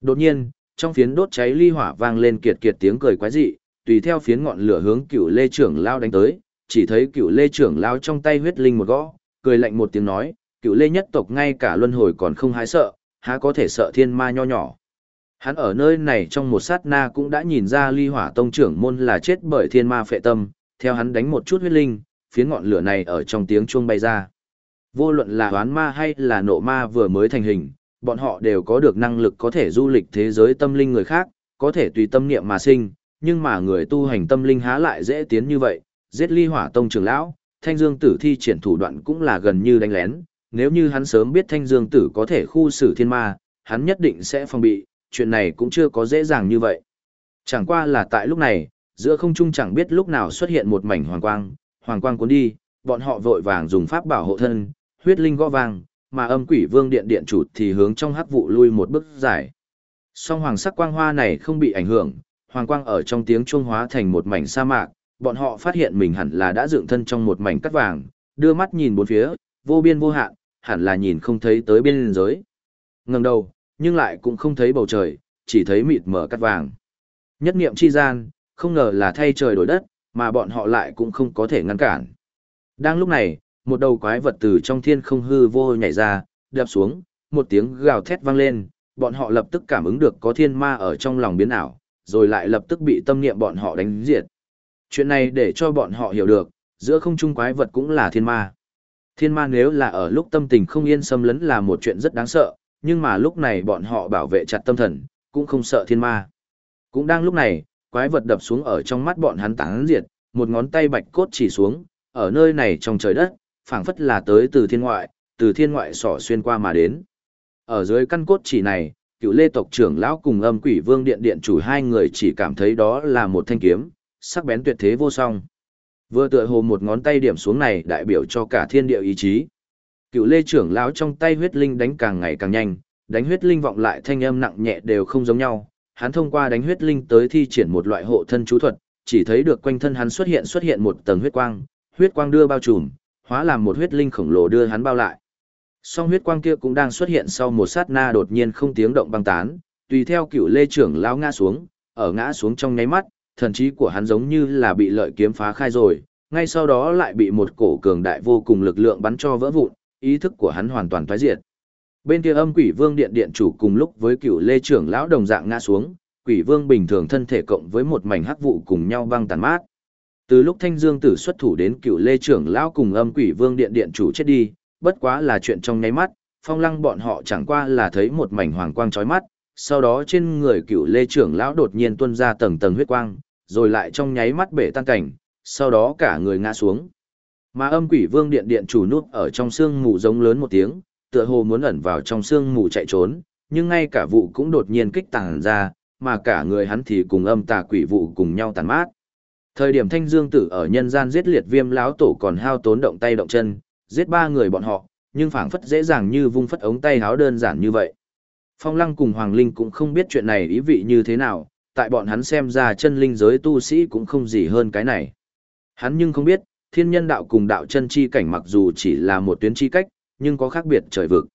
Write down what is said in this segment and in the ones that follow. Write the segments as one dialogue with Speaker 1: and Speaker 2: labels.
Speaker 1: Đột nhiên, trong phiến đốt cháy ly hỏa vang lên kiệt kiệt tiếng cười quái dị, tùy theo phiến ngọn lửa hướng cựu lê trưởng lao đánh tới, chỉ thấy cựu lê trưởng lao trong tay huyết linh một gõ, cười lạnh một tiếng nói, cựu lê nhất tộc ngay cả luân hồi còn không hái sợ, há có thể sợ thiên ma nho nhỏ. Hắn ở nơi này trong một sát na cũng đã nhìn ra ly hỏa tông trưởng môn là chết bởi thiên ma phệ tâm, theo hắn đánh một chút huyết linh, phiến ngọn lửa này ở trong tiếng chuông bay ra. Vô luận là oán ma hay là nộ ma vừa mới thành hình, bọn họ đều có được năng lực có thể du lịch thế giới tâm linh người khác, có thể tùy tâm niệm mà sinh, nhưng mà người tu hành tâm linh há lại dễ tiến như vậy, giết ly hỏa tông trưởng lão, thanh dương tử thi triển thủ đoạn cũng là gần như đánh lén, nếu như hắn sớm biết thanh dương tử có thể khu xử thiên ma, hắn nhất định sẽ phòng bị, chuyện này cũng chưa có dễ dàng như vậy. Chẳng qua là tại lúc này, giữa không trung chẳng biết lúc nào xuất hiện một mảnh hoàng quang, hoàng quang cuốn đi, bọn họ vội vàng dùng pháp bảo hộ thân, huyết linh gõ vàng, mà âm quỷ vương điện điện chủ thì hướng trong hắc vụ lui một bước dài. Song hoàng sắc quang hoa này không bị ảnh hưởng, hoàng quang ở trong tiếng chuông hóa thành một mảnh sa mạc, bọn họ phát hiện mình hẳn là đã dựng thân trong một mảnh cắt vàng, đưa mắt nhìn bốn phía, vô biên vô hạn, hẳn là nhìn không thấy tới biên giới. Ngẩng đầu, nhưng lại cũng không thấy bầu trời, chỉ thấy mịt mờ cắt vàng. Nhất niệm chi gian, không ngờ là thay trời đổi đất, mà bọn họ lại cũng không có thể ngăn cản. Đang lúc này, một đầu quái vật từ trong thiên không hư vô nhảy ra, đập xuống, một tiếng gào thét vang lên, bọn họ lập tức cảm ứng được có thiên ma ở trong lòng biến ảo, rồi lại lập tức bị tâm niệm bọn họ đánh diệt. Chuyện này để cho bọn họ hiểu được, giữa không trung quái vật cũng là thiên ma. Thiên ma nếu là ở lúc tâm tình không yên xâm lấn là một chuyện rất đáng sợ, nhưng mà lúc này bọn họ bảo vệ chặt tâm thần, cũng không sợ thiên ma. Cũng đang lúc này, quái vật đập xuống ở trong mắt bọn hắn tán diệt, một ngón tay bạch cốt chỉ xuống, ở nơi này trong trời đất, phảng phất là tới từ thiên ngoại, từ thiên ngoại sỏ xuyên qua mà đến. Ở dưới căn cốt chỉ này, cựu lê tộc trưởng lão cùng âm quỷ vương điện điện chủ hai người chỉ cảm thấy đó là một thanh kiếm, sắc bén tuyệt thế vô song. Vừa tựa hồ một ngón tay điểm xuống này đại biểu cho cả thiên địa ý chí. Cựu lê trưởng lão trong tay huyết linh đánh càng ngày càng nhanh, đánh huyết linh vọng lại thanh âm nặng nhẹ đều không giống nhau. Hắn thông qua đánh huyết linh tới thi triển một loại hộ thân chú thuật, chỉ thấy được quanh thân hắn xuất hiện xuất hiện một tầng huyết quang, huyết quang đưa bao trùm, hóa làm một huyết linh khổng lồ đưa hắn bao lại. Song huyết quang kia cũng đang xuất hiện sau một sát na đột nhiên không tiếng động băng tán, tùy theo cựu lê trưởng lão ngã xuống, ở ngã xuống trong nháy mắt, thần trí của hắn giống như là bị lợi kiếm phá khai rồi, ngay sau đó lại bị một cổ cường đại vô cùng lực lượng bắn cho vỡ vụn, ý thức của hắn hoàn toàn thoái diệt. Bên kia âm quỷ vương điện điện chủ cùng lúc với cựu lê trưởng lão đồng dạng ngã xuống, quỷ vương bình thường thân thể cộng với một mảnh hắc vụ cùng nhau băng tàn mát. Từ lúc Thanh Dương Tử xuất thủ đến cựu lê trưởng lão cùng âm quỷ vương điện điện chủ chết đi, bất quá là chuyện trong nháy mắt, phong lăng bọn họ chẳng qua là thấy một mảnh hoàng quang chói mắt, sau đó trên người cựu lê trưởng lão đột nhiên tuôn ra tầng tầng huyết quang, rồi lại trong nháy mắt bể tan cảnh, sau đó cả người ngã xuống. Mà âm quỷ vương điện điện chủ núp ở trong xương mù giống lớn một tiếng, tựa hồ muốn ẩn vào trong xương mù chạy trốn, nhưng ngay cả vụ cũng đột nhiên kích tàng ra, mà cả người hắn thì cùng âm tà quỷ vụ cùng nhau tàn mát. Thời điểm thanh dương tử ở nhân gian giết liệt viêm lão tổ còn hao tốn động tay động chân, giết ba người bọn họ, nhưng phảng phất dễ dàng như vung phất ống tay háo đơn giản như vậy. Phong Lăng cùng Hoàng Linh cũng không biết chuyện này ý vị như thế nào, tại bọn hắn xem ra chân linh giới tu sĩ cũng không gì hơn cái này. Hắn nhưng không biết, thiên nhân đạo cùng đạo chân chi cảnh mặc dù chỉ là một tuyến chi cách, nhưng có khác biệt trời vực.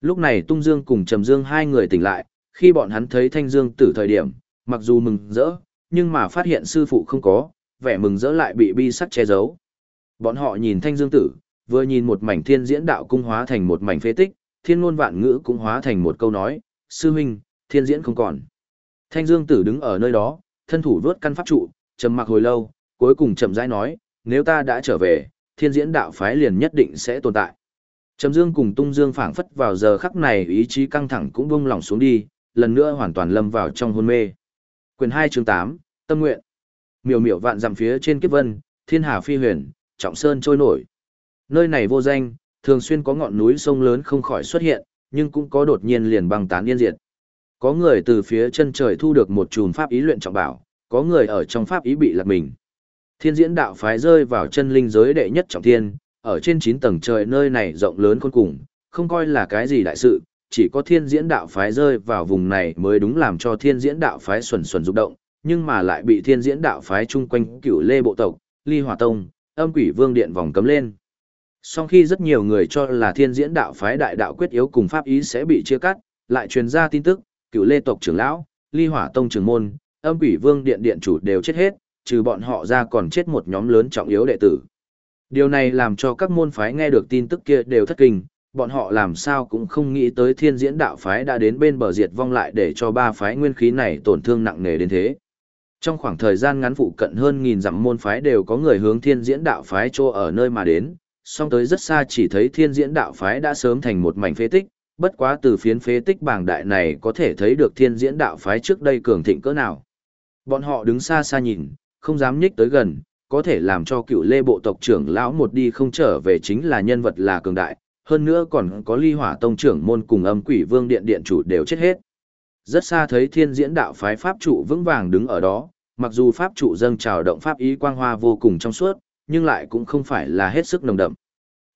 Speaker 1: Lúc này Tung Dương cùng Trầm Dương hai người tỉnh lại, khi bọn hắn thấy Thanh Dương tử thời điểm, mặc dù mừng rỡ, nhưng mà phát hiện sư phụ không có, vẻ mừng rỡ lại bị bi sắt che giấu. Bọn họ nhìn Thanh Dương tử, vừa nhìn một mảnh thiên diễn đạo cung hóa thành một mảnh phế tích, thiên ngôn vạn ngữ cũng hóa thành một câu nói, sư huynh, thiên diễn không còn. Thanh Dương tử đứng ở nơi đó, thân thủ vớt căn pháp trụ, trầm mặc hồi lâu, cuối cùng chậm rãi nói, nếu ta đã trở về, thiên diễn đạo phái liền nhất định sẽ tồn tại. Trầm Dương cùng Tung Dương phảng phất vào giờ khắc này ý chí căng thẳng cũng buông lỏng xuống đi, lần nữa hoàn toàn lâm vào trong hôn mê. Quyền 2 chương 8, Tâm nguyện. Miểu miểu vạn dặm phía trên kiếp vân, thiên hà phi huyền, trọng sơn trôi nổi. Nơi này vô danh, thường xuyên có ngọn núi sông lớn không khỏi xuất hiện, nhưng cũng có đột nhiên liền băng tán yên diệt. Có người từ phía chân trời thu được một chùm pháp ý luyện trọng bảo, có người ở trong pháp ý bị lạc mình. Thiên diễn đạo phái rơi vào chân linh giới đệ nhất trọng thiên, ở trên 9 tầng trời nơi này rộng lớn khôn cùng, không coi là cái gì đại sự, chỉ có thiên diễn đạo phái rơi vào vùng này mới đúng làm cho thiên diễn đạo phái xuẩn xuẩn rụng động, nhưng mà lại bị thiên diễn đạo phái chung quanh cửu lê bộ tộc, ly hòa tông, âm quỷ vương điện vòng cấm lên. Sau khi rất nhiều người cho là thiên diễn đạo phái đại đạo quyết yếu cùng pháp ý sẽ bị chia cắt, lại truyền ra tin tức, cựu lê tộc trưởng lão, ly hỏa tông trưởng môn, âm quỷ vương điện điện chủ đều chết hết, trừ bọn họ ra còn chết một nhóm lớn trọng yếu đệ tử. Điều này làm cho các môn phái nghe được tin tức kia đều thất kinh, bọn họ làm sao cũng không nghĩ tới thiên diễn đạo phái đã đến bên bờ diệt vong lại để cho ba phái nguyên khí này tổn thương nặng nề đến thế. Trong khoảng thời gian ngắn phụ cận hơn nghìn dặm môn phái đều có người hướng thiên diễn đạo phái chỗ ở nơi mà đến, song tới rất xa chỉ thấy thiên diễn đạo phái đã sớm thành một mảnh phế tích, bất quá từ phiến phế tích bảng đại này có thể thấy được thiên diễn đạo phái trước đây cường thịnh cỡ nào. Bọn họ đứng xa xa nhìn, không dám nhích tới gần, có thể làm cho cựu lê bộ tộc trưởng lão một đi không trở về chính là nhân vật là cường đại, hơn nữa còn có ly hỏa tông trưởng môn cùng âm quỷ vương điện điện chủ đều chết hết. Rất xa thấy thiên diễn đạo phái pháp trụ vững vàng đứng ở đó, mặc dù pháp trụ dâng trào động pháp ý quang hoa vô cùng trong suốt, nhưng lại cũng không phải là hết sức nồng đậm.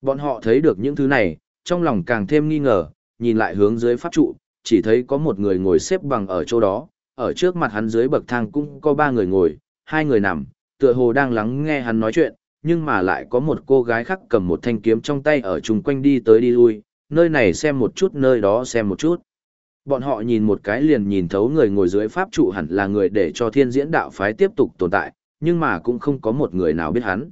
Speaker 1: Bọn họ thấy được những thứ này, trong lòng càng thêm nghi ngờ, nhìn lại hướng dưới pháp trụ, chỉ thấy có một người ngồi xếp bằng ở chỗ đó, ở trước mặt hắn dưới bậc thang cũng có ba người ngồi, hai người nằm, tựa hồ đang lắng nghe hắn nói chuyện, nhưng mà lại có một cô gái khác cầm một thanh kiếm trong tay ở chung quanh đi tới đi lui, nơi này xem một chút nơi đó xem một chút. Bọn họ nhìn một cái liền nhìn thấu người ngồi dưới pháp trụ hẳn là người để cho thiên diễn đạo phái tiếp tục tồn tại, nhưng mà cũng không có một người nào biết hắn.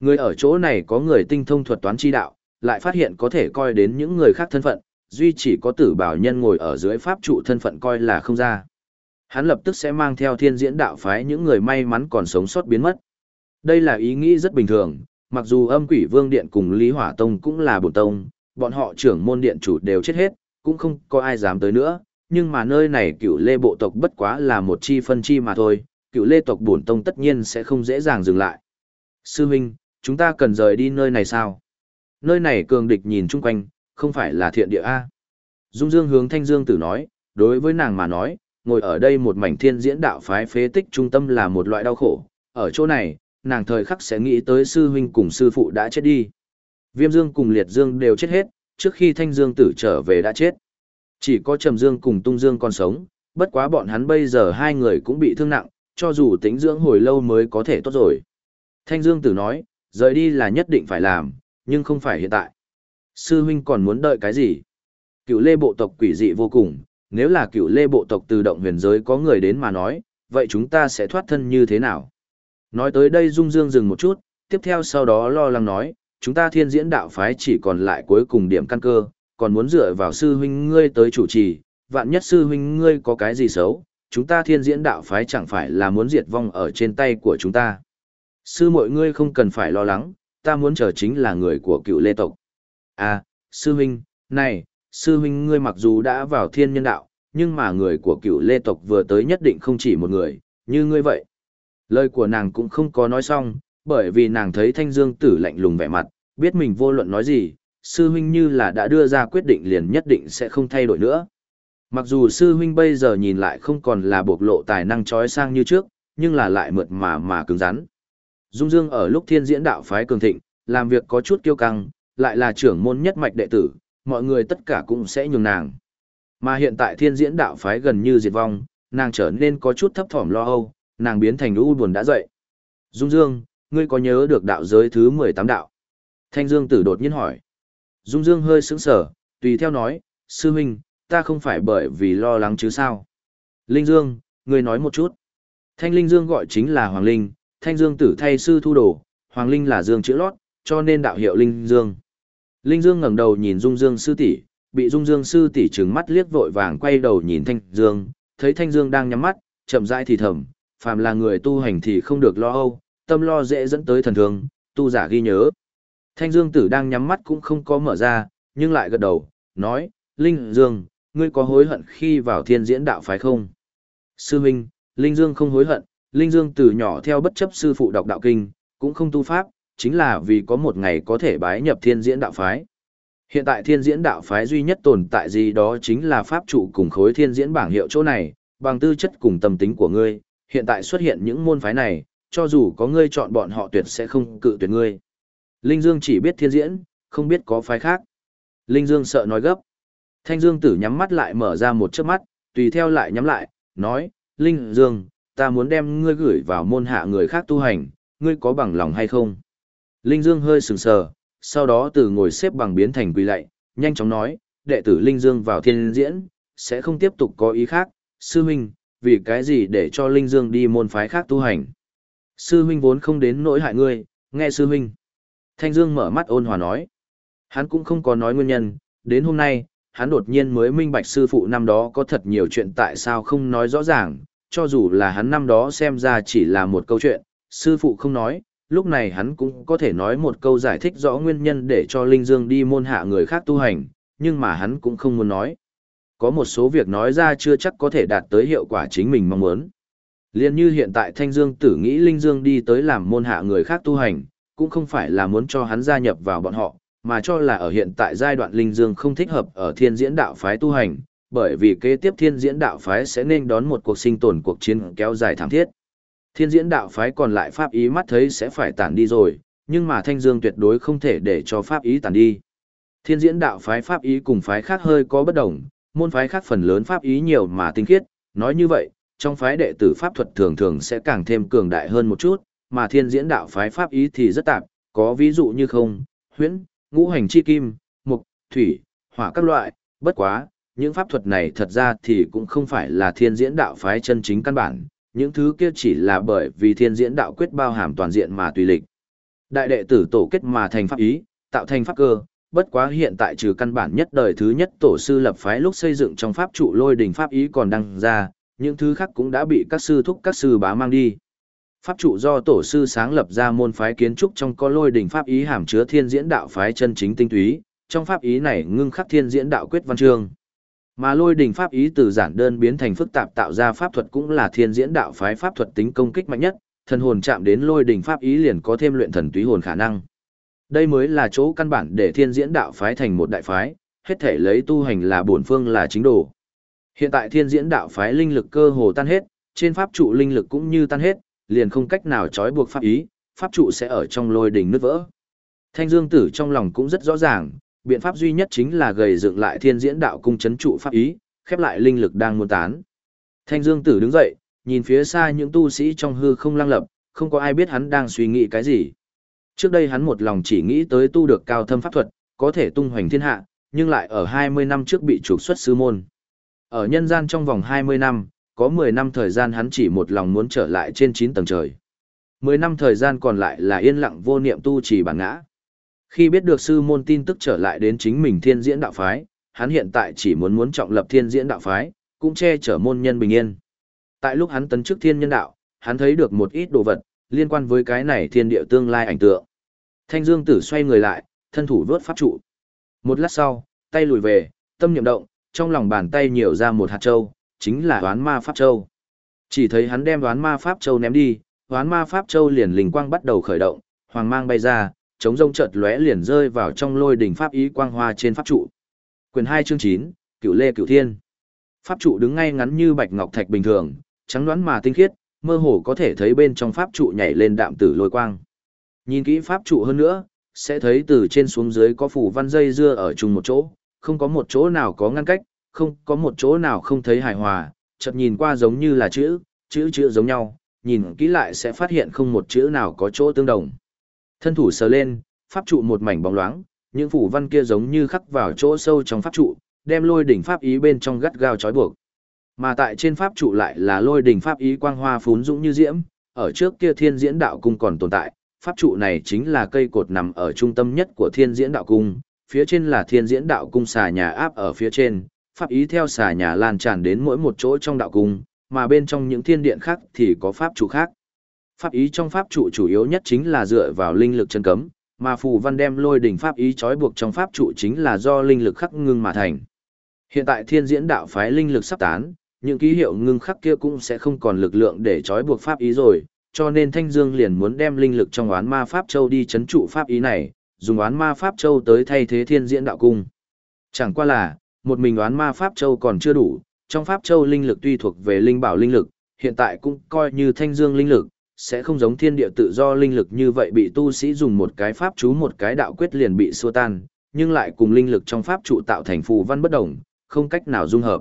Speaker 1: Người ở chỗ này có người tinh thông thuật toán chi đạo, lại phát hiện có thể coi đến những người khác thân phận, duy chỉ có tử bảo nhân ngồi ở dưới pháp trụ thân phận coi là không ra. Hắn lập tức sẽ mang theo thiên diễn đạo phái những người may mắn còn sống sót biến mất. Đây là ý nghĩ rất bình thường, mặc dù âm quỷ vương điện cùng Lý Hỏa Tông cũng là bổn tông, bọn họ trưởng môn điện chủ đều chết hết, cũng không có ai dám tới nữa, nhưng mà nơi này cựu lê bộ tộc bất quá là một chi phân chi mà thôi, cựu lê tộc bổn tông tất nhiên sẽ không dễ dàng dừng lại. Sư huynh, chúng ta cần rời đi nơi này sao? Nơi này cường địch nhìn chung quanh, không phải là thiện địa A. Dung Dương hướng Thanh Dương Tử nói, đối với nàng mà nói, ngồi ở đây một mảnh thiên diễn đạo phái phế tích trung tâm là một loại đau khổ, ở chỗ này, nàng thời khắc sẽ nghĩ tới sư huynh cùng sư phụ đã chết đi. Viêm Dương cùng Liệt Dương đều chết hết, trước khi Thanh Dương Tử trở về đã chết. Chỉ có Trầm Dương cùng Tung Dương còn sống, bất quá bọn hắn bây giờ hai người cũng bị thương nặng, cho dù tính dưỡng hồi lâu mới có thể tốt rồi. Thanh Dương Tử nói, rời đi là nhất định phải làm, nhưng không phải hiện tại. Sư huynh còn muốn đợi cái gì? Cựu lê bộ tộc quỷ dị vô cùng, nếu là cựu lê bộ tộc từ động huyền giới có người đến mà nói, vậy chúng ta sẽ thoát thân như thế nào? Nói tới đây Dung Dương dừng một chút, tiếp theo sau đó lo lắng nói, chúng ta thiên diễn đạo phái chỉ còn lại cuối cùng điểm căn cơ, còn muốn dựa vào sư huynh ngươi tới chủ trì, vạn nhất sư huynh ngươi có cái gì xấu, chúng ta thiên diễn đạo phái chẳng phải là muốn diệt vong ở trên tay của chúng ta. Sư mọi ngươi không cần phải lo lắng, ta muốn chờ chính là người của cựu lê tộc. À, sư huynh, này, sư huynh ngươi mặc dù đã vào thiên nhân đạo, nhưng mà người của cựu lê tộc vừa tới nhất định không chỉ một người, như ngươi vậy. Lời của nàng cũng không có nói xong, bởi vì nàng thấy thanh dương tử lạnh lùng vẻ mặt, biết mình vô luận nói gì, sư huynh như là đã đưa ra quyết định liền nhất định sẽ không thay đổi nữa. Mặc dù sư huynh bây giờ nhìn lại không còn là bộc lộ tài năng trói sang như trước, nhưng là lại mượt mà mà cứng rắn. Dung Dương ở lúc thiên diễn đạo phái cường thịnh, làm việc có chút kiêu căng, lại là trưởng môn nhất mạch đệ tử, mọi người tất cả cũng sẽ nhường nàng. Mà hiện tại thiên diễn đạo phái gần như diệt vong, nàng trở nên có chút thấp thỏm lo âu, nàng biến thành u buồn đã dậy. Dung Dương, ngươi có nhớ được đạo giới thứ 18 đạo? Thanh Dương tử đột nhiên hỏi. Dung Dương hơi sững sờ, tùy theo nói, sư huynh, ta không phải bởi vì lo lắng chứ sao? Linh Dương, ngươi nói một chút. Thanh Linh Dương gọi chính là Hoàng Linh, Thanh Dương tử thay sư thu đồ, Hoàng Linh là Dương chữ lót, cho nên đạo hiệu Linh Dương. Linh Dương ngẩng đầu nhìn Dung Dương sư tỷ, bị Dung Dương sư tỷ trừng mắt liếc vội vàng quay đầu nhìn Thanh Dương, thấy Thanh Dương đang nhắm mắt, chậm rãi thì thầm, phàm là người tu hành thì không được lo âu, tâm lo dễ dẫn tới thần thương, tu giả ghi nhớ. Thanh Dương tử đang nhắm mắt cũng không có mở ra, nhưng lại gật đầu, nói, Linh Dương, ngươi có hối hận khi vào thiên diễn đạo phái không? Sư Minh, Linh Dương không hối hận, Linh Dương từ nhỏ theo bất chấp sư phụ đọc đạo kinh, cũng không tu pháp, chính là vì có một ngày có thể bái nhập thiên diễn đạo phái. Hiện tại thiên diễn đạo phái duy nhất tồn tại gì đó chính là pháp trụ cùng khối thiên diễn bảng hiệu chỗ này, bằng tư chất cùng tâm tính của ngươi, hiện tại xuất hiện những môn phái này, cho dù có ngươi chọn bọn họ tuyệt sẽ không cự tuyệt ngươi. Linh Dương chỉ biết thiên diễn, không biết có phái khác. Linh Dương sợ nói gấp. Thanh Dương tử nhắm mắt lại mở ra một chớp mắt, tùy theo lại nhắm lại, nói, Linh Dương, ta muốn đem ngươi gửi vào môn hạ người khác tu hành, ngươi có bằng lòng hay không? Linh Dương hơi sừng sờ, sau đó từ ngồi xếp bằng biến thành quỳ lạy, nhanh chóng nói, đệ tử Linh Dương vào thiên diễn, sẽ không tiếp tục có ý khác, sư huynh, vì cái gì để cho Linh Dương đi môn phái khác tu hành. Sư huynh vốn không đến nỗi hại ngươi, nghe sư huynh. Thanh Dương mở mắt ôn hòa nói. Hắn cũng không có nói nguyên nhân, đến hôm nay, hắn đột nhiên mới minh bạch sư phụ năm đó có thật nhiều chuyện tại sao không nói rõ ràng, cho dù là hắn năm đó xem ra chỉ là một câu chuyện, sư phụ không nói, lúc này hắn cũng có thể nói một câu giải thích rõ nguyên nhân để cho Linh Dương đi môn hạ người khác tu hành, nhưng mà hắn cũng không muốn nói. Có một số việc nói ra chưa chắc có thể đạt tới hiệu quả chính mình mong muốn. Liên như hiện tại Thanh Dương tử nghĩ Linh Dương đi tới làm môn hạ người khác tu hành, cũng không phải là muốn cho hắn gia nhập vào bọn họ, mà cho là ở hiện tại giai đoạn Linh Dương không thích hợp ở thiên diễn đạo phái tu hành, bởi vì kế tiếp thiên diễn đạo phái sẽ nên đón một cuộc sinh tồn cuộc chiến kéo dài thảm thiết. Thiên diễn đạo phái còn lại pháp ý mắt thấy sẽ phải tản đi rồi, nhưng mà Thanh Dương tuyệt đối không thể để cho pháp ý tản đi. Thiên diễn đạo phái pháp ý cùng phái khác hơi có bất đồng, môn phái khác phần lớn pháp ý nhiều mà tinh khiết, nói như vậy, trong phái đệ tử pháp thuật thường thường sẽ càng thêm cường đại hơn một chút, mà thiên diễn đạo phái pháp ý thì rất tạp, có ví dụ như không, huyễn, ngũ hành chi kim, mục, thủy, hỏa các loại, bất quá, những pháp thuật này thật ra thì cũng không phải là thiên diễn đạo phái chân chính căn bản, những thứ kia chỉ là bởi vì thiên diễn đạo quyết bao hàm toàn diện mà tùy lịch. Đại đệ tử tổ kết mà thành pháp ý, tạo thành pháp cơ, bất quá hiện tại trừ căn bản nhất đời thứ nhất tổ sư lập phái lúc xây dựng trong pháp trụ lôi đỉnh pháp ý còn đăng ra, những thứ khác cũng đã bị các sư thúc các sư bá mang đi. Pháp trụ do tổ sư sáng lập ra môn phái kiến trúc trong có lôi đỉnh pháp ý hàm chứa thiên diễn đạo phái chân chính tinh túy, trong pháp ý này ngưng khắc thiên diễn đạo quyết văn chương. Mà lôi đỉnh pháp ý từ giản đơn biến thành phức tạp tạo ra pháp thuật cũng là thiên diễn đạo phái pháp thuật tính công kích mạnh nhất, thần hồn chạm đến lôi đỉnh pháp ý liền có thêm luyện thần túy hồn khả năng. Đây mới là chỗ căn bản để thiên diễn đạo phái thành một đại phái, hết thể lấy tu hành là bổn phương là chính đồ. Hiện tại thiên diễn đạo phái linh lực cơ hồ tan hết, trên pháp trụ linh lực cũng như tan hết, liền không cách nào trói buộc pháp ý, pháp trụ sẽ ở trong lôi đỉnh nứt vỡ. Thanh Dương Tử trong lòng cũng rất rõ ràng, biện pháp duy nhất chính là gầy dựng lại thiên diễn đạo cung chấn trụ pháp ý, khép lại linh lực đang muôn tán. Thanh Dương Tử đứng dậy, nhìn phía xa những tu sĩ trong hư không lang lập, không có ai biết hắn đang suy nghĩ cái gì. Trước đây hắn một lòng chỉ nghĩ tới tu được cao thâm pháp thuật, có thể tung hoành thiên hạ, nhưng lại ở 20 năm trước bị trục xuất sư môn. Ở nhân gian trong vòng 20 năm, có 10 năm thời gian hắn chỉ một lòng muốn trở lại trên 9 tầng trời. 10 năm thời gian còn lại là yên lặng vô niệm tu trì bản ngã. Khi biết được sư môn tin tức trở lại đến chính mình thiên diễn đạo phái, hắn hiện tại chỉ muốn muốn trọng lập thiên diễn đạo phái, cũng che chở môn nhân bình yên. Tại lúc hắn tấn chức thiên nhân đạo, hắn thấy được một ít đồ vật, liên quan với cái này thiên địa tương lai ảnh tượng. Thanh Dương Tử xoay người lại, thân thủ vớt pháp trụ. Một lát sau, tay lùi về, tâm niệm động, trong lòng bàn tay nhiều ra một hạt châu, chính là đoán ma pháp châu. Chỉ thấy hắn đem đoán ma pháp châu ném đi, đoán ma pháp châu liền linh quang bắt đầu khởi động, hoàng mang bay ra, chống rông chợt lóe liền rơi vào trong lôi đỉnh pháp ý quang hoa trên pháp trụ. Quyền 2 chương 9, Cửu Lê Cửu Thiên. Pháp trụ đứng ngay ngắn như bạch ngọc thạch bình thường, trắng đoán mà tinh khiết, mơ hồ có thể thấy bên trong pháp trụ nhảy lên đạm tử lôi quang. Nhìn kỹ pháp trụ hơn nữa, sẽ thấy từ trên xuống dưới có phủ văn dây dưa ở chung một chỗ, không có một chỗ nào có ngăn cách, không có một chỗ nào không thấy hài hòa, chợt nhìn qua giống như là chữ, chữ chữ giống nhau, nhìn kỹ lại sẽ phát hiện không một chữ nào có chỗ tương đồng. Thân thủ sờ lên, pháp trụ một mảnh bóng loáng, những phủ văn kia giống như khắc vào chỗ sâu trong pháp trụ, đem lôi đỉnh pháp ý bên trong gắt gao trói buộc. Mà tại trên pháp trụ lại là lôi đỉnh pháp ý quang hoa phún dũng như diễm, ở trước kia thiên diễn đạo cung còn tồn tại, pháp trụ này chính là cây cột nằm ở trung tâm nhất của thiên diễn đạo cung, phía trên là thiên diễn đạo cung xà nhà áp ở phía trên, pháp ý theo xà nhà lan tràn đến mỗi một chỗ trong đạo cung, mà bên trong những thiên điện khác thì có pháp trụ khác. Pháp ý trong pháp trụ chủ yếu nhất chính là dựa vào linh lực chân cấm, mà phù văn đem lôi đỉnh pháp ý trói buộc trong pháp trụ chính là do linh lực khắc ngưng mà thành. Hiện tại thiên diễn đạo phái linh lực sắp tán, những ký hiệu ngưng khắc kia cũng sẽ không còn lực lượng để trói buộc pháp ý rồi, cho nên Thanh Dương liền muốn đem linh lực trong oán ma pháp châu đi chấn trụ pháp ý này, dùng oán ma pháp châu tới thay thế thiên diễn đạo cung. Chẳng qua là, một mình oán ma pháp châu còn chưa đủ, trong pháp châu linh lực tuy thuộc về linh bảo linh lực, hiện tại cũng coi như Thanh Dương linh lực, sẽ không giống thiên địa tự do linh lực như vậy bị tu sĩ dùng một cái pháp chú một cái đạo quyết liền bị xua tan, nhưng lại cùng linh lực trong pháp trụ tạo thành phù văn bất đồng, không cách nào dung hợp.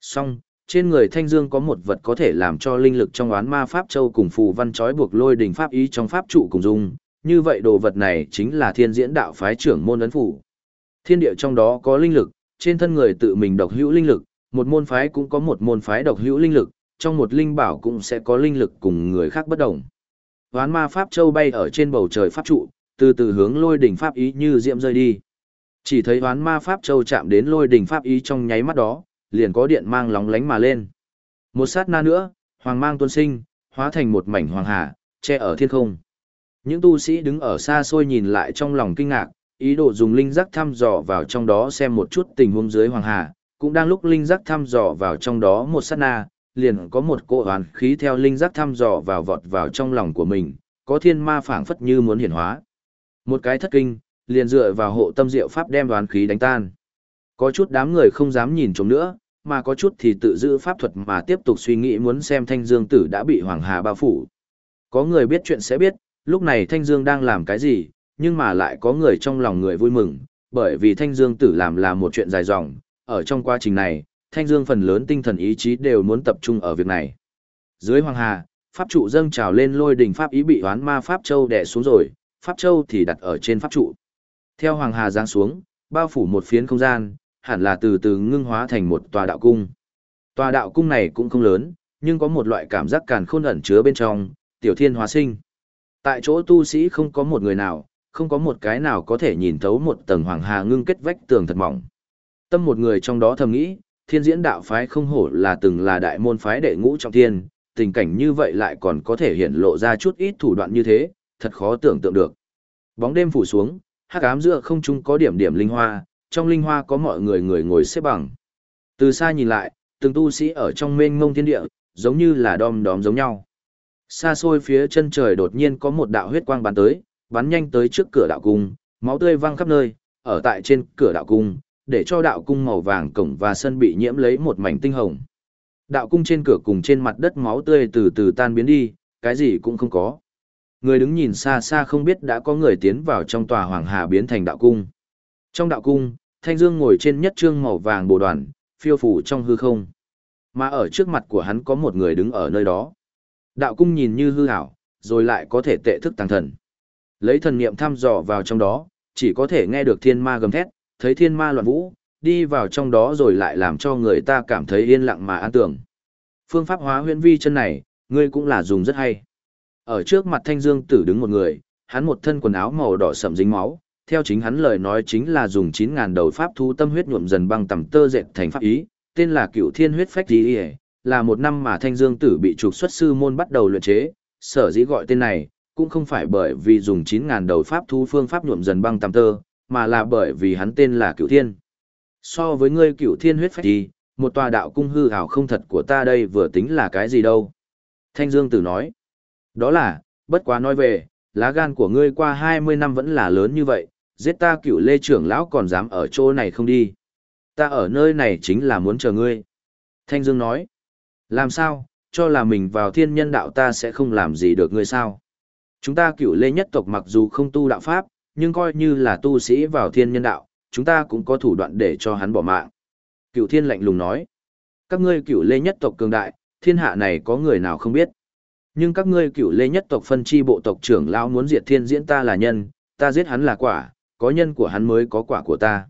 Speaker 1: Song, trên người Thanh Dương có một vật có thể làm cho linh lực trong oán ma pháp châu cùng phù văn trói buộc lôi đỉnh pháp ý trong pháp trụ cùng dung, như vậy đồ vật này chính là Thiên Diễn Đạo phái trưởng môn ấn phủ. Thiên địa trong đó có linh lực, trên thân người tự mình độc hữu linh lực, Một môn phái cũng có một môn phái độc hữu linh lực, trong một linh bảo cũng sẽ có linh lực cùng người khác bất đồng. Ván ma pháp châu bay ở trên bầu trời pháp trụ, từ từ hướng lôi đỉnh pháp ý như diệm rơi đi. Chỉ thấy ván ma pháp châu chạm đến lôi đỉnh pháp ý trong nháy mắt đó, liền có điện mang lóng lánh mà lên. Một sát na nữa, hoàng mang tuôn sinh, hóa thành một mảnh hoàng hà, che ở thiên không. Những tu sĩ đứng ở xa xôi nhìn lại trong lòng kinh ngạc, ý đồ dùng linh giác thăm dò vào trong đó xem một chút tình huống dưới hoàng hà, cũng đang lúc linh giác thăm dò vào trong đó một sát na, liền có một cỗ hoàn khí theo linh giác thăm dò vào vọt vào trong lòng của mình, có thiên ma phảng phất như muốn hiển hóa. Một cái thất kinh, liền dựa vào hộ tâm diệu pháp đem đoán khí đánh tan. Có chút đám người không dám nhìn trộm nữa, mà có chút thì tự giữ pháp thuật mà tiếp tục suy nghĩ muốn xem thanh dương tử đã bị hoàng hà bao phủ. Có người biết chuyện sẽ biết, lúc này thanh dương đang làm cái gì, nhưng mà lại có người trong lòng người vui mừng, bởi vì thanh dương tử làm là một chuyện dài dòng, ở trong quá trình này, thanh dương phần lớn tinh thần ý chí đều muốn tập trung ở việc này. Dưới hoàng hà, pháp trụ dâng trào lên lôi đỉnh pháp ý bị hoán ma pháp châu đè xuống rồi, pháp châu thì đặt ở trên pháp trụ. Theo hoàng hà giáng xuống, bao phủ một phiến không gian, hẳn là từ từ ngưng hóa thành một tòa đạo cung. Tòa đạo cung này cũng không lớn, nhưng có một loại cảm giác càn khôn ẩn chứa bên trong, tiểu thiên hóa sinh. Tại chỗ tu sĩ không có một người nào, không có một cái nào có thể nhìn thấu một tầng hoàng hà ngưng kết vách tường thật mỏng. Tâm một người trong đó thầm nghĩ, thiên diễn đạo phái không hổ là từng là đại môn phái đệ ngũ trọng thiên, tình cảnh như vậy lại còn có thể hiện lộ ra chút ít thủ đoạn như thế, thật khó tưởng tượng được. Bóng đêm phủ xuống, hắc ám giữa không trung có điểm điểm linh hoa, trong linh hoa có mọi người người ngồi xếp bằng. Từ xa nhìn lại, từng tu sĩ ở trong mênh mông thiên địa, giống như là đom đóm giống nhau. Xa xôi phía chân trời đột nhiên có một đạo huyết quang bắn tới, bắn nhanh tới trước cửa đạo cung, máu tươi văng khắp nơi, ở tại trên cửa đạo cung, để cho đạo cung màu vàng cổng và sân bị nhiễm lấy một mảnh tinh hồng. Đạo cung trên cửa cùng trên mặt đất máu tươi từ từ tan biến đi, cái gì cũng không có. Người đứng nhìn xa xa không biết đã có người tiến vào trong tòa hoàng hà biến thành đạo cung. Trong đạo cung, Thanh Dương ngồi trên nhất trương màu vàng bồ đoàn, phiêu phủ trong hư không. Mà ở trước mặt của hắn có một người đứng ở nơi đó. Đạo cung nhìn như hư ảo, rồi lại có thể tệ thức tăng thần. Lấy thần niệm thăm dò vào trong đó, chỉ có thể nghe được thiên ma gầm thét, thấy thiên ma loạn vũ, đi vào trong đó rồi lại làm cho người ta cảm thấy yên lặng mà an tưởng. Phương pháp hóa huyễn vi chân này, ngươi cũng là dùng rất hay. Ở trước mặt thanh dương tử đứng một người, hắn một thân quần áo màu đỏ sậm dính máu, theo chính hắn lời nói chính là dùng 9.000 đầu pháp thu tâm huyết nhuộm dần băng tầm tơ dệt thành pháp ý, tên là cựu thiên huyết phách ý, là một năm mà thanh dương tử bị trục xuất sư môn bắt đầu luyện chế, sở dĩ gọi tên này, cũng không phải bởi vì dùng 9.000 đầu pháp thu phương pháp nhuộm dần băng tam tơ, mà là bởi vì hắn tên là cựu thiên. So với ngươi cựu thiên huyết phách thì, một tòa đạo cung hư hào không thật của ta đây vừa tính là cái gì đâu. Thanh dương tử nói, đó là, bất quá nói về, lá gan của ngươi qua 20 năm vẫn là lớn như vậy, giết ta cựu lê trưởng lão còn dám ở chỗ này không đi. Ta ở nơi này chính là muốn chờ ngươi. Thanh Dương nói, làm sao, cho là mình vào thiên nhân đạo ta sẽ không làm gì được ngươi sao. Chúng ta cửu lê nhất tộc mặc dù không tu đạo pháp, nhưng coi như là tu sĩ vào thiên nhân đạo, chúng ta cũng có thủ đoạn để cho hắn bỏ mạng. Cửu thiên lạnh lùng nói, các ngươi cửu lê nhất tộc cường đại, thiên hạ này có người nào không biết. Nhưng các ngươi cửu lê nhất tộc phân chi bộ tộc trưởng lão muốn diệt thiên diễn ta là nhân, ta giết hắn là quả, có nhân của hắn mới có quả của ta.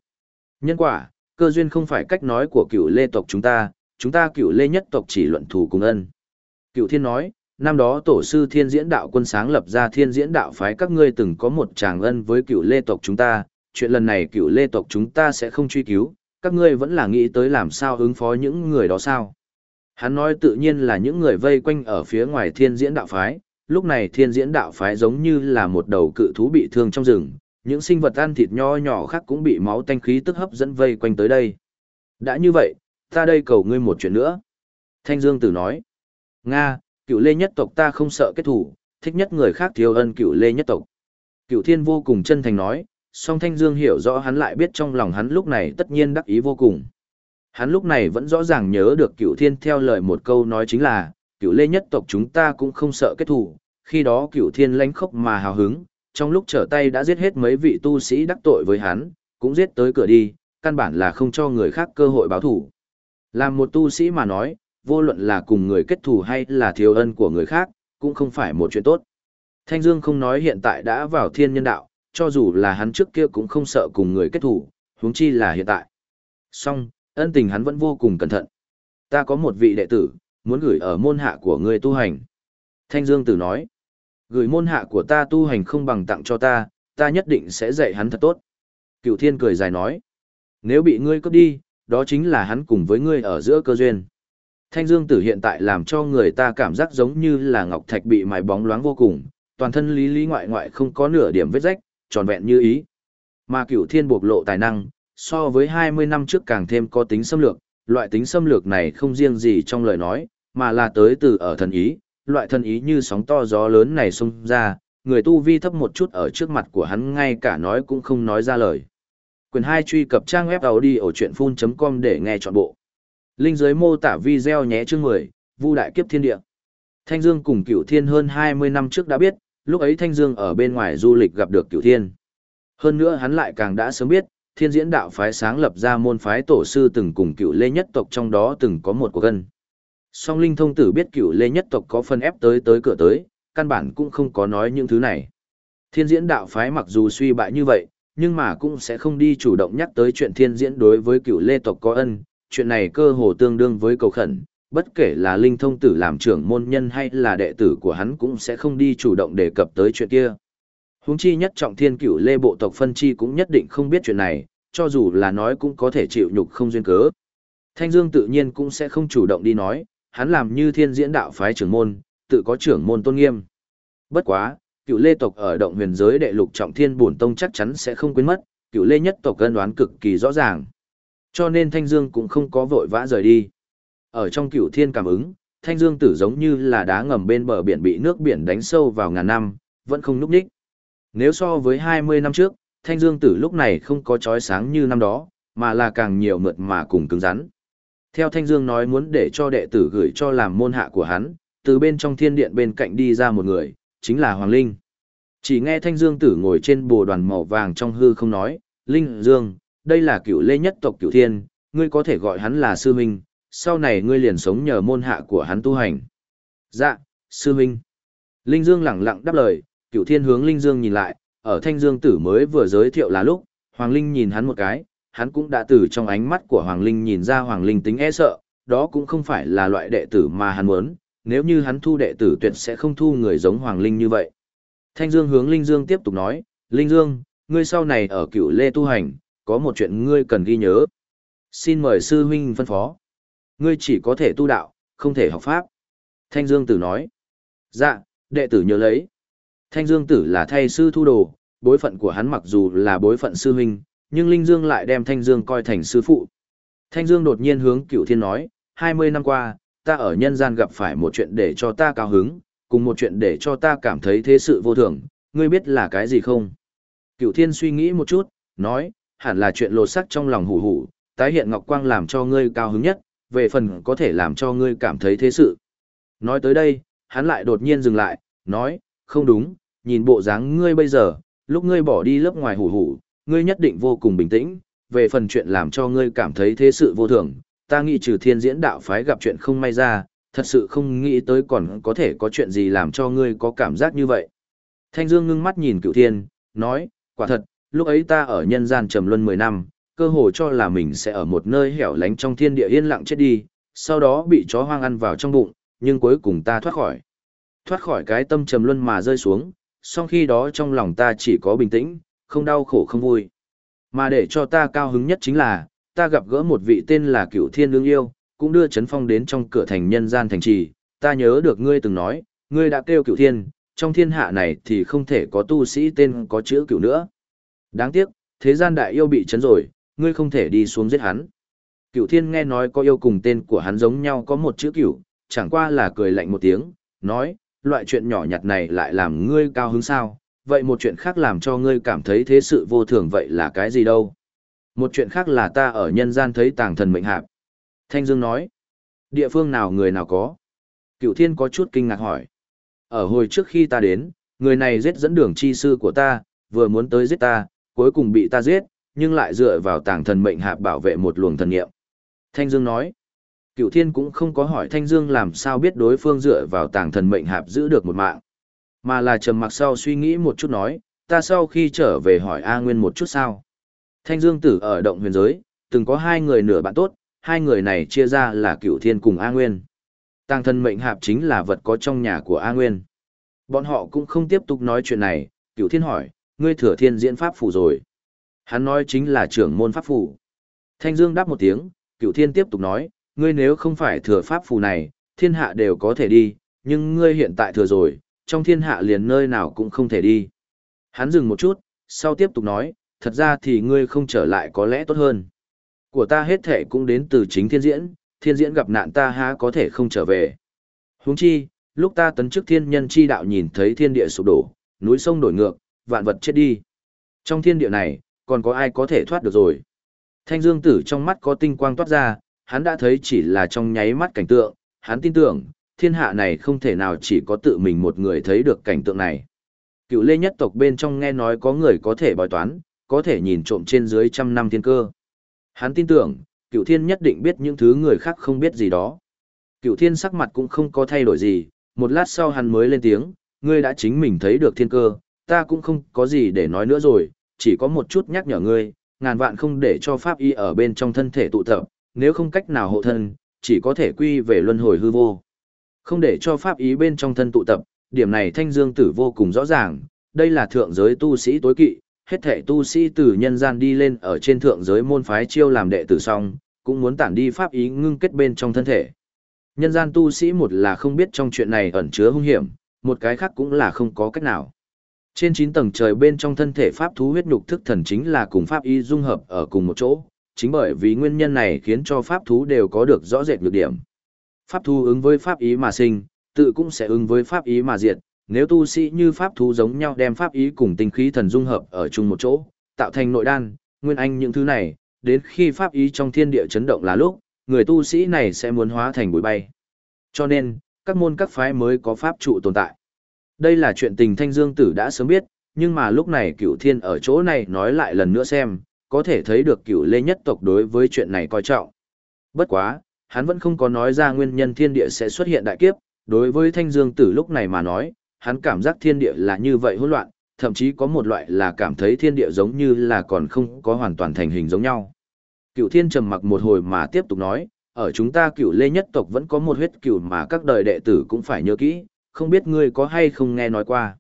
Speaker 1: Nhân quả, cơ duyên không phải cách nói của cửu lê tộc chúng ta, chúng ta cựu lê nhất tộc chỉ luận thù cùng ân. Cựu thiên nói, năm đó tổ sư thiên diễn đạo quân sáng lập ra thiên diễn đạo phái các ngươi từng có một tràng ân với cựu lê tộc chúng ta, chuyện lần này cựu lê tộc chúng ta sẽ không truy cứu, các ngươi vẫn là nghĩ tới làm sao ứng phó những người đó sao. Hắn nói tự nhiên là những người vây quanh ở phía ngoài thiên diễn đạo phái, lúc này thiên diễn đạo phái giống như là một đầu cự thú bị thương trong rừng, những sinh vật ăn thịt nho nhỏ khác cũng bị máu tanh khí tức hấp dẫn vây quanh tới đây. Đã như vậy, ta đây cầu ngươi một chuyện nữa. Thanh Dương Tử nói, Nga, cựu lê nhất tộc ta không sợ kết thủ, thích nhất người khác thiếu ân cựu lê nhất tộc. Cựu thiên vô cùng chân thành nói, song Thanh Dương hiểu rõ hắn lại biết trong lòng hắn lúc này tất nhiên đắc ý vô cùng. Hắn lúc này vẫn rõ ràng nhớ được cựu thiên theo lời một câu nói chính là, cựu lê nhất tộc chúng ta cũng không sợ kết thủ, khi đó cựu thiên lánh khốc mà hào hứng, trong lúc trở tay đã giết hết mấy vị tu sĩ đắc tội với hắn, cũng giết tới cửa đi, căn bản là không cho người khác cơ hội báo thủ. Làm một tu sĩ mà nói, vô luận là cùng người kết thù hay là thiếu ân của người khác, cũng không phải một chuyện tốt. Thanh Dương không nói hiện tại đã vào thiên nhân đạo, cho dù là hắn trước kia cũng không sợ cùng người kết thù, huống chi là hiện tại. Song, ân tình hắn vẫn vô cùng cẩn thận. Ta có một vị đệ tử, muốn gửi ở môn hạ của ngươi tu hành. Thanh Dương Tử nói, gửi môn hạ của ta tu hành không bằng tặng cho ta, ta nhất định sẽ dạy hắn thật tốt. Cựu Thiên cười dài nói, nếu bị ngươi cướp đi, đó chính là hắn cùng với ngươi ở giữa cơ duyên. Thanh Dương Tử hiện tại làm cho người ta cảm giác giống như là ngọc thạch bị mài bóng loáng vô cùng, toàn thân lý lý ngoại ngoại không có nửa điểm vết rách, tròn vẹn như ý. Mà Cửu Thiên bộc lộ tài năng, so với 20 năm trước càng thêm có tính xâm lược, loại tính xâm lược này không riêng gì trong lời nói, mà là tới từ ở thần ý, loại thần ý như sóng to gió lớn này xông ra, người tu vi thấp một chút ở trước mặt của hắn ngay cả nói cũng không nói ra lời. Quyền 2 truy cập trang web audiochuyenphun.com để nghe trọn bộ. Linh dưới mô tả video nhé chương 10, Vu đại kiếp thiên địa. Thanh Dương cùng Cửu Thiên hơn 20 năm trước đã biết, lúc ấy Thanh Dương ở bên ngoài du lịch gặp được Cửu Thiên. Hơn nữa hắn lại càng đã sớm biết, Thiên Diễn đạo phái sáng lập ra môn phái tổ sư từng cùng Cửu Lê nhất tộc trong đó từng có một cuộc gần. Song Linh thông tử biết Cửu Lê nhất tộc có phân ép tới tới cửa tới, căn bản cũng không có nói những thứ này. Thiên Diễn đạo phái mặc dù suy bại như vậy, nhưng mà cũng sẽ không đi chủ động nhắc tới chuyện Thiên Diễn đối với cựu Lê tộc có ân, chuyện này cơ hồ tương đương với cầu khẩn, bất kể là linh thông tử làm trưởng môn nhân hay là đệ tử của hắn cũng sẽ không đi chủ động đề cập tới chuyện kia. Huống chi nhất trọng thiên cửu lê bộ tộc phân chi cũng nhất định không biết chuyện này, cho dù là nói cũng có thể chịu nhục không duyên cớ. Thanh Dương tự nhiên cũng sẽ không chủ động đi nói, hắn làm như thiên diễn đạo phái trưởng môn, tự có trưởng môn tôn nghiêm. Bất quá, Cựu lê tộc ở động huyền giới đệ lục trọng thiên bổn tông chắc chắn sẽ không quên mất, Cựu lê nhất tộc cân đoán cực kỳ rõ ràng. Cho nên Thanh Dương cũng không có vội vã rời đi. Ở trong Cựu thiên cảm ứng, Thanh Dương tử giống như là đá ngầm bên bờ biển bị nước biển đánh sâu vào ngàn năm, vẫn không núp đích. Nếu so với 20 năm trước, Thanh Dương tử lúc này không có chói sáng như năm đó, mà là càng nhiều mượt mà cùng cứng rắn. Theo Thanh Dương nói muốn để cho đệ tử gửi cho làm môn hạ của hắn, từ bên trong thiên điện bên cạnh đi ra một người, chính là Hoàng Linh. Chỉ nghe Thanh Dương tử ngồi trên bồ đoàn màu vàng trong hư không nói, Linh Dương, đây là cựu lê nhất tộc cựu thiên, ngươi có thể gọi hắn là sư minh, sau này ngươi liền sống nhờ môn hạ của hắn tu hành. Dạ, sư minh. Linh Dương lẳng lặng đáp lời, cựu thiên hướng Linh Dương nhìn lại, ở thanh dương tử mới vừa giới thiệu là lúc, Hoàng Linh nhìn hắn một cái, hắn cũng đã từ trong ánh mắt của Hoàng Linh nhìn ra Hoàng Linh tính e sợ, đó cũng không phải là loại đệ tử mà hắn muốn, nếu như hắn thu đệ tử tuyệt sẽ không thu người giống Hoàng Linh như vậy. Thanh Dương hướng Linh Dương tiếp tục nói, Linh Dương, ngươi sau này ở cựu lê tu hành, có một chuyện ngươi cần ghi nhớ. Xin mời sư huynh phân phó. Ngươi chỉ có thể tu đạo, không thể học pháp. Thanh Dương Tử nói. Dạ, đệ tử nhớ lấy. Thanh Dương Tử là thay sư thu đồ, bối phận của hắn mặc dù là bối phận sư huynh, nhưng Linh Dương lại đem Thanh Dương coi thành sư phụ. Thanh Dương đột nhiên hướng Cửu Thiên nói, 20 năm qua, ta ở nhân gian gặp phải một chuyện để cho ta cao hứng, cùng một chuyện để cho ta cảm thấy thế sự vô thường, ngươi biết là cái gì không? Cửu Thiên suy nghĩ một chút, nói, hẳn là chuyện lột sắc trong lòng hủ hủ, tái hiện ngọc quang làm cho ngươi cao hứng nhất, về phần có thể làm cho ngươi cảm thấy thế sự. Nói tới đây, hắn lại đột nhiên dừng lại, nói, không đúng, nhìn bộ dáng ngươi bây giờ, lúc ngươi bỏ đi lớp ngoài hủ hủ, ngươi nhất định vô cùng bình tĩnh, về phần chuyện làm cho ngươi cảm thấy thế sự vô thường, ta nghĩ trừ thiên diễn đạo phái gặp chuyện không may ra, thật sự không nghĩ tới còn có thể có chuyện gì làm cho ngươi có cảm giác như vậy. Thanh Dương ngưng mắt nhìn cựu thiên, nói, quả thật, lúc ấy ta ở nhân gian trầm luân 10 năm, cơ hồ cho là mình sẽ ở một nơi hẻo lánh trong thiên địa yên lặng chết đi, sau đó bị chó hoang ăn vào trong bụng, nhưng cuối cùng ta thoát khỏi. Thoát khỏi cái tâm trầm luân mà rơi xuống, song khi đó trong lòng ta chỉ có bình tĩnh, không đau khổ không vui. Mà để cho ta cao hứng nhất chính là, ta gặp gỡ một vị tên là cựu thiên lương yêu, cũng đưa Trấn phong đến trong cửa thành nhân gian thành trì, ta nhớ được ngươi từng nói, ngươi đã kêu cựu thiên, trong thiên hạ này thì không thể có tu sĩ tên có chữ cựu nữa. Đáng tiếc, thế gian đại yêu bị chấn rồi, ngươi không thể đi xuống giết hắn. Cựu thiên nghe nói có yêu cùng tên của hắn giống nhau có một chữ cựu, chẳng qua là cười lạnh một tiếng, nói, loại chuyện nhỏ nhặt này lại làm ngươi cao hứng sao, vậy một chuyện khác làm cho ngươi cảm thấy thế sự vô thường vậy là cái gì đâu. Một chuyện khác là ta ở nhân gian thấy tàng thần mệnh hạp. Thanh Dương nói, địa phương nào người nào có. Cựu thiên có chút kinh ngạc hỏi. Ở hồi trước khi ta đến, người này giết dẫn đường chi sư của ta, vừa muốn tới giết ta, cuối cùng bị ta giết, nhưng lại dựa vào tàng thần mệnh hạp bảo vệ một luồng thần niệm. Thanh Dương nói, Cựu Thiên cũng không có hỏi Thanh Dương làm sao biết đối phương dựa vào tàng thần mệnh hạp giữ được một mạng, mà là trầm mặc sau suy nghĩ một chút nói, ta sau khi trở về hỏi A Nguyên một chút sao. Thanh Dương tử ở động huyền giới, từng có hai người nửa bạn tốt, hai người này chia ra là cựu thiên cùng A Nguyên. Tàng thân mệnh hạp chính là vật có trong nhà của A Nguyên. Bọn họ cũng không tiếp tục nói chuyện này, cựu thiên hỏi, ngươi thừa thiên diễn pháp phù rồi. Hắn nói chính là trưởng môn pháp phù. Thanh Dương đáp một tiếng, cựu thiên tiếp tục nói, ngươi nếu không phải thừa pháp phù này, thiên hạ đều có thể đi, nhưng ngươi hiện tại thừa rồi, trong thiên hạ liền nơi nào cũng không thể đi. Hắn dừng một chút, sau tiếp tục nói, thật ra thì ngươi không trở lại có lẽ tốt hơn. Của ta hết thể cũng đến từ chính thiên diễn, thiên diễn gặp nạn ta há có thể không trở về. Huống chi, lúc ta tấn chức thiên nhân chi đạo nhìn thấy thiên địa sụp đổ, núi sông đổi ngược, vạn vật chết đi. Trong thiên địa này, còn có ai có thể thoát được rồi. Thanh dương tử trong mắt có tinh quang toát ra, hắn đã thấy chỉ là trong nháy mắt cảnh tượng, hắn tin tưởng, thiên hạ này không thể nào chỉ có tự mình một người thấy được cảnh tượng này. Cựu lê nhất tộc bên trong nghe nói có người có thể bói toán, có thể nhìn trộm trên dưới trăm năm thiên cơ. Hắn tin tưởng, cựu thiên nhất định biết những thứ người khác không biết gì đó. Cựu thiên sắc mặt cũng không có thay đổi gì, một lát sau hắn mới lên tiếng, ngươi đã chính mình thấy được thiên cơ, ta cũng không có gì để nói nữa rồi, chỉ có một chút nhắc nhở ngươi, ngàn vạn không để cho pháp y ở bên trong thân thể tụ tập, nếu không cách nào hộ thân, chỉ có thể quy về luân hồi hư vô. Không để cho pháp ý bên trong thân tụ tập, điểm này thanh dương tử vô cùng rõ ràng, đây là thượng giới tu sĩ tối kỵ, hết thệ tu sĩ từ nhân gian đi lên ở trên thượng giới môn phái chiêu làm đệ tử xong, cũng muốn tản đi pháp ý ngưng kết bên trong thân thể. Nhân gian tu sĩ một là không biết trong chuyện này ẩn chứa hung hiểm, một cái khác cũng là không có cách nào. Trên 9 tầng trời bên trong thân thể pháp thú huyết nhục thức thần chính là cùng pháp ý dung hợp ở cùng một chỗ, chính bởi vì nguyên nhân này khiến cho pháp thú đều có được rõ rệt nhược điểm. Pháp thú ứng với pháp ý mà sinh, tự cũng sẽ ứng với pháp ý mà diệt, nếu tu sĩ như pháp thú giống nhau đem pháp ý cùng tinh khí thần dung hợp ở chung một chỗ, tạo thành nội đan, nguyên anh những thứ này, đến khi pháp ý trong thiên địa chấn động là lúc, người tu sĩ này sẽ muốn hóa thành bụi bay. Cho nên, các môn các phái mới có pháp trụ tồn tại. Đây là chuyện tình Thanh Dương Tử đã sớm biết, nhưng mà lúc này Cửu Thiên ở chỗ này nói lại lần nữa xem, có thể thấy được Cửu Lê nhất tộc đối với chuyện này coi trọng. Bất quá, hắn vẫn không có nói ra nguyên nhân thiên địa sẽ xuất hiện đại kiếp, đối với Thanh Dương Tử lúc này mà nói, hắn cảm giác thiên địa là như vậy hỗn loạn, thậm chí có một loại là cảm thấy thiên địa giống như là còn không có hoàn toàn thành hình giống nhau. Cựu thiên trầm mặc một hồi mà tiếp tục nói, ở chúng ta cựu lê nhất tộc vẫn có một huyết cựu mà các đời đệ tử cũng phải nhớ kỹ, không biết ngươi có hay không nghe nói qua.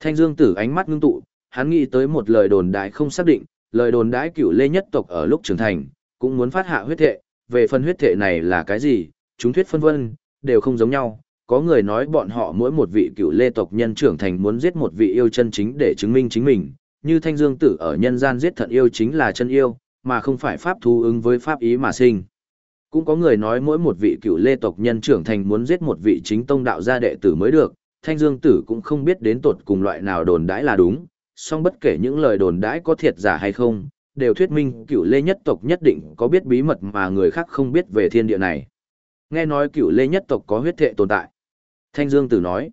Speaker 1: Thanh Dương Tử ánh mắt ngưng tụ, hắn nghĩ tới một lời đồn đại không xác định, lời đồn đại cựu lê nhất tộc ở lúc trưởng thành, cũng muốn phát hạ huyết thệ, về phần huyết thệ này là cái gì, chúng thuyết phân vân, đều không giống nhau. Có người nói bọn họ mỗi một vị cựu lê tộc nhân trưởng thành muốn giết một vị yêu chân chính để chứng minh chính mình, như thanh dương tử ở nhân gian giết thận yêu chính là chân yêu, mà không phải pháp thu ứng với pháp ý mà sinh. Cũng có người nói mỗi một vị cựu lê tộc nhân trưởng thành muốn giết một vị chính tông đạo gia đệ tử mới được, thanh dương tử cũng không biết đến tột cùng loại nào đồn đãi là đúng, song bất kể những lời đồn đãi có thiệt giả hay không, đều thuyết minh cựu lê nhất tộc nhất định có biết bí mật mà người khác không biết về thiên địa này. Nghe nói cựu lê nhất tộc có huyết thệ tồn tại. Thanh Dương Tử nói,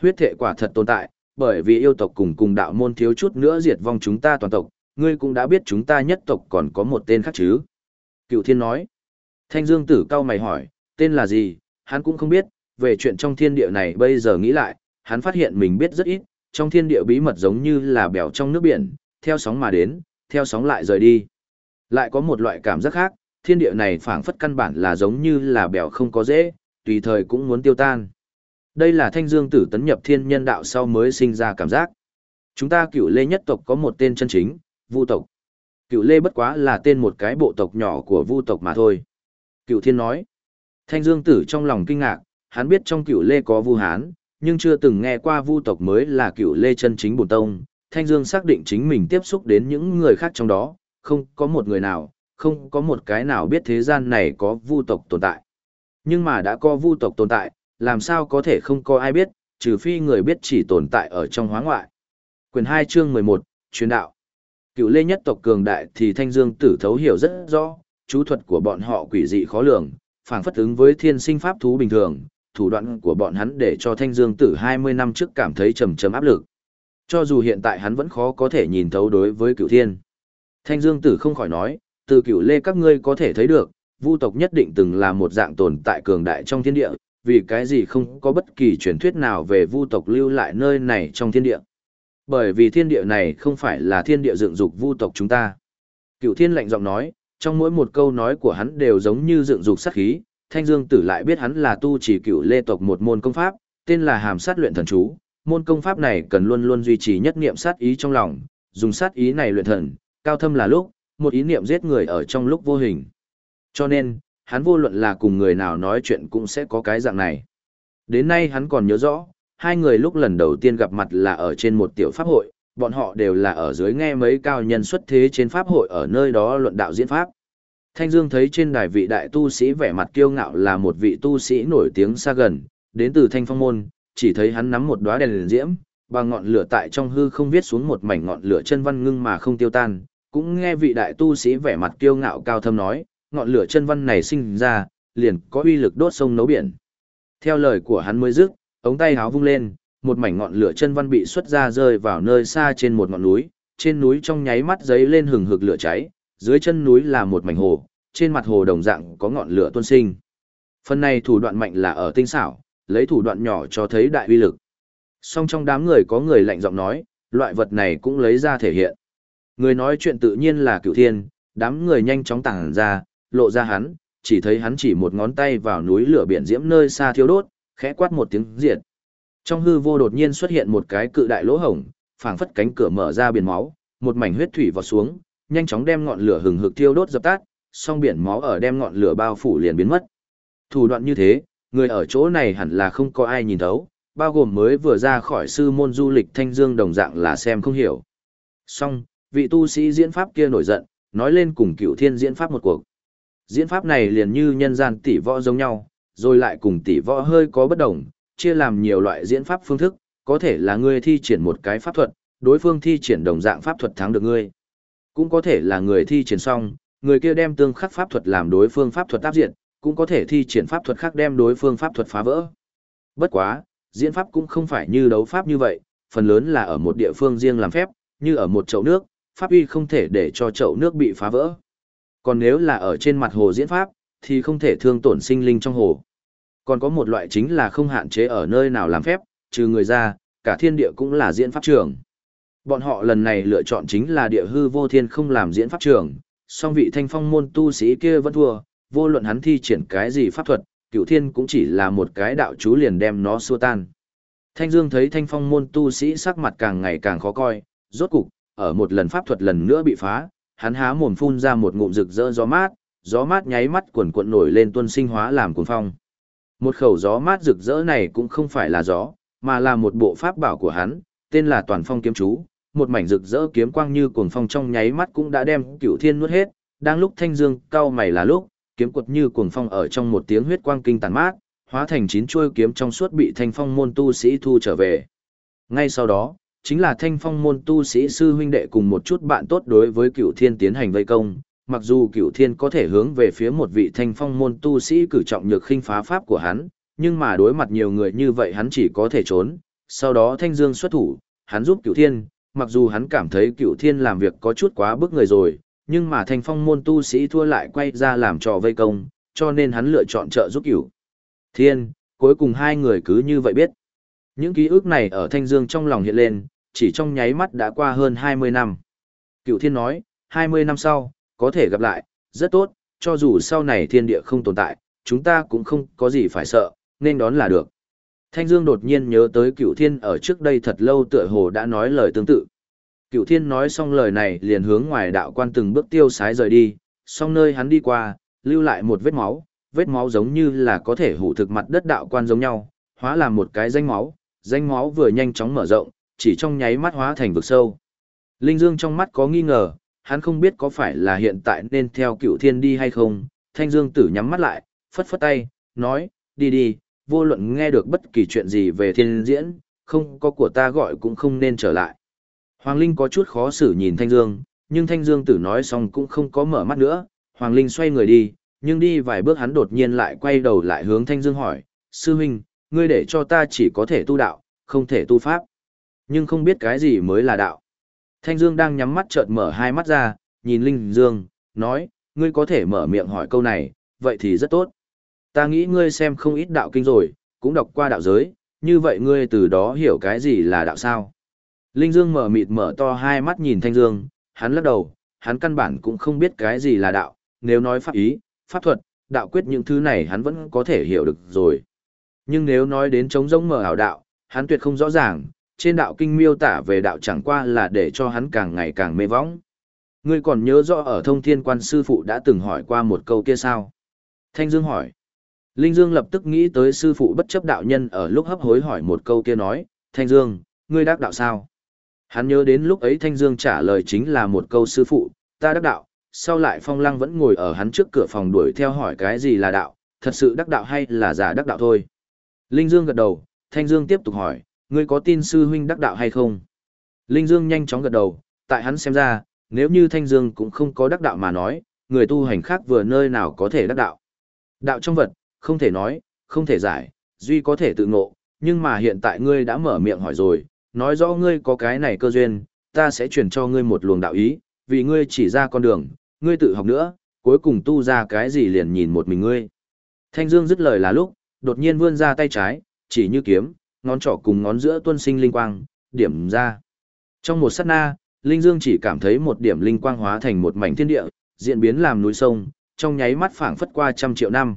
Speaker 1: huyết thệ quả thật tồn tại, bởi vì yêu tộc cùng cùng đạo môn thiếu chút nữa diệt vong chúng ta toàn tộc, ngươi cũng đã biết chúng ta nhất tộc còn có một tên khác chứ. Cựu thiên nói, Thanh Dương Tử cao mày hỏi, tên là gì, hắn cũng không biết, về chuyện trong thiên địa này bây giờ nghĩ lại, hắn phát hiện mình biết rất ít, trong thiên địa bí mật giống như là bèo trong nước biển, theo sóng mà đến, theo sóng lại rời đi. Lại có một loại cảm giác khác, thiên địa này phảng phất căn bản là giống như là bèo không có dễ, tùy thời cũng muốn tiêu tan. Đây là thanh dương tử tấn nhập thiên nhân đạo sau mới sinh ra cảm giác. Chúng ta cựu lê nhất tộc có một tên chân chính, vu tộc. Cựu lê bất quá là tên một cái bộ tộc nhỏ của vu tộc mà thôi. Cựu thiên nói. Thanh dương tử trong lòng kinh ngạc, hắn biết trong cựu lê có vu hán, nhưng chưa từng nghe qua vu tộc mới là cựu lê chân chính bổn tông, Thanh Dương xác định chính mình tiếp xúc đến những người khác trong đó, không có một người nào, không có một cái nào biết thế gian này có vu tộc tồn tại. Nhưng mà đã có vu tộc tồn tại, làm sao có thể không có ai biết, trừ phi người biết chỉ tồn tại ở trong hóa ngoại. Quyền 2 chương 11, truyền đạo. Cựu lê nhất tộc cường đại thì Thanh Dương tử thấu hiểu rất rõ, chú thuật của bọn họ quỷ dị khó lường, phảng phất ứng với thiên sinh pháp thú bình thường, thủ đoạn của bọn hắn để cho Thanh Dương tử 20 năm trước cảm thấy trầm trầm áp lực. Cho dù hiện tại hắn vẫn khó có thể nhìn thấu đối với cựu thiên. Thanh Dương Tử không khỏi nói, từ cựu lê các ngươi có thể thấy được, vu tộc nhất định từng là một dạng tồn tại cường đại trong thiên địa, vì cái gì không có bất kỳ truyền thuyết nào về vu tộc lưu lại nơi này trong thiên địa. Bởi vì thiên địa này không phải là thiên địa dựng dục vu tộc chúng ta. Cựu thiên lạnh giọng nói, trong mỗi một câu nói của hắn đều giống như dựng dục sát khí, Thanh Dương Tử lại biết hắn là tu chỉ cựu lê tộc một môn công pháp, tên là Hàm Sát Luyện Thần Chú. Môn công pháp này cần luôn luôn duy trì nhất niệm sát ý trong lòng, dùng sát ý này luyện thần, cao thâm là lúc, một ý niệm giết người ở trong lúc vô hình. Cho nên, hắn vô luận là cùng người nào nói chuyện cũng sẽ có cái dạng này. Đến nay hắn còn nhớ rõ, hai người lúc lần đầu tiên gặp mặt là ở trên một tiểu pháp hội, bọn họ đều là ở dưới nghe mấy cao nhân xuất thế trên pháp hội ở nơi đó luận đạo diễn pháp. Thanh Dương thấy trên đài vị đại tu sĩ vẻ mặt kiêu ngạo là một vị tu sĩ nổi tiếng xa gần, đến từ Thanh Phong Môn, chỉ thấy hắn nắm một đóa đèn liền diễm, bằng ngọn lửa tại trong hư không viết xuống một mảnh ngọn lửa chân văn ngưng mà không tiêu tan, cũng nghe vị đại tu sĩ vẻ mặt kiêu ngạo cao thâm nói, ngọn lửa chân văn này sinh ra, liền có uy lực đốt sông nấu biển. Theo lời của hắn mới dứt, ống tay háo vung lên, một mảnh ngọn lửa chân văn bị xuất ra rơi vào nơi xa trên một ngọn núi, trên núi trong nháy mắt giấy lên hừng hực lửa cháy, dưới chân núi là một mảnh hồ, trên mặt hồ đồng dạng có ngọn lửa tuôn sinh. Phần này thủ đoạn mạnh là ở tinh xảo, lấy thủ đoạn nhỏ cho thấy đại uy lực. Song trong đám người có người lạnh giọng nói, loại vật này cũng lấy ra thể hiện. Người nói chuyện tự nhiên là cựu thiên, đám người nhanh chóng tàng ra, lộ ra hắn, chỉ thấy hắn chỉ một ngón tay vào núi lửa biển diễm nơi xa thiêu đốt, khẽ quát một tiếng diệt. Trong hư vô đột nhiên xuất hiện một cái cự đại lỗ hổng, phảng phất cánh cửa mở ra biển máu, một mảnh huyết thủy vào xuống, nhanh chóng đem ngọn lửa hừng hực thiêu đốt dập tắt, song biển máu ở đem ngọn lửa bao phủ liền biến mất. Thủ đoạn như thế, người ở chỗ này hẳn là không có ai nhìn thấu, bao gồm mới vừa ra khỏi sư môn du lịch Thanh Dương đồng dạng là xem không hiểu. Song, vị tu sĩ diễn pháp kia nổi giận, nói lên cùng cựu thiên diễn pháp một cuộc. Diễn pháp này liền như nhân gian tỷ võ giống nhau, rồi lại cùng tỷ võ hơi có bất đồng, chia làm nhiều loại diễn pháp phương thức, có thể là ngươi thi triển một cái pháp thuật, đối phương thi triển đồng dạng pháp thuật thắng được ngươi. Cũng có thể là người thi triển xong, người kia đem tương khắc pháp thuật làm đối phương pháp thuật áp diện, cũng có thể thi triển pháp thuật khác đem đối phương pháp thuật phá vỡ. Bất quá, diễn pháp cũng không phải như đấu pháp như vậy, phần lớn là ở một địa phương riêng làm phép, như ở một chậu nước, pháp uy không thể để cho chậu nước bị phá vỡ. Còn nếu là ở trên mặt hồ diễn pháp, thì không thể thương tổn sinh linh trong hồ. Còn có một loại chính là không hạn chế ở nơi nào làm phép, trừ người ra, cả thiên địa cũng là diễn pháp trường. Bọn họ lần này lựa chọn chính là địa hư vô thiên không làm diễn pháp trường, song vị thanh phong môn tu sĩ kia vẫn thua, vô luận hắn thi triển cái gì pháp thuật, cựu thiên cũng chỉ là một cái đạo chú liền đem nó xua tan. Thanh Dương thấy thanh phong môn tu sĩ sắc mặt càng ngày càng khó coi, rốt cục, ở một lần pháp thuật lần nữa bị phá, hắn há mồm phun ra một ngụm rực rỡ gió mát, gió mát nháy mắt cuộn cuộn nổi lên tuôn sinh hóa làm cuồng phong. Một khẩu gió mát rực rỡ này cũng không phải là gió, mà là một bộ pháp bảo của hắn, tên là Toàn Phong kiếm chú, một mảnh rực rỡ kiếm quang như cuồng phong trong nháy mắt cũng đã đem Cửu Thiên nuốt hết, đang lúc Thanh Dương cao mày là lúc, kiếm quật như cuồng phong ở trong một tiếng huyết quang kinh tàn mát, hóa thành chín chuôi kiếm trong suốt bị Thanh Phong môn tu sĩ thu trở về. Ngay sau đó, chính là Thanh Phong môn tu sĩ sư huynh đệ cùng một chút bạn tốt đối với Cửu Thiên tiến hành vây công, mặc dù Cửu Thiên có thể hướng về phía một vị Thanh Phong môn tu sĩ cử trọng nhược khinh phá pháp của hắn, nhưng mà đối mặt nhiều người như vậy hắn chỉ có thể trốn. Sau đó Thanh Dương xuất thủ, hắn giúp Cửu Thiên, mặc dù hắn cảm thấy Cửu Thiên làm việc có chút quá bức người rồi, nhưng mà Thanh Phong môn tu sĩ thua lại quay ra làm trò vây công, cho nên hắn lựa chọn trợ giúp Cửu Thiên, cuối cùng hai người cứ như vậy biết. Những ký ức này ở Thanh Dương trong lòng hiện lên, chỉ trong nháy mắt đã qua hơn 20 năm. Cựu Thiên nói, 20 năm sau, có thể gặp lại, rất tốt, cho dù sau này thiên địa không tồn tại, chúng ta cũng không có gì phải sợ, nên đón là được. Thanh Dương đột nhiên nhớ tới Cựu Thiên ở trước đây thật lâu tựa hồ đã nói lời tương tự. Cựu Thiên nói xong lời này liền hướng ngoài đạo quan từng bước tiêu sái rời đi, xong nơi hắn đi qua, lưu lại một vết máu, vết máu giống như là có thể hủ thực mặt đất đạo quan giống nhau, hóa làm một cái danh máu, danh máu vừa nhanh chóng mở rộng, chỉ trong nháy mắt hóa thành vực sâu. Linh Dương trong mắt có nghi ngờ, hắn không biết có phải là hiện tại nên theo cựu thiên đi hay không. Thanh Dương tử nhắm mắt lại, phất phất tay, nói, đi đi, vô luận nghe được bất kỳ chuyện gì về thiên diễn, không có của ta gọi cũng không nên trở lại. Hoàng Linh có chút khó xử nhìn Thanh Dương, nhưng Thanh Dương tử nói xong cũng không có mở mắt nữa. Hoàng Linh xoay người đi, nhưng đi vài bước hắn đột nhiên lại quay đầu lại hướng Thanh Dương hỏi, Sư huynh, ngươi để cho ta chỉ có thể tu đạo, không thể tu pháp. Nhưng không biết cái gì mới là đạo. Thanh Dương đang nhắm mắt chợt mở hai mắt ra, nhìn Linh Dương, nói, ngươi có thể mở miệng hỏi câu này, vậy thì rất tốt. Ta nghĩ ngươi xem không ít đạo kinh rồi, cũng đọc qua đạo giới, như vậy ngươi từ đó hiểu cái gì là đạo sao. Linh Dương mở mịt mở to hai mắt nhìn Thanh Dương, hắn lắc đầu, hắn căn bản cũng không biết cái gì là đạo, nếu nói pháp ý, pháp thuật, đạo quyết những thứ này hắn vẫn có thể hiểu được rồi. Nhưng nếu nói đến chống giống mở ảo đạo, hắn tuyệt không rõ ràng, trên đạo kinh miêu tả về đạo chẳng qua là để cho hắn càng ngày càng mê võng. Ngươi còn nhớ rõ ở thông thiên quan sư phụ đã từng hỏi qua một câu kia sao? Thanh Dương hỏi. Linh Dương lập tức nghĩ tới sư phụ bất chấp đạo nhân ở lúc hấp hối hỏi một câu kia nói, Thanh Dương, ngươi đắc đạo sao? Hắn nhớ đến lúc ấy Thanh Dương trả lời chính là một câu sư phụ, ta đắc đạo, sau lại Phong Lăng vẫn ngồi ở hắn trước cửa phòng đuổi theo hỏi cái gì là đạo, thật sự đắc đạo hay là giả đắc đạo thôi. Linh Dương gật đầu, Thanh Dương tiếp tục hỏi, ngươi có tin sư huynh đắc đạo hay không? Linh Dương nhanh chóng gật đầu, tại hắn xem ra, nếu như Thanh Dương cũng không có đắc đạo mà nói, người tu hành khác vừa nơi nào có thể đắc đạo. Đạo trong vật, không thể nói, không thể giải, duy có thể tự ngộ, nhưng mà hiện tại ngươi đã mở miệng hỏi rồi, nói rõ ngươi có cái này cơ duyên, ta sẽ truyền cho ngươi một luồng đạo ý, vì ngươi chỉ ra con đường, ngươi tự học nữa, cuối cùng tu ra cái gì liền nhìn một mình ngươi. Thanh Dương dứt lời là lúc, đột nhiên vươn ra tay trái, chỉ như kiếm, ngón trỏ cùng ngón giữa tuân sinh linh quang, điểm ra. Trong một sát na, Linh Dương chỉ cảm thấy một điểm linh quang hóa thành một mảnh thiên địa, diễn biến làm núi sông, trong nháy mắt phảng phất qua trăm triệu năm.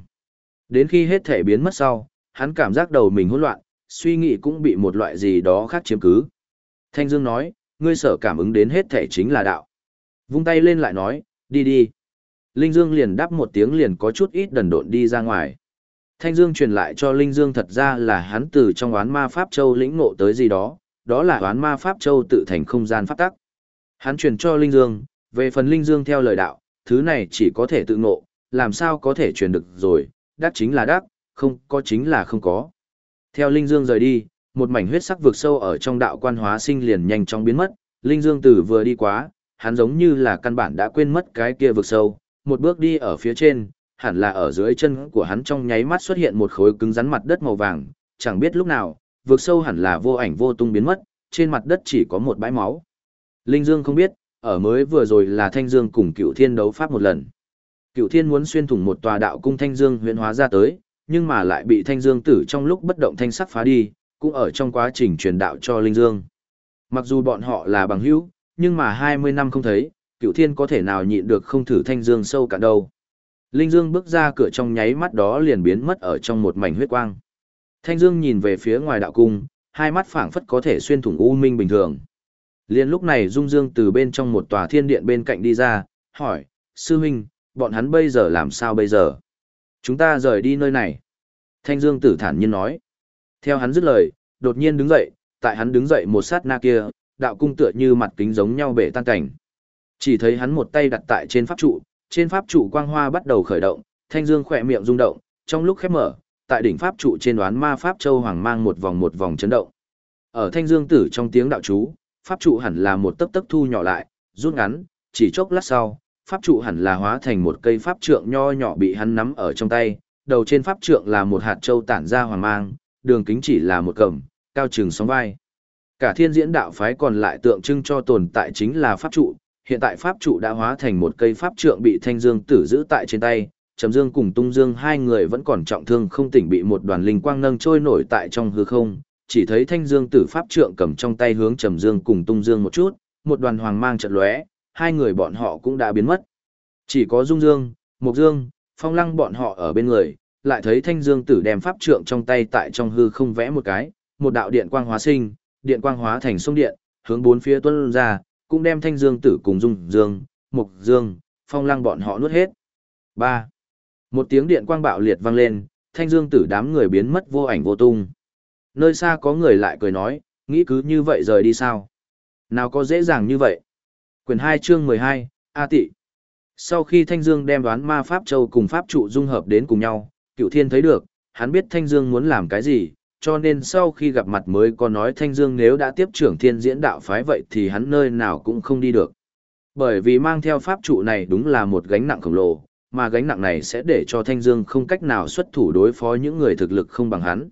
Speaker 1: Đến khi hết thể biến mất sau, hắn cảm giác đầu mình hỗn loạn, suy nghĩ cũng bị một loại gì đó khác chiếm cứ. Thanh Dương nói, ngươi sở cảm ứng đến hết thể chính là đạo. Vung tay lên lại nói, đi đi. Linh Dương liền đáp một tiếng liền có chút ít đần độn đi ra ngoài. Thanh Dương truyền lại cho Linh Dương thật ra là hắn từ trong oán ma Pháp Châu lĩnh ngộ tới gì đó, đó là oán ma Pháp Châu tự thành không gian pháp tắc. Hắn truyền cho Linh Dương, về phần Linh Dương theo lời đạo, thứ này chỉ có thể tự ngộ, làm sao có thể truyền được rồi, đắc chính là đắc, không có chính là không có. Theo Linh Dương rời đi, một mảnh huyết sắc vực sâu ở trong đạo quan hóa sinh liền nhanh chóng biến mất, Linh Dương tử vừa đi quá, hắn giống như là căn bản đã quên mất cái kia vực sâu, một bước đi ở phía trên, hẳn là ở dưới chân của hắn trong nháy mắt xuất hiện một khối cứng rắn mặt đất màu vàng, chẳng biết lúc nào, vực sâu hẳn là vô ảnh vô tung biến mất, trên mặt đất chỉ có một bãi máu. Linh Dương không biết, ở mới vừa rồi là Thanh Dương cùng Cựu Thiên đấu pháp một lần. Cựu Thiên muốn xuyên thủng một tòa đạo cung Thanh Dương huyễn hóa ra tới, nhưng mà lại bị Thanh Dương tử trong lúc bất động thanh sắc phá đi, cũng ở trong quá trình truyền đạo cho Linh Dương. Mặc dù bọn họ là bằng hữu, nhưng mà 20 năm không thấy, Cựu Thiên có thể nào nhịn được không thử Thanh Dương sâu cả đâu. Linh Dương bước ra cửa trong nháy mắt đó liền biến mất ở trong một mảnh huyết quang. Thanh Dương nhìn về phía ngoài đạo cung, hai mắt phảng phất có thể xuyên thủng u minh bình thường. Liên lúc này Dung Dương từ bên trong một tòa thiên điện bên cạnh đi ra, hỏi, sư huynh, bọn hắn bây giờ làm sao bây giờ? Chúng ta rời đi nơi này. Thanh Dương tử thản nhiên nói. Theo hắn dứt lời, đột nhiên đứng dậy, tại hắn đứng dậy một sát na kia, đạo cung tựa như mặt kính giống nhau bể tan cảnh. Chỉ thấy hắn một tay đặt tại trên pháp trụ, trên pháp trụ quang hoa bắt đầu khởi động, Thanh Dương khỏe miệng rung động, trong lúc khép mở, tại đỉnh pháp trụ trên đoán ma pháp châu hoàng mang một vòng một vòng chấn động. Ở Thanh Dương tử trong tiếng đạo chú, pháp trụ hẳn là một tấc tấc thu nhỏ lại, rút ngắn, chỉ chốc lát sau, pháp trụ hẳn là hóa thành một cây pháp trượng nho nhỏ bị hắn nắm ở trong tay, đầu trên pháp trượng là một hạt châu tản ra hoàng mang, đường kính chỉ là một cầm, cao chừng sóng vai. Cả thiên diễn đạo phái còn lại tượng trưng cho tồn tại chính là pháp trụ, hiện tại pháp trụ đã hóa thành một cây pháp trượng bị thanh dương tử giữ tại trên tay, Trầm Dương cùng Tung Dương hai người vẫn còn trọng thương không tỉnh bị một đoàn linh quang nâng trôi nổi tại trong hư không, chỉ thấy thanh dương tử pháp trượng cầm trong tay hướng trầm dương cùng tung dương một chút, một đoàn hoàng mang trận lóe, hai người bọn họ cũng đã biến mất. Chỉ có dung dương, mục dương, phong lăng bọn họ ở bên người, lại thấy thanh dương tử đem pháp trượng trong tay tại trong hư không vẽ một cái, một đạo điện quang hóa sinh, điện quang hóa thành sông điện, hướng bốn phía tuân ra, cũng đem thanh dương tử cùng dung dương, mục dương, phong lăng bọn họ nuốt hết. 3. Một tiếng điện quang bạo liệt vang lên, thanh dương tử đám người biến mất vô ảnh vô tung nơi xa có người lại cười nói, nghĩ cứ như vậy rời đi sao? Nào có dễ dàng như vậy? Quyền 2 chương 12, A tị. Sau khi Thanh Dương đem đoán ma Pháp Châu cùng Pháp trụ dung hợp đến cùng nhau, cựu thiên thấy được, hắn biết Thanh Dương muốn làm cái gì, cho nên sau khi gặp mặt mới có nói Thanh Dương nếu đã tiếp trưởng thiên diễn đạo phái vậy thì hắn nơi nào cũng không đi được. Bởi vì mang theo Pháp trụ này đúng là một gánh nặng khổng lồ, mà gánh nặng này sẽ để cho Thanh Dương không cách nào xuất thủ đối phó những người thực lực không bằng hắn.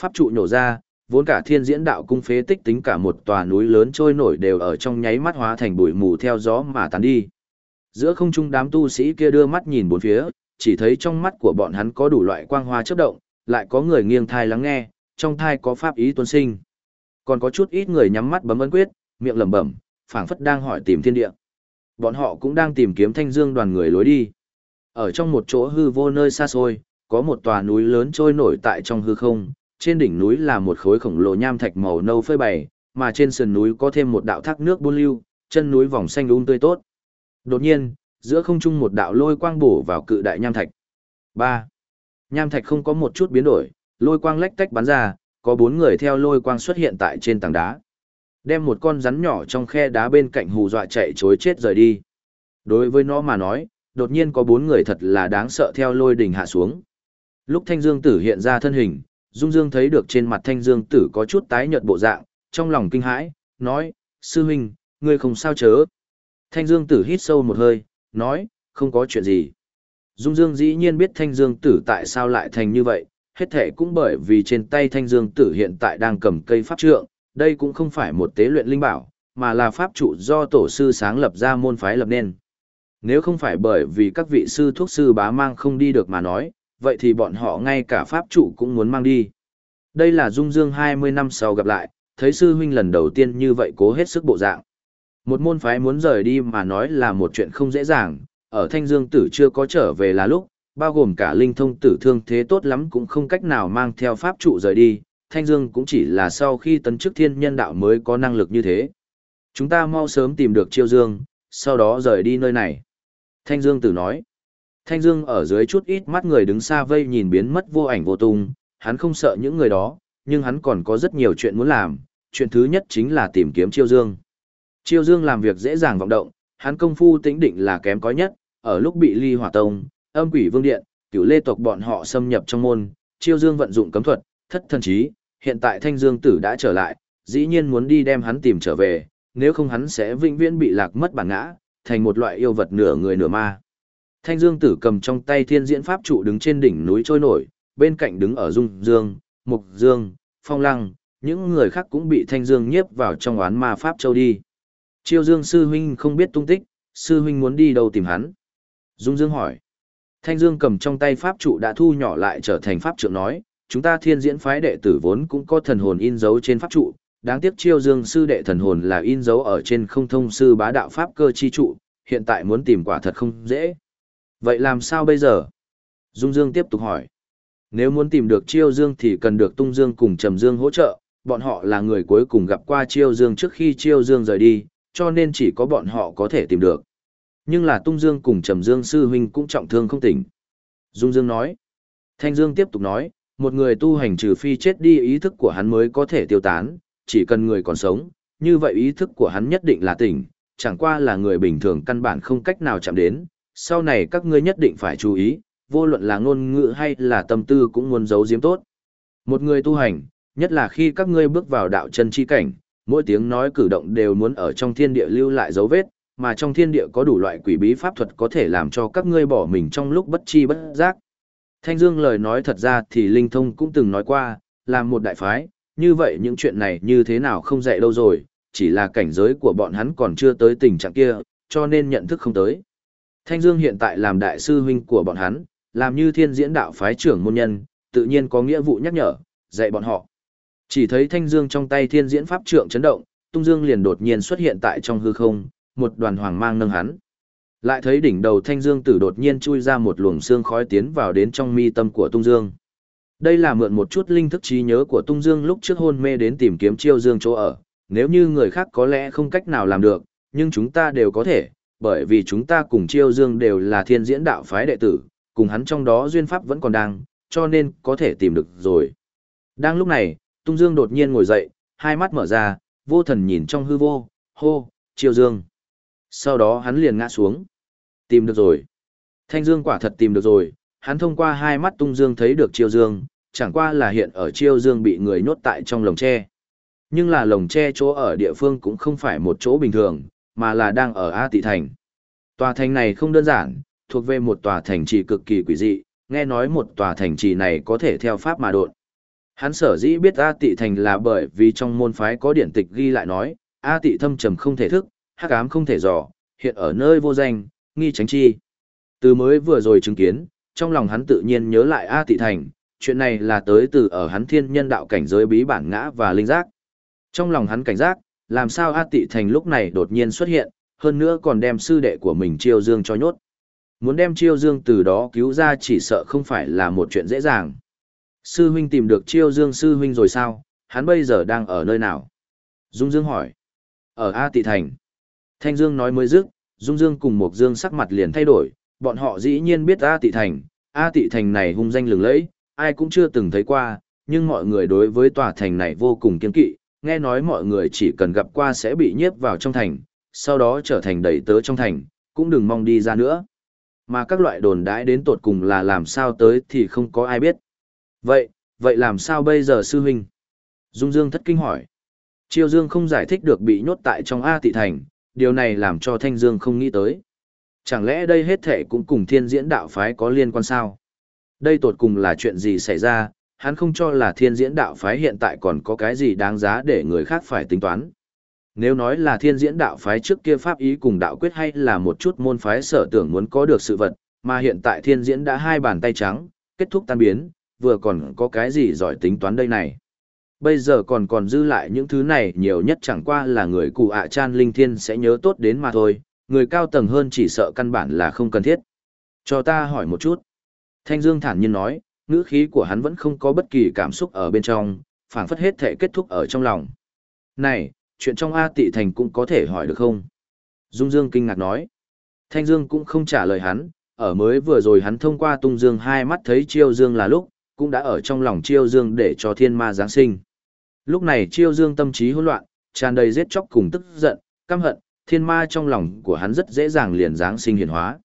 Speaker 1: Pháp trụ nhổ ra, vốn cả thiên diễn đạo cung phế tích tính cả một tòa núi lớn trôi nổi đều ở trong nháy mắt hóa thành bụi mù theo gió mà tan đi. Giữa không trung đám tu sĩ kia đưa mắt nhìn bốn phía, chỉ thấy trong mắt của bọn hắn có đủ loại quang hoa chớp động, lại có người nghiêng thai lắng nghe, trong thai có pháp ý tuân sinh. Còn có chút ít người nhắm mắt bấm ấn quyết, miệng lẩm bẩm, phảng phất đang hỏi tìm thiên địa. Bọn họ cũng đang tìm kiếm thanh dương đoàn người lối đi. Ở trong một chỗ hư vô nơi xa xôi, có một tòa núi lớn trôi nổi tại trong hư không, trên đỉnh núi là một khối khổng lồ nham thạch màu nâu phơi bày, mà trên sườn núi có thêm một đạo thác nước buôn lưu, chân núi vòng xanh um tươi tốt. Đột nhiên, giữa không trung một đạo lôi quang bổ vào cự đại nham thạch. 3. Nham thạch không có một chút biến đổi, lôi quang lách tách bắn ra, có bốn người theo lôi quang xuất hiện tại trên tảng đá. Đem một con rắn nhỏ trong khe đá bên cạnh hù dọa chạy chối chết rời đi. Đối với nó mà nói, đột nhiên có bốn người thật là đáng sợ theo lôi đỉnh hạ xuống. Lúc Thanh Dương Tử hiện ra thân hình, Dung Dương thấy được trên mặt Thanh Dương Tử có chút tái nhợt bộ dạng, trong lòng kinh hãi, nói, sư huynh, ngươi không sao chớ. Thanh Dương Tử hít sâu một hơi, nói, không có chuyện gì. Dung Dương dĩ nhiên biết Thanh Dương Tử tại sao lại thành như vậy, hết thể cũng bởi vì trên tay Thanh Dương Tử hiện tại đang cầm cây pháp trượng, đây cũng không phải một tế luyện linh bảo, mà là pháp trụ do tổ sư sáng lập ra môn phái lập nên. Nếu không phải bởi vì các vị sư thuốc sư bá mang không đi được mà nói, vậy thì bọn họ ngay cả pháp trụ cũng muốn mang đi. Đây là Dung Dương 20 năm sau gặp lại, thấy sư huynh lần đầu tiên như vậy cố hết sức bộ dạng. Một môn phái muốn rời đi mà nói là một chuyện không dễ dàng, ở Thanh Dương tử chưa có trở về là lúc, bao gồm cả linh thông tử thương thế tốt lắm cũng không cách nào mang theo pháp trụ rời đi, Thanh Dương cũng chỉ là sau khi tấn chức thiên nhân đạo mới có năng lực như thế. Chúng ta mau sớm tìm được Chiêu Dương, sau đó rời đi nơi này. Thanh Dương tử nói. Thanh Dương ở dưới chút ít mắt người đứng xa vây nhìn biến mất vô ảnh vô tung, hắn không sợ những người đó, nhưng hắn còn có rất nhiều chuyện muốn làm, chuyện thứ nhất chính là tìm kiếm Chiêu Dương. Chiêu Dương làm việc dễ dàng vọng động, hắn công phu tĩnh định là kém có nhất, ở lúc bị Ly Hỏa Tông, Âm Quỷ Vương Điện, Cửu Lê tộc bọn họ xâm nhập trong môn, Chiêu Dương vận dụng cấm thuật, thất thần trí, hiện tại Thanh Dương tử đã trở lại, dĩ nhiên muốn đi đem hắn tìm trở về, nếu không hắn sẽ vĩnh viễn bị lạc mất bản ngã, thành một loại yêu vật nửa người nửa ma. Thanh Dương tử cầm trong tay thiên diễn pháp trụ đứng trên đỉnh núi trôi nổi, bên cạnh đứng ở Dung Dương, Mục Dương, Phong Lăng, những người khác cũng bị Thanh Dương nhiếp vào trong oán ma pháp châu đi. Chiêu Dương sư huynh không biết tung tích, sư huynh muốn đi đâu tìm hắn? Dung Dương hỏi. Thanh Dương cầm trong tay pháp trụ đã thu nhỏ lại trở thành pháp trượng nói, chúng ta thiên diễn phái đệ tử vốn cũng có thần hồn in dấu trên pháp trụ, đáng tiếc chiêu dương sư đệ thần hồn là in dấu ở trên không thông sư bá đạo pháp cơ chi trụ, hiện tại muốn tìm quả thật không dễ. Vậy làm sao bây giờ? Dung Dương tiếp tục hỏi. Nếu muốn tìm được chiêu dương thì cần được tung dương cùng trầm dương hỗ trợ, bọn họ là người cuối cùng gặp qua chiêu dương trước khi chiêu dương rời đi, cho nên chỉ có bọn họ có thể tìm được. Nhưng là tung dương cùng trầm dương sư huynh cũng trọng thương không tỉnh. Dung Dương nói. Thanh Dương tiếp tục nói, một người tu hành trừ phi chết đi ý thức của hắn mới có thể tiêu tán, chỉ cần người còn sống, như vậy ý thức của hắn nhất định là tỉnh, chẳng qua là người bình thường căn bản không cách nào chạm đến, sau này các ngươi nhất định phải chú ý, vô luận là ngôn ngữ hay là tâm tư cũng muốn giấu giếm tốt. Một người tu hành, nhất là khi các ngươi bước vào đạo chân chi cảnh, mỗi tiếng nói cử động đều muốn ở trong thiên địa lưu lại dấu vết, mà trong thiên địa có đủ loại quỷ bí pháp thuật có thể làm cho các ngươi bỏ mình trong lúc bất chi bất giác. Thanh Dương lời nói thật ra thì Linh Thông cũng từng nói qua, làm một đại phái, như vậy những chuyện này như thế nào không dạy đâu rồi, chỉ là cảnh giới của bọn hắn còn chưa tới tình trạng kia, cho nên nhận thức không tới. Thanh Dương hiện tại làm đại sư huynh của bọn hắn, làm như thiên diễn đạo phái trưởng môn nhân, tự nhiên có nghĩa vụ nhắc nhở, dạy bọn họ. Chỉ thấy Thanh Dương trong tay thiên diễn pháp trượng chấn động, Tung Dương liền đột nhiên xuất hiện tại trong hư không, một đoàn hoàng mang nâng hắn. Lại thấy đỉnh đầu Thanh Dương tử đột nhiên chui ra một luồng xương khói tiến vào đến trong mi tâm của Tung Dương. Đây là mượn một chút linh thức trí nhớ của Tung Dương lúc trước hôn mê đến tìm kiếm Chiêu Dương chỗ ở, nếu như người khác có lẽ không cách nào làm được, nhưng chúng ta đều có thể, bởi vì chúng ta cùng Chiêu Dương đều là thiên diễn đạo phái đệ tử, cùng hắn trong đó duyên pháp vẫn còn đang, cho nên có thể tìm được rồi. Đang lúc này, Tung Dương đột nhiên ngồi dậy, hai mắt mở ra, vô thần nhìn trong hư vô, hô, Chiêu Dương. Sau đó hắn liền ngã xuống. Tìm được rồi. Thanh Dương quả thật tìm được rồi, hắn thông qua hai mắt tung dương thấy được chiêu dương, chẳng qua là hiện ở chiêu dương bị người nhốt tại trong lồng tre. Nhưng là lồng tre chỗ ở địa phương cũng không phải một chỗ bình thường, mà là đang ở A Tị Thành. Tòa thành này không đơn giản, thuộc về một tòa thành trì cực kỳ quỷ dị, nghe nói một tòa thành trì này có thể theo pháp mà đột. Hắn sở dĩ biết A Tị Thành là bởi vì trong môn phái có điển tịch ghi lại nói, A Tị thâm trầm không thể thức, hắc ám không thể dò, hiện ở nơi vô danh, nghi tránh chi. Từ mới vừa rồi chứng kiến, trong lòng hắn tự nhiên nhớ lại A Tị Thành, chuyện này là tới từ ở hắn thiên nhân đạo cảnh giới bí bản ngã và linh giác. Trong lòng hắn cảnh giác, làm sao A Tị Thành lúc này đột nhiên xuất hiện, hơn nữa còn đem sư đệ của mình chiêu dương cho nhốt. Muốn đem Chiêu Dương từ đó cứu ra chỉ sợ không phải là một chuyện dễ dàng. Sư huynh tìm được Chiêu Dương sư huynh rồi sao, hắn bây giờ đang ở nơi nào? Dung Dương hỏi. Ở A Tị Thành. Thanh Dương nói mới dứt, Dung Dương cùng Mộc Dương sắc mặt liền thay đổi, bọn họ dĩ nhiên biết A Tị Thành, A Tị Thành này hung danh lừng lẫy, ai cũng chưa từng thấy qua, nhưng mọi người đối với tòa thành này vô cùng kiên kỵ, nghe nói mọi người chỉ cần gặp qua sẽ bị nhiếp vào trong thành, sau đó trở thành đầy tớ trong thành, cũng đừng mong đi ra nữa. Mà các loại đồn đãi đến tột cùng là làm sao tới thì không có ai biết. Vậy, vậy làm sao bây giờ sư huynh? Dung Dương thất kinh hỏi. Triều Dương không giải thích được bị nhốt tại trong A tị thành, điều này làm cho Thanh Dương không nghĩ tới. Chẳng lẽ đây hết thể cũng cùng thiên diễn đạo phái có liên quan sao? Đây tột cùng là chuyện gì xảy ra, hắn không cho là thiên diễn đạo phái hiện tại còn có cái gì đáng giá để người khác phải tính toán. Nếu nói là thiên diễn đạo phái trước kia pháp ý cùng đạo quyết hay là một chút môn phái sở tưởng muốn có được sự vật, mà hiện tại thiên diễn đã hai bàn tay trắng, kết thúc tan biến, vừa còn có cái gì giỏi tính toán đây này. Bây giờ còn còn dư lại những thứ này nhiều nhất chẳng qua là người cụ ạ chan linh thiên sẽ nhớ tốt đến mà thôi, người cao tầng hơn chỉ sợ căn bản là không cần thiết. Cho ta hỏi một chút. Thanh Dương thản nhiên nói, ngữ khí của hắn vẫn không có bất kỳ cảm xúc ở bên trong, phảng phất hết thể kết thúc ở trong lòng. Này, chuyện trong A tị thành cũng có thể hỏi được không? Dung Dương kinh ngạc nói. Thanh Dương cũng không trả lời hắn, ở mới vừa rồi hắn thông qua tung dương hai mắt thấy chiêu dương là lúc, cũng đã ở trong lòng chiêu dương để cho thiên ma giáng sinh. Lúc này chiêu dương tâm trí hỗn loạn, tràn đầy giết chóc cùng tức giận, căm hận, thiên ma trong lòng của hắn rất dễ dàng liền giáng sinh hiển hóa.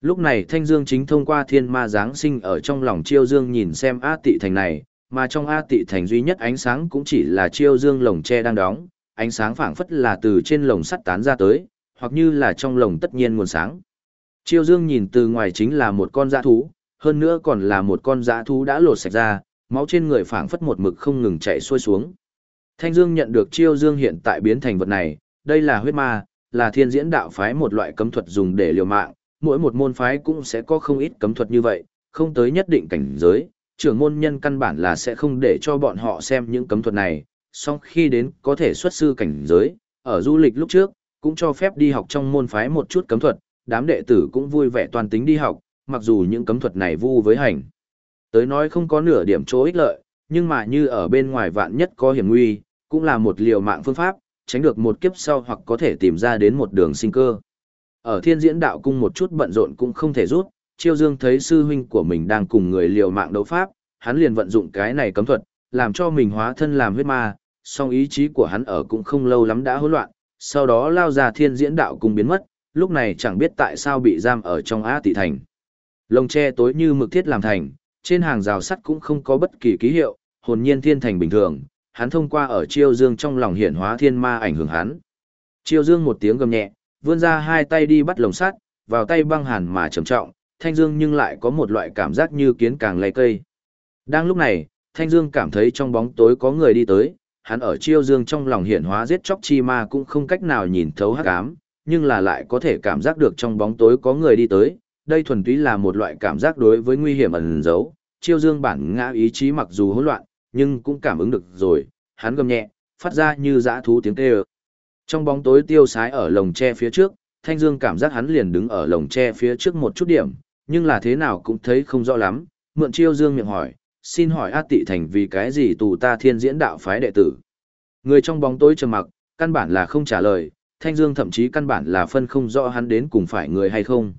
Speaker 1: Lúc này Thanh Dương chính thông qua thiên ma giáng sinh ở trong lòng Chiêu Dương nhìn xem A Tị Thành này, mà trong A Tị Thành duy nhất ánh sáng cũng chỉ là Chiêu Dương lồng tre đang đóng, ánh sáng phảng phất là từ trên lồng sắt tán ra tới, hoặc như là trong lồng tất nhiên nguồn sáng. Chiêu Dương nhìn từ ngoài chính là một con dã thú, hơn nữa còn là một con dã thú đã lột sạch ra, máu trên người phảng phất một mực không ngừng chảy xuôi xuống. Thanh Dương nhận được Chiêu Dương hiện tại biến thành vật này, đây là huyết ma, là thiên diễn đạo phái một loại cấm thuật dùng để liều mạng, mỗi một môn phái cũng sẽ có không ít cấm thuật như vậy, không tới nhất định cảnh giới, trưởng môn nhân căn bản là sẽ không để cho bọn họ xem những cấm thuật này, song khi đến có thể xuất sư cảnh giới, ở du lịch lúc trước, cũng cho phép đi học trong môn phái một chút cấm thuật, đám đệ tử cũng vui vẻ toàn tính đi học, mặc dù những cấm thuật này vu với hành. Tới nói không có nửa điểm chỗ ích lợi, nhưng mà như ở bên ngoài vạn nhất có hiểm nguy, cũng là một liều mạng phương pháp, tránh được một kiếp sau hoặc có thể tìm ra đến một đường sinh cơ. Ở thiên diễn đạo cung một chút bận rộn cũng không thể rút, chiêu dương thấy sư huynh của mình đang cùng người liều mạng đấu pháp, hắn liền vận dụng cái này cấm thuật, làm cho mình hóa thân làm huyết ma, song ý chí của hắn ở cũng không lâu lắm đã hỗn loạn, sau đó lao ra thiên diễn đạo cung biến mất, lúc này chẳng biết tại sao bị giam ở trong á tị thành. Lồng tre tối như mực thiết làm thành, trên hàng rào sắt cũng không có bất kỳ ký hiệu, hồn nhiên thiên thành bình thường, hắn thông qua ở chiêu dương trong lòng hiển hóa thiên ma ảnh hưởng hắn. Chiêu dương một tiếng gầm nhẹ, vươn ra hai tay đi bắt lồng sắt, vào tay băng hàn mà trầm trọng, Thanh Dương nhưng lại có một loại cảm giác như kiến càng lay cây. Đang lúc này, Thanh Dương cảm thấy trong bóng tối có người đi tới, hắn ở chiêu dương trong lòng hiện hóa giết chóc chi ma cũng không cách nào nhìn thấu hắc ám, nhưng là lại có thể cảm giác được trong bóng tối có người đi tới, đây thuần túy là một loại cảm giác đối với nguy hiểm ẩn giấu, chiêu dương bản ngã ý chí mặc dù hỗn loạn, nhưng cũng cảm ứng được rồi, hắn gầm nhẹ, phát ra như dã thú tiếng kêu. Trong bóng tối tiêu sái ở lồng tre phía trước, Thanh Dương cảm giác hắn liền đứng ở lồng tre phía trước một chút điểm, nhưng là thế nào cũng thấy không rõ lắm, mượn chiêu Dương miệng hỏi, xin hỏi A Tị Thành vì cái gì tù ta thiên diễn đạo phái đệ tử. Người trong bóng tối trầm mặc, căn bản là không trả lời, Thanh Dương thậm chí căn bản là phân không rõ hắn đến cùng phải người hay không.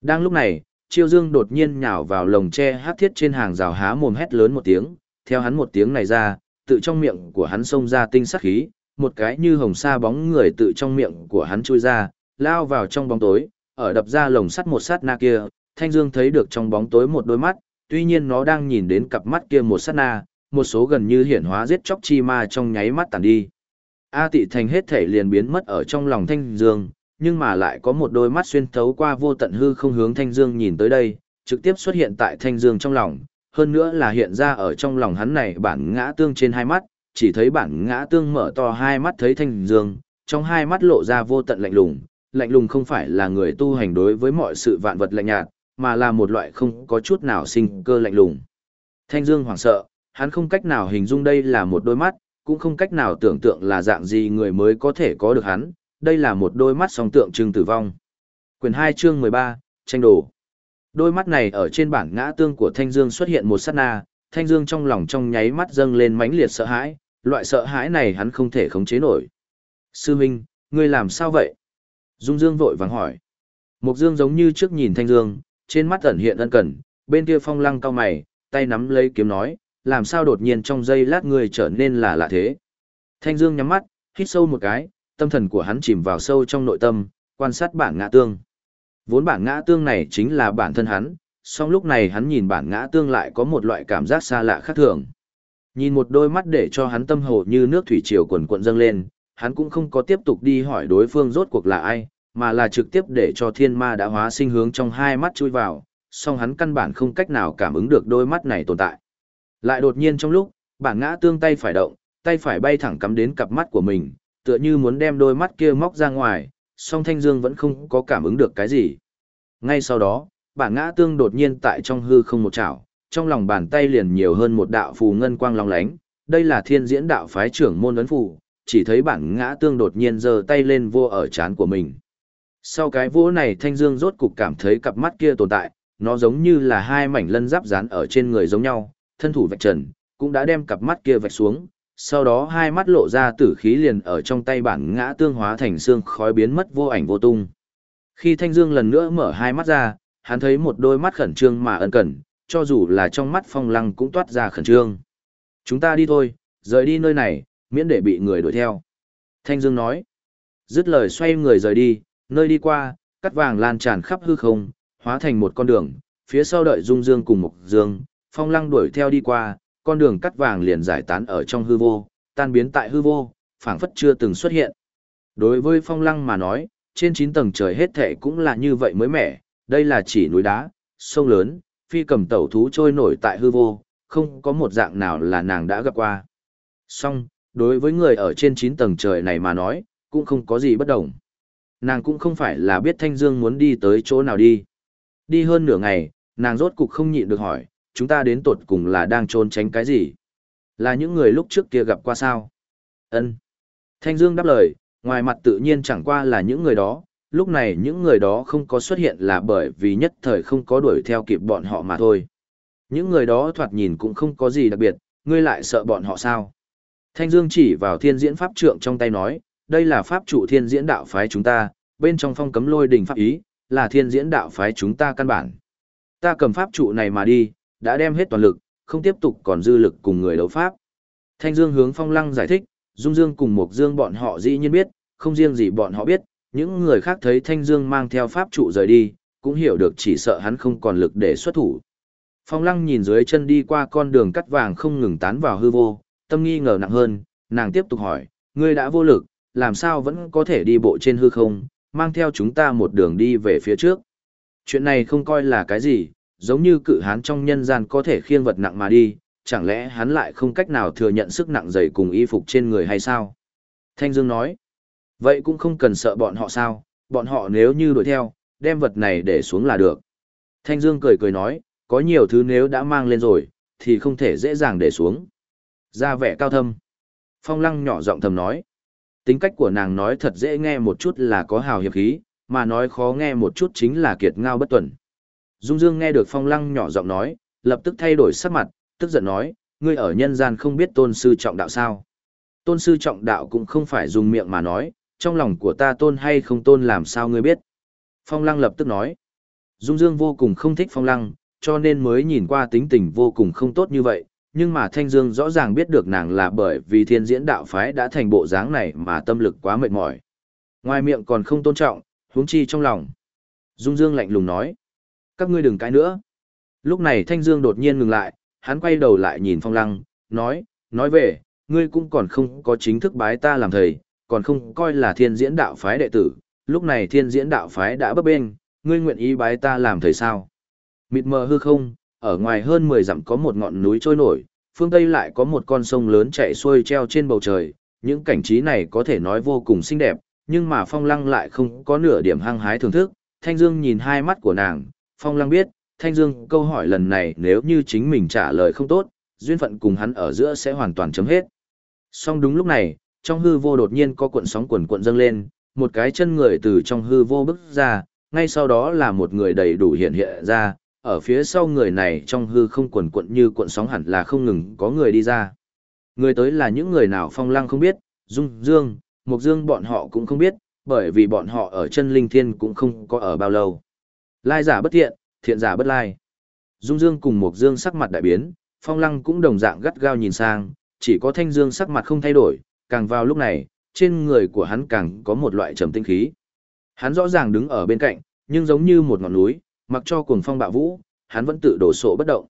Speaker 1: Đang lúc này, Chiêu Dương đột nhiên nhào vào lồng tre hát thiết trên hàng rào há mồm hét lớn một tiếng, theo hắn một tiếng này ra, tự trong miệng của hắn xông ra tinh sắc khí, một cái như hồng sa bóng người tự trong miệng của hắn chui ra, lao vào trong bóng tối, ở đập ra lồng sắt một sát na kia, Thanh Dương thấy được trong bóng tối một đôi mắt, tuy nhiên nó đang nhìn đến cặp mắt kia một sát na, một số gần như hiển hóa giết chóc chi ma trong nháy mắt tàn đi. A Tị Thành hết thể liền biến mất ở trong lòng Thanh Dương, nhưng mà lại có một đôi mắt xuyên thấu qua vô tận hư không hướng Thanh Dương nhìn tới đây, trực tiếp xuất hiện tại Thanh Dương trong lòng, hơn nữa là hiện ra ở trong lòng hắn này bản ngã tương trên hai mắt, chỉ thấy bản ngã tương mở to hai mắt thấy thanh dương, trong hai mắt lộ ra vô tận lạnh lùng, lạnh lùng không phải là người tu hành đối với mọi sự vạn vật lạnh nhạt, mà là một loại không có chút nào sinh cơ lạnh lùng. Thanh dương hoảng sợ, hắn không cách nào hình dung đây là một đôi mắt, cũng không cách nào tưởng tượng là dạng gì người mới có thể có được hắn, đây là một đôi mắt song tượng trưng tử vong. Quyền 2 chương 13, tranh đồ. Đôi mắt này ở trên bản ngã tương của Thanh Dương xuất hiện một sát na, Thanh Dương trong lòng trong nháy mắt dâng lên mãnh liệt sợ hãi, loại sợ hãi này hắn không thể khống chế nổi. Sư Minh, ngươi làm sao vậy? Dung Dương vội vàng hỏi. Mục Dương giống như trước nhìn Thanh Dương, trên mắt ẩn hiện ân cần, bên kia phong lăng cao mày, tay nắm lấy kiếm nói, làm sao đột nhiên trong giây lát người trở nên là lạ thế. Thanh Dương nhắm mắt, hít sâu một cái, tâm thần của hắn chìm vào sâu trong nội tâm, quan sát bản ngã tương. Vốn bản ngã tương này chính là bản thân hắn, song lúc này hắn nhìn bản ngã tương lại có một loại cảm giác xa lạ khác thường. Nhìn một đôi mắt để cho hắn tâm hồ như nước thủy triều quần cuộn dâng lên, hắn cũng không có tiếp tục đi hỏi đối phương rốt cuộc là ai, mà là trực tiếp để cho thiên ma đã hóa sinh hướng trong hai mắt chui vào, song hắn căn bản không cách nào cảm ứng được đôi mắt này tồn tại. Lại đột nhiên trong lúc, bản ngã tương tay phải động, tay phải bay thẳng cắm đến cặp mắt của mình, tựa như muốn đem đôi mắt kia móc ra ngoài, song Thanh Dương vẫn không có cảm ứng được cái gì. Ngay sau đó, bản ngã tương đột nhiên tại trong hư không một chảo, trong lòng bàn tay liền nhiều hơn một đạo phù ngân quang long lánh, đây là thiên diễn đạo phái trưởng môn ấn phù, chỉ thấy bản ngã tương đột nhiên giơ tay lên vô ở chán của mình. Sau cái vỗ này Thanh Dương rốt cục cảm thấy cặp mắt kia tồn tại, nó giống như là hai mảnh lân giáp dán ở trên người giống nhau, thân thủ vạch trần, cũng đã đem cặp mắt kia vạch xuống, sau đó hai mắt lộ ra tử khí liền ở trong tay bản ngã tương hóa thành xương khói biến mất vô ảnh vô tung. Khi Thanh Dương lần nữa mở hai mắt ra, hắn thấy một đôi mắt khẩn trương mà ân cần, cho dù là trong mắt phong lăng cũng toát ra khẩn trương. Chúng ta đi thôi, rời đi nơi này, miễn để bị người đuổi theo. Thanh Dương nói. Dứt lời xoay người rời đi, nơi đi qua, cắt vàng lan tràn khắp hư không, hóa thành một con đường, phía sau đợi Dung Dương cùng Mục Dương, Phong Lăng đuổi theo đi qua, con đường cắt vàng liền giải tán ở trong hư vô, tan biến tại hư vô, phảng phất chưa từng xuất hiện. Đối với Phong Lăng mà nói, trên 9 tầng trời hết thể cũng là như vậy mới mẻ, đây là chỉ núi đá, sông lớn, phi cầm tẩu thú trôi nổi tại hư vô, không có một dạng nào là nàng đã gặp qua. Song, đối với người ở trên 9 tầng trời này mà nói, cũng không có gì bất đồng. Nàng cũng không phải là biết Thanh Dương muốn đi tới chỗ nào đi. Đi hơn nửa ngày, nàng rốt cục không nhịn được hỏi, chúng ta đến tột cùng là đang trốn tránh cái gì? Là những người lúc trước kia gặp qua sao? Ân. Thanh Dương đáp lời, ngoài mặt tự nhiên chẳng qua là những người đó, lúc này những người đó không có xuất hiện là bởi vì nhất thời không có đuổi theo kịp bọn họ mà thôi. Những người đó thoạt nhìn cũng không có gì đặc biệt, ngươi lại sợ bọn họ sao? Thanh Dương chỉ vào thiên diễn pháp trượng trong tay nói, đây là pháp trụ thiên diễn đạo phái chúng ta, bên trong phong cấm lôi đỉnh pháp ý, là thiên diễn đạo phái chúng ta căn bản. Ta cầm pháp trụ này mà đi, đã đem hết toàn lực, không tiếp tục còn dư lực cùng người đấu pháp. Thanh Dương hướng Phong Lăng giải thích, Dung Dương cùng Mộc Dương bọn họ dĩ nhiên biết, không riêng gì bọn họ biết, những người khác thấy Thanh Dương mang theo pháp trụ rời đi, cũng hiểu được chỉ sợ hắn không còn lực để xuất thủ. Phong Lăng nhìn dưới chân đi qua con đường cắt vàng không ngừng tán vào hư vô, tâm nghi ngờ nặng hơn, nàng tiếp tục hỏi, ngươi đã vô lực, làm sao vẫn có thể đi bộ trên hư không, mang theo chúng ta một đường đi về phía trước. Chuyện này không coi là cái gì, giống như cự hán trong nhân gian có thể khiêng vật nặng mà đi, chẳng lẽ hắn lại không cách nào thừa nhận sức nặng dày cùng y phục trên người hay sao? Thanh Dương nói, vậy cũng không cần sợ bọn họ sao, bọn họ nếu như đuổi theo, đem vật này để xuống là được. Thanh Dương cười cười nói, có nhiều thứ nếu đã mang lên rồi, thì không thể dễ dàng để xuống. Ra vẻ cao thâm. Phong Lăng nhỏ giọng thầm nói, tính cách của nàng nói thật dễ nghe một chút là có hào hiệp khí, mà nói khó nghe một chút chính là kiệt ngao bất tuần. Dung Dương nghe được Phong Lăng nhỏ giọng nói, lập tức thay đổi sắc mặt, tức giận nói, ngươi ở nhân gian không biết tôn sư trọng đạo sao. Tôn sư trọng đạo cũng không phải dùng miệng mà nói, trong lòng của ta tôn hay không tôn làm sao ngươi biết. Phong Lăng lập tức nói, Dung Dương vô cùng không thích Phong Lăng, cho nên mới nhìn qua tính tình vô cùng không tốt như vậy, nhưng mà Thanh Dương rõ ràng biết được nàng là bởi vì thiên diễn đạo phái đã thành bộ dáng này mà tâm lực quá mệt mỏi. Ngoài miệng còn không tôn trọng, huống chi trong lòng. Dung Dương lạnh lùng nói, các ngươi đừng cãi nữa. Lúc này Thanh Dương đột nhiên ngừng lại, hắn quay đầu lại nhìn Phong Lăng, nói, nói về, ngươi cũng còn không có chính thức bái ta làm thầy, còn không coi là thiên diễn đạo phái đệ tử, lúc này thiên diễn đạo phái đã bấp bên, ngươi nguyện ý bái ta làm thầy sao? Mịt mờ hư không, ở ngoài hơn 10 dặm có một ngọn núi trôi nổi, phương Tây lại có một con sông lớn chạy xuôi treo trên bầu trời, những cảnh trí này có thể nói vô cùng xinh đẹp, nhưng mà Phong Lăng lại không có nửa điểm hăng hái thưởng thức, Thanh Dương nhìn hai mắt của nàng, Phong Lăng biết, Thanh Dương câu hỏi lần này nếu như chính mình trả lời không tốt, duyên phận cùng hắn ở giữa sẽ hoàn toàn chấm hết. Song đúng lúc này, trong hư vô đột nhiên có cuộn sóng cuộn cuộn dâng lên, một cái chân người từ trong hư vô bước ra, ngay sau đó là một người đầy đủ hiện hiện ra, ở phía sau người này trong hư không quần cuộn như cuộn sóng hẳn là không ngừng có người đi ra. Người tới là những người nào phong lăng không biết, dung dương, mục dương bọn họ cũng không biết, bởi vì bọn họ ở chân linh thiên cũng không có ở bao lâu. Lai giả bất thiện, thiện giả bất lai. Dung dương cùng Mộc dương sắc mặt đại biến, phong lăng cũng đồng dạng gắt gao nhìn sang, chỉ có thanh dương sắc mặt không thay đổi, càng vào lúc này, trên người của hắn càng có một loại trầm tinh khí. Hắn rõ ràng đứng ở bên cạnh, nhưng giống như một ngọn núi, mặc cho cuồng phong bạo vũ, hắn vẫn tự đổ sộ bất động.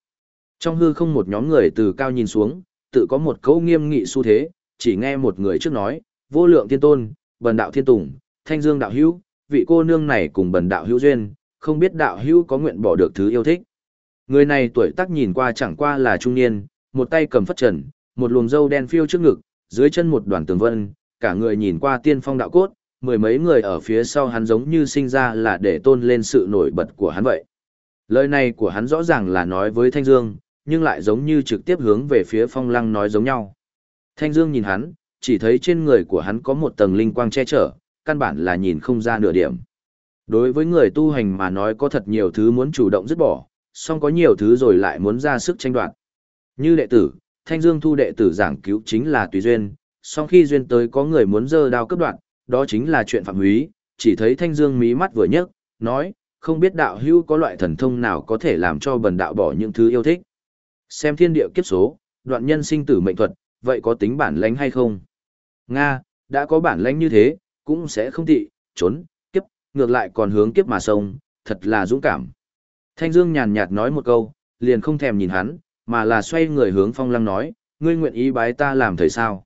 Speaker 1: Trong hư không một nhóm người từ cao nhìn xuống, tự có một câu nghiêm nghị xu thế, chỉ nghe một người trước nói, vô lượng thiên tôn, bần đạo thiên tùng, thanh dương đạo hữu, vị cô nương này cùng bần đạo hữu duyên, không biết đạo hữu có nguyện bỏ được thứ yêu thích. Người này tuổi tác nhìn qua chẳng qua là trung niên, một tay cầm phất trần, một luồng râu đen phiêu trước ngực, dưới chân một đoàn tường vân, cả người nhìn qua tiên phong đạo cốt, mười mấy người ở phía sau hắn giống như sinh ra là để tôn lên sự nổi bật của hắn vậy. Lời này của hắn rõ ràng là nói với Thanh Dương, nhưng lại giống như trực tiếp hướng về phía phong lăng nói giống nhau. Thanh Dương nhìn hắn, chỉ thấy trên người của hắn có một tầng linh quang che chở, căn bản là nhìn không ra nửa điểm. Đối với người tu hành mà nói có thật nhiều thứ muốn chủ động dứt bỏ, song có nhiều thứ rồi lại muốn ra sức tranh đoạt. Như đệ tử, Thanh Dương thu đệ tử giảng cứu chính là tùy duyên, song khi duyên tới có người muốn dơ đao cấp đoạn, đó chính là chuyện phạm húy, chỉ thấy Thanh Dương mí mắt vừa nhấc, nói, không biết đạo hữu có loại thần thông nào có thể làm cho bần đạo bỏ những thứ yêu thích. Xem thiên địa kiếp số, đoạn nhân sinh tử mệnh thuật, vậy có tính bản lãnh hay không? Nga, đã có bản lãnh như thế, cũng sẽ không tị, trốn, ngược lại còn hướng kiếp mà sông, thật là dũng cảm. Thanh Dương nhàn nhạt nói một câu, liền không thèm nhìn hắn, mà là xoay người hướng Phong Lăng nói, ngươi nguyện ý bái ta làm thầy sao?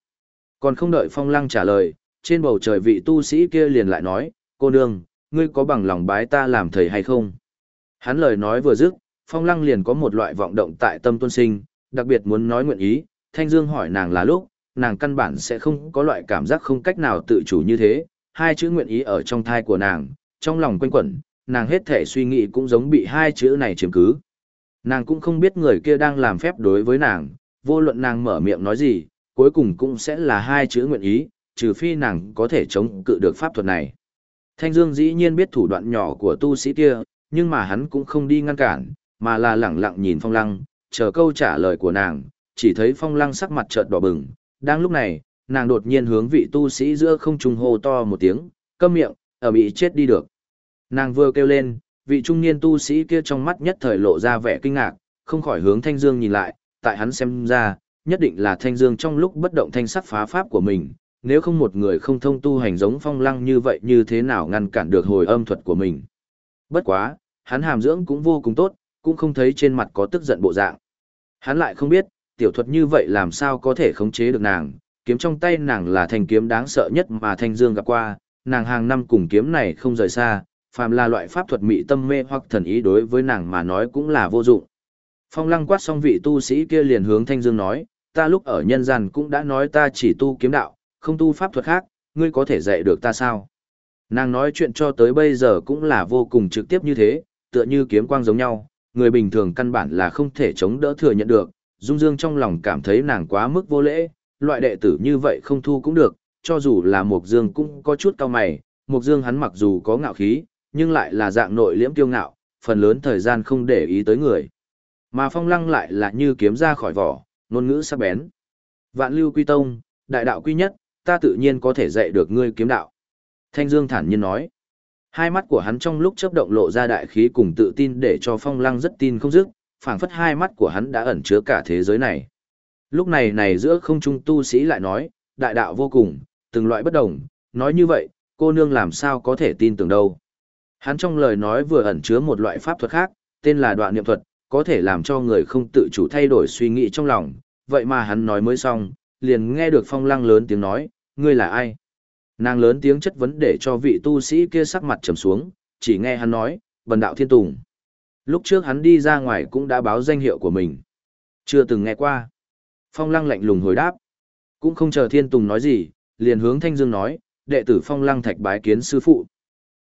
Speaker 1: Còn không đợi Phong Lăng trả lời, trên bầu trời vị tu sĩ kia liền lại nói, cô nương, ngươi có bằng lòng bái ta làm thầy hay không? Hắn lời nói vừa dứt, Phong Lăng liền có một loại vọng động tại tâm tuân sinh, đặc biệt muốn nói nguyện ý, Thanh Dương hỏi nàng là lúc, nàng căn bản sẽ không có loại cảm giác không cách nào tự chủ như thế, hai chữ nguyện ý ở trong thai của nàng, trong lòng quanh quẩn, nàng hết thể suy nghĩ cũng giống bị hai chữ này chiếm cứ. Nàng cũng không biết người kia đang làm phép đối với nàng, vô luận nàng mở miệng nói gì, cuối cùng cũng sẽ là hai chữ nguyện ý, trừ phi nàng có thể chống cự được pháp thuật này. Thanh Dương dĩ nhiên biết thủ đoạn nhỏ của tu sĩ kia, nhưng mà hắn cũng không đi ngăn cản, mà là lẳng lặng nhìn Phong Lăng, chờ câu trả lời của nàng, chỉ thấy Phong Lăng sắc mặt chợt đỏ bừng. Đang lúc này, nàng đột nhiên hướng vị tu sĩ giữa không trung hô to một tiếng, câm miệng, ở bị chết đi được. Nàng vừa kêu lên, vị trung niên tu sĩ kia trong mắt nhất thời lộ ra vẻ kinh ngạc, không khỏi hướng Thanh Dương nhìn lại, tại hắn xem ra, nhất định là Thanh Dương trong lúc bất động thanh sắc phá pháp của mình, nếu không một người không thông tu hành giống phong lăng như vậy như thế nào ngăn cản được hồi âm thuật của mình. Bất quá, hắn hàm dưỡng cũng vô cùng tốt, cũng không thấy trên mặt có tức giận bộ dạng. Hắn lại không biết, tiểu thuật như vậy làm sao có thể khống chế được nàng, kiếm trong tay nàng là thanh kiếm đáng sợ nhất mà Thanh Dương gặp qua, nàng hàng năm cùng kiếm này không rời xa, phàm là loại pháp thuật mị tâm mê hoặc thần ý đối với nàng mà nói cũng là vô dụng. Phong lăng quát xong vị tu sĩ kia liền hướng Thanh Dương nói, ta lúc ở nhân gian cũng đã nói ta chỉ tu kiếm đạo, không tu pháp thuật khác, ngươi có thể dạy được ta sao? Nàng nói chuyện cho tới bây giờ cũng là vô cùng trực tiếp như thế, tựa như kiếm quang giống nhau, người bình thường căn bản là không thể chống đỡ thừa nhận được. Dung Dương trong lòng cảm thấy nàng quá mức vô lễ, loại đệ tử như vậy không thu cũng được, cho dù là Mộc Dương cũng có chút cao mày, Mộc Dương hắn mặc dù có ngạo khí, nhưng lại là dạng nội liễm kiêu ngạo, phần lớn thời gian không để ý tới người. Mà Phong Lăng lại là như kiếm ra khỏi vỏ, ngôn ngữ sắc bén. Vạn lưu quy tông, đại đạo quy nhất, ta tự nhiên có thể dạy được ngươi kiếm đạo. Thanh Dương thản nhiên nói. Hai mắt của hắn trong lúc chớp động lộ ra đại khí cùng tự tin để cho Phong Lăng rất tin không dứt, phảng phất hai mắt của hắn đã ẩn chứa cả thế giới này. Lúc này này giữa không trung tu sĩ lại nói, đại đạo vô cùng, từng loại bất đồng, nói như vậy, cô nương làm sao có thể tin tưởng đâu. Hắn trong lời nói vừa ẩn chứa một loại pháp thuật khác, tên là đoạn niệm thuật, có thể làm cho người không tự chủ thay đổi suy nghĩ trong lòng, vậy mà hắn nói mới xong, liền nghe được phong lăng lớn tiếng nói, ngươi là ai? Nàng lớn tiếng chất vấn để cho vị tu sĩ kia sắc mặt trầm xuống, chỉ nghe hắn nói, bần đạo thiên tùng. Lúc trước hắn đi ra ngoài cũng đã báo danh hiệu của mình. Chưa từng nghe qua. Phong lăng lạnh lùng hồi đáp. Cũng không chờ thiên tùng nói gì, liền hướng thanh dương nói, đệ tử phong lăng thạch bái kiến sư phụ.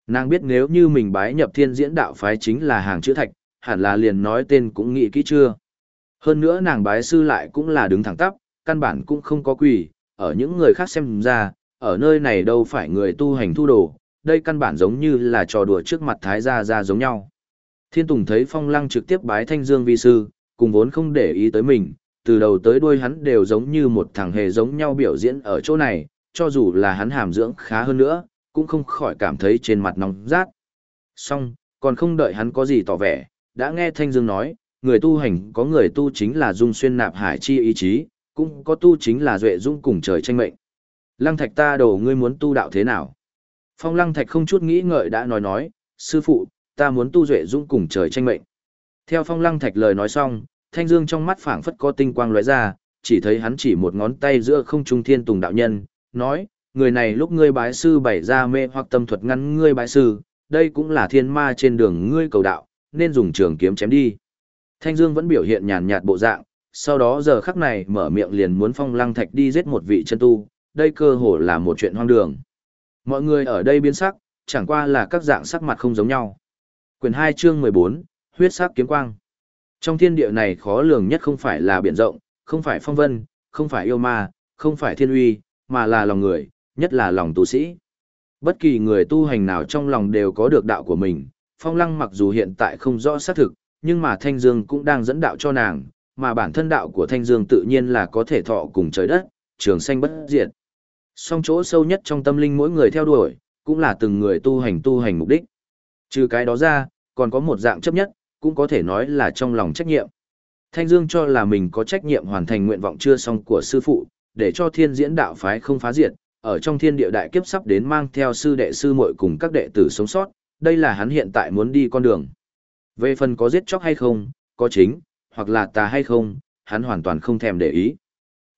Speaker 1: Nàng biết nếu như mình bái nhập thiên diễn đạo phái chính là hàng chữ thạch, hẳn là liền nói tên cũng nghĩ kỹ chưa. Hơn nữa nàng bái sư lại cũng là đứng thẳng tắp, căn bản cũng không có quỷ, ở những người khác xem ra, ở nơi này đâu phải người tu hành thu đồ, đây căn bản giống như là trò đùa trước mặt Thái Gia Gia giống nhau. Thiên Tùng thấy Phong Lăng trực tiếp bái Thanh Dương vi sư, cùng vốn không để ý tới mình, từ đầu tới đuôi hắn đều giống như một thằng hề giống nhau biểu diễn ở chỗ này, cho dù là hắn hàm dưỡng khá hơn nữa, cũng không khỏi cảm thấy trên mặt nóng rát. Xong, còn không đợi hắn có gì tỏ vẻ, đã nghe Thanh Dương nói, người tu hành có người tu chính là dung xuyên nạp hải chi ý chí, cũng có tu chính là duệ dung cùng trời tranh mệnh. Lăng thạch ta đồ ngươi muốn tu đạo thế nào? Phong lăng thạch không chút nghĩ ngợi đã nói nói, sư phụ, ta muốn tu duệ dung cùng trời tranh mệnh. Theo phong lăng thạch lời nói xong, thanh dương trong mắt phảng phất có tinh quang lóe ra, chỉ thấy hắn chỉ một ngón tay giữa không trung thiên tùng đạo nhân, nói, người này lúc ngươi bái sư bày ra mê hoặc tâm thuật ngăn ngươi bái sư, đây cũng là thiên ma trên đường ngươi cầu đạo, nên dùng trường kiếm chém đi. Thanh Dương vẫn biểu hiện nhàn nhạt bộ dạng, sau đó giờ khắc này mở miệng liền muốn phong lăng thạch đi giết một vị chân tu, đây cơ hồ là một chuyện hoang đường. Mọi người ở đây biến sắc, chẳng qua là các dạng sắc mặt không giống nhau. Quyền 2 chương 14, huyết sắc kiếm quang. Trong thiên địa này khó lường nhất không phải là biển rộng, không phải phong vân, không phải yêu ma, không phải thiên uy, mà là lòng người, nhất là lòng tu sĩ. Bất kỳ người tu hành nào trong lòng đều có được đạo của mình, phong lăng mặc dù hiện tại không rõ xác thực, nhưng mà Thanh Dương cũng đang dẫn đạo cho nàng, mà bản thân đạo của Thanh Dương tự nhiên là có thể thọ cùng trời đất, trường sanh bất diệt. Song chỗ sâu nhất trong tâm linh mỗi người theo đuổi, cũng là từng người tu hành tu hành mục đích. Trừ cái đó ra, còn có một dạng chấp nhất, cũng có thể nói là trong lòng trách nhiệm. Thanh Dương cho là mình có trách nhiệm hoàn thành nguyện vọng chưa xong của sư phụ, để cho thiên diễn đạo phái không phá diệt, ở trong thiên địa đại kiếp sắp đến mang theo sư đệ sư muội cùng các đệ tử sống sót, đây là hắn hiện tại muốn đi con đường. Về phần có giết chóc hay không, có chính, hoặc là tà hay không, hắn hoàn toàn không thèm để ý.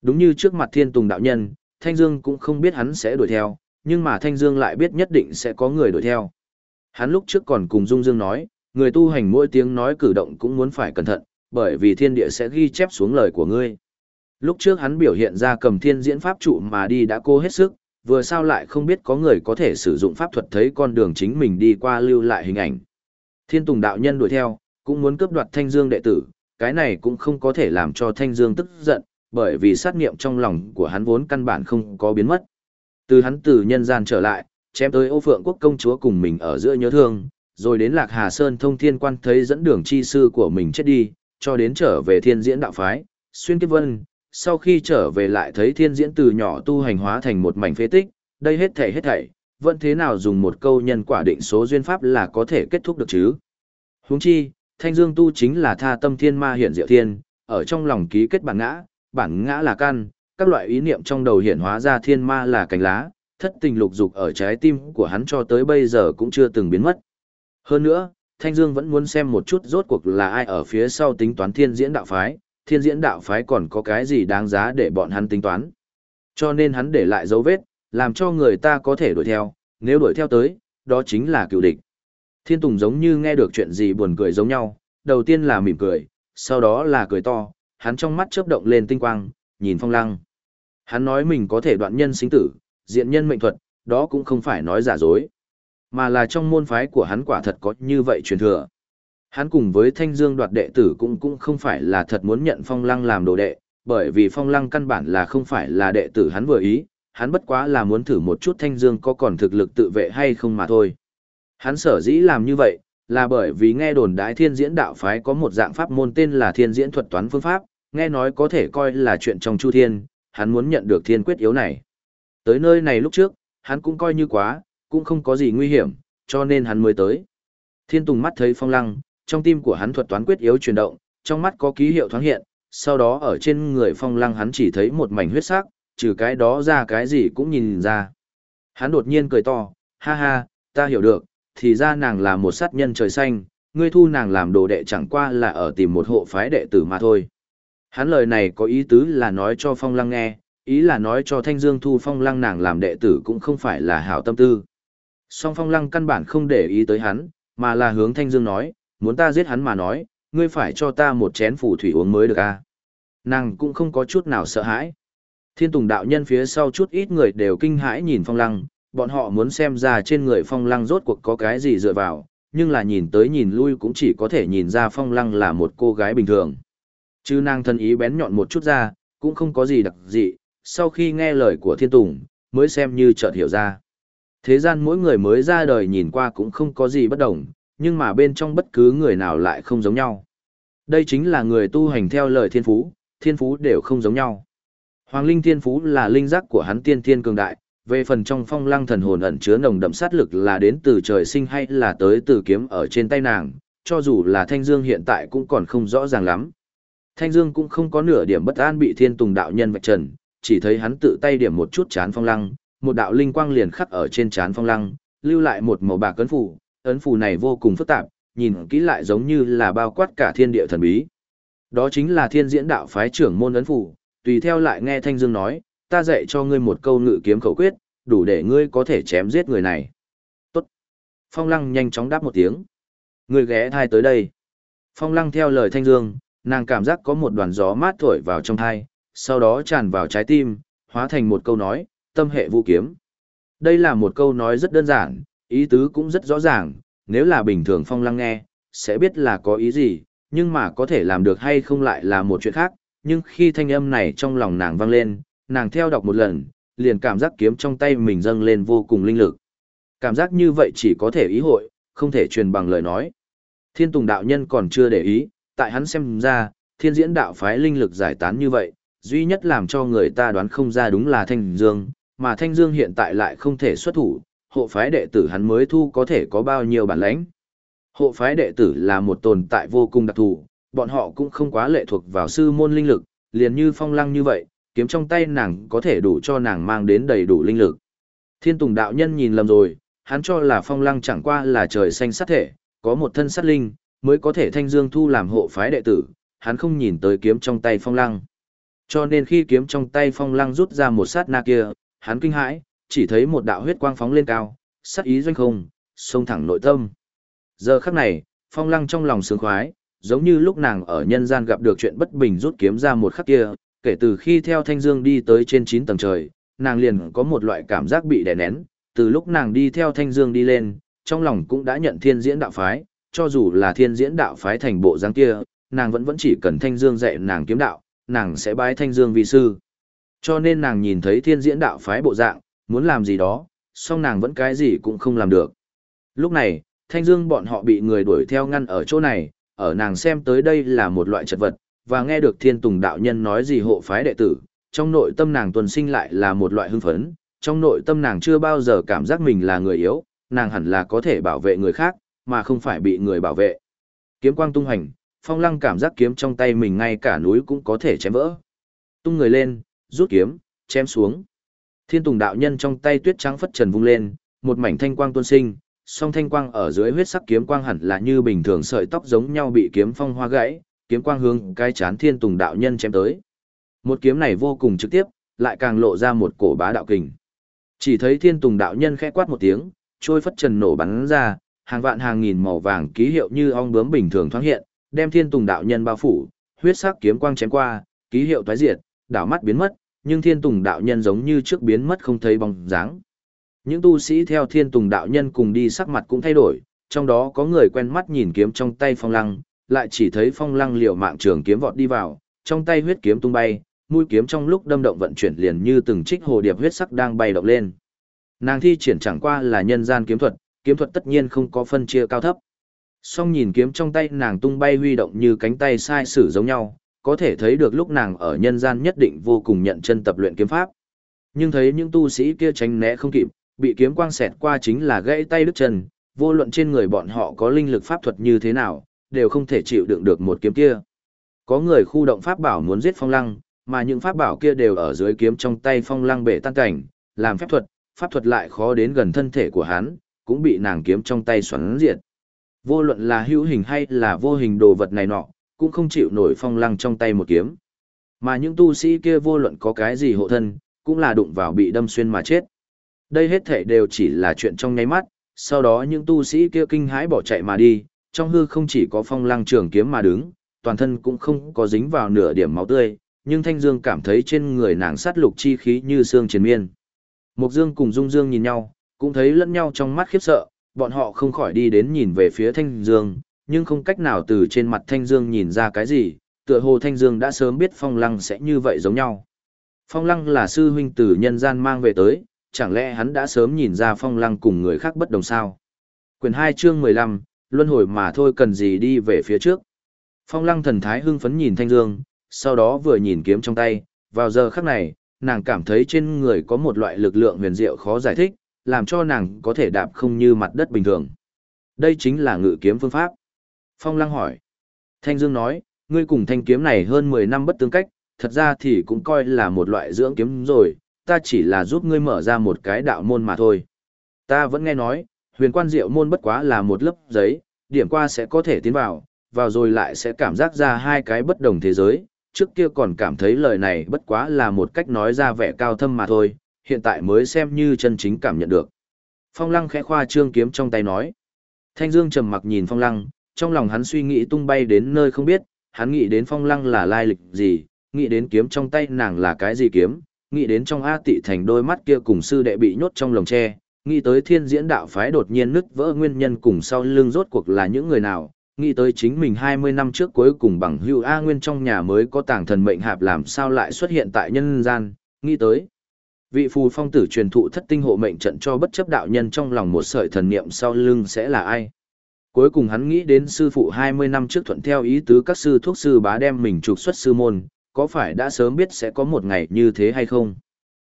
Speaker 1: Đúng như trước mặt thiên tùng đạo nhân, Thanh Dương cũng không biết hắn sẽ đuổi theo, nhưng mà Thanh Dương lại biết nhất định sẽ có người đuổi theo. Hắn lúc trước còn cùng Dung Dương nói, người tu hành mỗi tiếng nói cử động cũng muốn phải cẩn thận, bởi vì thiên địa sẽ ghi chép xuống lời của ngươi. Lúc trước hắn biểu hiện ra cầm thiên diễn pháp trụ mà đi đã cố hết sức, vừa sao lại không biết có người có thể sử dụng pháp thuật thấy con đường chính mình đi qua lưu lại hình ảnh. Thiên Tùng đạo nhân đuổi theo, cũng muốn cướp đoạt Thanh Dương đệ tử, cái này cũng không có thể làm cho Thanh Dương tức giận, bởi vì sát niệm trong lòng của hắn vốn căn bản không có biến mất. Từ hắn từ nhân gian trở lại, chém tới Âu Phượng quốc công chúa cùng mình ở giữa nhớ thương, rồi đến Lạc Hà Sơn thông thiên quan thấy dẫn đường chi sư của mình chết đi, cho đến trở về thiên diễn đạo phái, xuyên kiếp vân, sau khi trở về lại thấy thiên diễn từ nhỏ tu hành hóa thành một mảnh phế tích, đây hết thảy hết thảy, vẫn thế nào dùng một câu nhân quả định số duyên pháp là có thể kết thúc được chứ. Huống chi, thanh dương tu chính là tha tâm thiên ma hiển diệu thiên, ở trong lòng ký kết bản ngã, bản ngã là căn, các loại ý niệm trong đầu hiển hóa ra thiên ma là cành lá, thất tình lục dục ở trái tim của hắn cho tới bây giờ cũng chưa từng biến mất. Hơn nữa, Thanh Dương vẫn muốn xem một chút rốt cuộc là ai ở phía sau tính toán thiên diễn đạo phái, thiên diễn đạo phái còn có cái gì đáng giá để bọn hắn tính toán. Cho nên hắn để lại dấu vết, làm cho người ta có thể đuổi theo, nếu đuổi theo tới, đó chính là cựu địch. Thiên Tùng giống như nghe được chuyện gì buồn cười giống nhau, đầu tiên là mỉm cười, sau đó là cười to, hắn trong mắt chớp động lên tinh quang, nhìn phong lăng. Hắn nói mình có thể đoạn nhân sinh tử, diện nhân mệnh thuật, đó cũng không phải nói giả dối, mà là trong môn phái của hắn quả thật có như vậy truyền thừa. Hắn cùng với Thanh Dương đoạt đệ tử cũng cũng không phải là thật muốn nhận Phong Lăng làm đồ đệ, bởi vì Phong Lăng căn bản là không phải là đệ tử hắn vừa ý, hắn bất quá là muốn thử một chút Thanh Dương có còn thực lực tự vệ hay không mà thôi. Hắn sở dĩ làm như vậy, là bởi vì nghe đồn đái thiên diễn đạo phái có một dạng pháp môn tên là thiên diễn thuật toán phương pháp, nghe nói có thể coi là chuyện trong chu thiên, hắn muốn nhận được thiên quyết yếu này. Tới nơi này lúc trước, hắn cũng coi như quá, cũng không có gì nguy hiểm, cho nên hắn mới tới. Thiên Tùng mắt thấy phong lăng, trong tim của hắn thuật toán quyết yếu chuyển động, trong mắt có ký hiệu thoáng hiện, sau đó ở trên người phong lăng hắn chỉ thấy một mảnh huyết sắc, trừ cái đó ra cái gì cũng nhìn ra. Hắn đột nhiên cười to, ha ha, ta hiểu được, thì ra nàng là một sát nhân trời xanh, ngươi thu nàng làm đồ đệ chẳng qua là ở tìm một hộ phái đệ tử mà thôi. Hắn lời này có ý tứ là nói cho phong lăng nghe, ý là nói cho thanh dương thu phong lăng nàng làm đệ tử cũng không phải là hảo tâm tư. Song phong lăng căn bản không để ý tới hắn, mà là hướng thanh dương nói, muốn ta giết hắn mà nói, ngươi phải cho ta một chén phù thủy uống mới được a. À? Nàng cũng không có chút nào sợ hãi. Thiên Tùng đạo nhân phía sau chút ít người đều kinh hãi nhìn Phong Lăng, bọn họ muốn xem ra trên người Phong Lăng rốt cuộc có cái gì dựa vào, nhưng là nhìn tới nhìn lui cũng chỉ có thể nhìn ra Phong Lăng là một cô gái bình thường. Chứ nàng thân ý bén nhọn một chút ra, cũng không có gì đặc dị, sau khi nghe lời của Thiên Tùng, mới xem như chợt hiểu ra. Thế gian mỗi người mới ra đời nhìn qua cũng không có gì bất đồng, nhưng mà bên trong bất cứ người nào lại không giống nhau. Đây chính là người tu hành theo lời thiên phú, thiên phú đều không giống nhau. Hoàng linh thiên phú là linh giác của hắn tiên thiên cường đại, về phần trong phong lăng thần hồn ẩn chứa nồng đậm sát lực là đến từ trời sinh hay là tới từ kiếm ở trên tay nàng, cho dù là Thanh Dương hiện tại cũng còn không rõ ràng lắm. Thanh Dương cũng không có nửa điểm bất an bị Thiên Tùng đạo nhân vạch trần, chỉ thấy hắn tự tay điểm một chút chán phong lăng, một đạo linh quang liền khắc ở trên chán phong lăng, lưu lại một màu bạc ấn phù, ấn phù này vô cùng phức tạp, nhìn kỹ lại giống như là bao quát cả thiên địa thần bí. Đó chính là Thiên Diễn đạo phái trưởng môn ấn phù, tùy theo lại nghe Thanh Dương nói, ta dạy cho ngươi một câu ngự kiếm khẩu quyết, đủ để ngươi có thể chém giết người này. Tốt. Phong Lăng nhanh chóng đáp một tiếng. Ngươi ghé thai tới đây. Phong Lăng theo lời Thanh Dương, nàng cảm giác có một đoàn gió mát thổi vào trong thai, sau đó tràn vào trái tim, hóa thành một câu nói, tâm hệ vũ kiếm. Đây là một câu nói rất đơn giản, ý tứ cũng rất rõ ràng, nếu là bình thường Phong Lăng nghe, sẽ biết là có ý gì, nhưng mà có thể làm được hay không lại là một chuyện khác, nhưng khi thanh âm này trong lòng nàng vang lên, nàng theo đọc một lần, liền cảm giác kiếm trong tay mình dâng lên vô cùng linh lực. Cảm giác như vậy chỉ có thể ý hội, không thể truyền bằng lời nói. Thiên Tùng đạo nhân còn chưa để ý, tại hắn xem ra, thiên diễn đạo phái linh lực giải tán như vậy, duy nhất làm cho người ta đoán không ra đúng là Thanh Dương, mà Thanh Dương hiện tại lại không thể xuất thủ, hộ phái đệ tử hắn mới thu có thể có bao nhiêu bản lãnh. Hộ phái đệ tử là một tồn tại vô cùng đặc thù, bọn họ cũng không quá lệ thuộc vào sư môn linh lực, liền như phong lăng như vậy, kiếm trong tay nàng có thể đủ cho nàng mang đến đầy đủ linh lực. Thiên Tùng đạo nhân nhìn lầm rồi, hắn cho là phong lăng chẳng qua là trời xanh sát thể, có một thân sát linh, mới có thể thanh dương thu làm hộ phái đệ tử, hắn không nhìn tới kiếm trong tay phong lăng. Cho nên khi kiếm trong tay phong lăng rút ra một sát na kia, hắn kinh hãi, chỉ thấy một đạo huyết quang phóng lên cao, sát ý doanh không, xông thẳng nội tâm. Giờ khắc này, phong lăng trong lòng sướng khoái, giống như lúc nàng ở nhân gian gặp được chuyện bất bình rút kiếm ra một khắc kia, kể từ khi theo Thanh Dương đi tới trên 9 tầng trời, nàng liền có một loại cảm giác bị đè nén, từ lúc nàng đi theo Thanh Dương đi lên, trong lòng cũng đã nhận thiên diễn đạo phái, cho dù là thiên diễn đạo phái thành bộ dáng kia, nàng vẫn vẫn chỉ cần Thanh Dương dạy nàng kiếm đạo, nàng sẽ bái Thanh Dương vi sư. Cho nên nàng nhìn thấy thiên diễn đạo phái bộ dạng, muốn làm gì đó, song nàng vẫn cái gì cũng không làm được. Lúc này, Thanh Dương bọn họ bị người đuổi theo ngăn ở chỗ này, ở nàng xem tới đây là một loại chật vật, và nghe được thiên tùng đạo nhân nói gì hộ phái đệ tử, trong nội tâm nàng tuần sinh lại là một loại hưng phấn, trong nội tâm nàng chưa bao giờ cảm giác mình là người yếu, nàng hẳn là có thể bảo vệ người khác, mà không phải bị người bảo vệ. Kiếm quang tung hành, phong lăng cảm giác kiếm trong tay mình ngay cả núi cũng có thể chém vỡ. Tung người lên, rút kiếm, chém xuống. Thiên tùng đạo nhân trong tay tuyết trắng phất trần vung lên, một mảnh thanh quang tuôn sinh, song thanh quang ở dưới huyết sắc kiếm quang hẳn là như bình thường sợi tóc giống nhau bị kiếm phong hoa gãy, kiếm quang hướng cái chán thiên tùng đạo nhân chém tới. Một kiếm này vô cùng trực tiếp, lại càng lộ ra một cổ bá đạo kình. Chỉ thấy thiên tùng đạo nhân khẽ quát một tiếng, trôi phất trần nổ bắn ra, hàng vạn hàng nghìn màu vàng ký hiệu như ong bướm bình thường thoáng hiện, đem thiên tùng đạo nhân bao phủ, huyết sắc kiếm quang chém qua, ký hiệu toái diệt, đảo mắt biến mất, nhưng thiên tùng đạo nhân giống như trước biến mất không thấy bóng dáng. Những tu sĩ theo thiên tùng đạo nhân cùng đi sắc mặt cũng thay đổi, trong đó có người quen mắt nhìn kiếm trong tay phong lăng, lại chỉ thấy phong lăng liều mạng trường kiếm vọt đi vào, trong tay huyết kiếm tung bay, mũi kiếm trong lúc đâm động vận chuyển liền như từng trích hồ điệp huyết sắc đang bay động lên. Nàng thi triển chẳng qua là nhân gian kiếm thuật, kiếm thuật tất nhiên không có phân chia cao thấp. Song nhìn kiếm trong tay nàng tung bay huy động như cánh tay sai sử giống nhau, có thể thấy được lúc nàng ở nhân gian nhất định vô cùng nhận chân tập luyện kiếm pháp. Nhưng thấy những tu sĩ kia tránh né không kịp, bị kiếm quang xẹt qua chính là gãy tay đứt chân, vô luận trên người bọn họ có linh lực pháp thuật như thế nào, đều không thể chịu đựng được một kiếm kia. Có người khu động pháp bảo muốn giết phong lăng, mà những pháp bảo kia đều ở dưới kiếm trong tay phong lăng bể tan cảnh, làm phép thuật, pháp thuật lại khó đến gần thân thể của hắn, cũng bị nàng kiếm trong tay xoắn diệt. Vô luận là hữu hình hay là vô hình đồ vật này nọ, cũng không chịu nổi phong lăng trong tay một kiếm. Mà những tu sĩ kia vô luận có cái gì hộ thân, cũng là đụng vào bị đâm xuyên mà chết. Đây hết thể đều chỉ là chuyện trong nháy mắt, sau đó những tu sĩ kia kinh hãi bỏ chạy mà đi, trong hư không chỉ có phong lăng trường kiếm mà đứng, toàn thân cũng không có dính vào nửa điểm máu tươi, nhưng Thanh Dương cảm thấy trên người nàng sát lục chi khí như xương triền miên. Mục Dương cùng Dung Dương nhìn nhau, cũng thấy lẫn nhau trong mắt khiếp sợ, bọn họ không khỏi đi đến nhìn về phía Thanh Dương, nhưng không cách nào từ trên mặt Thanh Dương nhìn ra cái gì, tựa hồ Thanh Dương đã sớm biết Phong Lăng sẽ như vậy giống nhau. Phong Lăng là sư huynh từ nhân gian mang về tới, chẳng lẽ hắn đã sớm nhìn ra phong lăng cùng người khác bất đồng sao? Quyền 2 chương 15, luân hồi mà thôi cần gì đi về phía trước. Phong lăng thần thái hưng phấn nhìn Thanh Dương, sau đó vừa nhìn kiếm trong tay, vào giờ khắc này, nàng cảm thấy trên người có một loại lực lượng huyền diệu khó giải thích, làm cho nàng có thể đạp không như mặt đất bình thường. Đây chính là ngự kiếm phương pháp. Phong lăng hỏi. Thanh Dương nói, ngươi cùng thanh kiếm này hơn 10 năm bất tương cách, thật ra thì cũng coi là một loại dưỡng kiếm rồi, ta chỉ là giúp ngươi mở ra một cái đạo môn mà thôi. Ta vẫn nghe nói, huyền quan diệu môn bất quá là một lớp giấy, điểm qua sẽ có thể tiến vào, vào rồi lại sẽ cảm giác ra hai cái bất đồng thế giới, trước kia còn cảm thấy lời này bất quá là một cách nói ra vẻ cao thâm mà thôi, hiện tại mới xem như chân chính cảm nhận được. Phong lăng khẽ khoa trương kiếm trong tay nói. Thanh Dương trầm mặc nhìn phong lăng, trong lòng hắn suy nghĩ tung bay đến nơi không biết, hắn nghĩ đến phong lăng là lai lịch gì, nghĩ đến kiếm trong tay nàng là cái gì kiếm, nghĩ đến trong A tị thành đôi mắt kia cùng sư đệ bị nhốt trong lồng tre, nghĩ tới thiên diễn đạo phái đột nhiên nứt vỡ nguyên nhân cùng sau lưng rốt cuộc là những người nào, nghĩ tới chính mình 20 năm trước cuối cùng bằng hưu A nguyên trong nhà mới có tàng thần mệnh hạp làm sao lại xuất hiện tại nhân gian, nghĩ tới. Vị phù phong tử truyền thụ thất tinh hộ mệnh trận cho bất chấp đạo nhân trong lòng một sợi thần niệm sau lưng sẽ là ai. Cuối cùng hắn nghĩ đến sư phụ 20 năm trước thuận theo ý tứ các sư thuốc sư bá đem mình trục xuất sư môn, có phải đã sớm biết sẽ có một ngày như thế hay không?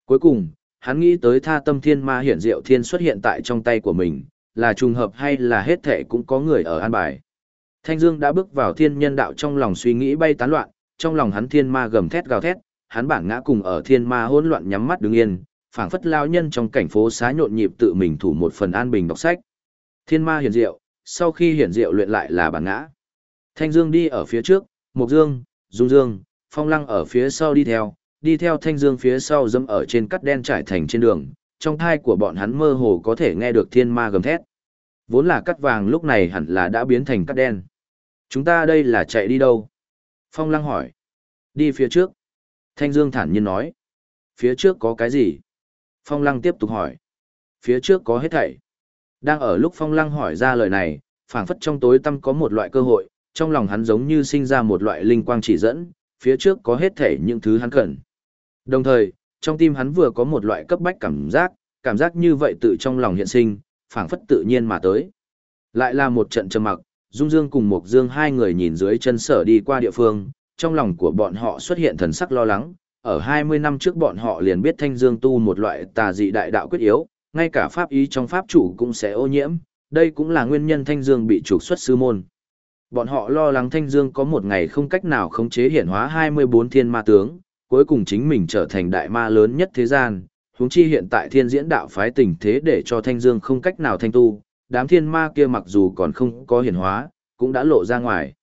Speaker 1: Cuối cùng, hắn nghĩ tới tha tâm thiên ma hiển diệu thiên xuất hiện tại trong tay của mình, là trùng hợp hay là hết thể cũng có người ở an bài. Thanh Dương đã bước vào thiên nhân đạo trong lòng suy nghĩ bay tán loạn, trong lòng hắn thiên ma gầm thét gào thét, hắn bản ngã cùng ở thiên ma hỗn loạn nhắm mắt đứng yên, phảng phất lao nhân trong cảnh phố xá nhộn nhịp tự mình thủ một phần an bình đọc sách. Thiên ma hiển diệu, sau khi hiển diệu luyện lại là bản ngã. Thanh Dương đi ở phía trước, Mộc Dương, Dung Dương, Phong Lăng ở phía sau đi theo, đi theo Thanh Dương phía sau dẫm ở trên cắt đen trải thành trên đường, trong thai của bọn hắn mơ hồ có thể nghe được thiên ma gầm thét. Vốn là cắt vàng lúc này hẳn là đã biến thành cắt đen. Chúng ta đây là chạy đi đâu? Phong Lăng hỏi. Đi phía trước. Thanh Dương thản nhiên nói. Phía trước có cái gì? Phong Lăng tiếp tục hỏi. Phía trước có hết thảy. Đang ở lúc Phong Lăng hỏi ra lời này, phảng phất trong tối tâm có một loại cơ hội, trong lòng hắn giống như sinh ra một loại linh quang chỉ dẫn, phía trước có hết thể những thứ hắn cần. Đồng thời, trong tim hắn vừa có một loại cấp bách cảm giác, cảm giác như vậy tự trong lòng hiện sinh, phảng phất tự nhiên mà tới. Lại là một trận trầm mặc, Dung Dương cùng Mộc Dương hai người nhìn dưới chân sở đi qua địa phương, trong lòng của bọn họ xuất hiện thần sắc lo lắng. Ở 20 năm trước bọn họ liền biết Thanh Dương tu một loại tà dị đại đạo quyết yếu, ngay cả pháp ý trong pháp chủ cũng sẽ ô nhiễm, đây cũng là nguyên nhân Thanh Dương bị trục xuất sư môn. Bọn họ lo lắng Thanh Dương có một ngày không cách nào khống chế hiển hóa 24 thiên ma tướng, cuối cùng chính mình trở thành đại ma lớn nhất thế gian, huống chi hiện tại thiên diễn đạo phái tình thế để cho Thanh Dương không cách nào thanh tu, đám thiên ma kia mặc dù còn không có hiển hóa, cũng đã lộ ra ngoài.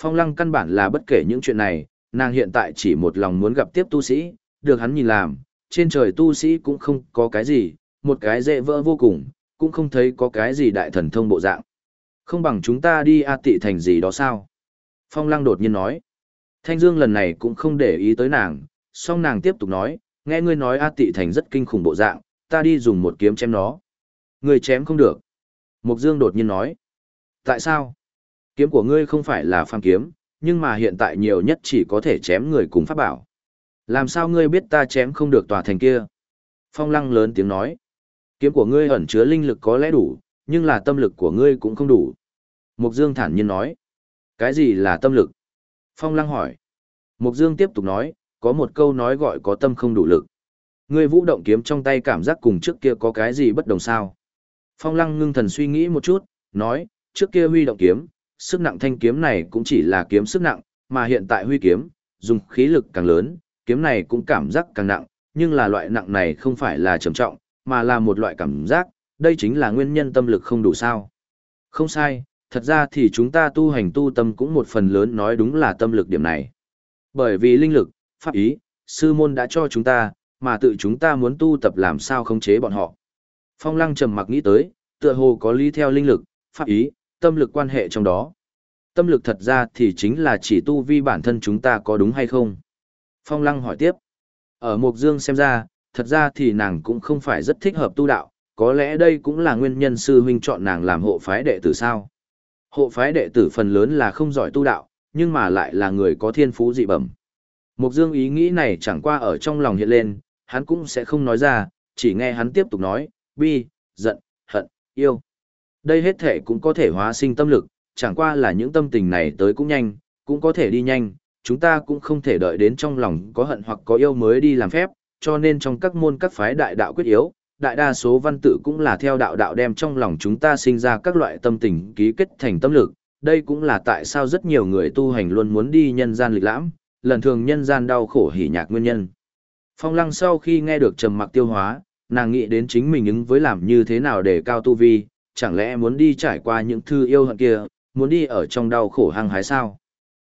Speaker 1: Phong lăng căn bản là bất kể những chuyện này, nàng hiện tại chỉ một lòng muốn gặp tiếp tu sĩ, được hắn nhìn làm, trên trời tu sĩ cũng không có cái gì, một cái dễ vỡ vô cùng, cũng không thấy có cái gì đại thần thông bộ dạng. Không bằng chúng ta đi A tị thành gì đó sao? Phong lăng đột nhiên nói. Thanh Dương lần này cũng không để ý tới nàng, song nàng tiếp tục nói, nghe ngươi nói A tị thành rất kinh khủng bộ dạng, ta đi dùng một kiếm chém nó. Ngươi chém không được. Mục Dương đột nhiên nói. Tại sao? Kiếm của ngươi không phải là phàm kiếm, nhưng mà hiện tại nhiều nhất chỉ có thể chém người cùng pháp bảo. Làm sao ngươi biết ta chém không được tòa thành kia? Phong lăng lớn tiếng nói. Kiếm của ngươi ẩn chứa linh lực có lẽ đủ, nhưng là tâm lực của ngươi cũng không đủ. Mục Dương thản nhiên nói. Cái gì là tâm lực? Phong lăng hỏi. Mục Dương tiếp tục nói, có một câu nói gọi có tâm không đủ lực. Ngươi vũ động kiếm trong tay cảm giác cùng trước kia có cái gì bất đồng sao? Phong lăng ngưng thần suy nghĩ một chút, nói, trước kia huy động kiếm, sức nặng thanh kiếm này cũng chỉ là kiếm sức nặng, mà hiện tại huy kiếm, dùng khí lực càng lớn, kiếm này cũng cảm giác càng nặng, nhưng là loại nặng này không phải là trầm trọng, mà là một loại cảm giác, đây chính là nguyên nhân tâm lực không đủ sao. Không sai, thật ra thì chúng ta tu hành tu tâm cũng một phần lớn nói đúng là tâm lực điểm này. Bởi vì linh lực, pháp ý, sư môn đã cho chúng ta, mà tự chúng ta muốn tu tập làm sao khống chế bọn họ. Phong lăng trầm mặc nghĩ tới, tựa hồ có lý theo linh lực, pháp ý, tâm lực quan hệ trong đó. Tâm lực thật ra thì chính là chỉ tu vi bản thân chúng ta có đúng hay không? Phong lăng hỏi tiếp. Ở Mộc Dương xem ra, thật ra thì nàng cũng không phải rất thích hợp tu đạo, có lẽ đây cũng là nguyên nhân sư huynh chọn nàng làm hộ phái đệ tử sao. Hộ phái đệ tử phần lớn là không giỏi tu đạo, nhưng mà lại là người có thiên phú dị bẩm. Mục Dương ý nghĩ này chẳng qua ở trong lòng hiện lên, hắn cũng sẽ không nói ra, chỉ nghe hắn tiếp tục nói, bi, giận, hận, yêu. Đây hết thể cũng có thể hóa sinh tâm lực, chẳng qua là những tâm tình này tới cũng nhanh, cũng có thể đi nhanh, chúng ta cũng không thể đợi đến trong lòng có hận hoặc có yêu mới đi làm phép, cho nên trong các môn các phái đại đạo quyết yếu, đại đa số văn tự cũng là theo đạo đạo đem trong lòng chúng ta sinh ra các loại tâm tình ký kết thành tâm lực, đây cũng là tại sao rất nhiều người tu hành luôn muốn đi nhân gian lịch lãm, lần thường nhân gian đau khổ hỉ nhạc nguyên nhân. Phong lăng sau khi nghe được trầm mặc tiêu hóa, nàng nghĩ đến chính mình ứng với làm như thế nào để cao tu vi, chẳng lẽ muốn đi trải qua những thư yêu hận kia, muốn đi ở trong đau khổ hăng hái sao?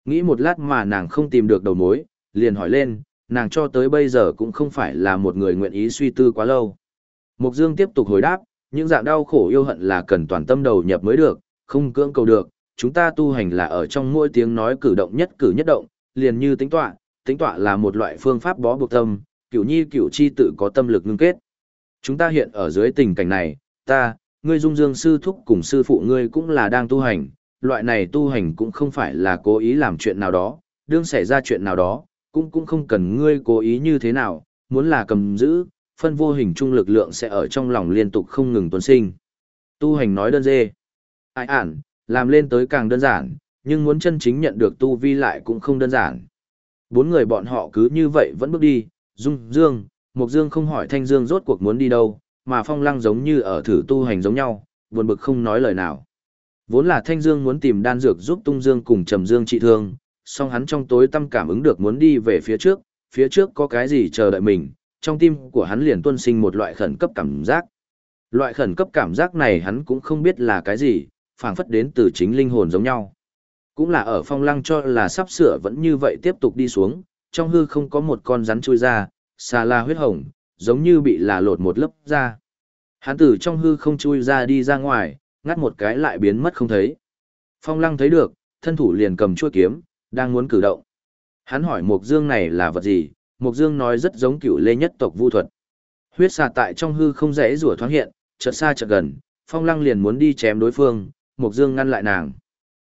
Speaker 1: Nghĩ một lát mà nàng không tìm được đầu mối, liền hỏi lên, nàng cho tới bây giờ cũng không phải là một người nguyện ý suy tư quá lâu. Mục Dương tiếp tục hồi đáp, những dạng đau khổ yêu hận là cần toàn tâm đầu nhập mới được, không cưỡng cầu được, chúng ta tu hành là ở trong mỗi tiếng nói cử động nhất cử nhất động, liền như tính tọa, tính tọa là một loại phương pháp bó buộc tâm, cửu nhi cửu chi tự có tâm lực ngưng kết. Chúng ta hiện ở dưới tình cảnh này, ta, ngươi dung dương sư thúc cùng sư phụ ngươi cũng là đang tu hành, loại này tu hành cũng không phải là cố ý làm chuyện nào đó, đương xảy ra chuyện nào đó, cũng cũng không cần ngươi cố ý như thế nào, muốn là cầm giữ, phân vô hình trung lực lượng sẽ ở trong lòng liên tục không ngừng tuần sinh. Tu hành nói đơn dê. Ai ản, làm lên tới càng đơn giản, nhưng muốn chân chính nhận được tu vi lại cũng không đơn giản. Bốn người bọn họ cứ như vậy vẫn bước đi, Dung, Dương, Mục Dương không hỏi Thanh Dương rốt cuộc muốn đi đâu, mà Phong Lăng giống như ở thử tu hành giống nhau, buồn bực không nói lời nào. Vốn là Thanh Dương muốn tìm đan dược giúp Tung Dương cùng Trầm Dương trị thương, song hắn trong tối tâm cảm ứng được muốn đi về phía trước, phía trước có cái gì chờ đợi mình, trong tim của hắn liền tuân sinh một loại khẩn cấp cảm giác. Loại khẩn cấp cảm giác này hắn cũng không biết là cái gì, phảng phất đến từ chính linh hồn giống nhau. Cũng là ở phong lăng cho là sắp sửa vẫn như vậy tiếp tục đi xuống, trong hư không có một con rắn chui ra, xà la huyết hồng, giống như bị là lột một lớp ra. Hắn từ trong hư không chui ra đi ra ngoài, ngắt một cái lại biến mất không thấy. Phong lăng thấy được, thân thủ liền cầm chuôi kiếm, đang muốn cử động. Hắn hỏi Mục Dương này là vật gì, Mục Dương nói rất giống cựu lê nhất tộc vu thuật. Huyết xà tại trong hư không dễ rủa thoáng hiện, chợt xa chợt gần, Phong Lăng liền muốn đi chém đối phương, Mục Dương ngăn lại nàng.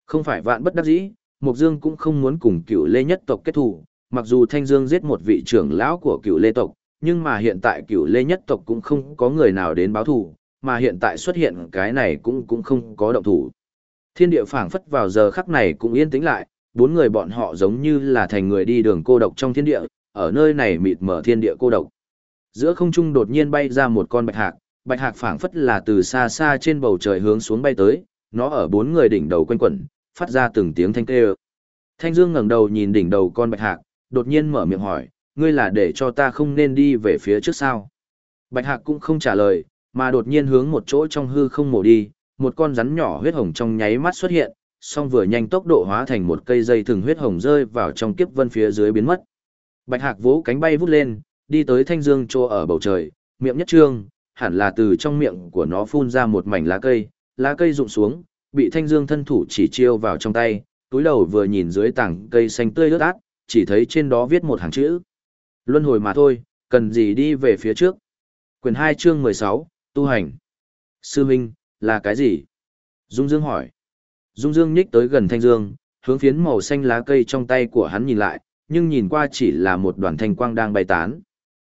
Speaker 1: Không phải vạn bất đắc dĩ, Mục Dương cũng không muốn cùng cựu lê nhất tộc kết thù, mặc dù Thanh Dương giết một vị trưởng lão của cựu lê tộc, nhưng mà hiện tại cựu lê nhất tộc cũng không có người nào đến báo thù, mà hiện tại xuất hiện cái này cũng cũng không có động thủ. Thiên địa phảng phất vào giờ khắc này cũng yên tĩnh lại, bốn người bọn họ giống như là thành người đi đường cô độc trong thiên địa, ở nơi này mịt mở thiên địa cô độc. Giữa không trung đột nhiên bay ra một con bạch hạc, bạch hạc phảng phất là từ xa xa trên bầu trời hướng xuống bay tới, nó ở bốn người đỉnh đầu quanh quẩn, phát ra từng tiếng thanh kêu. Thanh Dương ngẩng đầu nhìn đỉnh đầu con bạch hạc, đột nhiên mở miệng hỏi, ngươi là để cho ta không nên đi về phía trước sao? Bạch hạc cũng không trả lời, mà đột nhiên hướng một chỗ trong hư không mổ đi, một con rắn nhỏ huyết hồng trong nháy mắt xuất hiện, song vừa nhanh tốc độ hóa thành một cây dây thừng huyết hồng rơi vào trong kiếp vân phía dưới biến mất. Bạch Hạc vỗ cánh bay vút lên, đi tới thanh dương trô ở bầu trời, miệng nhất trương, hẳn là từ trong miệng của nó phun ra một mảnh lá cây, lá cây rụng xuống, bị thanh dương thân thủ chỉ chiêu vào trong tay, túi đầu vừa nhìn dưới tảng cây xanh tươi lướt át, chỉ thấy trên đó viết một hàng chữ. Luân hồi mà thôi, cần gì đi về phía trước. Quyền 2 chương 16, tu hành. Sư Minh, là cái gì? Dung Dương hỏi. Dung Dương nhích tới gần Thanh Dương, hướng phiến màu xanh lá cây trong tay của hắn nhìn lại, nhưng nhìn qua chỉ là một đoàn thanh quang đang bay tán.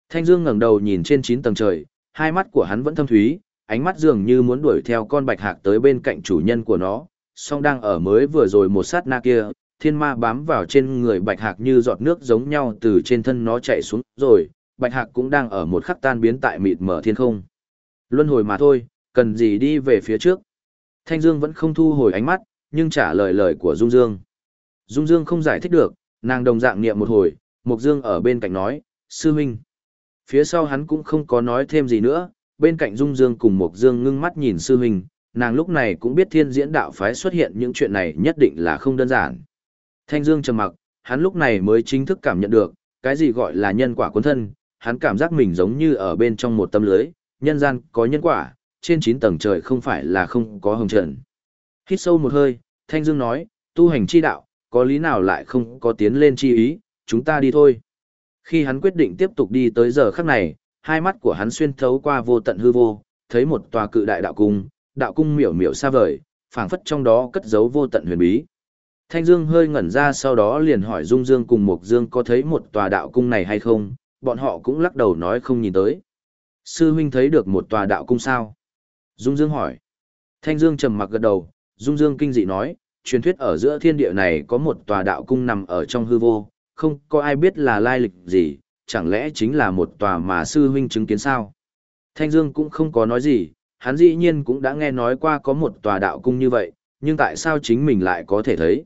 Speaker 1: Thanh Dương ngẩng đầu nhìn trên chín tầng trời, hai mắt của hắn vẫn thâm thúy, ánh mắt dường như muốn đuổi theo con bạch hạc tới bên cạnh chủ nhân của nó, song đang ở mới vừa rồi một sát na kia, thiên ma bám vào trên người bạch hạc như giọt nước giống nhau từ trên thân nó chạy xuống, rồi, bạch hạc cũng đang ở một khắc tan biến tại mịt mở thiên không. Luân hồi mà thôi, cần gì đi về phía trước. Thanh Dương vẫn không thu hồi ánh mắt, nhưng trả lời lời của Dung Dương. Dung Dương không giải thích được, nàng đồng dạng niệm một hồi, Mục Dương ở bên cạnh nói, sư huynh. Phía sau hắn cũng không có nói thêm gì nữa, bên cạnh Dung Dương cùng Mục Dương ngưng mắt nhìn sư huynh, nàng lúc này cũng biết thiên diễn đạo phái xuất hiện những chuyện này nhất định là không đơn giản. Thanh Dương trầm mặc, hắn lúc này mới chính thức cảm nhận được, cái gì gọi là nhân quả cuốn thân, hắn cảm giác mình giống như ở bên trong một tâm lưới, nhân gian có nhân quả, trên 9 tầng trời không phải là không có hồng trần. Hít sâu một hơi, Thanh Dương nói, tu hành chi đạo, có lý nào lại không có tiến lên chi ý, chúng ta đi thôi. Khi hắn quyết định tiếp tục đi tới giờ khắc này, hai mắt của hắn xuyên thấu qua vô tận hư vô, thấy một tòa cự đại đạo cung, đạo cung miểu miểu xa vời, phảng phất trong đó cất giấu vô tận huyền bí. Thanh Dương hơi ngẩn ra sau đó liền hỏi Dung Dương cùng Mục Dương có thấy một tòa đạo cung này hay không, bọn họ cũng lắc đầu nói không nhìn tới. Sư huynh thấy được một tòa đạo cung sao? Dung Dương hỏi. Thanh Dương trầm mặc gật đầu, Dung Dương kinh dị nói, truyền thuyết ở giữa thiên địa này có một tòa đạo cung nằm ở trong hư vô, không có ai biết là lai lịch gì, chẳng lẽ chính là một tòa mà sư huynh chứng kiến sao? Thanh Dương cũng không có nói gì, hắn dĩ nhiên cũng đã nghe nói qua có một tòa đạo cung như vậy, nhưng tại sao chính mình lại có thể thấy?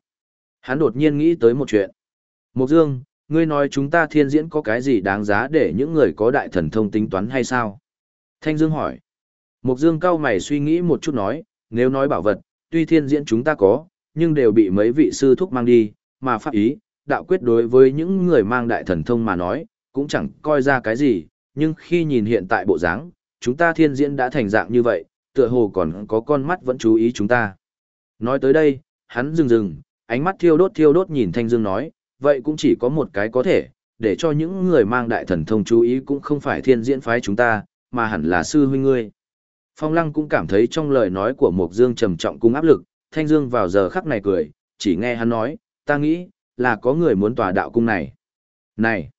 Speaker 1: Hắn đột nhiên nghĩ tới một chuyện. Mục Dương, ngươi nói chúng ta thiên diễn có cái gì đáng giá để những người có đại thần thông tính toán hay sao? Thanh Dương hỏi. Mục Dương cao mày suy nghĩ một chút nói, nếu nói bảo vật, tuy thiên diễn chúng ta có, nhưng đều bị mấy vị sư thúc mang đi, mà pháp ý, đạo quyết đối với những người mang đại thần thông mà nói, cũng chẳng coi ra cái gì, nhưng khi nhìn hiện tại bộ dáng, chúng ta thiên diễn đã thành dạng như vậy, tựa hồ còn có con mắt vẫn chú ý chúng ta. Nói tới đây, hắn dừng dừng, ánh mắt thiêu đốt thiêu đốt nhìn Thanh Dương nói, vậy cũng chỉ có một cái có thể, để cho những người mang đại thần thông chú ý cũng không phải thiên diễn phái chúng ta, mà hẳn là sư huynh ngươi. Phong Lăng cũng cảm thấy trong lời nói của Mộc Dương trầm trọng cung áp lực, Thanh Dương vào giờ khắc này cười, chỉ nghe hắn nói, ta nghĩ, là có người muốn tòa đạo cung này. Này!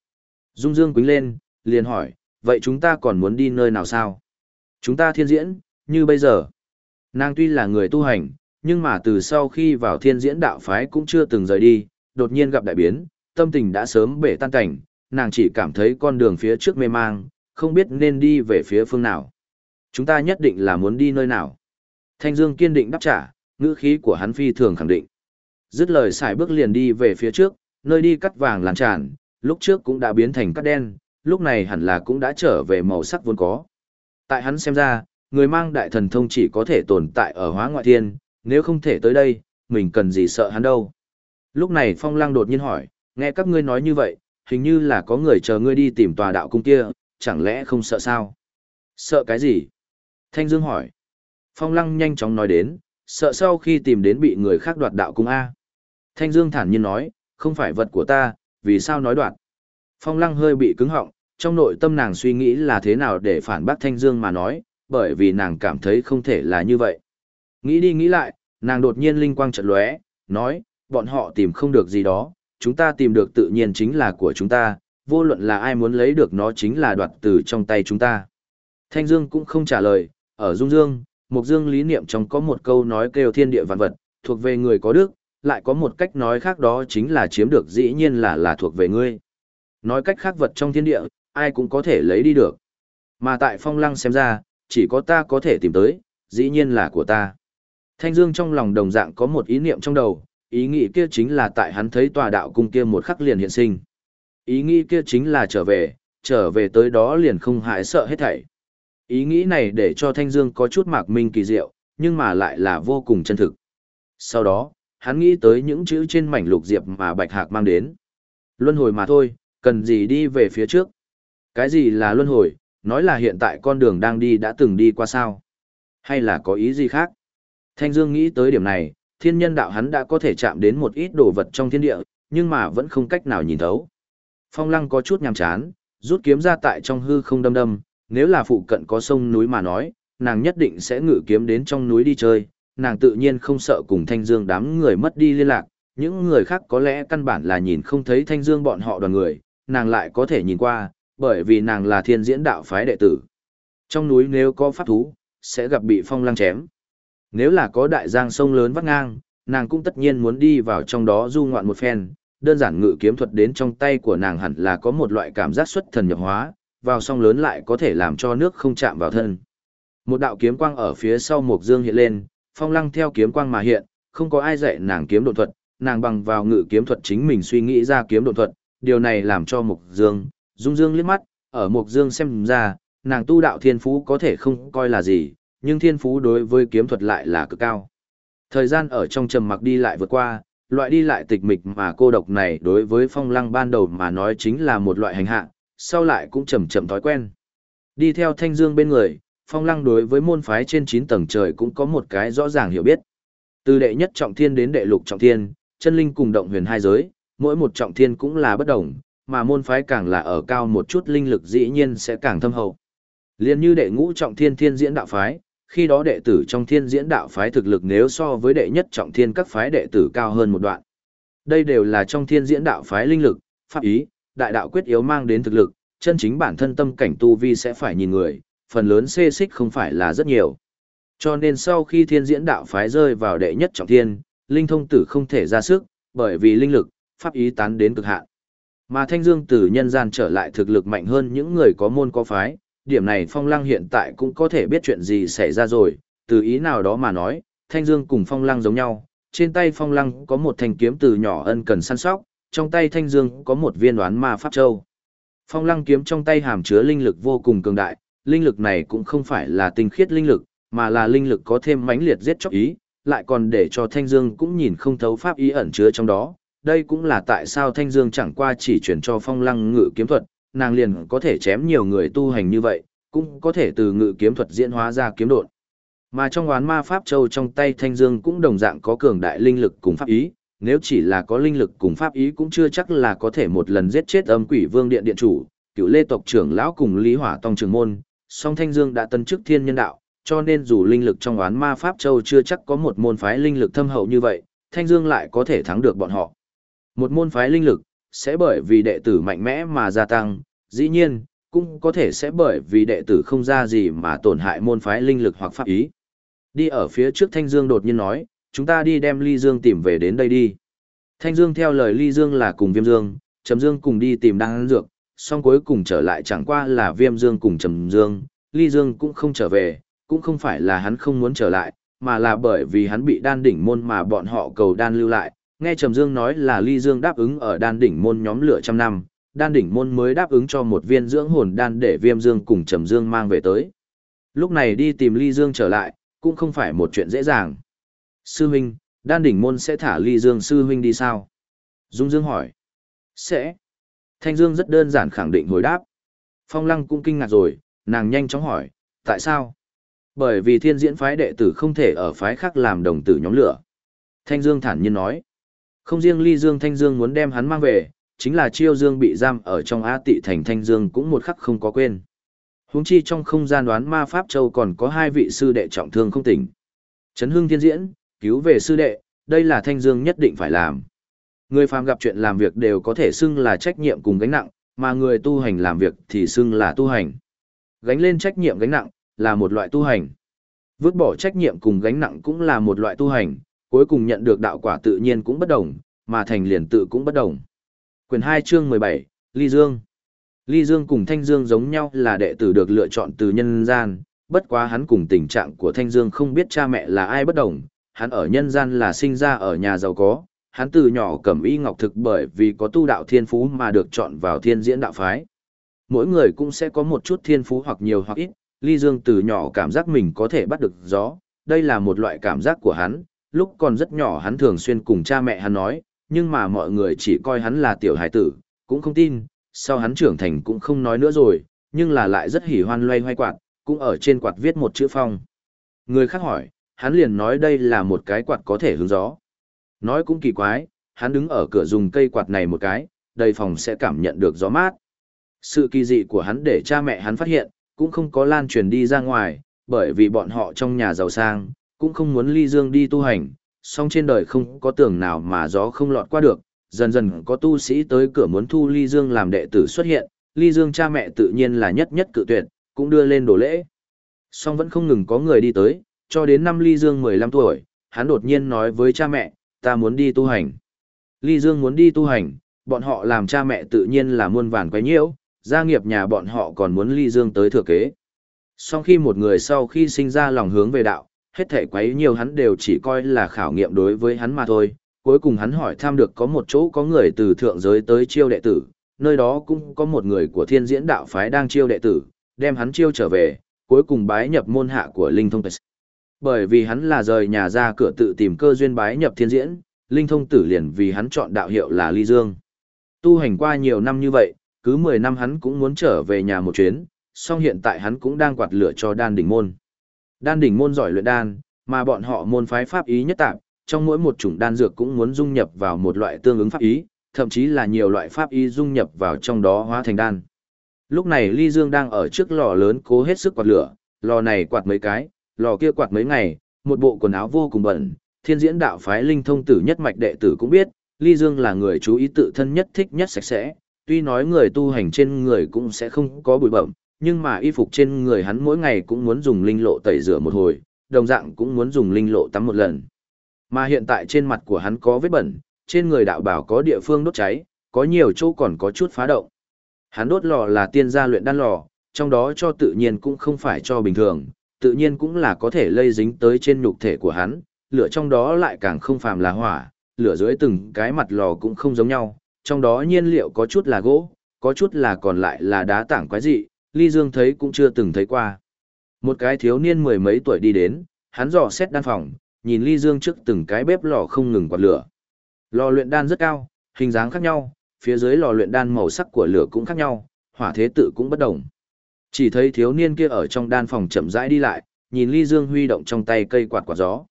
Speaker 1: Dung Dương quính lên, liền hỏi, vậy chúng ta còn muốn đi nơi nào sao? Chúng ta thiên diễn, như bây giờ. Nàng tuy là người tu hành, nhưng mà từ sau khi vào thiên diễn đạo phái cũng chưa từng rời đi, đột nhiên gặp đại biến, tâm tình đã sớm bể tan cảnh, nàng chỉ cảm thấy con đường phía trước mê mang, không biết nên đi về phía phương nào. Chúng ta nhất định là muốn đi nơi nào. Thanh Dương kiên định đáp trả, ngữ khí của hắn phi thường khẳng định. Dứt lời xài bước liền đi về phía trước, nơi đi cắt vàng làn tràn, lúc trước cũng đã biến thành cắt đen, lúc này hẳn là cũng đã trở về màu sắc vốn có. Tại hắn xem ra, người mang đại thần thông chỉ có thể tồn tại ở hóa ngoại thiên, nếu không thể tới đây, mình cần gì sợ hắn đâu. Lúc này Phong Lăng đột nhiên hỏi, nghe các ngươi nói như vậy, hình như là có người chờ ngươi đi tìm tòa đạo cung kia, chẳng lẽ không sợ sao? Sợ cái gì? Thanh Dương hỏi. Phong Lăng nhanh chóng nói đến, sợ sau khi tìm đến bị người khác đoạt đạo cung A. Thanh Dương thản nhiên nói, không phải vật của ta, vì sao nói đoạt? Phong Lăng hơi bị cứng họng, trong nội tâm nàng suy nghĩ là thế nào để phản bác Thanh Dương mà nói, bởi vì nàng cảm thấy không thể là như vậy. Nghĩ đi nghĩ lại, nàng đột nhiên linh quang chợt lóe, nói, bọn họ tìm không được gì đó, chúng ta tìm được tự nhiên chính là của chúng ta, vô luận là ai muốn lấy được nó chính là đoạt từ trong tay chúng ta. Thanh Dương cũng không trả lời, ở Dung Dương, Mục Dương lý niệm trong có một câu nói kêu thiên địa vạn vật, thuộc về người có đức, lại có một cách nói khác đó chính là chiếm được dĩ nhiên là là thuộc về ngươi. Nói cách khác vật trong thiên địa, ai cũng có thể lấy đi được. Mà tại phong lăng xem ra, chỉ có ta có thể tìm tới, dĩ nhiên là của ta. Thanh Dương trong lòng đồng dạng có một ý niệm trong đầu, ý nghĩ kia chính là tại hắn thấy tòa đạo cung kia một khắc liền hiện sinh. Ý nghĩ kia chính là trở về, trở về tới đó liền không hại sợ hết thảy. Ý nghĩ này để cho Thanh Dương có chút mạc minh kỳ diệu, nhưng mà lại là vô cùng chân thực. Sau đó, hắn nghĩ tới những chữ trên mảnh lục diệp mà Bạch Hạc mang đến. Luân hồi mà thôi, cần gì đi về phía trước. Cái gì là luân hồi, nói là hiện tại con đường đang đi đã từng đi qua sao? Hay là có ý gì khác? Thanh Dương nghĩ tới điểm này, thiên nhân đạo hắn đã có thể chạm đến một ít đồ vật trong thiên địa, nhưng mà vẫn không cách nào nhìn thấu. Phong lăng có chút nhàm chán, rút kiếm ra tại trong hư không đâm đâm, nếu là phụ cận có sông núi mà nói, nàng nhất định sẽ ngự kiếm đến trong núi đi chơi, nàng tự nhiên không sợ cùng Thanh Dương đám người mất đi liên lạc, những người khác có lẽ căn bản là nhìn không thấy Thanh Dương bọn họ đoàn người, nàng lại có thể nhìn qua, bởi vì nàng là thiên diễn đạo phái đệ tử. Trong núi nếu có pháp thú, sẽ gặp bị phong lăng chém. Nếu là có đại giang sông lớn vắt ngang, nàng cũng tất nhiên muốn đi vào trong đó du ngoạn một phen, đơn giản ngự kiếm thuật đến trong tay của nàng hẳn là có một loại cảm giác xuất thần nhập hóa, vào song lớn lại có thể làm cho nước không chạm vào thân. Một đạo kiếm quang ở phía sau Mộc Dương hiện lên, phong lăng theo kiếm quang mà hiện, không có ai dạy nàng kiếm độ thuật, nàng bằng vào ngự kiếm thuật chính mình suy nghĩ ra kiếm độ thuật, điều này làm cho Mộc Dương, Dung Dương liếc mắt, ở Mộc Dương xem ra, nàng tu đạo thiên phú có thể không coi là gì, nhưng thiên phú đối với kiếm thuật lại là cực cao. Thời gian ở trong trầm mặc đi lại vượt qua, loại đi lại tịch mịch mà cô độc này đối với phong lăng ban đầu mà nói chính là một loại hành hạ, sau lại cũng chậm chậm thói quen. Đi theo thanh dương bên người, phong lăng đối với môn phái trên 9 tầng trời cũng có một cái rõ ràng hiểu biết. Từ đệ nhất trọng thiên đến đệ lục trọng thiên, chân linh cùng động huyền hai giới, mỗi một trọng thiên cũng là bất đồng, mà môn phái càng là ở cao một chút linh lực dĩ nhiên sẽ càng thâm hậu. Liên như đệ ngũ trọng thiên thiên diễn đạo phái, khi đó đệ tử trong thiên diễn đạo phái thực lực nếu so với đệ nhất trọng thiên các phái đệ tử cao hơn một đoạn. Đây đều là trong thiên diễn đạo phái linh lực, pháp ý, đại đạo quyết yếu mang đến thực lực, chân chính bản thân tâm cảnh tu vi sẽ phải nhìn người, phần lớn xê xích không phải là rất nhiều. Cho nên sau khi thiên diễn đạo phái rơi vào đệ nhất trọng thiên, linh thông tử không thể ra sức, bởi vì linh lực, pháp ý tán đến cực hạn. Mà Thanh Dương tử nhân gian trở lại thực lực mạnh hơn những người có môn có phái, điểm này Phong Lăng hiện tại cũng có thể biết chuyện gì xảy ra rồi, từ ý nào đó mà nói, Thanh Dương cùng Phong Lăng giống nhau, trên tay Phong Lăng có một thanh kiếm từ nhỏ ân cần săn sóc, trong tay Thanh Dương có một viên đoán ma pháp châu. Phong Lăng kiếm trong tay hàm chứa linh lực vô cùng cường đại, linh lực này cũng không phải là tinh khiết linh lực, mà là linh lực có thêm mãnh liệt giết chóc ý, lại còn để cho Thanh Dương cũng nhìn không thấu pháp ý ẩn chứa trong đó. Đây cũng là tại sao Thanh Dương chẳng qua chỉ chuyển cho Phong Lăng ngự kiếm thuật, nàng liền có thể chém nhiều người tu hành như vậy, cũng có thể từ ngự kiếm thuật diễn hóa ra kiếm đột. Mà trong oán ma pháp châu trong tay Thanh Dương cũng đồng dạng có cường đại linh lực cùng pháp ý, nếu chỉ là có linh lực cùng pháp ý cũng chưa chắc là có thể một lần giết chết âm quỷ vương điện điện chủ, cựu lê tộc trưởng lão cùng Lý Hỏa Tông trưởng môn, song Thanh Dương đã tân chức thiên nhân đạo, cho nên dù linh lực trong oán ma pháp châu chưa chắc có một môn phái linh lực thâm hậu như vậy, Thanh Dương lại có thể thắng được bọn họ. Một môn phái linh lực sẽ bởi vì đệ tử mạnh mẽ mà gia tăng, dĩ nhiên, cũng có thể sẽ bởi vì đệ tử không ra gì mà tổn hại môn phái linh lực hoặc pháp ý. Đi ở phía trước Thanh Dương đột nhiên nói, chúng ta đi đem Ly Dương tìm về đến đây đi. Thanh Dương theo lời Ly Dương là cùng Viêm Dương, Trầm Dương cùng đi tìm đan dược, song cuối cùng trở lại chẳng qua là Viêm Dương cùng Trầm Dương, Ly Dương cũng không trở về, cũng không phải là hắn không muốn trở lại, mà là bởi vì hắn bị đan đỉnh môn mà bọn họ cầu đan lưu lại. Nghe Trầm Dương nói là Ly Dương đáp ứng ở đan đỉnh môn nhóm lửa trăm năm, đan đỉnh môn mới đáp ứng cho một viên dưỡng hồn đan để Viêm Dương cùng Trầm Dương mang về tới. Lúc này đi tìm Ly Dương trở lại, cũng không phải một chuyện dễ dàng. Sư huynh, đan đỉnh môn sẽ thả ly dương sư huynh đi sao? Dung Dương hỏi. Sẽ. Thanh Dương rất đơn giản khẳng định hồi đáp. Phong Lăng cũng kinh ngạc rồi, nàng nhanh chóng hỏi, tại sao? Bởi vì thiên diễn phái đệ tử không thể ở phái khác làm đồng tử nhóm lửa. Thanh Dương thản nhiên nói. Không riêng ly dương Thanh Dương muốn đem hắn mang về, chính là chiêu dương bị giam ở trong á tị thành Thanh Dương cũng một khắc không có quên. Huống chi trong không gian đoán ma Pháp Châu còn có hai vị sư đệ trọng thương không tỉnh. Trấn hưng thiên diễn, cứu về sư đệ, đây là thanh dương nhất định phải làm. Người phàm gặp chuyện làm việc đều có thể xưng là trách nhiệm cùng gánh nặng, mà người tu hành làm việc thì xưng là tu hành. Gánh lên trách nhiệm gánh nặng, là một loại tu hành. Vứt bỏ trách nhiệm cùng gánh nặng cũng là một loại tu hành, cuối cùng nhận được đạo quả tự nhiên cũng bất đồng, mà thành liền tự cũng bất đồng. Quyền 2 chương 17, Ly Dương Ly Dương cùng Thanh Dương giống nhau là đệ tử được lựa chọn từ nhân gian, bất quá hắn cùng tình trạng của Thanh Dương không biết cha mẹ là ai bất đồng, hắn ở nhân gian là sinh ra ở nhà giàu có, hắn từ nhỏ cầm y ngọc thực bởi vì có tu đạo thiên phú mà được chọn vào thiên diễn đạo phái. Mỗi người cũng sẽ có một chút thiên phú hoặc nhiều hoặc ít, Ly Dương từ nhỏ cảm giác mình có thể bắt được gió, đây là một loại cảm giác của hắn, lúc còn rất nhỏ hắn thường xuyên cùng cha mẹ hắn nói, nhưng mà mọi người chỉ coi hắn là tiểu hải tử, cũng không tin, sau hắn trưởng thành cũng không nói nữa rồi, nhưng là lại rất hỉ hoan loay hoay quạt, cũng ở trên quạt viết một chữ phong. Người khác hỏi, hắn liền nói đây là một cái quạt có thể hướng gió. Nói cũng kỳ quái, hắn đứng ở cửa dùng cây quạt này một cái, đầy phòng sẽ cảm nhận được gió mát. Sự kỳ dị của hắn để cha mẹ hắn phát hiện, cũng không có lan truyền đi ra ngoài, bởi vì bọn họ trong nhà giàu sang, cũng không muốn ly dương đi tu hành, song trên đời không có tường nào mà gió không lọt qua được, dần dần có tu sĩ tới cửa muốn thu ly dương làm đệ tử xuất hiện, ly dương cha mẹ tự nhiên là nhất nhất cự tuyệt, cũng đưa lên đồ lễ. Song vẫn không ngừng có người đi tới, cho đến năm Ly Dương 15 tuổi, hắn đột nhiên nói với cha mẹ, ta muốn đi tu hành. Ly Dương muốn đi tu hành, bọn họ làm cha mẹ tự nhiên là muôn vàn quấy nhiễu, gia nghiệp nhà bọn họ còn muốn Ly Dương tới thừa kế. Sau khi một người sau khi sinh ra lòng hướng về đạo, hết thể quấy nhiều hắn đều chỉ coi là khảo nghiệm đối với hắn mà thôi. Cuối cùng hắn hỏi tham được có một chỗ có người từ thượng giới tới chiêu đệ tử, nơi đó cũng có một người của thiên diễn đạo phái đang chiêu đệ tử, đem hắn chiêu trở về, cuối cùng bái nhập môn hạ của Linh Thông Tử. Bởi vì hắn là rời nhà ra cửa tự tìm cơ duyên bái nhập thiên diễn, Linh Thông Tử liền vì hắn chọn đạo hiệu là Ly Dương. Tu hành qua nhiều năm như vậy, cứ 10 năm hắn cũng muốn trở về nhà một chuyến, song hiện tại hắn cũng đang quạt lửa cho đan đỉnh môn. Đan đỉnh môn giỏi luyện đan, mà bọn họ môn phái pháp ý nhất tạp, trong mỗi một chủng đan dược cũng muốn dung nhập vào một loại tương ứng pháp ý, thậm chí là nhiều loại pháp ý dung nhập vào trong đó hóa thành đan. Lúc này Ly Dương đang ở trước lò lớn cố hết sức quạt lửa, lò này quạt mấy cái, lò kia quạt mấy ngày, một bộ quần áo vô cùng bẩn, thiên diễn đạo phái linh thông tử nhất mạch đệ tử cũng biết, Ly Dương là người chú ý tự thân nhất thích nhất sạch sẽ, tuy nói người tu hành trên người cũng sẽ không có bụi bẩm, nhưng mà y phục trên người hắn mỗi ngày cũng muốn dùng linh lộ tẩy rửa một hồi, đồng dạng cũng muốn dùng linh lộ tắm một lần. Mà hiện tại trên mặt của hắn có vết bẩn, trên người đạo bảo có địa phương đốt cháy, có nhiều chỗ còn có chút phá động. Hắn đốt lò là tiên gia luyện đan lò, trong đó cho tự nhiên cũng không phải cho bình thường, tự nhiên cũng là có thể lây dính tới trên nhục thể của hắn, lửa trong đó lại càng không phàm là hỏa, lửa dưới từng cái mặt lò cũng không giống nhau, trong đó nhiên liệu có chút là gỗ, có chút là còn lại là đá tảng quái dị, Ly Dương thấy cũng chưa từng thấy qua. Một cái thiếu niên mười mấy tuổi đi đến, hắn dò xét đan phòng, nhìn Ly Dương trước từng cái bếp lò không ngừng quạt lửa. Lò luyện đan rất cao, hình dáng khác nhau, phía dưới lò luyện đan màu sắc của lửa cũng khác nhau, hỏa thế tự cũng bất đồng. Chỉ thấy thiếu niên kia ở trong đan phòng chậm rãi đi lại, nhìn Ly Dương huy động trong tay cây quạt quạt gió.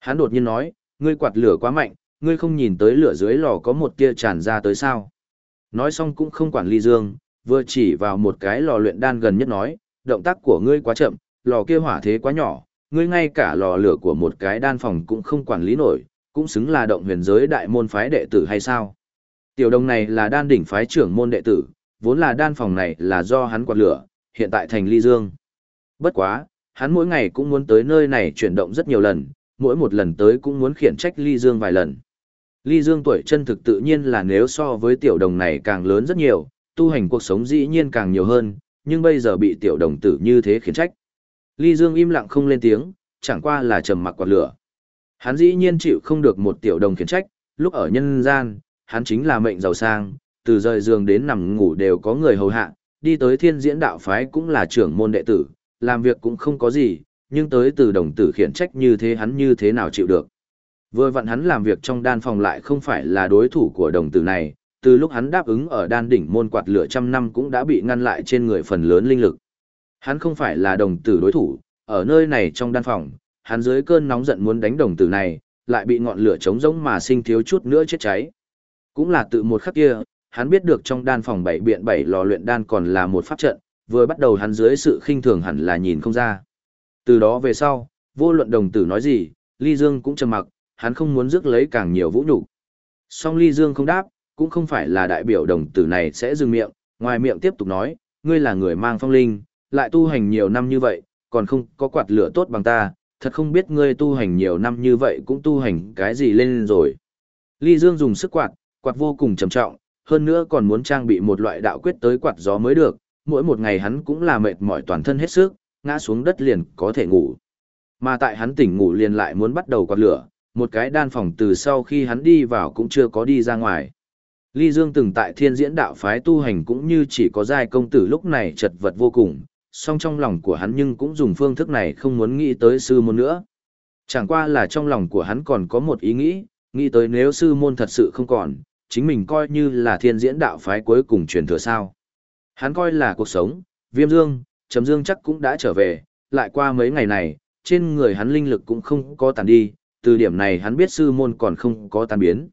Speaker 1: Hắn đột nhiên nói, ngươi quạt lửa quá mạnh, ngươi không nhìn tới lửa dưới lò có một tia tràn ra tới sao. Nói xong cũng không quản Ly Dương, vừa chỉ vào một cái lò luyện đan gần nhất nói, động tác của ngươi quá chậm, lò kia hỏa thế quá nhỏ, ngươi ngay cả lò lửa của một cái đan phòng cũng không quản lý nổi, cũng xứng là động huyền giới đại môn phái đệ tử hay sao. Tiểu đồng này là đan đỉnh phái trưởng môn đệ tử, vốn là đan phòng này là do hắn quạt lửa, hiện tại thành ly dương. Bất quá, hắn mỗi ngày cũng muốn tới nơi này chuyển động rất nhiều lần, mỗi một lần tới cũng muốn khiển trách ly dương vài lần. Ly dương tuổi chân thực tự nhiên là nếu so với tiểu đồng này càng lớn rất nhiều, tu hành cuộc sống dĩ nhiên càng nhiều hơn, nhưng bây giờ bị tiểu đồng tử như thế khiển trách. Ly dương im lặng không lên tiếng, chẳng qua là trầm mặc quạt lửa. Hắn dĩ nhiên chịu không được một tiểu đồng khiển trách, lúc ở nhân gian, hắn chính là mệnh giàu sang, từ rời giường đến nằm ngủ đều có người hầu hạ, đi tới thiên diễn đạo phái cũng là trưởng môn đệ tử, làm việc cũng không có gì, nhưng tới từ đồng tử khiển trách như thế hắn như thế nào chịu được. Vừa vặn hắn làm việc trong đan phòng lại không phải là đối thủ của đồng tử này, từ lúc hắn đáp ứng ở đan đỉnh môn quạt lửa trăm năm cũng đã bị ngăn lại trên người phần lớn linh lực. Hắn không phải là đồng tử đối thủ, ở nơi này trong đan phòng, hắn dưới cơn nóng giận muốn đánh đồng tử này, lại bị ngọn lửa trống rỗng mà sinh thiếu chút nữa chết cháy. Cũng là tự một khắc kia, hắn biết được trong đan phòng bảy biện bảy lò luyện đan còn là một pháp trận, vừa bắt đầu hắn dưới sự khinh thường hẳn là nhìn không ra. Từ đó về sau, vô luận đồng tử nói gì, Ly Dương cũng trầm mặc, hắn không muốn rước lấy càng nhiều vũ nhục. Song Ly Dương không đáp, cũng không phải là đại biểu đồng tử này sẽ dừng miệng, ngoài miệng tiếp tục nói, ngươi là người mang phong linh, lại tu hành nhiều năm như vậy, còn không có quạt lửa tốt bằng ta, thật không biết ngươi tu hành nhiều năm như vậy cũng tu hành cái gì lên rồi. Ly Dương dùng sức quạt, quạt vô cùng trầm trọng, hơn nữa còn muốn trang bị một loại đạo quyết tới quạt gió mới được, mỗi một ngày hắn cũng là mệt mỏi toàn thân hết sức, ngã xuống đất liền có thể ngủ. Mà tại hắn tỉnh ngủ liền lại muốn bắt đầu quạt lửa, một cái đan phòng từ sau khi hắn đi vào cũng chưa có đi ra ngoài. Ly Dương từng tại thiên diễn đạo phái tu hành cũng như chỉ có giai công tử lúc này chật vật vô cùng, song trong lòng của hắn nhưng cũng dùng phương thức này không muốn nghĩ tới sư môn nữa. Chẳng qua là trong lòng của hắn còn có một ý nghĩ, nghĩ tới nếu sư môn thật sự không còn, chính mình coi như là thiên diễn đạo phái cuối cùng truyền thừa sao. Hắn coi là cuộc sống, viêm dương, chấm dương chắc cũng đã trở về, lại qua mấy ngày này, trên người hắn linh lực cũng không có tàn đi, từ điểm này hắn biết sư môn còn không có tàn biến.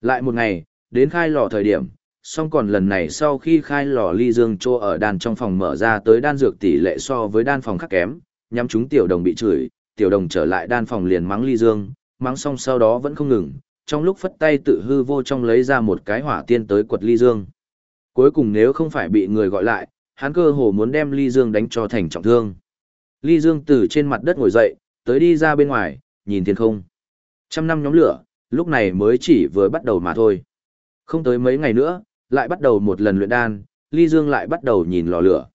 Speaker 1: Lại một ngày, đến khai lò thời điểm, song còn lần này sau khi khai lò ly dương trô ở đan trong phòng mở ra tới đan dược tỷ lệ so với đan phòng khác kém, nhắm chúng tiểu đồng bị chửi, tiểu đồng trở lại đan phòng liền mắng ly dương, mắng xong sau đó vẫn không ngừng, trong lúc phất tay tự hư vô trong lấy ra một cái hỏa tiên tới quật ly dương. Cuối cùng nếu không phải bị người gọi lại, hắn cơ hồ muốn đem ly dương đánh cho thành trọng thương. Ly dương từ trên mặt đất ngồi dậy, tới đi ra bên ngoài, nhìn thiên không. Trăm năm nhóm lửa, lúc này mới chỉ vừa bắt đầu mà thôi. Không tới mấy ngày nữa, lại bắt đầu một lần luyện đan, Ly Dương lại bắt đầu nhìn lò lửa.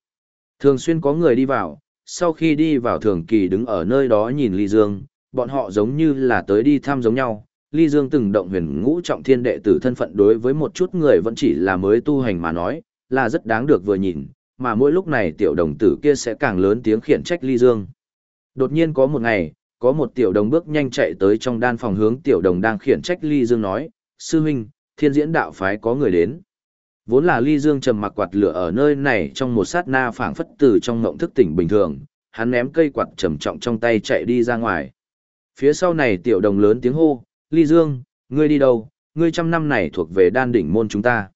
Speaker 1: Thường xuyên có người đi vào, sau khi đi vào thường kỳ đứng ở nơi đó nhìn Ly Dương, bọn họ giống như là tới đi thăm giống nhau. Ly Dương từng động huyền ngũ trọng thiên đệ tử thân phận đối với một chút người vẫn chỉ là mới tu hành mà nói, là rất đáng được vừa nhìn, mà mỗi lúc này tiểu đồng tử kia sẽ càng lớn tiếng khiển trách Ly Dương. Đột nhiên có một ngày, có một tiểu đồng bước nhanh chạy tới trong đan phòng hướng tiểu đồng đang khiển trách Ly Dương nói, Sư huynh, thiên diễn đạo phái có người đến. Vốn là ly dương trầm mặc quạt lửa ở nơi này trong một sát na phảng phất từ trong ngộng thức tỉnh bình thường, hắn ném cây quạt trầm trọng trong tay chạy đi ra ngoài. Phía sau này tiểu đồng lớn tiếng hô, ly dương, ngươi đi đâu, ngươi trăm năm này thuộc về đan đỉnh môn chúng ta.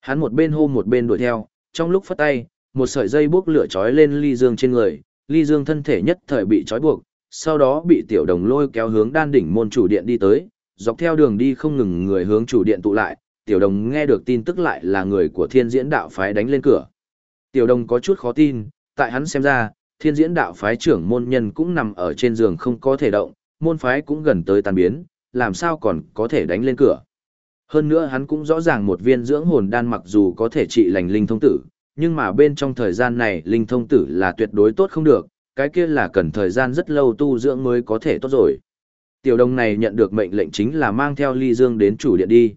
Speaker 1: Hắn một bên hô một bên đuổi theo, trong lúc phất tay, một sợi dây bốc lửa trói lên ly dương trên người, ly dương thân thể nhất thời bị trói buộc, sau đó bị tiểu đồng lôi kéo hướng đan đỉnh môn chủ điện đi tới, dọc theo đường đi không ngừng người hướng chủ điện tụ lại, tiểu đồng nghe được tin tức lại là người của thiên diễn đạo phái đánh lên cửa. Tiểu đồng có chút khó tin, tại hắn xem ra, thiên diễn đạo phái trưởng môn nhân cũng nằm ở trên giường không có thể động, môn phái cũng gần tới tàn biến, làm sao còn có thể đánh lên cửa. Hơn nữa hắn cũng rõ ràng một viên dưỡng hồn đan mặc dù có thể trị lành linh thông tử, nhưng mà bên trong thời gian này linh thông tử là tuyệt đối tốt không được, cái kia là cần thời gian rất lâu tu dưỡng mới có thể tốt rồi. Tiểu đồng này nhận được mệnh lệnh chính là mang theo ly dương đến chủ điện đi.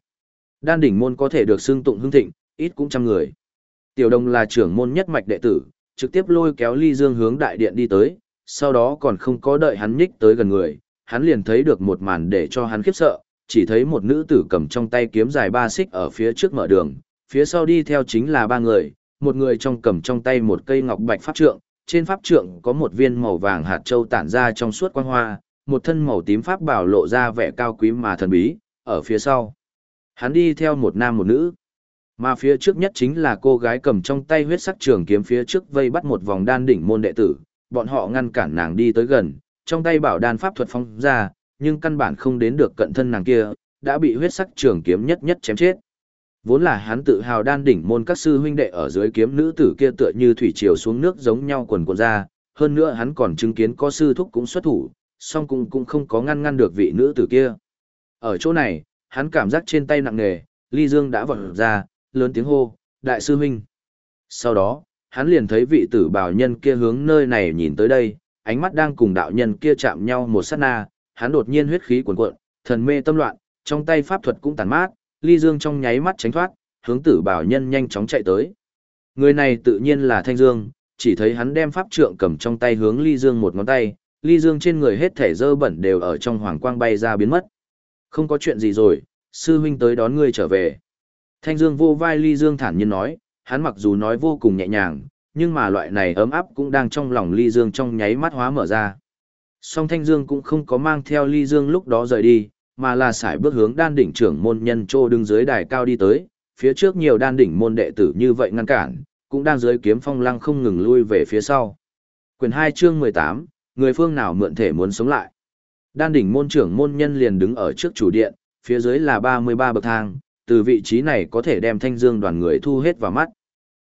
Speaker 1: Đan đỉnh môn có thể được xưng tụng hưng thịnh, ít cũng trăm người. Tiểu đồng là trưởng môn nhất mạch đệ tử, trực tiếp lôi kéo ly dương hướng đại điện đi tới, sau đó còn không có đợi hắn nhích tới gần người, hắn liền thấy được một màn để cho hắn khiếp sợ, chỉ thấy một nữ tử cầm trong tay kiếm dài ba xích ở phía trước mở đường, phía sau đi theo chính là ba người, một người trong cầm trong tay một cây ngọc bạch pháp trượng, trên pháp trượng có một viên màu vàng hạt châu tản ra trong suốt quang hoa, một thân màu tím pháp bảo lộ ra vẻ cao quý mà thần bí, ở phía sau. Hắn đi theo một nam một nữ. Mà phía trước nhất chính là cô gái cầm trong tay huyết sắc trường kiếm phía trước vây bắt một vòng đan đỉnh môn đệ tử, bọn họ ngăn cản nàng đi tới gần, trong tay bảo đan pháp thuật phong ra, nhưng căn bản không đến được cận thân nàng kia, đã bị huyết sắc trường kiếm nhất nhất chém chết. Vốn là hắn tự hào đan đỉnh môn các sư huynh đệ ở dưới kiếm nữ tử kia tựa như thủy triều xuống nước giống nhau quần quần ra, hơn nữa hắn còn chứng kiến có sư thúc cũng xuất thủ, song cũng cũng không có ngăn ngăn được vị nữ tử kia. Ở chỗ này, hắn cảm giác trên tay nặng nề, ly dương đã vọt ra, lớn tiếng hô, đại sư huynh. Sau đó, hắn liền thấy vị tử bảo nhân kia hướng nơi này nhìn tới đây, ánh mắt đang cùng đạo nhân kia chạm nhau một sát na, hắn đột nhiên huyết khí cuồn cuộn, thần mê tâm loạn, trong tay pháp thuật cũng tàn mát, ly dương trong nháy mắt tránh thoát, hướng tử bảo nhân nhanh chóng chạy tới. Người này tự nhiên là Thanh Dương, chỉ thấy hắn đem pháp trượng cầm trong tay hướng ly dương một ngón tay, ly dương trên người hết thể dơ bẩn đều ở trong hoàng quang bay ra biến mất. Không có chuyện gì rồi, sư huynh tới đón ngươi trở về. Thanh Dương vô vai ly dương thản nhiên nói, hắn mặc dù nói vô cùng nhẹ nhàng, nhưng mà loại này ấm áp cũng đang trong lòng ly dương trong nháy mắt hóa mở ra. Song Thanh Dương cũng không có mang theo ly dương lúc đó rời đi, mà là sải bước hướng đan đỉnh trưởng môn nhân trô đứng dưới đài cao đi tới, phía trước nhiều đan đỉnh môn đệ tử như vậy ngăn cản, cũng đang dưới kiếm phong lăng không ngừng lui về phía sau. Quyền 2 chương 18, người phương nào mượn thể muốn sống lại. Đan đỉnh môn trưởng môn nhân liền đứng ở trước chủ điện, phía dưới là 33 bậc thang, từ vị trí này có thể đem thanh dương đoàn người thu hết vào mắt.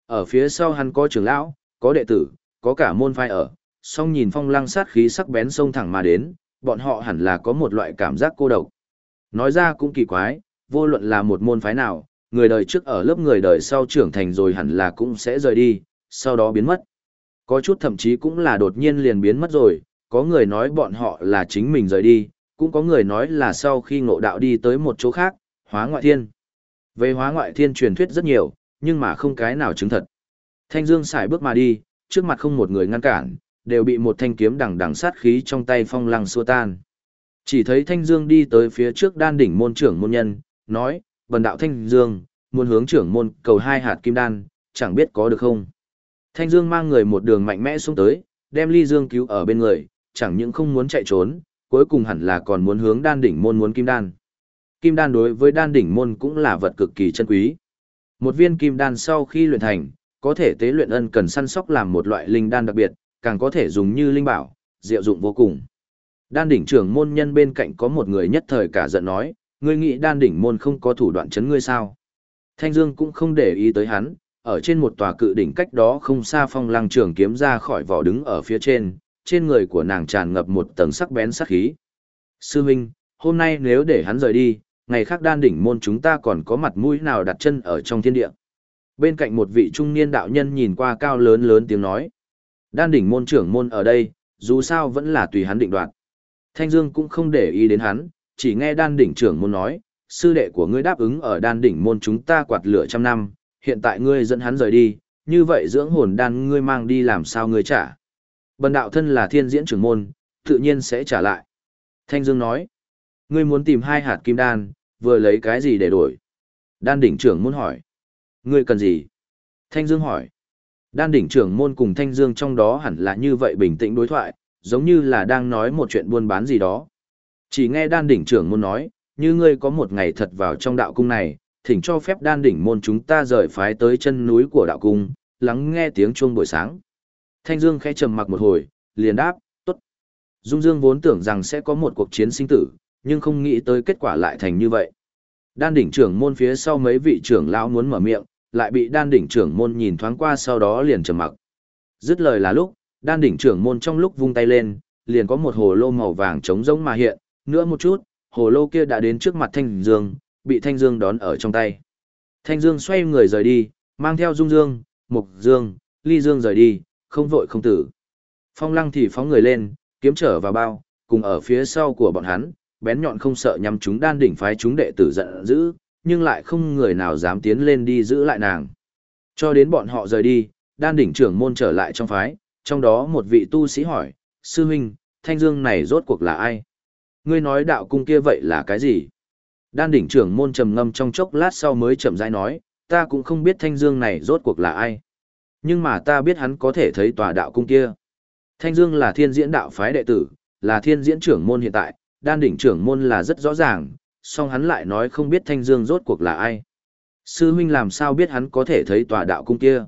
Speaker 1: Ở phía sau hắn có trưởng lão, có đệ tử, có cả môn phái ở, song nhìn phong lăng sát khí sắc bén sông thẳng mà đến, bọn họ hẳn là có một loại cảm giác cô độc. Nói ra cũng kỳ quái, vô luận là một môn phái nào, người đời trước ở lớp người đời sau trưởng thành rồi hẳn là cũng sẽ rời đi, sau đó biến mất. Có chút thậm chí cũng là đột nhiên liền biến mất rồi, có người nói bọn họ là chính mình rời đi, cũng có người nói là sau khi ngộ đạo đi tới một chỗ khác, hóa ngoại thiên. Về hóa ngoại thiên truyền thuyết rất nhiều, nhưng mà không cái nào chứng thật. Thanh Dương xài bước mà đi, trước mặt không một người ngăn cản, đều bị một thanh kiếm đằng đằng sát khí trong tay phong lăng xua tan. Chỉ thấy Thanh Dương đi tới phía trước đan đỉnh môn trưởng môn nhân, nói, bần đạo Thanh Dương, muốn hướng trưởng môn cầu hai hạt kim đan, chẳng biết có được không. Thanh Dương mang người một đường mạnh mẽ xuống tới, đem Ly Dương cứu ở bên người, chẳng những không muốn chạy trốn, cuối cùng hẳn là còn muốn hướng đan đỉnh môn muốn kim đan. Kim đan đối với đan đỉnh môn cũng là vật cực kỳ chân quý. Một viên kim đan sau khi luyện thành, có thể tế luyện ân cần săn sóc làm một loại linh đan đặc biệt, càng có thể dùng như linh bảo, diệu dụng vô cùng. Đan đỉnh trưởng môn nhân bên cạnh có một người nhất thời cả giận nói, ngươi nghĩ đan đỉnh môn không có thủ đoạn chấn ngươi sao? Thanh Dương cũng không để ý tới hắn, ở trên một tòa cự đỉnh cách đó không xa phong lăng trường kiếm ra khỏi vỏ đứng ở phía trên, trên người của nàng tràn ngập một tầng sắc bén sắc khí. Sư huynh, hôm nay nếu để hắn rời đi, ngày khác đan đỉnh môn chúng ta còn có mặt mũi nào đặt chân ở trong thiên địa. Bên cạnh một vị trung niên đạo nhân nhìn qua cao lớn lớn tiếng nói. Đan đỉnh môn trưởng môn ở đây, dù sao vẫn là tùy hắn định đoạt. Thanh Dương cũng không để ý đến hắn, chỉ nghe đan đỉnh trưởng môn nói, sư đệ của ngươi đáp ứng ở đan đỉnh môn chúng ta quạt lửa trăm năm, hiện tại ngươi dẫn hắn rời đi, như vậy dưỡng hồn đan ngươi mang đi làm sao ngươi trả. Bần đạo thân là thiên diễn trưởng môn, tự nhiên sẽ trả lại. Thanh Dương nói, ngươi muốn tìm hai hạt kim đan, vừa lấy cái gì để đổi? Đan đỉnh trưởng môn hỏi. Ngươi cần gì? Thanh Dương hỏi. Đan đỉnh trưởng môn cùng Thanh Dương trong đó hẳn là như vậy bình tĩnh đối thoại, giống như là đang nói một chuyện buôn bán gì đó. Chỉ nghe đan đỉnh trưởng môn nói, như ngươi có một ngày thật vào trong đạo cung này, thỉnh cho phép đan đỉnh môn chúng ta rời phái tới chân núi của đạo cung, lắng nghe tiếng chuông buổi sáng. Thanh Dương khẽ trầm mặc một hồi, liền đáp, tốt. Dung Dương vốn tưởng rằng sẽ có một cuộc chiến sinh tử, nhưng không nghĩ tới kết quả lại thành như vậy. Đan đỉnh trưởng môn phía sau mấy vị trưởng lão muốn mở miệng, lại bị đan đỉnh trưởng môn nhìn thoáng qua sau đó liền trầm mặc. Dứt lời là lúc, đan đỉnh trưởng môn trong lúc vung tay lên, liền có một hồ lô màu vàng trống rỗng mà hiện, nữa một chút, hồ lô kia đã đến trước mặt Thanh Dương, bị Thanh Dương đón ở trong tay. Thanh Dương xoay người rời đi, mang theo Dung Dương, Mục Dương, Ly Dương rời đi, không vội không tử. Phong Lăng thì phóng người lên, kiếm trở vào bao, cùng ở phía sau của bọn hắn, bén nhọn không sợ nhắm chúng đan đỉnh phái chúng đệ tử giận dữ, nhưng lại không người nào dám tiến lên đi giữ lại nàng. Cho đến bọn họ rời đi, đan đỉnh trưởng môn trở lại trong phái, trong đó một vị tu sĩ hỏi, sư huynh, thanh dương này rốt cuộc là ai? Ngươi nói đạo cung kia vậy là cái gì? Đan đỉnh trưởng môn trầm ngâm trong chốc lát sau mới chậm rãi nói, ta cũng không biết thanh dương này rốt cuộc là ai. Nhưng mà ta biết hắn có thể thấy tòa đạo cung kia. Thanh dương là thiên diễn đạo phái đệ tử, là thiên diễn trưởng môn hiện tại, đan đỉnh trưởng môn là rất rõ ràng, song hắn lại nói không biết thanh dương rốt cuộc là ai. Sư huynh làm sao biết hắn có thể thấy tòa đạo cung kia?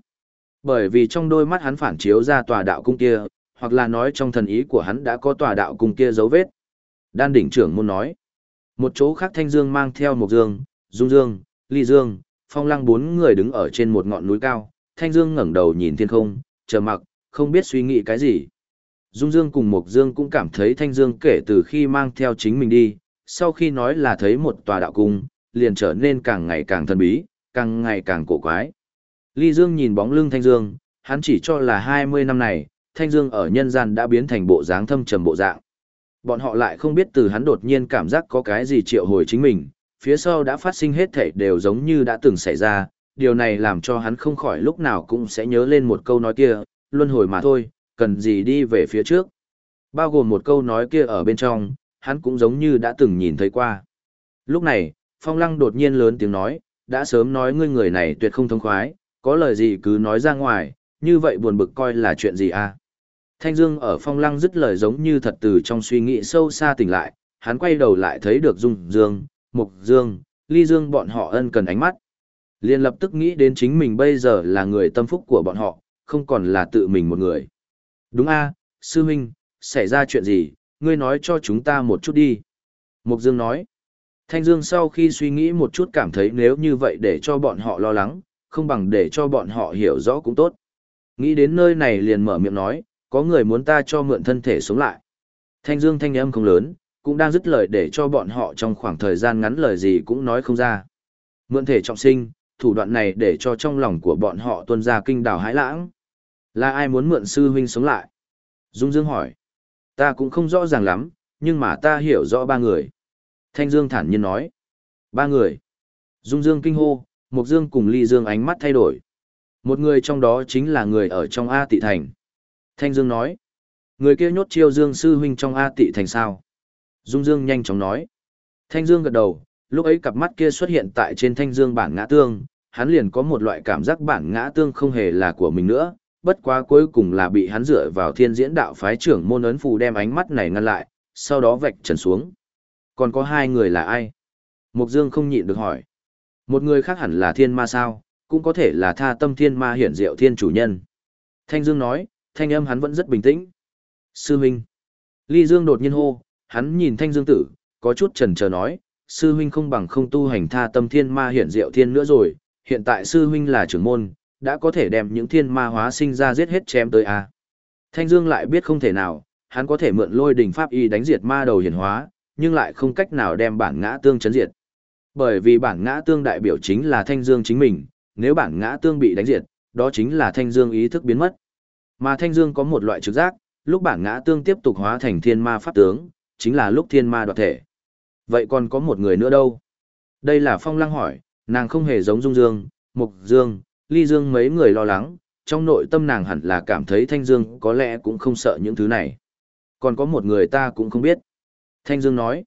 Speaker 1: Bởi vì trong đôi mắt hắn phản chiếu ra tòa đạo cung kia, hoặc là nói trong thần ý của hắn đã có tòa đạo cung kia dấu vết. Đan đỉnh trưởng môn nói. Một chỗ khác Thanh Dương mang theo một dương, Dung Dương, Ly Dương, Phong Lăng bốn người đứng ở trên một ngọn núi cao. Thanh Dương ngẩng đầu nhìn thiên không, chờ mặc, không biết suy nghĩ cái gì. Dung Dương cùng Mộc Dương cũng cảm thấy Thanh Dương kể từ khi mang theo chính mình đi, sau khi nói là thấy một tòa đạo cung, liền trở nên càng ngày càng thần bí, càng ngày càng cổ quái. Ly Dương nhìn bóng lưng Thanh Dương, hắn chỉ cho là 20 năm này, Thanh Dương ở nhân gian đã biến thành bộ dáng thâm trầm bộ dạng. Bọn họ lại không biết từ hắn đột nhiên cảm giác có cái gì triệu hồi chính mình, phía sau đã phát sinh hết thảy đều giống như đã từng xảy ra, điều này làm cho hắn không khỏi lúc nào cũng sẽ nhớ lên một câu nói kia, luân hồi mà thôi, cần gì đi về phía trước. Bao gồm một câu nói kia ở bên trong, hắn cũng giống như đã từng nhìn thấy qua. Lúc này, Phong Lăng đột nhiên lớn tiếng nói, đã sớm nói ngươi người này tuyệt không thông khoái, có lời gì cứ nói ra ngoài, như vậy buồn bực coi là chuyện gì à. Thanh Dương ở Phong Lăng dứt lời giống như thật từ trong suy nghĩ sâu xa tỉnh lại, hắn quay đầu lại thấy được Dung Dương, Mục Dương, Ly Dương bọn họ ân cần ánh mắt. liền lập tức nghĩ đến chính mình bây giờ là người tâm phúc của bọn họ, không còn là tự mình một người. Đúng a, sư huynh, xảy ra chuyện gì, ngươi nói cho chúng ta một chút đi. Mục Dương nói. Thanh Dương sau khi suy nghĩ một chút cảm thấy nếu như vậy để cho bọn họ lo lắng, không bằng để cho bọn họ hiểu rõ cũng tốt. Nghĩ đến nơi này liền mở miệng nói, có người muốn ta cho mượn thân thể sống lại. Thanh Dương thanh âm không lớn, cũng đang dứt lời để cho bọn họ trong khoảng thời gian ngắn lời gì cũng nói không ra. Mượn thể trọng sinh, thủ đoạn này để cho trong lòng của bọn họ tuôn ra kinh đảo hãi lãng. Là ai muốn mượn sư huynh sống lại? Dung Dương hỏi. Ta cũng không rõ ràng lắm, nhưng mà ta hiểu rõ ba người. Thanh Dương thản nhiên nói. Ba người. Dung Dương kinh hô, Mục Dương cùng Ly Dương ánh mắt thay đổi. Một người trong đó chính là người ở trong A Tị Thành. Thanh Dương nói. Người kia nhốt chiêu Dương sư huynh trong A Tị Thành sao? Dung Dương nhanh chóng nói. Thanh Dương gật đầu, lúc ấy cặp mắt kia xuất hiện tại trên Thanh Dương bản ngã tương, hắn liền có một loại cảm giác bản ngã tương không hề là của mình nữa, bất quá cuối cùng là bị hắn dựa vào thiên diễn đạo phái trưởng môn ấn phù đem ánh mắt này ngăn lại, sau đó vạch trần xuống. Còn có hai người là ai? Mục Dương không nhịn được hỏi. Một người khác hẳn là thiên ma sao, cũng có thể là tha tâm thiên ma hiển diệu thiên chủ nhân. Thanh Dương nói, thanh âm hắn vẫn rất bình tĩnh. Sư huynh. Ly Dương đột nhiên hô, hắn nhìn Thanh Dương tử, có chút chần chờ nói, sư huynh không bằng không tu hành tha tâm thiên ma hiển diệu thiên nữa rồi, hiện tại sư huynh là trưởng môn, đã có thể đem những thiên ma hóa sinh ra giết hết chém tới a. Thanh Dương lại biết không thể nào, hắn có thể mượn lôi đỉnh pháp y đánh diệt ma đầu hiển hóa, nhưng lại không cách nào đem bản ngã tương chấn diệt. Bởi vì bản ngã tương đại biểu chính là Thanh Dương chính mình, nếu bản ngã tương bị đánh diệt, đó chính là Thanh Dương ý thức biến mất. Mà Thanh Dương có một loại trực giác, lúc bản ngã tương tiếp tục hóa thành thiên ma pháp tướng, chính là lúc thiên ma đoạt thể. Vậy còn có một người nữa đâu? Đây là Phong Lăng hỏi, nàng không hề giống Dung Dương, Mục Dương, Ly Dương mấy người lo lắng, trong nội tâm nàng hẳn là cảm thấy Thanh Dương có lẽ cũng không sợ những thứ này. Còn có một người ta cũng không biết. Thanh Dương nói,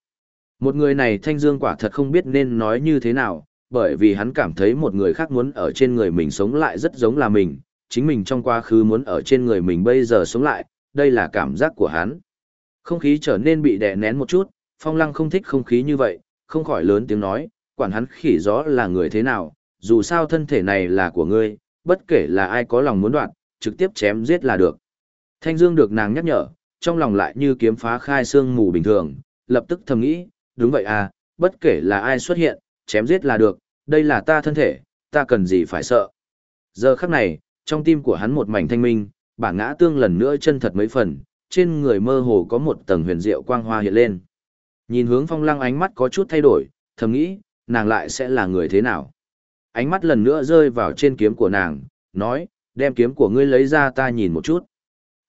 Speaker 1: một người này Thanh Dương quả thật không biết nên nói như thế nào, bởi vì hắn cảm thấy một người khác muốn ở trên người mình sống lại rất giống là mình, chính mình trong quá khứ muốn ở trên người mình bây giờ sống lại, đây là cảm giác của hắn. Không khí trở nên bị đè nén một chút, Phong Lăng không thích không khí như vậy, không khỏi lớn tiếng nói, quản hắn khỉ gió là người thế nào, dù sao thân thể này là của ngươi, bất kể là ai có lòng muốn đoạn, trực tiếp chém giết là được. Thanh Dương được nàng nhắc nhở, trong lòng lại như kiếm phá khai xương mù bình thường, lập tức thầm nghĩ, đúng vậy à, bất kể là ai xuất hiện, chém giết là được, đây là ta thân thể, ta cần gì phải sợ. Giờ khắc này, trong tim của hắn một mảnh thanh minh, bản ngã tương lần nữa chân thật mấy phần, trên người mơ hồ có một tầng huyền diệu quang hoa hiện lên. Nhìn hướng phong lăng ánh mắt có chút thay đổi, thầm nghĩ, nàng lại sẽ là người thế nào. Ánh mắt lần nữa rơi vào trên kiếm của nàng, nói, đem kiếm của ngươi lấy ra ta nhìn một chút.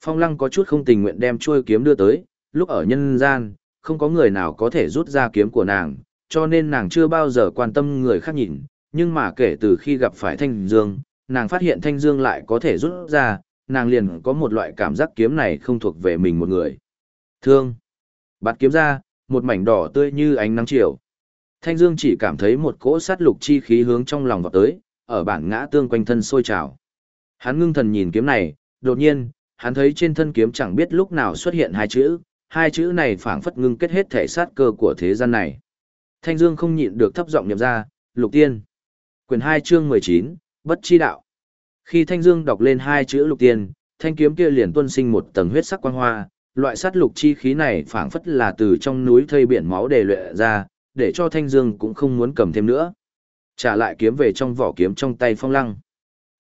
Speaker 1: Phong lăng có chút không tình nguyện đem chuôi kiếm đưa tới, lúc ở nhân gian, không có người nào có thể rút ra kiếm của nàng, cho nên nàng chưa bao giờ quan tâm người khác nhìn, nhưng mà kể từ khi gặp phải Thanh Dương, nàng phát hiện Thanh Dương lại có thể rút ra, nàng liền có một loại cảm giác kiếm này không thuộc về mình một người. Thương. bạt kiếm ra, một mảnh đỏ tươi như ánh nắng chiều. Thanh Dương chỉ cảm thấy một cỗ sát lục chi khí hướng trong lòng vọt tới, ở bản ngã tương quanh thân sôi trào. Hắn ngưng thần nhìn kiếm này, đột nhiên, hắn thấy trên thân kiếm chẳng biết lúc nào xuất hiện hai chữ, hai chữ này phảng phất ngưng kết hết thể sát cơ của thế gian này. Thanh Dương không nhịn được thấp giọng niệm ra, Lục Tiên. Quyền 2 chương 19, Bất Chi Đạo. Khi Thanh Dương đọc lên hai chữ Lục Tiên, thanh kiếm kia liền tuôn sinh một tầng huyết sắc quang hoa, loại sát lục chi khí này phảng phất là từ trong núi thây biển máu để luyện ra, để cho Thanh Dương cũng không muốn cầm thêm nữa. Trả lại kiếm về trong vỏ kiếm trong tay Phong Lăng.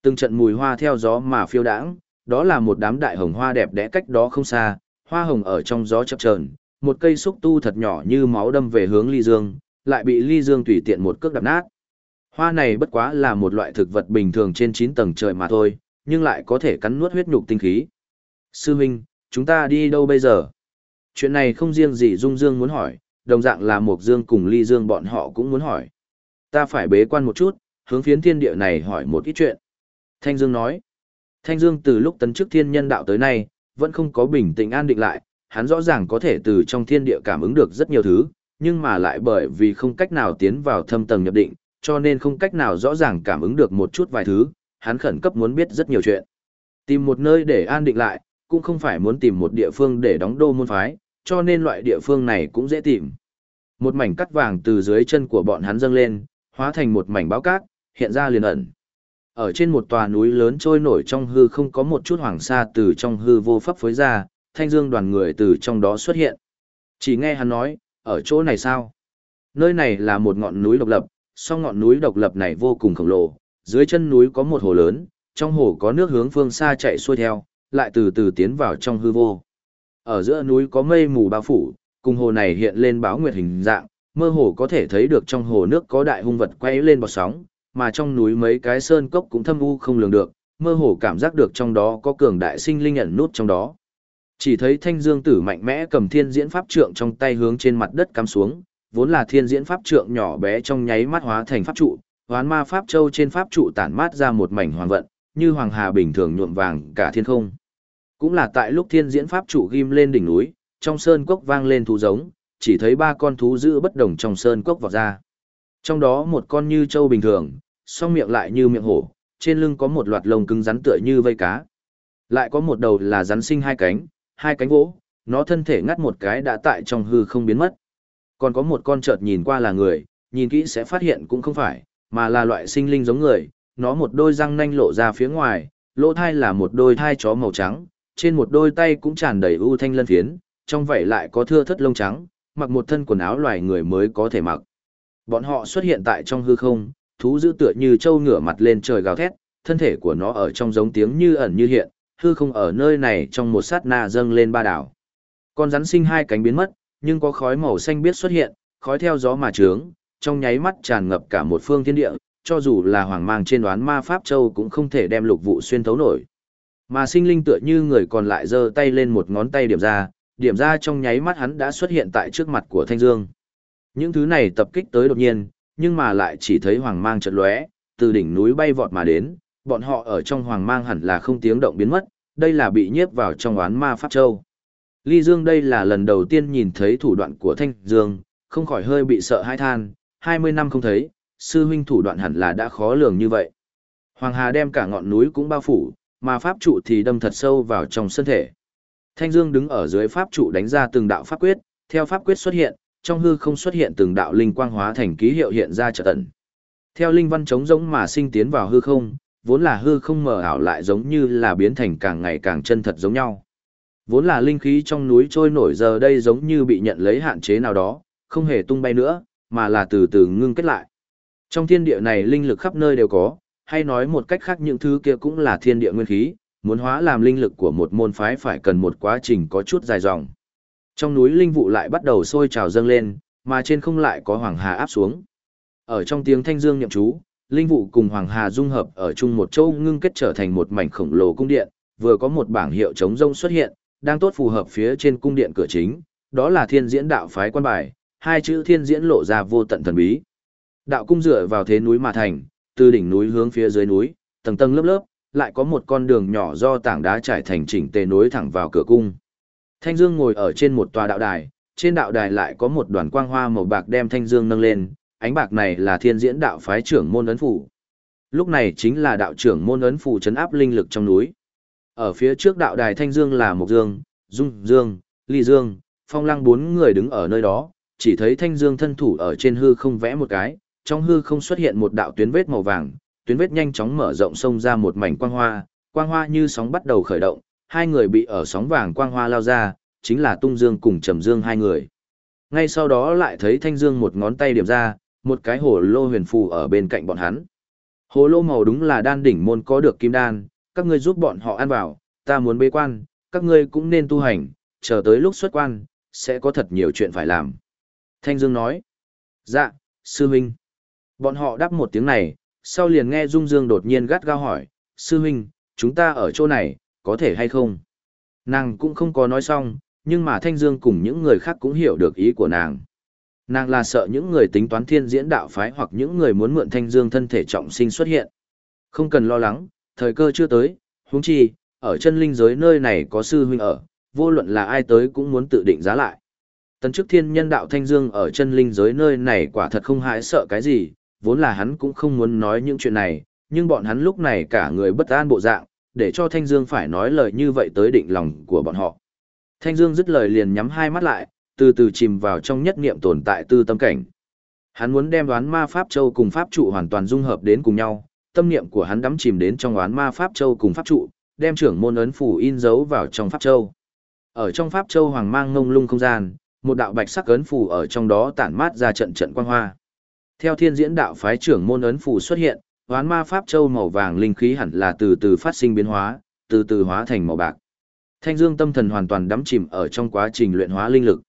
Speaker 1: Từng trận mùi hoa theo gió mà phiêu đãng, đó là một đám đại hồng hoa đẹp đẽ cách đó không xa, hoa hồng ở trong gió chập chờn, một cây xúc tu thật nhỏ như máu đâm về hướng Ly Dương, lại bị Ly Dương tùy tiện một cước đập nát. Hoa này bất quá là một loại thực vật bình thường trên 9 tầng trời mà thôi, nhưng lại có thể cắn nuốt huyết nhục tinh khí. Sư Minh, chúng ta đi đâu bây giờ? Chuyện này không riêng gì Dung Dương muốn hỏi, đồng dạng là Mộc Dương cùng Ly Dương bọn họ cũng muốn hỏi. Ta phải bế quan một chút, hướng phiến thiên địa này hỏi một ít chuyện. Thanh Dương nói. Thanh Dương từ lúc tấn chức thiên nhân đạo tới nay, vẫn không có bình tĩnh an định lại, hắn rõ ràng có thể từ trong thiên địa cảm ứng được rất nhiều thứ, nhưng mà lại bởi vì không cách nào tiến vào thâm tầng nhập định, cho nên không cách nào rõ ràng cảm ứng được một chút vài thứ, hắn khẩn cấp muốn biết rất nhiều chuyện. Tìm một nơi để an định lại, cũng không phải muốn tìm một địa phương để đóng đô môn phái, cho nên loại địa phương này cũng dễ tìm. Một mảnh cắt vàng từ dưới chân của bọn hắn dâng lên, hóa thành một mảnh báo cát, hiện ra liền ẩn. Ở trên một tòa núi lớn trôi nổi trong hư không có một chút hoàng sa từ trong hư vô pháp phối ra, thanh dương đoàn người từ trong đó xuất hiện. Chỉ nghe hắn nói, ở chỗ này sao? Nơi này là một ngọn núi độc lập, song ngọn núi độc lập này vô cùng khổng lồ, dưới chân núi có một hồ lớn, trong hồ có nước hướng phương xa chạy xuôi theo, lại từ từ tiến vào trong hư vô. Ở giữa núi có mây mù bao phủ, cùng hồ này hiện lên báo nguyệt hình dạng, mơ hồ có thể thấy được trong hồ nước có đại hung vật quay lên bọt sóng, mà trong núi mấy cái sơn cốc cũng thâm u không lường được, mơ hồ cảm giác được trong đó có cường đại sinh linh ẩn nút trong đó. Chỉ thấy thanh dương tử mạnh mẽ cầm thiên diễn pháp trượng trong tay hướng trên mặt đất cắm xuống, vốn là thiên diễn pháp trượng nhỏ bé trong nháy mắt hóa thành pháp trụ, hoán ma pháp châu trên pháp trụ tản mát ra một mảnh hoàng vận, như hoàng hà bình thường nhuộm vàng cả thiên không. Cũng là tại lúc thiên diễn pháp trụ ghim lên đỉnh núi, trong sơn cốc vang lên thú giống, chỉ thấy ba con thú dữ bất đồng trong sơn cốc vọt ra. Trong đó một con như trâu bình thường, song miệng lại như miệng hổ, trên lưng có một loạt lông cứng rắn tựa như vây cá. Lại có một đầu là rắn sinh hai cánh, hai cánh vỗ, nó thân thể ngắt một cái đã tại trong hư không biến mất. Còn có một con chợt nhìn qua là người, nhìn kỹ sẽ phát hiện cũng không phải, mà là loại sinh linh giống người, nó một đôi răng nanh lộ ra phía ngoài, lỗ thai là một đôi thai chó màu trắng, trên một đôi tay cũng tràn đầy u thanh lân phiến, trong vảy lại có thưa thất lông trắng, mặc một thân quần áo loài người mới có thể mặc. Bọn họ xuất hiện tại trong hư không, thú dữ tựa như trâu ngửa mặt lên trời gào thét, thân thể của nó ở trong giống tiếng như ẩn như hiện, hư không ở nơi này trong một sát na dâng lên ba đảo. Con rắn sinh hai cánh biến mất, nhưng có khói màu xanh biết xuất hiện, khói theo gió mà trướng, trong nháy mắt tràn ngập cả một phương thiên địa, cho dù là hoàng mang trên đoán ma pháp châu cũng không thể đem lục vụ xuyên thấu nổi. Mà sinh linh tựa như người còn lại giơ tay lên một ngón tay điểm ra, điểm ra trong nháy mắt hắn đã xuất hiện tại trước mặt của Thanh Dương. Những thứ này tập kích tới đột nhiên, nhưng mà lại chỉ thấy hoàng mang chợt lóe, từ đỉnh núi bay vọt mà đến, bọn họ ở trong hoàng mang hẳn là không tiếng động biến mất, đây là bị nhiếp vào trong oán ma pháp châu. Ly Dương đây là lần đầu tiên nhìn thấy thủ đoạn của Thanh Dương, không khỏi hơi bị sợ hãi than, 20 năm không thấy, sư huynh thủ đoạn hẳn là đã khó lường như vậy. Hoàng Hà đem cả ngọn núi cũng bao phủ, mà pháp trụ thì đâm thật sâu vào trong thân thể. Thanh Dương đứng ở dưới pháp trụ đánh ra từng đạo pháp quyết, theo pháp quyết xuất hiện, trong hư không xuất hiện từng đạo linh quang hóa thành ký hiệu hiện ra trợ tận. Theo linh văn chống giống mà sinh tiến vào hư không, vốn là hư không mờ ảo lại giống như là biến thành càng ngày càng chân thật giống nhau. Vốn là linh khí trong núi trôi nổi giờ đây giống như bị nhận lấy hạn chế nào đó, không hề tung bay nữa, mà là từ từ ngưng kết lại. Trong thiên địa này linh lực khắp nơi đều có, hay nói một cách khác những thứ kia cũng là thiên địa nguyên khí, muốn hóa làm linh lực của một môn phái phải cần một quá trình có chút dài dòng. Trong núi linh vụ lại bắt đầu sôi trào dâng lên, mà trên không lại có hoàng hà áp xuống. Ở trong tiếng thanh dương nhậm chú, linh vụ cùng hoàng hà dung hợp ở chung một châu ngưng kết trở thành một mảnh khổng lồ cung điện, vừa có một bảng hiệu chống rông xuất hiện, đang tốt phù hợp phía trên cung điện cửa chính, đó là thiên diễn đạo phái quan bài, hai chữ thiên diễn lộ ra vô tận thần bí. Đạo cung dựa vào thế núi mà thành, từ đỉnh núi hướng phía dưới núi, tầng tầng lớp lớp, lại có một con đường nhỏ do tảng đá trải thành chỉnh tề nối thẳng vào cửa cung. Thanh Dương ngồi ở trên một tòa đạo đài, trên đạo đài lại có một đoàn quang hoa màu bạc đem Thanh Dương nâng lên, ánh bạc này là thiên diễn đạo phái trưởng môn ấn phủ. Lúc này chính là đạo trưởng môn ấn phủ chấn áp linh lực trong núi. Ở phía trước đạo đài Thanh Dương là Mộc Dương, Dung Dương, Ly Dương, Phong Lăng bốn người đứng ở nơi đó, chỉ thấy Thanh Dương thân thủ ở trên hư không vẽ một cái, trong hư không xuất hiện một đạo tuyến vết màu vàng, tuyến vết nhanh chóng mở rộng xông ra một mảnh quang hoa, quang hoa như sóng bắt đầu khởi động, hai người bị ở sóng vàng quang hoa lao ra, chính là Tung Dương cùng Trầm Dương hai người. Ngay sau đó lại thấy Thanh Dương một ngón tay điểm ra, một cái hồ lô huyền phù ở bên cạnh bọn hắn. Hồ lô màu đúng là đan đỉnh môn có được kim đan, các ngươi giúp bọn họ ăn vào, ta muốn bế quan, các ngươi cũng nên tu hành, chờ tới lúc xuất quan, sẽ có thật nhiều chuyện phải làm. Thanh Dương nói, dạ, sư huynh. Bọn họ đáp một tiếng này, sau liền nghe Dung Dương đột nhiên gắt gao hỏi, sư huynh, chúng ta ở chỗ này, có thể hay không? Nàng cũng không có nói xong, nhưng mà Thanh Dương cùng những người khác cũng hiểu được ý của nàng. Nàng là sợ những người tính toán thiên diễn đạo phái hoặc những người muốn mượn Thanh Dương thân thể trọng sinh xuất hiện. Không cần lo lắng, thời cơ chưa tới, huống chi, ở chân linh giới nơi này có sư huynh ở, vô luận là ai tới cũng muốn tự định giá lại. Tấn chức thiên nhân đạo Thanh Dương ở chân linh giới nơi này quả thật không hãi sợ cái gì, vốn là hắn cũng không muốn nói những chuyện này, nhưng bọn hắn lúc này cả người bất an bộ dạng, để cho Thanh Dương phải nói lời như vậy tới định lòng của bọn họ. Thanh Dương dứt lời liền nhắm hai mắt lại, từ từ chìm vào trong nhất niệm tồn tại tư tâm cảnh. Hắn muốn đem đoán ma pháp châu cùng pháp trụ hoàn toàn dung hợp đến cùng nhau, tâm niệm của hắn đắm chìm đến trong đoán ma pháp châu cùng pháp trụ, đem trưởng môn ấn phủ in dấu vào trong pháp châu. Ở trong pháp châu hoàng mang ngông lung không gian, một đạo bạch sắc ấn phủ ở trong đó tản mát ra trận trận quang hoa. Theo thiên diễn đạo phái trưởng môn ấn phù xuất hiện, hoán ma pháp châu màu vàng linh khí hẳn là từ từ phát sinh biến hóa, từ từ hóa thành màu bạc. Thanh Dương tâm thần hoàn toàn đắm chìm ở trong quá trình luyện hóa linh lực.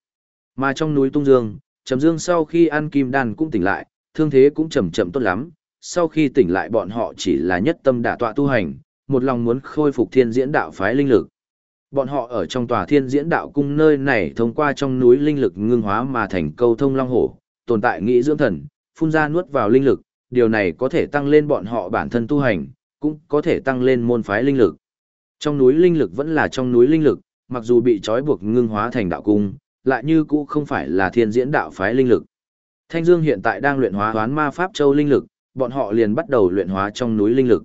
Speaker 1: Mà trong núi Tung Dương, Trầm Dương sau khi ăn kim đan cũng tỉnh lại, thương thế cũng chậm chậm tốt lắm. Sau khi tỉnh lại bọn họ chỉ là nhất tâm đả tọa tu hành, một lòng muốn khôi phục thiên diễn đạo phái linh lực. Bọn họ ở trong tòa thiên diễn đạo cung nơi này thông qua trong núi linh lực ngưng hóa mà thành câu thông long hổ, tồn tại nghĩ dưỡng thần, phun ra nuốt vào linh lực, điều này có thể tăng lên bọn họ bản thân tu hành, cũng có thể tăng lên môn phái linh lực. Trong núi linh lực vẫn là trong núi linh lực, mặc dù bị trói buộc ngưng hóa thành đạo cung, lại như cũ không phải là thiên diễn đạo phái linh lực. Thanh Dương hiện tại đang luyện hóa hoán ma pháp châu linh lực, bọn họ liền bắt đầu luyện hóa trong núi linh lực.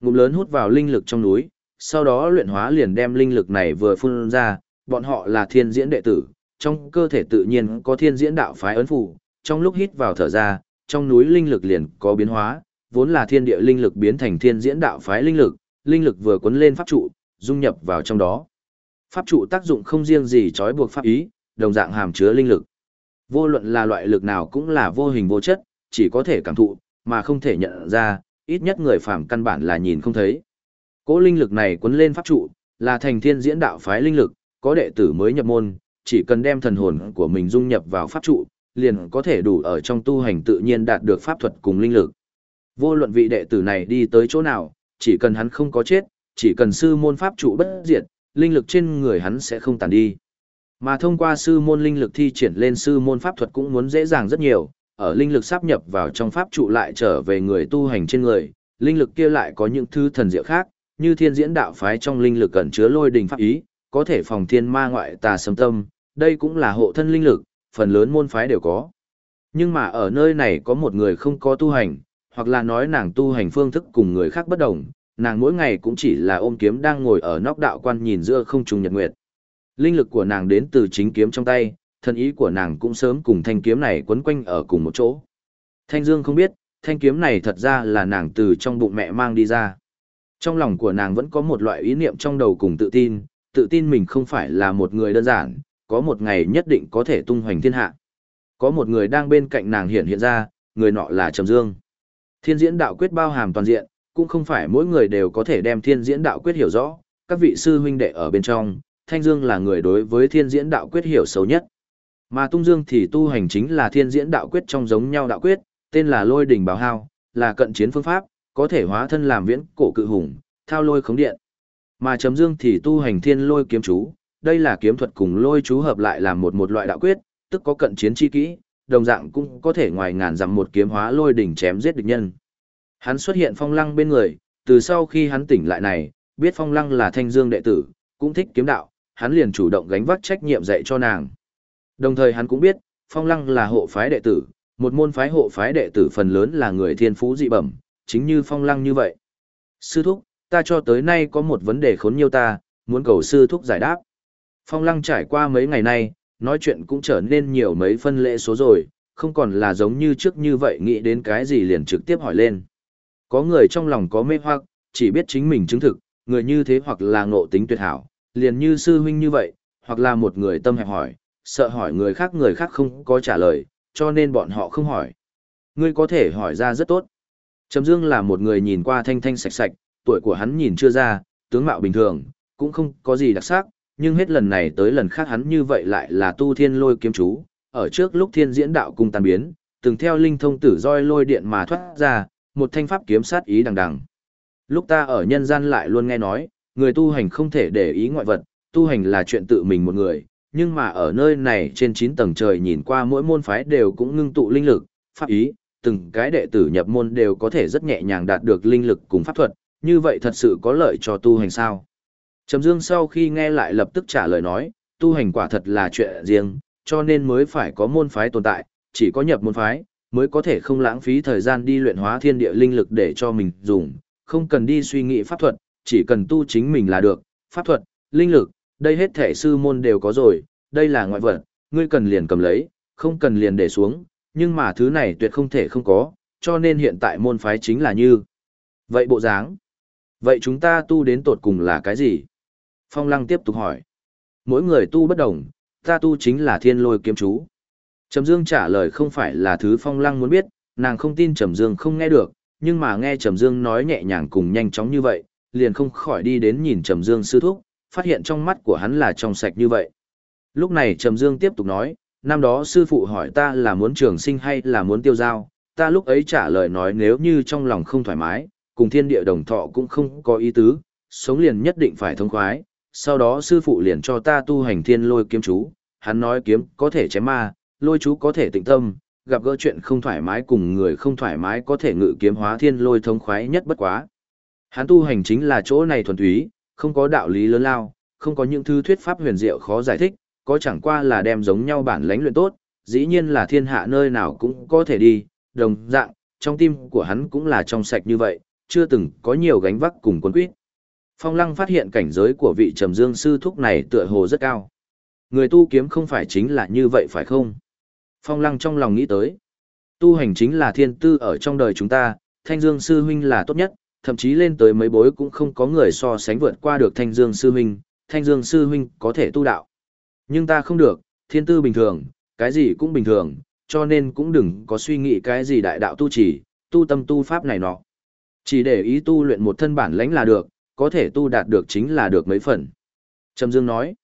Speaker 1: Ngụm lớn hút vào linh lực trong núi, sau đó luyện hóa liền đem linh lực này vừa phun ra, bọn họ là thiên diễn đệ tử, trong cơ thể tự nhiên có thiên diễn đạo phái ấn phù, trong lúc hít vào thở ra, trong núi linh lực liền có biến hóa, vốn là thiên địa linh lực biến thành thiên diễn đạo phái linh lực, linh lực vừa cuốn lên pháp trụ, dung nhập vào trong đó. Pháp trụ tác dụng không riêng gì trói buộc pháp ý, đồng dạng hàm chứa linh lực. Vô luận là loại lực nào cũng là vô hình vô chất, chỉ có thể cảm thụ, mà không thể nhận ra, ít nhất người phàm căn bản là nhìn không thấy. Cố linh lực này cuốn lên pháp trụ, là thành thiên diễn đạo phái linh lực, có đệ tử mới nhập môn, chỉ cần đem thần hồn của mình dung nhập vào pháp trụ, liền có thể đủ ở trong tu hành tự nhiên đạt được pháp thuật cùng linh lực. Vô luận vị đệ tử này đi tới chỗ nào, chỉ cần hắn không có chết, chỉ cần sư môn pháp trụ bất diệt, linh lực trên người hắn sẽ không tàn đi. Mà thông qua sư môn linh lực thi triển lên sư môn pháp thuật cũng muốn dễ dàng rất nhiều, ở linh lực sáp nhập vào trong pháp trụ lại trở về người tu hành trên người, linh lực kia lại có những thứ thần diệu khác, như thiên diễn đạo phái trong linh lực cẩn chứa lôi đình pháp ý, có thể phòng thiên ma ngoại tà xâm tâm, đây cũng là hộ thân linh lực, phần lớn môn phái đều có. Nhưng mà ở nơi này có một người không có tu hành, hoặc là nói nàng tu hành phương thức cùng người khác bất đồng, nàng mỗi ngày cũng chỉ là ôm kiếm đang ngồi ở nóc đạo quan nhìn giữa không trùng nhật nguyệt. Linh lực của nàng đến từ chính kiếm trong tay, thân ý của nàng cũng sớm cùng thanh kiếm này quấn quanh ở cùng một chỗ. Thanh Dương không biết, thanh kiếm này thật ra là nàng từ trong bụng mẹ mang đi ra. Trong lòng của nàng vẫn có một loại ý niệm trong đầu cùng tự tin, tự tin mình không phải là một người đơn giản, có một ngày nhất định có thể tung hoành thiên hạ. Có một người đang bên cạnh nàng hiện hiện ra, người nọ là Trầm Dương. Thiên diễn đạo quyết bao hàm toàn diện, cũng không phải mỗi người đều có thể đem thiên diễn đạo quyết hiểu rõ, các vị sư huynh đệ ở bên trong, Thanh Dương là người đối với thiên diễn đạo quyết hiểu sâu nhất. Mà Tung Dương thì tu hành chính là thiên diễn đạo quyết trong giống nhau đạo quyết, tên là lôi đỉnh báo hao, là cận chiến phương pháp, có thể hóa thân làm viễn cổ cự hùng, thao lôi khống điện. Mà Trầm Dương thì tu hành thiên lôi kiếm chú, đây là kiếm thuật cùng lôi chú hợp lại làm một một loại đạo quyết, tức có cận chiến chi kỹ, đồng dạng cũng có thể ngoài ngàn dặm một kiếm hóa lôi đỉnh chém giết địch nhân. Hắn xuất hiện phong lăng bên người, từ sau khi hắn tỉnh lại này, biết phong lăng là thanh dương đệ tử, cũng thích kiếm đạo, hắn liền chủ động gánh vác trách nhiệm dạy cho nàng. Đồng thời hắn cũng biết, phong lăng là hộ phái đệ tử, một môn phái hộ phái đệ tử phần lớn là người thiên phú dị bẩm, chính như phong lăng như vậy. Sư thúc, ta cho tới nay có một vấn đề khốn nhiều ta, muốn cầu sư thúc giải đáp. Phong lăng trải qua mấy ngày nay, nói chuyện cũng trở nên nhiều mấy phân lễ số rồi, không còn là giống như trước như vậy nghĩ đến cái gì liền trực tiếp hỏi lên. Có người trong lòng có mê hoặc, chỉ biết chính mình chứng thực, người như thế hoặc là ngộ tính tuyệt hảo, liền như sư huynh như vậy, hoặc là một người tâm hẹp hỏi, sợ hỏi người khác người khác không có trả lời, cho nên bọn họ không hỏi. Ngươi có thể hỏi ra rất tốt. Trầm Dương là một người nhìn qua thanh thanh sạch sạch, tuổi của hắn nhìn chưa ra, tướng mạo bình thường, cũng không có gì đặc sắc, nhưng hết lần này tới lần khác hắn như vậy lại là tu thiên lôi kiếm chú, ở trước lúc thiên diễn đạo cung tan biến, từng theo linh thông tử roi lôi điện mà thoát ra, một thanh pháp kiếm sát ý đằng đằng. Lúc ta ở nhân gian lại luôn nghe nói, người tu hành không thể để ý ngoại vật, tu hành là chuyện tự mình một người, nhưng mà ở nơi này trên 9 tầng trời nhìn qua mỗi môn phái đều cũng ngưng tụ linh lực, pháp ý, từng cái đệ tử nhập môn đều có thể rất nhẹ nhàng đạt được linh lực cùng pháp thuật, như vậy thật sự có lợi cho tu hành sao? Trầm Dương sau khi nghe lại lập tức trả lời nói, tu hành quả thật là chuyện riêng, cho nên mới phải có môn phái tồn tại, chỉ có nhập môn phái, mới có thể không lãng phí thời gian đi luyện hóa thiên địa linh lực để cho mình dùng, không cần đi suy nghĩ pháp thuật, chỉ cần tu chính mình là được, pháp thuật, linh lực, đây hết thể sư môn đều có rồi, đây là ngoại vật, ngươi cần liền cầm lấy, không cần liền để xuống, nhưng mà thứ này tuyệt không thể không có, cho nên hiện tại môn phái chính là như. Vậy bộ dáng, vậy chúng ta tu đến tột cùng là cái gì? Phong Lăng tiếp tục hỏi. Mỗi người tu bất đồng, ta tu chính là thiên lôi kiếm chú. Trầm Dương trả lời không phải là thứ Phong Lăng muốn biết, nàng không tin Trầm Dương không nghe được, nhưng mà nghe Trầm Dương nói nhẹ nhàng cùng nhanh chóng như vậy, liền không khỏi đi đến nhìn Trầm Dương sư thúc, phát hiện trong mắt của hắn là trong sạch như vậy. Lúc này Trầm Dương tiếp tục nói, năm đó sư phụ hỏi ta là muốn trường sinh hay là muốn tiêu giao, ta lúc ấy trả lời nói nếu như trong lòng không thoải mái, cùng thiên địa đồng thọ cũng không có ý tứ, sống liền nhất định phải thông khoái, sau đó sư phụ liền cho ta tu hành thiên lôi kiếm chú, hắn nói kiếm có thể chém ma, lôi chú có thể tịnh tâm, gặp gỡ chuyện không thoải mái cùng người không thoải mái có thể ngự kiếm hóa thiên lôi thông khoái nhất bất quá. Hắn tu hành chính là chỗ này thuần túy, không có đạo lý lớn lao, không có những thứ thuyết pháp huyền diệu khó giải thích, có chẳng qua là đem giống nhau bản lãnh luyện tốt, dĩ nhiên là thiên hạ nơi nào cũng có thể đi, đồng dạng, trong tim của hắn cũng là trong sạch như vậy, chưa từng có nhiều gánh vác cùng quân quyết. Phong Lăng phát hiện cảnh giới của vị Trầm Dương sư thúc này tựa hồ rất cao. Người tu kiếm không phải chính là như vậy phải không? Phong Lăng trong lòng nghĩ tới. Tu hành chính là thiên tư ở trong đời chúng ta, Thanh Dương sư huynh là tốt nhất, thậm chí lên tới mấy bối cũng không có người so sánh vượt qua được Thanh Dương sư huynh, Thanh Dương sư huynh có thể tu đạo. Nhưng ta không được, thiên tư bình thường, cái gì cũng bình thường, cho nên cũng đừng có suy nghĩ cái gì đại đạo tu chỉ, tu tâm tu pháp này nọ. Chỉ để ý tu luyện một thân bản lãnh là được, có thể tu đạt được chính là được mấy phần. Trầm Dương nói.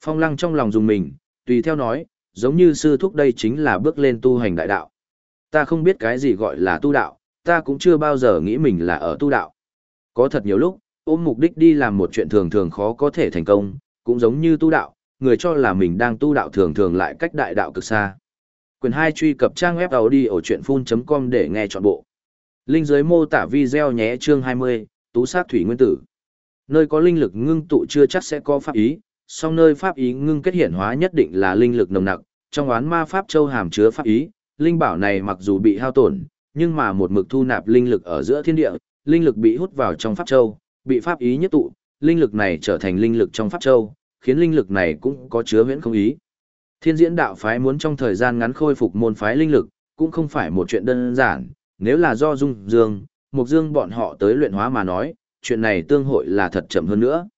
Speaker 1: Phong lăng trong lòng dùng mình, tùy theo nói, giống như sư thúc đây chính là bước lên tu hành đại đạo. Ta không biết cái gì gọi là tu đạo, ta cũng chưa bao giờ nghĩ mình là ở tu đạo. Có thật nhiều lúc, ôm mục đích đi làm một chuyện thường thường khó có thể thành công, cũng giống như tu đạo, người cho là mình đang tu đạo thường thường lại cách đại đạo cực xa. Quyền 2 truy cập trang web audio ở chuyện full.com để nghe trọn bộ. Linh dưới mô tả video nhé chương 20, tú sát thủy nguyên tử. Nơi có linh lực ngưng tụ chưa chắc sẽ có pháp ý, song nơi pháp ý ngưng kết hiện hóa nhất định là linh lực nồng nặc, trong oán ma pháp châu hàm chứa pháp ý, linh bảo này mặc dù bị hao tổn, nhưng mà một mực thu nạp linh lực ở giữa thiên địa, linh lực bị hút vào trong pháp châu, bị pháp ý nhất tụ, linh lực này trở thành linh lực trong pháp châu, khiến linh lực này cũng có chứa huyễn không ý. Thiên diễn đạo phái muốn trong thời gian ngắn khôi phục môn phái linh lực, cũng không phải một chuyện đơn giản, nếu là do Dung Dương, Mục Dương bọn họ tới luyện hóa mà nói, chuyện này tương hội là thật chậm hơn nữa.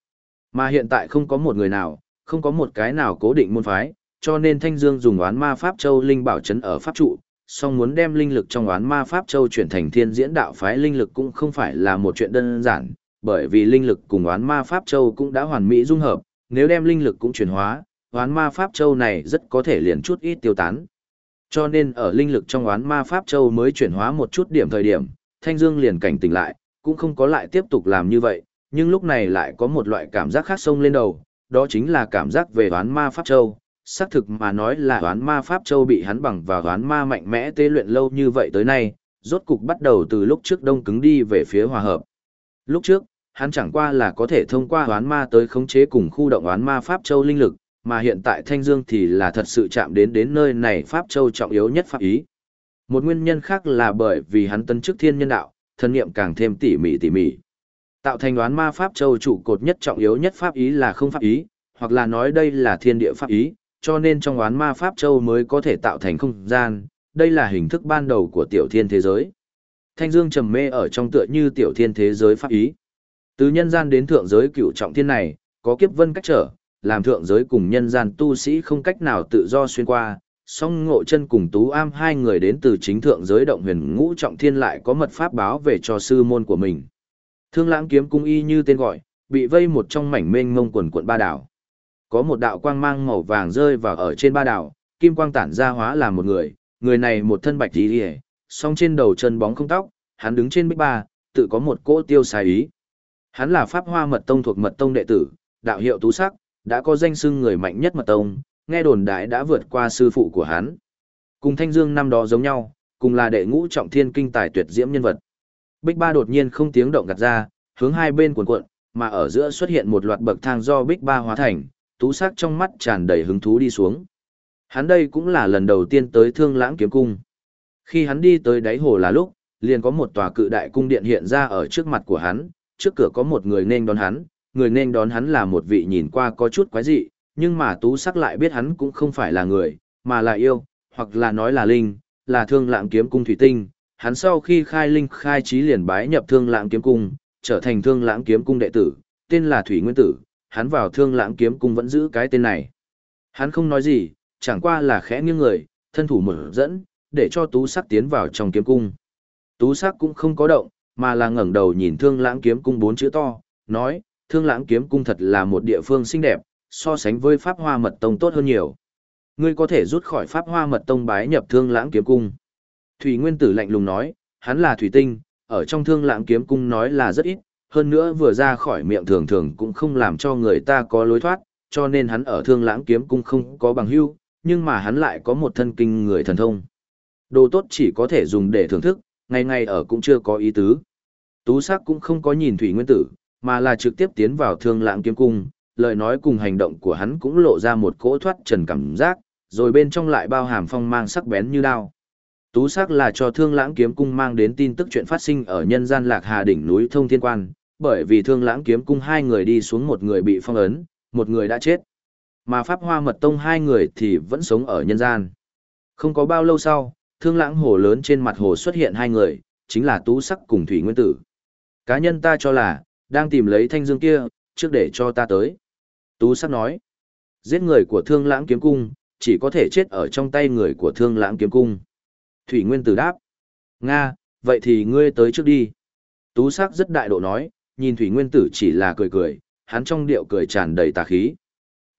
Speaker 1: Mà hiện tại không có một người nào, không có một cái nào cố định môn phái, cho nên Thanh Dương dùng oán ma pháp châu linh bảo trấn ở pháp trụ, song muốn đem linh lực trong oán ma pháp châu chuyển thành thiên diễn đạo phái linh lực cũng không phải là một chuyện đơn giản, bởi vì linh lực cùng oán ma pháp châu cũng đã hoàn mỹ dung hợp, nếu đem linh lực cũng chuyển hóa, oán ma pháp châu này rất có thể liền chút ít tiêu tán. Cho nên ở linh lực trong oán ma pháp châu mới chuyển hóa một chút điểm thời điểm, Thanh Dương liền cảnh tỉnh lại, cũng không có lại tiếp tục làm như vậy, nhưng lúc này lại có một loại cảm giác khác sông lên đầu, đó chính là cảm giác về đoán ma pháp châu. Xác thực mà nói là đoán ma pháp châu bị hắn bằng và đoán ma mạnh mẽ tế luyện lâu như vậy tới nay, rốt cục bắt đầu từ lúc trước đông cứng đi về phía hòa hợp. Lúc trước, hắn chẳng qua là có thể thông qua đoán ma tới khống chế cùng khu động đoán ma pháp châu linh lực, mà hiện tại Thanh Dương thì là thật sự chạm đến đến nơi này Pháp Châu trọng yếu nhất pháp ý. Một nguyên nhân khác là bởi vì hắn tân chức thiên nhân đạo, thân niệm càng thêm tỉ mỉ tỉ mỉ. Tạo thành đoán ma Pháp Châu trụ cột nhất trọng yếu nhất pháp ý là không pháp ý, hoặc là nói đây là thiên địa pháp ý, cho nên trong đoán ma Pháp Châu mới có thể tạo thành không gian, đây là hình thức ban đầu của tiểu thiên thế giới. Thanh Dương trầm mê ở trong tựa như tiểu thiên thế giới pháp ý. Từ nhân gian đến thượng giới cựu trọng thiên này, có kiếp vân cách trở, làm thượng giới cùng nhân gian tu sĩ không cách nào tự do xuyên qua, song ngộ chân cùng tú am hai người đến từ chính thượng giới động huyền ngũ trọng thiên lại có mật pháp báo về cho sư môn của mình. Thương lãng kiếm cung y như tên gọi, bị vây một trong mảnh mênh mông quần quận ba đảo. Có một đạo quang mang màu vàng rơi vào ở trên ba đảo, kim quang tản ra hóa là một người, người này một thân bạch dì ỉa song trên đầu chân bóng không tóc, hắn đứng trên bích ba, tự có một cỗ tiêu xài ý. Hắn là pháp hoa mật tông thuộc mật tông đệ tử, đạo hiệu tú sắc, đã có danh xưng người mạnh nhất mật tông, nghe đồn đại đã vượt qua sư phụ của hắn. Cùng Thanh Dương năm đó giống nhau, cùng là đệ ngũ trọng thiên kinh tài tuyệt diễm nhân vật. Bích Ba đột nhiên không tiếng động gạt ra, hướng hai bên cuộn cuộn, mà ở giữa xuất hiện một loạt bậc thang do Bích Ba hóa thành, tú sắc trong mắt tràn đầy hứng thú đi xuống. Hắn đây cũng là lần đầu tiên tới Thương Lãng Kiếm Cung. Khi hắn đi tới đáy hồ là lúc, liền có một tòa cự đại cung điện hiện ra ở trước mặt của hắn, trước cửa có một người nên đón hắn, người nên đón hắn là một vị nhìn qua có chút quái dị, nhưng mà tú sắc lại biết hắn cũng không phải là người, mà là yêu, hoặc là nói là linh, là thương lãng kiếm cung thủy tinh. Hắn sau khi khai linh khai trí liền bái nhập thương lãng kiếm cung, trở thành thương lãng kiếm cung đệ tử, tên là Thủy Nguyên Tử, hắn vào thương lãng kiếm cung vẫn giữ cái tên này. Hắn không nói gì, chẳng qua là khẽ nghiêng người, thân thủ mở dẫn, để cho tú sắc tiến vào trong kiếm cung. Tú sắc cũng không có động, mà là ngẩng đầu nhìn thương lãng kiếm cung bốn chữ to, nói, thương lãng kiếm cung thật là một địa phương xinh đẹp, so sánh với Pháp Hoa Mật Tông tốt hơn nhiều. Ngươi có thể rút khỏi Pháp Hoa Mật Tông bái nhập thương lãng kiếm cung. Thủy Nguyên Tử lạnh lùng nói, hắn là Thủy Tinh, ở trong thương lãng kiếm cung nói là rất ít, hơn nữa vừa ra khỏi miệng thường thường cũng không làm cho người ta có lối thoát, cho nên hắn ở thương lãng kiếm cung không có bằng hưu, nhưng mà hắn lại có một thân kinh người thần thông. Đồ tốt chỉ có thể dùng để thưởng thức, ngày ngày ở cũng chưa có ý tứ. Tú sắc cũng không có nhìn Thủy Nguyên Tử, mà là trực tiếp tiến vào thương lãng kiếm cung, lời nói cùng hành động của hắn cũng lộ ra một cỗ thoát trần cảm giác, rồi bên trong lại bao hàm phong mang sắc bén như đao. Tú sắc là cho thương lãng kiếm cung mang đến tin tức chuyện phát sinh ở nhân gian lạc hà đỉnh núi thông thiên quan, bởi vì thương lãng kiếm cung hai người đi xuống một người bị phong ấn, một người đã chết. Mà Pháp Hoa Mật Tông hai người thì vẫn sống ở nhân gian. Không có bao lâu sau, thương lãng hồ lớn trên mặt hồ xuất hiện hai người, chính là Tú Sắc cùng Thủy Nguyên Tử. Cá nhân ta cho là, đang tìm lấy thanh dương kia, trước để cho ta tới. Tú sắc nói, giết người của thương lãng kiếm cung, chỉ có thể chết ở trong tay người của thương lãng kiếm cung. Thủy Nguyên Tử đáp, Nga, vậy thì ngươi tới trước đi. Tú sắc rất đại độ nói, nhìn Thủy Nguyên Tử chỉ là cười cười, hắn trong điệu cười tràn đầy tà khí.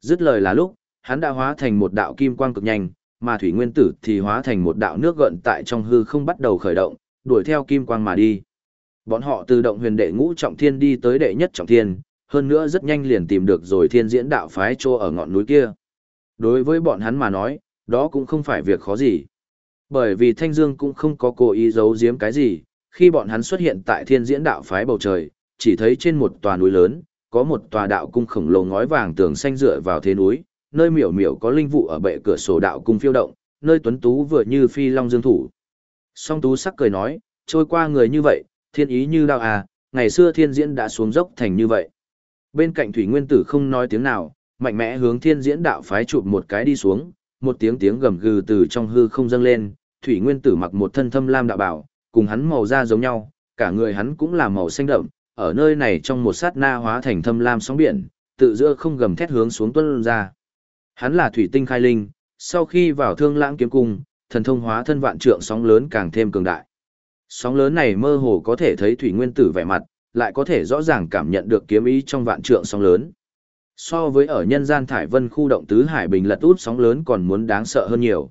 Speaker 1: Dứt lời là lúc, hắn đã hóa thành một đạo kim quang cực nhanh, mà Thủy Nguyên Tử thì hóa thành một đạo nước gợn tại trong hư không bắt đầu khởi động, đuổi theo kim quang mà đi. Bọn họ từ động huyền đệ ngũ trọng thiên đi tới đệ nhất trọng thiên, hơn nữa rất nhanh liền tìm được rồi thiên diễn đạo phái trô ở ngọn núi kia. Đối với bọn hắn mà nói, đó cũng không phải việc khó gì. Bởi vì Thanh Dương cũng không có cố ý giấu giếm cái gì, khi bọn hắn xuất hiện tại thiên diễn đạo phái bầu trời, chỉ thấy trên một tòa núi lớn, có một tòa đạo cung khổng lồ ngói vàng tường xanh dựa vào thế núi, nơi miểu miểu có linh vụ ở bệ cửa sổ đạo cung phiêu động, nơi tuấn tú vừa như phi long dương thủ. Song tú sắc cười nói, trôi qua người như vậy, thiên ý như đao à, ngày xưa thiên diễn đã xuống dốc thành như vậy. Bên cạnh thủy nguyên tử không nói tiếng nào, mạnh mẽ hướng thiên diễn đạo phái chụp một cái đi xuống, một tiếng tiếng gầm gừ từ trong hư không dâng lên, thủy nguyên tử mặc một thân thâm lam đạo bảo, cùng hắn màu da giống nhau, cả người hắn cũng là màu xanh đậm, ở nơi này trong một sát na hóa thành thâm lam sóng biển, tự giữa không gầm thét hướng xuống tuân ra. Hắn là thủy tinh khai linh, sau khi vào thương lãng kiếm cung, thần thông hóa thân vạn trượng sóng lớn càng thêm cường đại. Sóng lớn này mơ hồ có thể thấy thủy nguyên tử vẻ mặt, lại có thể rõ ràng cảm nhận được kiếm ý trong vạn trượng sóng lớn. So với ở nhân gian thải vân khu động tứ hải bình lật út sóng lớn còn muốn đáng sợ hơn nhiều.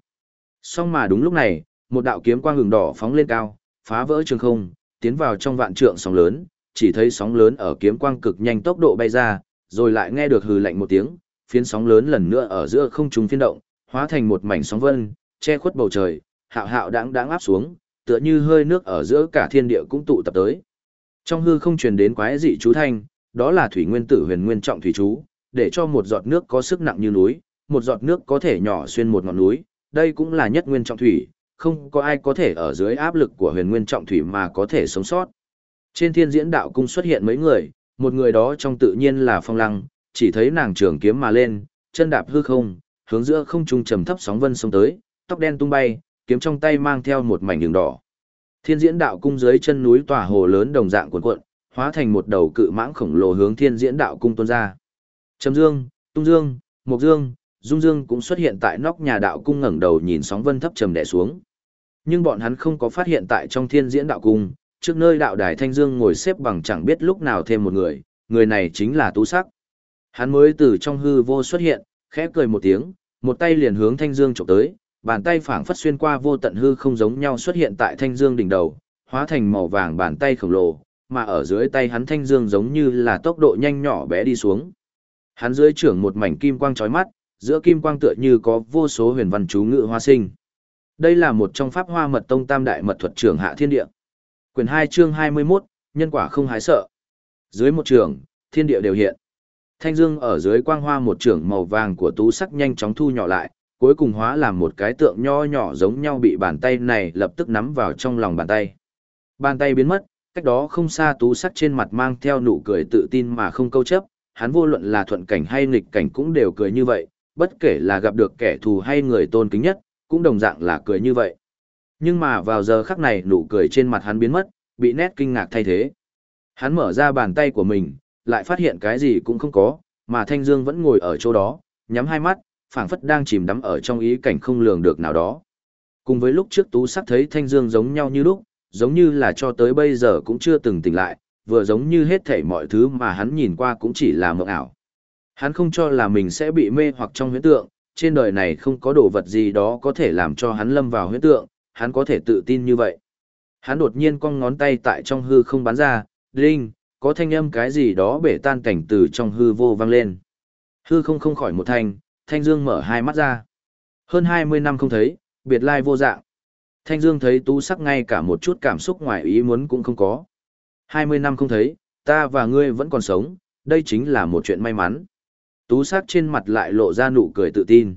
Speaker 1: Song mà đúng lúc này, một đạo kiếm quang hừng đỏ phóng lên cao, phá vỡ trường không, tiến vào trong vạn trượng sóng lớn, chỉ thấy sóng lớn ở kiếm quang cực nhanh tốc độ bay ra, rồi lại nghe được hừ lạnh một tiếng, phiến sóng lớn lần nữa ở giữa không trung phiên động, hóa thành một mảnh sóng vân, che khuất bầu trời, hạo hạo đãng đãng áp xuống, tựa như hơi nước ở giữa cả thiên địa cũng tụ tập tới. Trong hư không truyền đến quái dị chú thanh, đó là thủy nguyên tử huyền nguyên trọng thủy chú, để cho một giọt nước có sức nặng như núi, một giọt nước có thể nhỏ xuyên một ngọn núi, đây cũng là nhất nguyên trọng thủy, không có ai có thể ở dưới áp lực của huyền nguyên trọng thủy mà có thể sống sót. Trên thiên diễn đạo cung xuất hiện mấy người, một người đó trong tự nhiên là phong lăng, chỉ thấy nàng trường kiếm mà lên, chân đạp hư không, hướng giữa không trung trầm thấp sóng vân sông tới, tóc đen tung bay, kiếm trong tay mang theo một mảnh đường đỏ. Thiên diễn đạo cung dưới chân núi tòa hồ lớn đồng dạng cuộn cuộn, hóa thành một đầu cự mãng khổng lồ hướng thiên diễn đạo cung tuôn ra. Trầm Dương, Tung Dương, Mộc Dương, Dung Dương cũng xuất hiện tại nóc nhà đạo cung ngẩng đầu nhìn sóng vân thấp trầm đè xuống. Nhưng bọn hắn không có phát hiện tại trong thiên diễn đạo cung, trước nơi đạo đài Thanh Dương ngồi xếp bằng chẳng biết lúc nào thêm một người, người này chính là Tú Sắc. Hắn mới từ trong hư vô xuất hiện, khẽ cười một tiếng, một tay liền hướng Thanh Dương chụp tới, bàn tay phảng phất xuyên qua vô tận hư không giống nhau xuất hiện tại Thanh Dương đỉnh đầu, hóa thành màu vàng bàn tay khổng lồ, mà ở dưới tay hắn Thanh Dương giống như là tốc độ nhanh nhỏ bé đi xuống. Hắn dưới trưởng một mảnh kim quang chói mắt, giữa kim quang tựa như có vô số huyền văn chú ngự hoa sinh. Đây là một trong pháp hoa mật tông tam đại mật thuật trưởng hạ thiên địa. Quyền 2 chương 21, nhân quả không hái sợ. Dưới một trường, thiên địa đều hiện. Thanh dương ở dưới quang hoa một trường màu vàng của tú sắc nhanh chóng thu nhỏ lại, cuối cùng hóa làm một cái tượng nho nhỏ giống nhau bị bàn tay này lập tức nắm vào trong lòng bàn tay. Bàn tay biến mất, cách đó không xa tú sắc trên mặt mang theo nụ cười tự tin mà không câu chấp, hắn vô luận là thuận cảnh hay nghịch cảnh cũng đều cười như vậy, bất kể là gặp được kẻ thù hay người tôn kính nhất, cũng đồng dạng là cười như vậy. Nhưng mà vào giờ khắc này nụ cười trên mặt hắn biến mất, bị nét kinh ngạc thay thế. Hắn mở ra bàn tay của mình, lại phát hiện cái gì cũng không có, mà Thanh Dương vẫn ngồi ở chỗ đó, nhắm hai mắt, phảng phất đang chìm đắm ở trong ý cảnh không lường được nào đó. Cùng với lúc trước Tú sắc thấy Thanh Dương giống nhau như lúc, giống như là cho tới bây giờ cũng chưa từng tỉnh lại, vừa giống như hết thảy mọi thứ mà hắn nhìn qua cũng chỉ là mộng ảo. Hắn không cho là mình sẽ bị mê hoặc trong huyễn tượng, trên đời này không có đồ vật gì đó có thể làm cho hắn lâm vào huyễn tượng, hắn có thể tự tin như vậy. Hắn đột nhiên cong ngón tay tại trong hư không bắn ra, đinh, có thanh âm cái gì đó bể tan cảnh từ trong hư vô vang lên. Hư không không khỏi một thanh, Thanh Dương mở hai mắt ra. Hơn 20 năm không thấy, biệt lai vô dạng. Thanh Dương thấy tú sắc ngay cả một chút cảm xúc ngoài ý muốn cũng không có. 20 năm không thấy, ta và ngươi vẫn còn sống, đây chính là một chuyện may mắn. Tú sắc trên mặt lại lộ ra nụ cười tự tin.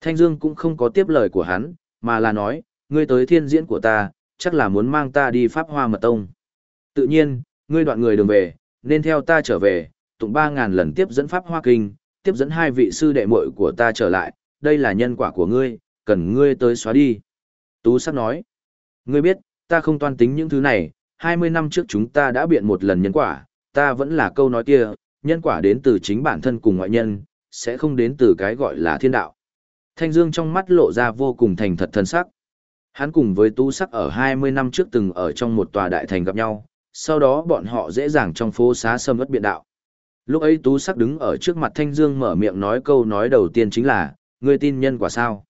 Speaker 1: Thanh Dương cũng không có tiếp lời của hắn, mà là nói, ngươi tới thiên diễn của ta, chắc là muốn mang ta đi Pháp Hoa Mật Tông. Tự nhiên, ngươi đoạn người đường về, nên theo ta trở về, tụng ba ngàn lần tiếp dẫn Pháp Hoa Kinh, tiếp dẫn hai vị sư đệ muội của ta trở lại, đây là nhân quả của ngươi, cần ngươi tới xóa đi. Tú sắc nói, ngươi biết, ta không toan tính những thứ này, 20 năm trước chúng ta đã biện một lần nhân quả, ta vẫn là câu nói kia, nhân quả đến từ chính bản thân cùng ngoại nhân, sẽ không đến từ cái gọi là thiên đạo. Thanh Dương trong mắt lộ ra vô cùng thành thật thân sắc. Hắn cùng với Tú Sắc ở 20 năm trước từng ở trong một tòa đại thành gặp nhau, sau đó bọn họ dễ dàng trong phố xá sâm ất biện đạo. Lúc ấy Tú Sắc đứng ở trước mặt Thanh Dương mở miệng nói câu nói đầu tiên chính là, ngươi tin nhân quả sao?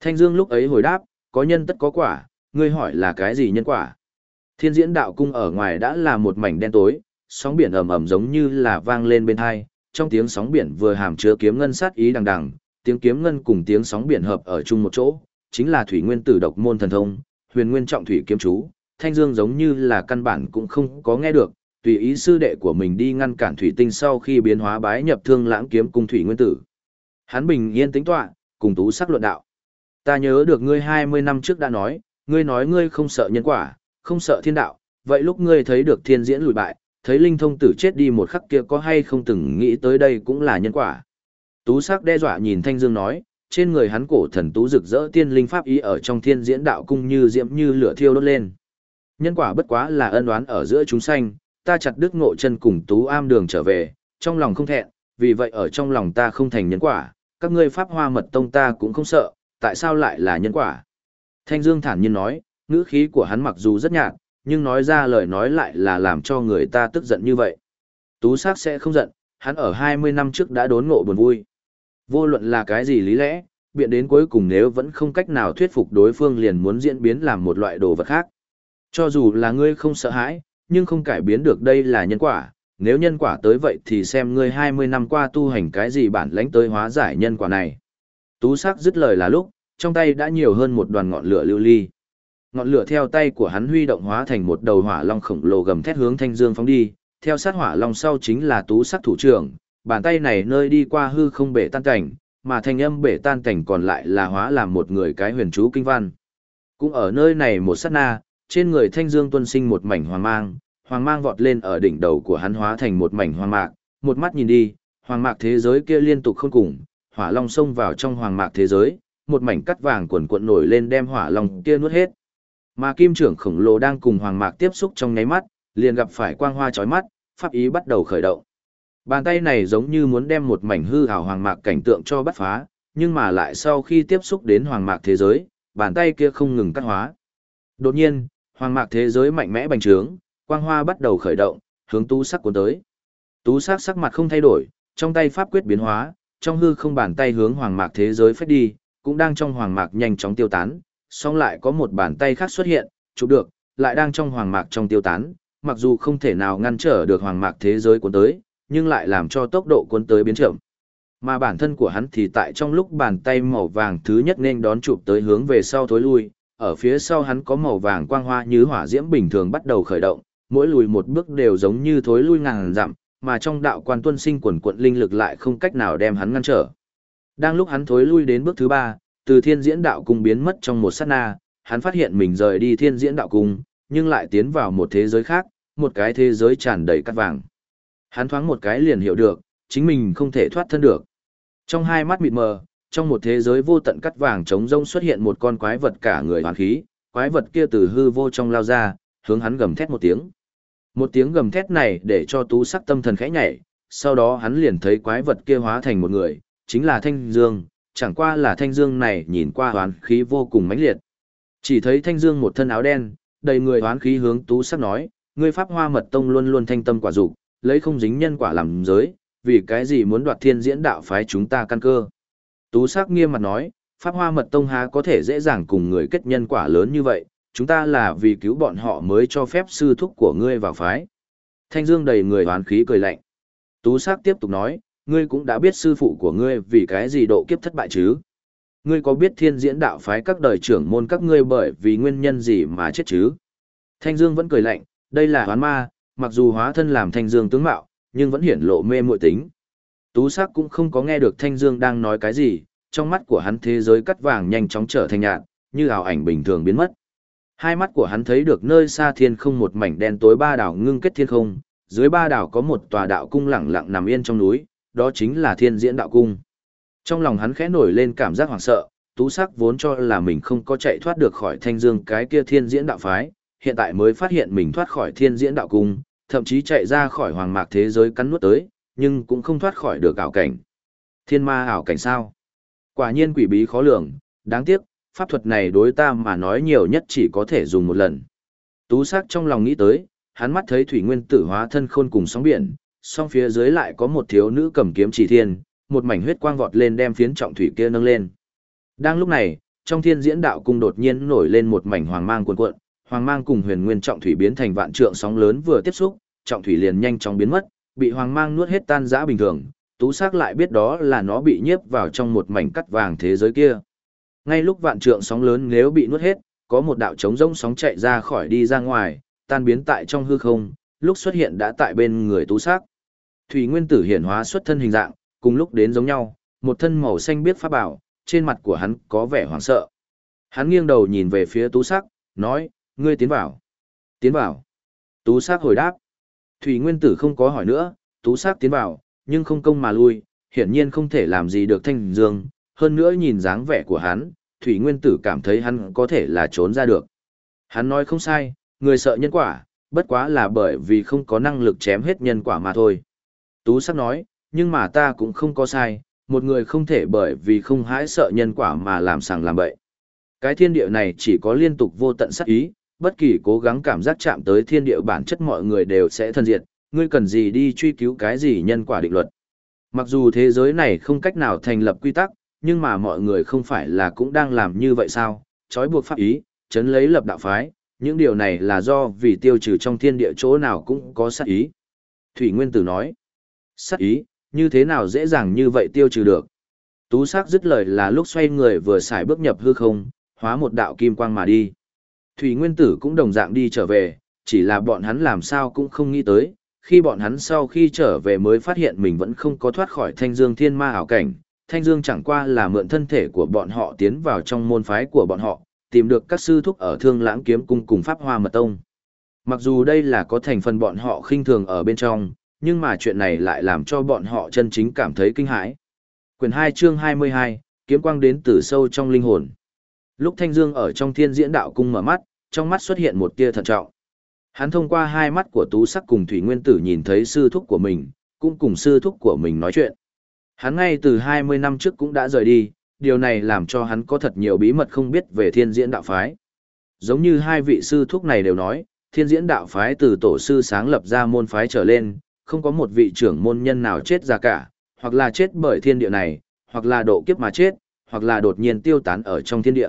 Speaker 1: Thanh Dương lúc ấy hồi đáp, có nhân tất có quả, ngươi hỏi là cái gì nhân quả? Thiên diễn đạo cung ở ngoài đã là một mảnh đen tối, sóng biển ầm ầm giống như là vang lên bên hai, trong tiếng sóng biển vừa hàm chứa kiếm ngân sát ý đằng đằng, tiếng kiếm ngân cùng tiếng sóng biển hợp ở chung một chỗ, chính là thủy nguyên tử độc môn thần thông, huyền nguyên trọng thủy kiếm chú, thanh dương giống như là căn bản cũng không có nghe được, tùy ý sư đệ của mình đi ngăn cản thủy tinh sau khi biến hóa bái nhập thương lãng kiếm cung thủy nguyên tử. Hắn bình yên tính tọa, cùng tú sắc luận đạo. Ta nhớ được ngươi 20 năm trước đã nói, ngươi nói ngươi không sợ nhân quả, không sợ thiên đạo, vậy lúc ngươi thấy được thiên diễn lùi bại, thấy linh thông tử chết đi một khắc kia có hay không từng nghĩ tới đây cũng là nhân quả. Tú sắc đe dọa nhìn Thanh Dương nói, trên người hắn cổ thần tú rực rỡ tiên linh pháp ý ở trong thiên diễn đạo cung như diễm như lửa thiêu đốt lên. Nhân quả bất quá là ân oán ở giữa chúng sanh, ta chặt đứt ngộ chân cùng tú am đường trở về, trong lòng không thẹn, vì vậy ở trong lòng ta không thành nhân quả, các ngươi pháp hoa mật tông ta cũng không sợ, tại sao lại là nhân quả? Thanh Dương thản nhiên nói, ngữ khí của hắn mặc dù rất nhạt, nhưng nói ra lời nói lại là làm cho người ta tức giận như vậy. Tú sắc sẽ không giận, hắn ở 20 năm trước đã đốn ngộ buồn vui. Vô luận là cái gì lý lẽ, biện đến cuối cùng nếu vẫn không cách nào thuyết phục đối phương liền muốn diễn biến làm một loại đồ vật khác. Cho dù là ngươi không sợ hãi, nhưng không cải biến được đây là nhân quả, nếu nhân quả tới vậy thì xem ngươi 20 năm qua tu hành cái gì bản lãnh tới hóa giải nhân quả này. Tú sắc dứt lời là lúc, trong tay đã nhiều hơn một đoàn ngọn lửa lưu ly. Ngọn lửa theo tay của hắn huy động hóa thành một đầu hỏa long khổng lồ gầm thét hướng thanh dương phóng đi, theo sát hỏa long sau chính là tú sắc thủ trưởng, bàn tay này nơi đi qua hư không bể tan cảnh, mà thanh âm bể tan cảnh còn lại là hóa làm một người cái huyền chú kinh văn. Cũng ở nơi này một sát na, trên người thanh dương tuân sinh một mảnh hoàng mang, hoàng mang vọt lên ở đỉnh đầu của hắn hóa thành một mảnh hoàng mạc, một mắt nhìn đi, hoàng mạc thế giới kia liên tục không cùng, hỏa long xông vào trong hoàng mạc thế giới, một mảnh cắt vàng cuộn cuộn nổi lên đem hỏa long kia nuốt hết. Mà kim trưởng khổng lồ đang cùng hoàng mạc tiếp xúc trong nháy mắt, liền gặp phải quang hoa chói mắt, pháp ý bắt đầu khởi động. Bàn tay này giống như muốn đem một mảnh hư ảo hoàng mạc cảnh tượng cho bắt phá, nhưng mà lại sau khi tiếp xúc đến hoàng mạc thế giới, bàn tay kia không ngừng cắt hóa. Đột nhiên, hoàng mạc thế giới mạnh mẽ bành trướng, quang hoa bắt đầu khởi động, hướng tú sắc cuốn tới. Tú sắc sắc mặt không thay đổi, trong tay pháp quyết biến hóa, trong hư không bàn tay hướng hoàng mạc thế giới phách đi, cũng đang trong hoàng mạc nhanh chóng tiêu tán, song lại có một bàn tay khác xuất hiện, chụp được, lại đang trong hoàng mạc trong tiêu tán, mặc dù không thể nào ngăn trở được hoàng mạc thế giới cuốn tới, nhưng lại làm cho tốc độ cuốn tới biến chậm. Mà bản thân của hắn thì tại trong lúc bàn tay màu vàng thứ nhất nên đón chụp tới hướng về sau thối lui, ở phía sau hắn có màu vàng quang hoa như hỏa diễm bình thường bắt đầu khởi động, mỗi lùi một bước đều giống như thối lui ngàn dặm, mà trong đạo quan tuân sinh quần quận linh lực lại không cách nào đem hắn ngăn trở. Đang lúc hắn thối lui đến bước thứ ba, từ thiên diễn đạo cung biến mất trong một sát na, hắn phát hiện mình rời đi thiên diễn đạo cung, nhưng lại tiến vào một thế giới khác, một cái thế giới tràn đầy cát vàng. Hắn thoáng một cái liền hiểu được, chính mình không thể thoát thân được. Trong hai mắt mịt mờ, trong một thế giới vô tận cắt vàng trống rông xuất hiện một con quái vật cả người hoàn khí, quái vật kia từ hư vô trong lao ra, hướng hắn gầm thét một tiếng. Một tiếng gầm thét này để cho tú sắc tâm thần khẽ nhảy, sau đó hắn liền thấy quái vật kia hóa thành một người, chính là Thanh Dương, chẳng qua là Thanh Dương này nhìn qua hoán khí vô cùng mãnh liệt. Chỉ thấy Thanh Dương một thân áo đen, đầy người hoán khí hướng tú sắc nói, ngươi pháp hoa mật tông luôn luôn thanh tâm quả dục, lấy không dính nhân quả làm giới, vì cái gì muốn đoạt thiên diễn đạo phái chúng ta căn cơ. Tú sắc nghiêm mặt nói, pháp hoa mật tông há có thể dễ dàng cùng người kết nhân quả lớn như vậy, chúng ta là vì cứu bọn họ mới cho phép sư thúc của ngươi vào phái. Thanh Dương đầy người hoán khí cười lạnh. Tú sắc tiếp tục nói, ngươi cũng đã biết sư phụ của ngươi vì cái gì độ kiếp thất bại chứ. Ngươi có biết thiên diễn đạo phái các đời trưởng môn các ngươi bởi vì nguyên nhân gì mà chết chứ? Thanh Dương vẫn cười lạnh, đây là hoán ma, mặc dù hóa thân làm Thanh Dương tướng mạo, nhưng vẫn hiển lộ mê muội tính. Tú sắc cũng không có nghe được Thanh Dương đang nói cái gì, trong mắt của hắn thế giới cắt vàng nhanh chóng trở thành nhạt, như ảo ảnh bình thường biến mất. Hai mắt của hắn thấy được nơi xa thiên không một mảnh đen tối ba đảo ngưng kết thiên không, dưới ba đảo có một tòa đạo cung lẳng lặng nằm yên trong núi, đó chính là thiên diễn đạo cung. Trong lòng hắn khẽ nổi lên cảm giác hoảng sợ, tú sắc vốn cho là mình không có chạy thoát được khỏi thanh dương cái kia thiên diễn đạo phái, hiện tại mới phát hiện mình thoát khỏi thiên diễn đạo cung, thậm chí chạy ra khỏi hoàng mạc thế giới cắn nuốt tới, nhưng cũng không thoát khỏi được ảo cảnh. Thiên ma ảo cảnh sao? Quả nhiên quỷ bí khó lường, đáng tiếc, pháp thuật này đối ta mà nói nhiều nhất chỉ có thể dùng một lần. Tú sắc trong lòng nghĩ tới, hắn mắt thấy thủy nguyên tử hóa thân khôn cùng sóng biển, song phía dưới lại có một thiếu nữ cầm kiếm chỉ thiên, một mảnh huyết quang vọt lên đem phiến trọng thủy kia nâng lên. Đang lúc này, trong thiên diễn đạo cung đột nhiên nổi lên một mảnh hoàng mang cuộn cuộn, hoàng mang cùng huyền nguyên trọng thủy biến thành vạn trượng sóng lớn vừa tiếp xúc, trọng thủy liền nhanh chóng biến mất, bị hoàng mang nuốt hết tan rã bình thường, tú sắc lại biết đó là nó bị nhiếp vào trong một mảnh cắt vàng thế giới kia. Ngay lúc vạn trượng sóng lớn nếu bị nuốt hết, có một đạo trống rỗng sóng chạy ra khỏi đi ra ngoài, tan biến tại trong hư không, lúc xuất hiện đã tại bên người tú sắc. Thủy nguyên tử hiển hóa xuất thân hình dạng, cùng lúc đến giống nhau, một thân màu xanh biết pháp bảo, trên mặt của hắn có vẻ hoảng sợ. Hắn nghiêng đầu nhìn về phía tú sắc, nói, ngươi tiến vào. Tiến vào. Tú sắc hồi đáp. Thủy nguyên tử không có hỏi nữa, tú sắc tiến vào, nhưng không công mà lui, hiển nhiên không thể làm gì được thanh dương, hơn nữa nhìn dáng vẻ của hắn, Thủy Nguyên Tử cảm thấy hắn có thể là trốn ra được. Hắn nói không sai, người sợ nhân quả, bất quá là bởi vì không có năng lực chém hết nhân quả mà thôi. Tú sắc nói, nhưng mà ta cũng không có sai, một người không thể bởi vì không hãi sợ nhân quả mà làm sàng làm bậy. Cái thiên địa này chỉ có liên tục vô tận sắc ý, bất kỳ cố gắng cảm giác chạm tới thiên địa bản chất mọi người đều sẽ thân diệt, ngươi cần gì đi truy cứu cái gì nhân quả định luật. Mặc dù thế giới này không cách nào thành lập quy tắc, nhưng mà mọi người không phải là cũng đang làm như vậy sao, trói buộc pháp ý, chấn lấy lập đạo phái, những điều này là do vì tiêu trừ trong thiên địa chỗ nào cũng có sát ý. Thủy Nguyên Tử nói, sát ý, như thế nào dễ dàng như vậy tiêu trừ được. Tú sắc dứt lời là lúc xoay người vừa xài bước nhập hư không, hóa một đạo kim quang mà đi. Thủy Nguyên Tử cũng đồng dạng đi trở về, chỉ là bọn hắn làm sao cũng không nghĩ tới, khi bọn hắn sau khi trở về mới phát hiện mình vẫn không có thoát khỏi thanh dương thiên ma ảo cảnh. Thanh dương chẳng qua là mượn thân thể của bọn họ tiến vào trong môn phái của bọn họ, tìm được các sư thúc ở thương lãng kiếm cung cùng pháp hoa mật tông. Mặc dù đây là có thành phần bọn họ khinh thường ở bên trong, nhưng mà chuyện này lại làm cho bọn họ chân chính cảm thấy kinh hãi. Quyền 2 chương 22, kiếm quang đến từ sâu trong linh hồn. Lúc Thanh Dương ở trong thiên diễn đạo cung mở mắt, trong mắt xuất hiện một tia thận trọng. Hắn thông qua hai mắt của tú sắc cùng thủy nguyên tử nhìn thấy sư thúc của mình, cũng cùng sư thúc của mình nói chuyện. Hắn ngay từ 20 năm trước cũng đã rời đi, điều này làm cho hắn có thật nhiều bí mật không biết về thiên diễn đạo phái. Giống như hai vị sư thúc này đều nói, thiên diễn đạo phái từ tổ sư sáng lập ra môn phái trở lên, không có một vị trưởng môn nhân nào chết ra cả, hoặc là chết bởi thiên địa này, hoặc là độ kiếp mà chết, hoặc là đột nhiên tiêu tán ở trong thiên địa.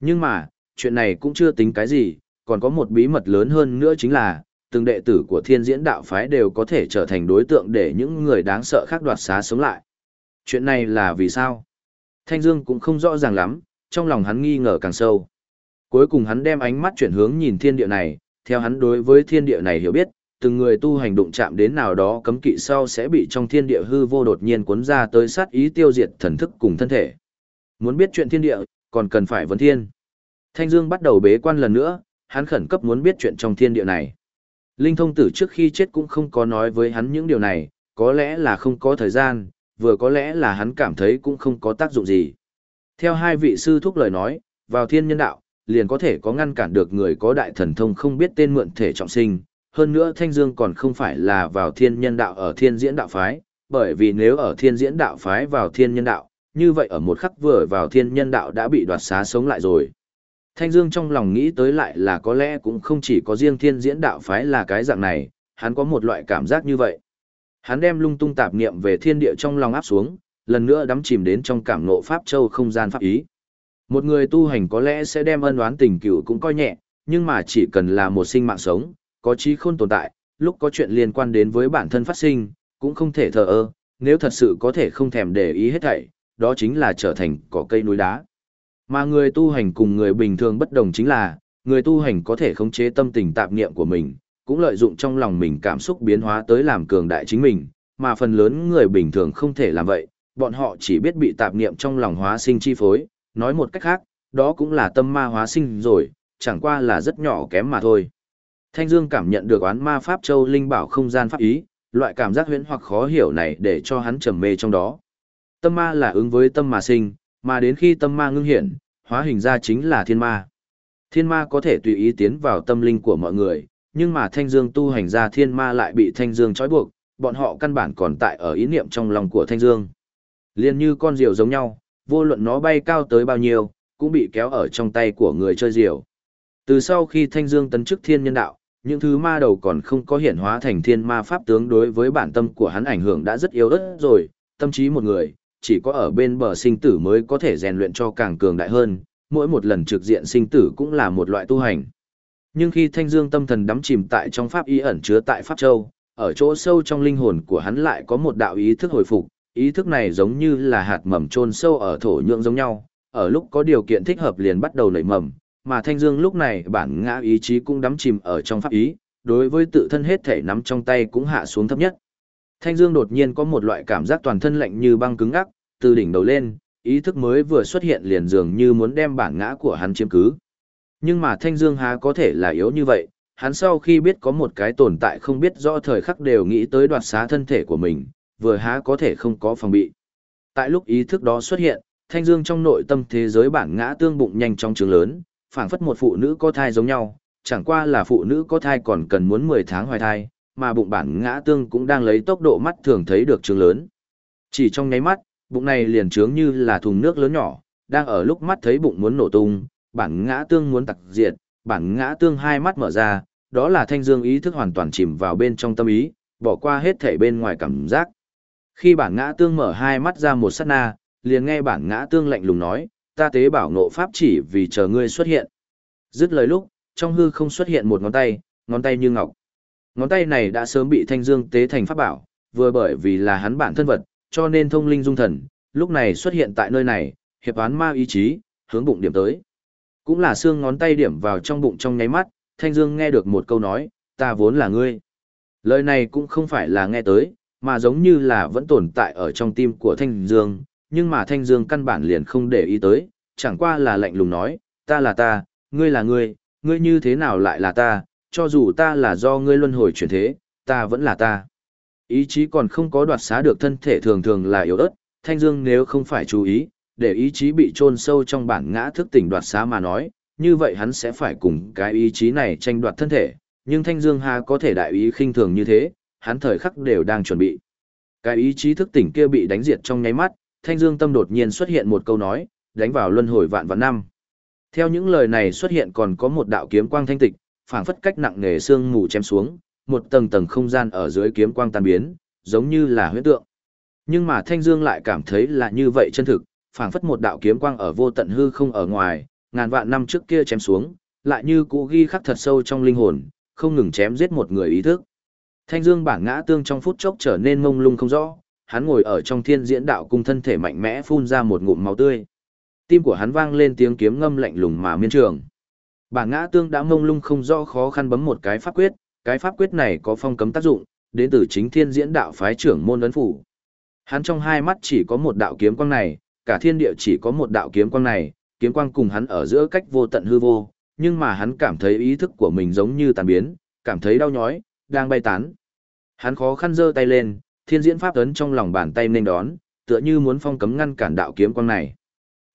Speaker 1: Nhưng mà, chuyện này cũng chưa tính cái gì, còn có một bí mật lớn hơn nữa chính là, từng đệ tử của thiên diễn đạo phái đều có thể trở thành đối tượng để những người đáng sợ khác đoạt xá sống lại. Chuyện này là vì sao? Thanh Dương cũng không rõ ràng lắm, trong lòng hắn nghi ngờ càng sâu. Cuối cùng hắn đem ánh mắt chuyển hướng nhìn thiên địa này, theo hắn đối với thiên địa này hiểu biết, từng người tu hành đụng chạm đến nào đó cấm kỵ sau sẽ bị trong thiên địa hư vô đột nhiên cuốn ra tới sát ý tiêu diệt thần thức cùng thân thể. Muốn biết chuyện thiên địa, còn cần phải vấn thiên. Thanh Dương bắt đầu bế quan lần nữa, hắn khẩn cấp muốn biết chuyện trong thiên địa này. Linh thông tử trước khi chết cũng không có nói với hắn những điều này, có lẽ là không có thời gian, vừa có lẽ là hắn cảm thấy cũng không có tác dụng gì. Theo hai vị sư thúc lời nói, vào thiên nhân đạo, liền có thể có ngăn cản được người có đại thần thông không biết tên mượn thể trọng sinh. Hơn nữa Thanh Dương còn không phải là vào thiên nhân đạo ở thiên diễn đạo phái, bởi vì nếu ở thiên diễn đạo phái vào thiên nhân đạo, như vậy ở một khắc vừa vào thiên nhân đạo đã bị đoạt xá sống lại rồi. Thanh Dương trong lòng nghĩ tới lại là có lẽ cũng không chỉ có riêng thiên diễn đạo phái là cái dạng này, hắn có một loại cảm giác như vậy. Hắn đem lung tung tạp niệm về thiên địa trong lòng áp xuống, lần nữa đắm chìm đến trong cảm ngộ pháp châu không gian pháp ý. Một người tu hành có lẽ sẽ đem ân oán tình cựu cũng coi nhẹ, nhưng mà chỉ cần là một sinh mạng sống, có trí khôn tồn tại, lúc có chuyện liên quan đến với bản thân phát sinh, cũng không thể thờ ơ, nếu thật sự có thể không thèm để ý hết thảy, đó chính là trở thành cỏ cây núi đá. Mà người tu hành cùng người bình thường bất đồng chính là, người tu hành có thể khống chế tâm tình tạp niệm của mình, cũng lợi dụng trong lòng mình cảm xúc biến hóa tới làm cường đại chính mình, mà phần lớn người bình thường không thể làm vậy, bọn họ chỉ biết bị tạp niệm trong lòng hóa sinh chi phối, nói một cách khác, đó cũng là tâm ma hóa sinh rồi, chẳng qua là rất nhỏ kém mà thôi. Thanh Dương cảm nhận được oán ma pháp châu linh bảo không gian pháp ý, loại cảm giác huyễn hoặc khó hiểu này để cho hắn trầm mê trong đó. Tâm ma là ứng với tâm mà sinh, mà đến khi tâm ma ngưng hiện, hóa hình ra chính là thiên ma. Thiên ma có thể tùy ý tiến vào tâm linh của mọi người, nhưng mà thanh dương tu hành ra thiên ma lại bị thanh dương trói buộc, bọn họ căn bản còn tại ở ý niệm trong lòng của thanh dương. Liên như con diều giống nhau, vô luận nó bay cao tới bao nhiêu, cũng bị kéo ở trong tay của người chơi diều. Từ sau khi thanh dương tấn chức thiên nhân đạo, những thứ ma đầu còn không có hiển hóa thành thiên ma pháp tướng đối với bản tâm của hắn ảnh hưởng đã rất yếu ớt rồi, tâm trí một người, chỉ có ở bên bờ sinh tử mới có thể rèn luyện cho càng cường đại hơn, mỗi một lần trực diện sinh tử cũng là một loại tu hành. Nhưng khi thanh dương tâm thần đắm chìm tại trong pháp ý ẩn chứa tại Pháp Châu, ở chỗ sâu trong linh hồn của hắn lại có một đạo ý thức hồi phục, ý thức này giống như là hạt mầm chôn sâu ở thổ nhượng giống nhau, ở lúc có điều kiện thích hợp liền bắt đầu nảy mầm, mà thanh dương lúc này bản ngã ý chí cũng đắm chìm ở trong pháp ý, đối với tự thân hết thể nắm trong tay cũng hạ xuống thấp nhất. Thanh Dương đột nhiên có một loại cảm giác toàn thân lạnh như băng cứng ngắc, từ đỉnh đầu lên, ý thức mới vừa xuất hiện liền dường như muốn đem bản ngã của hắn chiếm cứ. Nhưng mà Thanh Dương há có thể là yếu như vậy, hắn sau khi biết có một cái tồn tại không biết rõ thời khắc đều nghĩ tới đoạt xá thân thể của mình, vừa há có thể không có phòng bị. Tại lúc ý thức đó xuất hiện, Thanh Dương trong nội tâm thế giới bản ngã tương bụng nhanh trong trường lớn, phảng phất một phụ nữ có thai giống nhau, chẳng qua là phụ nữ có thai còn cần muốn 10 tháng hoài thai, mà bụng bản ngã tương cũng đang lấy tốc độ mắt thường thấy được trường lớn. Chỉ trong nháy mắt, bụng này liền trướng như là thùng nước lớn nhỏ, đang ở lúc mắt thấy bụng muốn nổ tung, bản ngã tương muốn tặc diệt, bản ngã tương hai mắt mở ra, đó là thanh dương ý thức hoàn toàn chìm vào bên trong tâm ý, bỏ qua hết thể bên ngoài cảm giác. Khi bản ngã tương mở hai mắt ra một sát na, liền nghe bản ngã tương lạnh lùng nói, ta tế bảo ngộ pháp chỉ vì chờ ngươi xuất hiện. Dứt lời lúc, trong hư không xuất hiện một ngón tay, ngón tay như ngọc. Ngón tay này đã sớm bị thanh dương tế thành pháp bảo, vừa bởi vì là hắn bản thân vật, cho nên thông linh dung thần, lúc này xuất hiện tại nơi này, hiệp án ma ý chí, hướng bụng điểm tới. Cũng là xương ngón tay điểm vào trong bụng trong nháy mắt, Thanh Dương nghe được một câu nói, ta vốn là ngươi. Lời này cũng không phải là nghe tới, mà giống như là vẫn tồn tại ở trong tim của Thanh Dương, nhưng mà Thanh Dương căn bản liền không để ý tới, chẳng qua là lạnh lùng nói, ta là ta, ngươi là ngươi, ngươi như thế nào lại là ta, cho dù ta là do ngươi luân hồi chuyển thế, ta vẫn là ta. Ý chí còn không có đoạt xá được thân thể thường thường là yếu ớt, Thanh Dương nếu không phải chú ý, để ý chí bị chôn sâu trong bản ngã thức tỉnh đoạt xá mà nói, như vậy hắn sẽ phải cùng cái ý chí này tranh đoạt thân thể, nhưng Thanh Dương Hà có thể đại ý khinh thường như thế, hắn thời khắc đều đang chuẩn bị. Cái ý chí thức tỉnh kia bị đánh diệt trong nháy mắt, Thanh Dương tâm đột nhiên xuất hiện một câu nói, đánh vào luân hồi vạn vạn năm. Theo những lời này xuất hiện còn có một đạo kiếm quang thanh tịch, phảng phất cách nặng nề xương mù chém xuống, một tầng tầng không gian ở dưới kiếm quang tan biến, giống như là huyễn tượng. Nhưng mà Thanh Dương lại cảm thấy là như vậy chân thực, phảng phất một đạo kiếm quang ở vô tận hư không ở ngoài, ngàn vạn năm trước kia chém xuống, lại như cũ ghi khắc thật sâu trong linh hồn, không ngừng chém giết một người ý thức. Thanh Dương bản ngã tương trong phút chốc trở nên mông lung không rõ, hắn ngồi ở trong thiên diễn đạo cung thân thể mạnh mẽ phun ra một ngụm máu tươi. Tim của hắn vang lên tiếng kiếm ngâm lạnh lùng mà miên trường. Bản ngã tương đã mông lung không rõ khó khăn bấm một cái pháp quyết, cái pháp quyết này có phong cấm tác dụng, đến từ chính thiên diễn đạo phái trưởng môn ấn phủ. Hắn trong hai mắt chỉ có một đạo kiếm quang này, cả thiên địa chỉ có một đạo kiếm quang này, kiếm quang cùng hắn ở giữa cách vô tận hư vô, nhưng mà hắn cảm thấy ý thức của mình giống như tàn biến, cảm thấy đau nhói, đang bay tán. Hắn khó khăn giơ tay lên, thiên diễn pháp ấn trong lòng bàn tay nên đón, tựa như muốn phong cấm ngăn cản đạo kiếm quang này.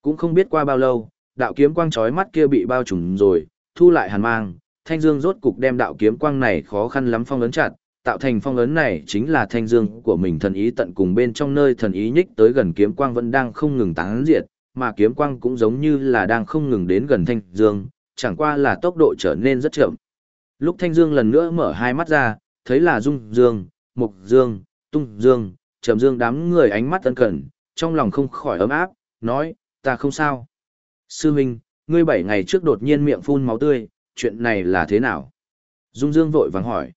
Speaker 1: Cũng không biết qua bao lâu, đạo kiếm quang chói mắt kia bị bao trùm rồi, thu lại hàn mang, thanh dương rốt cục đem đạo kiếm quang này khó khăn lắm phong ấn chặt, tạo thành phong ấn này chính là thanh dương của mình thần ý tận cùng bên trong nơi thần ý nhích tới gần kiếm quang vẫn đang không ngừng tán diệt, mà kiếm quang cũng giống như là đang không ngừng đến gần thanh dương, chẳng qua là tốc độ trở nên rất chậm. Lúc thanh dương lần nữa mở hai mắt ra, thấy là dung dương, mục dương, tung dương, trầm dương đám người ánh mắt ân cần, trong lòng không khỏi ấm áp, nói, ta không sao. Sư huynh, ngươi bảy ngày trước đột nhiên miệng phun máu tươi, chuyện này là thế nào? Dung dương vội vàng hỏi.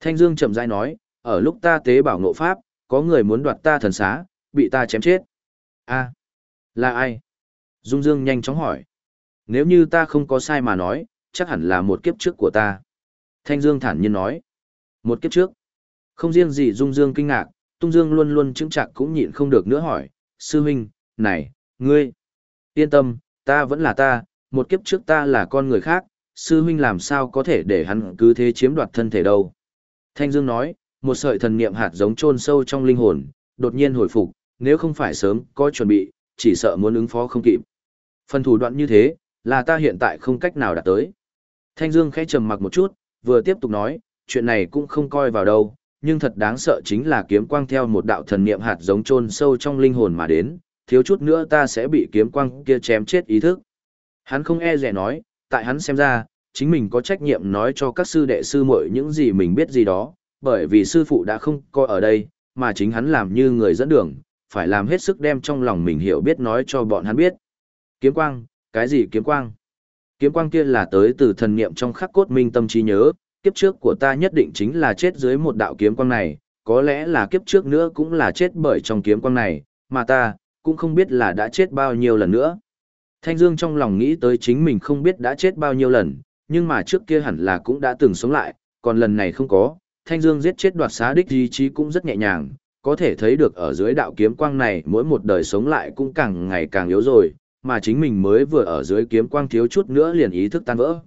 Speaker 1: Thanh Dương chậm rãi nói, ở lúc ta tế bảo ngộ pháp, có người muốn đoạt ta thần xá, bị ta chém chết. A, là ai? Dung Dương nhanh chóng hỏi. Nếu như ta không có sai mà nói, chắc hẳn là một kiếp trước của ta. Thanh Dương thản nhiên nói. Một kiếp trước. Không riêng gì Dung Dương kinh ngạc, Tung Dương luôn luôn chứng trạng cũng nhịn không được nữa hỏi. Sư huynh, này, ngươi. Yên tâm, ta vẫn là ta, một kiếp trước ta là con người khác, sư huynh làm sao có thể để hắn cứ thế chiếm đoạt thân thể đâu. Thanh Dương nói, một sợi thần niệm hạt giống chôn sâu trong linh hồn, đột nhiên hồi phục, nếu không phải sớm có chuẩn bị, chỉ sợ muốn ứng phó không kịp. Phần thủ đoạn như thế, là ta hiện tại không cách nào đạt tới. Thanh Dương khẽ trầm mặc một chút, vừa tiếp tục nói, chuyện này cũng không coi vào đâu, nhưng thật đáng sợ chính là kiếm quang theo một đạo thần niệm hạt giống chôn sâu trong linh hồn mà đến, thiếu chút nữa ta sẽ bị kiếm quang kia chém chết ý thức. Hắn không e dè nói, tại hắn xem ra, chính mình có trách nhiệm nói cho các sư đệ sư muội những gì mình biết gì đó, bởi vì sư phụ đã không coi ở đây, mà chính hắn làm như người dẫn đường, phải làm hết sức đem trong lòng mình hiểu biết nói cho bọn hắn biết. Kiếm quang, cái gì kiếm quang? Kiếm quang kia là tới từ thần niệm trong khắc cốt minh tâm trí nhớ, kiếp trước của ta nhất định chính là chết dưới một đạo kiếm quang này, có lẽ là kiếp trước nữa cũng là chết bởi trong kiếm quang này, mà ta, cũng không biết là đã chết bao nhiêu lần nữa. Thanh Dương trong lòng nghĩ tới chính mình không biết đã chết bao nhiêu lần, nhưng mà trước kia hẳn là cũng đã từng sống lại, còn lần này không có, Thanh Dương giết chết đoạt xá đích ý chí cũng rất nhẹ nhàng, có thể thấy được ở dưới đạo kiếm quang này mỗi một đời sống lại cũng càng ngày càng yếu rồi, mà chính mình mới vừa ở dưới kiếm quang thiếu chút nữa liền ý thức tan vỡ.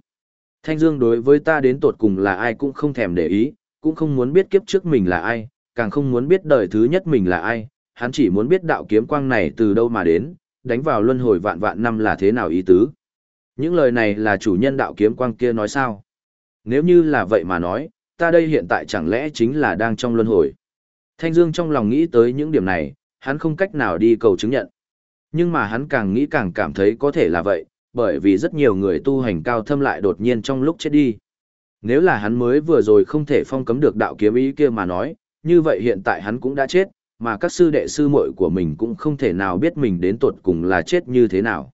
Speaker 1: Thanh Dương đối với ta đến tột cùng là ai cũng không thèm để ý, cũng không muốn biết kiếp trước mình là ai, càng không muốn biết đời thứ nhất mình là ai, hắn chỉ muốn biết đạo kiếm quang này từ đâu mà đến, đánh vào luân hồi vạn vạn năm là thế nào ý tứ. Những lời này là chủ nhân đạo kiếm quang kia nói sao? Nếu như là vậy mà nói, ta đây hiện tại chẳng lẽ chính là đang trong luân hồi. Thanh Dương trong lòng nghĩ tới những điểm này, hắn không cách nào đi cầu chứng nhận. Nhưng mà hắn càng nghĩ càng cảm thấy có thể là vậy, bởi vì rất nhiều người tu hành cao thâm lại đột nhiên trong lúc chết đi. Nếu là hắn mới vừa rồi không thể phong cấm được đạo kiếm ý kia mà nói, như vậy hiện tại hắn cũng đã chết, mà các sư đệ sư muội của mình cũng không thể nào biết mình đến tột cùng là chết như thế nào.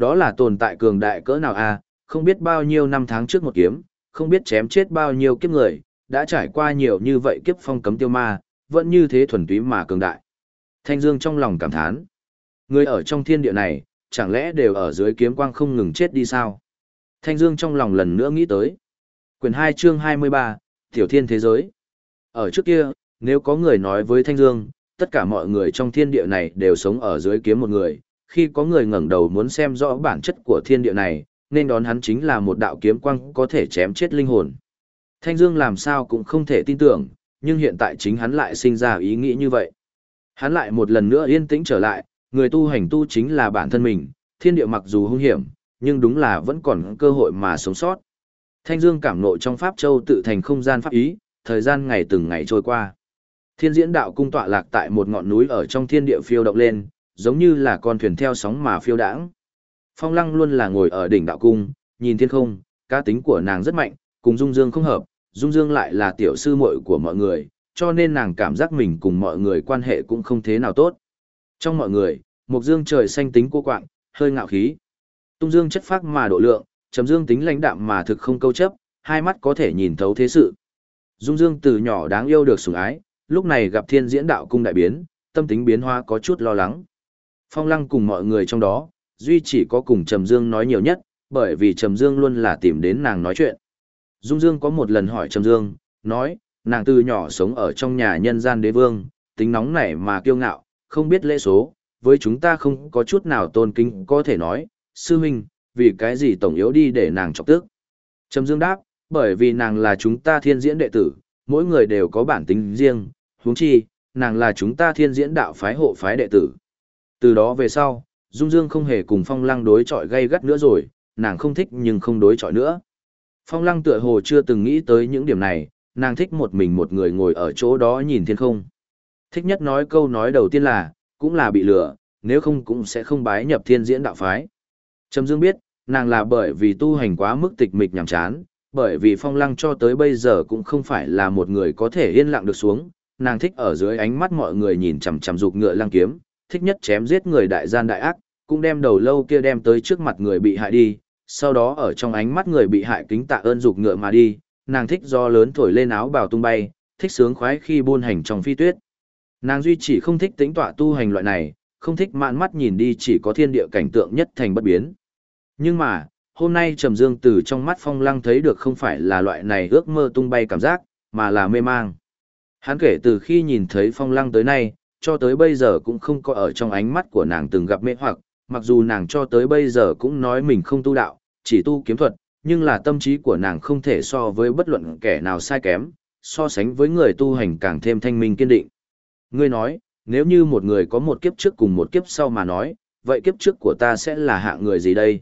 Speaker 1: Đó là tồn tại cường đại cỡ nào a, không biết bao nhiêu năm tháng trước một kiếm, không biết chém chết bao nhiêu kiếp người, đã trải qua nhiều như vậy kiếp phong cấm tiêu ma, vẫn như thế thuần túy mà cường đại. Thanh Dương trong lòng cảm thán. Người ở trong thiên địa này, chẳng lẽ đều ở dưới kiếm quang không ngừng chết đi sao? Thanh Dương trong lòng lần nữa nghĩ tới. Quyền 2 chương 23, Tiểu Thiên Thế Giới. Ở trước kia, nếu có người nói với Thanh Dương, tất cả mọi người trong thiên địa này đều sống ở dưới kiếm một người, khi có người ngẩng đầu muốn xem rõ bản chất của thiên địa này, nên đón hắn chính là một đạo kiếm quang có thể chém chết linh hồn. Thanh Dương làm sao cũng không thể tin tưởng, nhưng hiện tại chính hắn lại sinh ra ý nghĩ như vậy. Hắn lại một lần nữa yên tĩnh trở lại, người tu hành tu chính là bản thân mình, thiên địa mặc dù hung hiểm, nhưng đúng là vẫn còn cơ hội mà sống sót. Thanh Dương cảm ngộ trong Pháp Châu tự thành không gian pháp ý, thời gian ngày từng ngày trôi qua. Thiên diễn đạo cung tọa lạc tại một ngọn núi ở trong thiên địa phiêu động lên, giống như là con thuyền theo sóng mà phiêu đãng. Phong Lăng luôn là ngồi ở đỉnh đạo cung, nhìn thiên không, cá tính của nàng rất mạnh, cùng Dung Dương không hợp, Dung Dương lại là tiểu sư muội của mọi người, cho nên nàng cảm giác mình cùng mọi người quan hệ cũng không thế nào tốt. Trong mọi người, Mộc Dương trời xanh tính cô quạng, hơi ngạo khí. Tung Dương chất phác mà độ lượng, Trầm Dương tính lãnh đạm mà thực không câu chấp, hai mắt có thể nhìn thấu thế sự. Dung Dương từ nhỏ đáng yêu được sủng ái, lúc này gặp Thiên Diễn Đạo cung đại biến, tâm tính biến hóa có chút lo lắng. Phong Lăng cùng mọi người trong đó, duy chỉ có cùng Trầm Dương nói nhiều nhất, bởi vì Trầm Dương luôn là tìm đến nàng nói chuyện. Dung Dương có một lần hỏi Trầm Dương, nói, nàng từ nhỏ sống ở trong nhà nhân gian đế vương, tính nóng nảy mà kiêu ngạo, không biết lễ số, với chúng ta không có chút nào tôn kính có thể nói, sư huynh, vì cái gì tổng yếu đi để nàng chọc tức. Trầm Dương đáp, bởi vì nàng là chúng ta thiên diễn đệ tử, mỗi người đều có bản tính riêng, huống chi, nàng là chúng ta thiên diễn đạo phái hộ phái đệ tử. Từ đó về sau, Dung Dương không hề cùng Phong Lăng đối chọi gay gắt nữa rồi, nàng không thích nhưng không đối chọi nữa. Phong Lăng tựa hồ chưa từng nghĩ tới những điểm này, nàng thích một mình một người ngồi ở chỗ đó nhìn thiên không. Thích nhất nói câu nói đầu tiên là, cũng là bị lừa, nếu không cũng sẽ không bái nhập thiên diễn đạo phái. Trầm Dương biết, nàng là bởi vì tu hành quá mức tịch mịch nhàm chán, bởi vì phong lăng cho tới bây giờ cũng không phải là một người có thể yên lặng được xuống, nàng thích ở dưới ánh mắt mọi người nhìn chằm chằm dục ngựa lăng kiếm, thích nhất chém giết người đại gian đại ác, cũng đem đầu lâu kia đem tới trước mặt người bị hại đi, sau đó ở trong ánh mắt người bị hại kính tạ ơn dục ngựa mà đi, nàng thích do lớn thổi lên áo bào tung bay, thích sướng khoái khi buôn hành trong phi tuyết. Nàng duy chỉ không thích tính tọa tu hành loại này, không thích mạn mắt nhìn đi chỉ có thiên địa cảnh tượng nhất thành bất biến. Nhưng mà, hôm nay Trầm Dương từ trong mắt Phong Lăng thấy được không phải là loại này ước mơ tung bay cảm giác, mà là mê mang. Hắn kể từ khi nhìn thấy Phong Lăng tới nay, cho tới bây giờ cũng không có ở trong ánh mắt của nàng từng gặp mê hoặc, mặc dù nàng cho tới bây giờ cũng nói mình không tu đạo, chỉ tu kiếm thuật, nhưng là tâm trí của nàng không thể so với bất luận kẻ nào sai kém, so sánh với người tu hành càng thêm thanh minh kiên định. Ngươi nói, nếu như một người có một kiếp trước cùng một kiếp sau mà nói, vậy kiếp trước của ta sẽ là hạng người gì đây?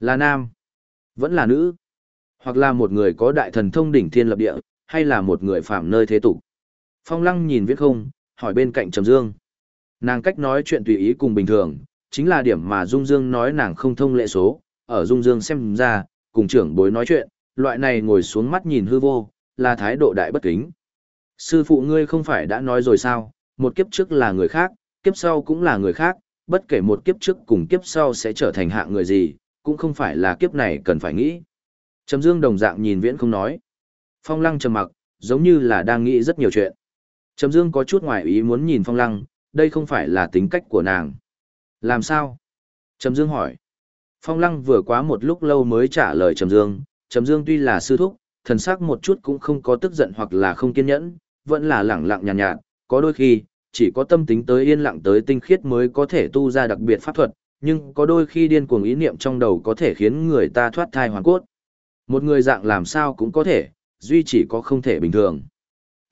Speaker 1: Là nam? Vẫn là nữ? Hoặc là một người có đại thần thông đỉnh thiên lập địa, hay là một người phạm nơi thế tục? Phong lăng nhìn viết không, hỏi bên cạnh Trầm Dương. Nàng cách nói chuyện tùy ý cùng bình thường, chính là điểm mà Dung Dương nói nàng không thông lệ số, ở Dung Dương xem ra, cùng trưởng bối nói chuyện, loại này ngồi xuống mắt nhìn hư vô, là thái độ đại bất kính. Sư phụ ngươi không phải đã nói rồi sao, một kiếp trước là người khác, kiếp sau cũng là người khác, bất kể một kiếp trước cùng kiếp sau sẽ trở thành hạng người gì, cũng không phải là kiếp này cần phải nghĩ. Trầm Dương đồng dạng nhìn viễn không nói. Phong Lăng trầm mặc, giống như là đang nghĩ rất nhiều chuyện. Trầm Dương có chút ngoài ý muốn nhìn Phong Lăng, đây không phải là tính cách của nàng. Làm sao? Trầm Dương hỏi. Phong Lăng vừa quá một lúc lâu mới trả lời Trầm Dương, Trầm Dương tuy là sư thúc, thần sắc một chút cũng không có tức giận hoặc là không kiên nhẫn, vẫn là lẳng lặng nhàn nhạt, nhạt, có đôi khi, chỉ có tâm tính tới yên lặng tới tinh khiết mới có thể tu ra đặc biệt pháp thuật, nhưng có đôi khi điên cuồng ý niệm trong đầu có thể khiến người ta thoát thai hoàn cốt. Một người dạng làm sao cũng có thể, duy chỉ có không thể bình thường.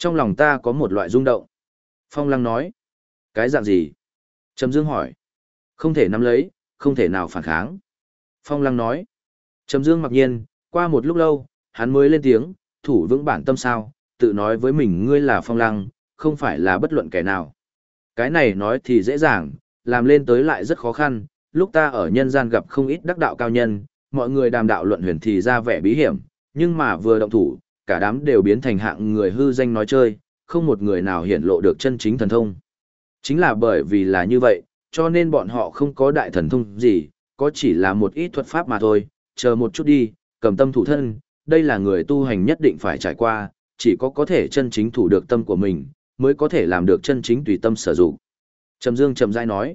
Speaker 1: Trong lòng ta có một loại rung động. Phong Lăng nói. Cái dạng gì? Trầm Dương hỏi. Không thể nắm lấy, không thể nào phản kháng. Phong Lăng nói. Trầm Dương mặc nhiên, qua một lúc lâu, hắn mới lên tiếng, thủ vững bản tâm sao, tự nói với mình ngươi là Phong Lăng, không phải là bất luận kẻ nào. Cái này nói thì dễ dàng, làm lên tới lại rất khó khăn, lúc ta ở nhân gian gặp không ít đắc đạo cao nhân, mọi người đàm đạo luận huyền thì ra vẻ bí hiểm, nhưng mà vừa động thủ, cả đám đều biến thành hạng người hư danh nói chơi, không một người nào hiển lộ được chân chính thần thông. Chính là bởi vì là như vậy, cho nên bọn họ không có đại thần thông gì, có chỉ là một ít thuật pháp mà thôi, chờ một chút đi, cầm tâm thủ thân, đây là người tu hành nhất định phải trải qua, chỉ có có thể chân chính thủ được tâm của mình, mới có thể làm được chân chính tùy tâm sử dụng. Trầm Dương trầm rãi nói.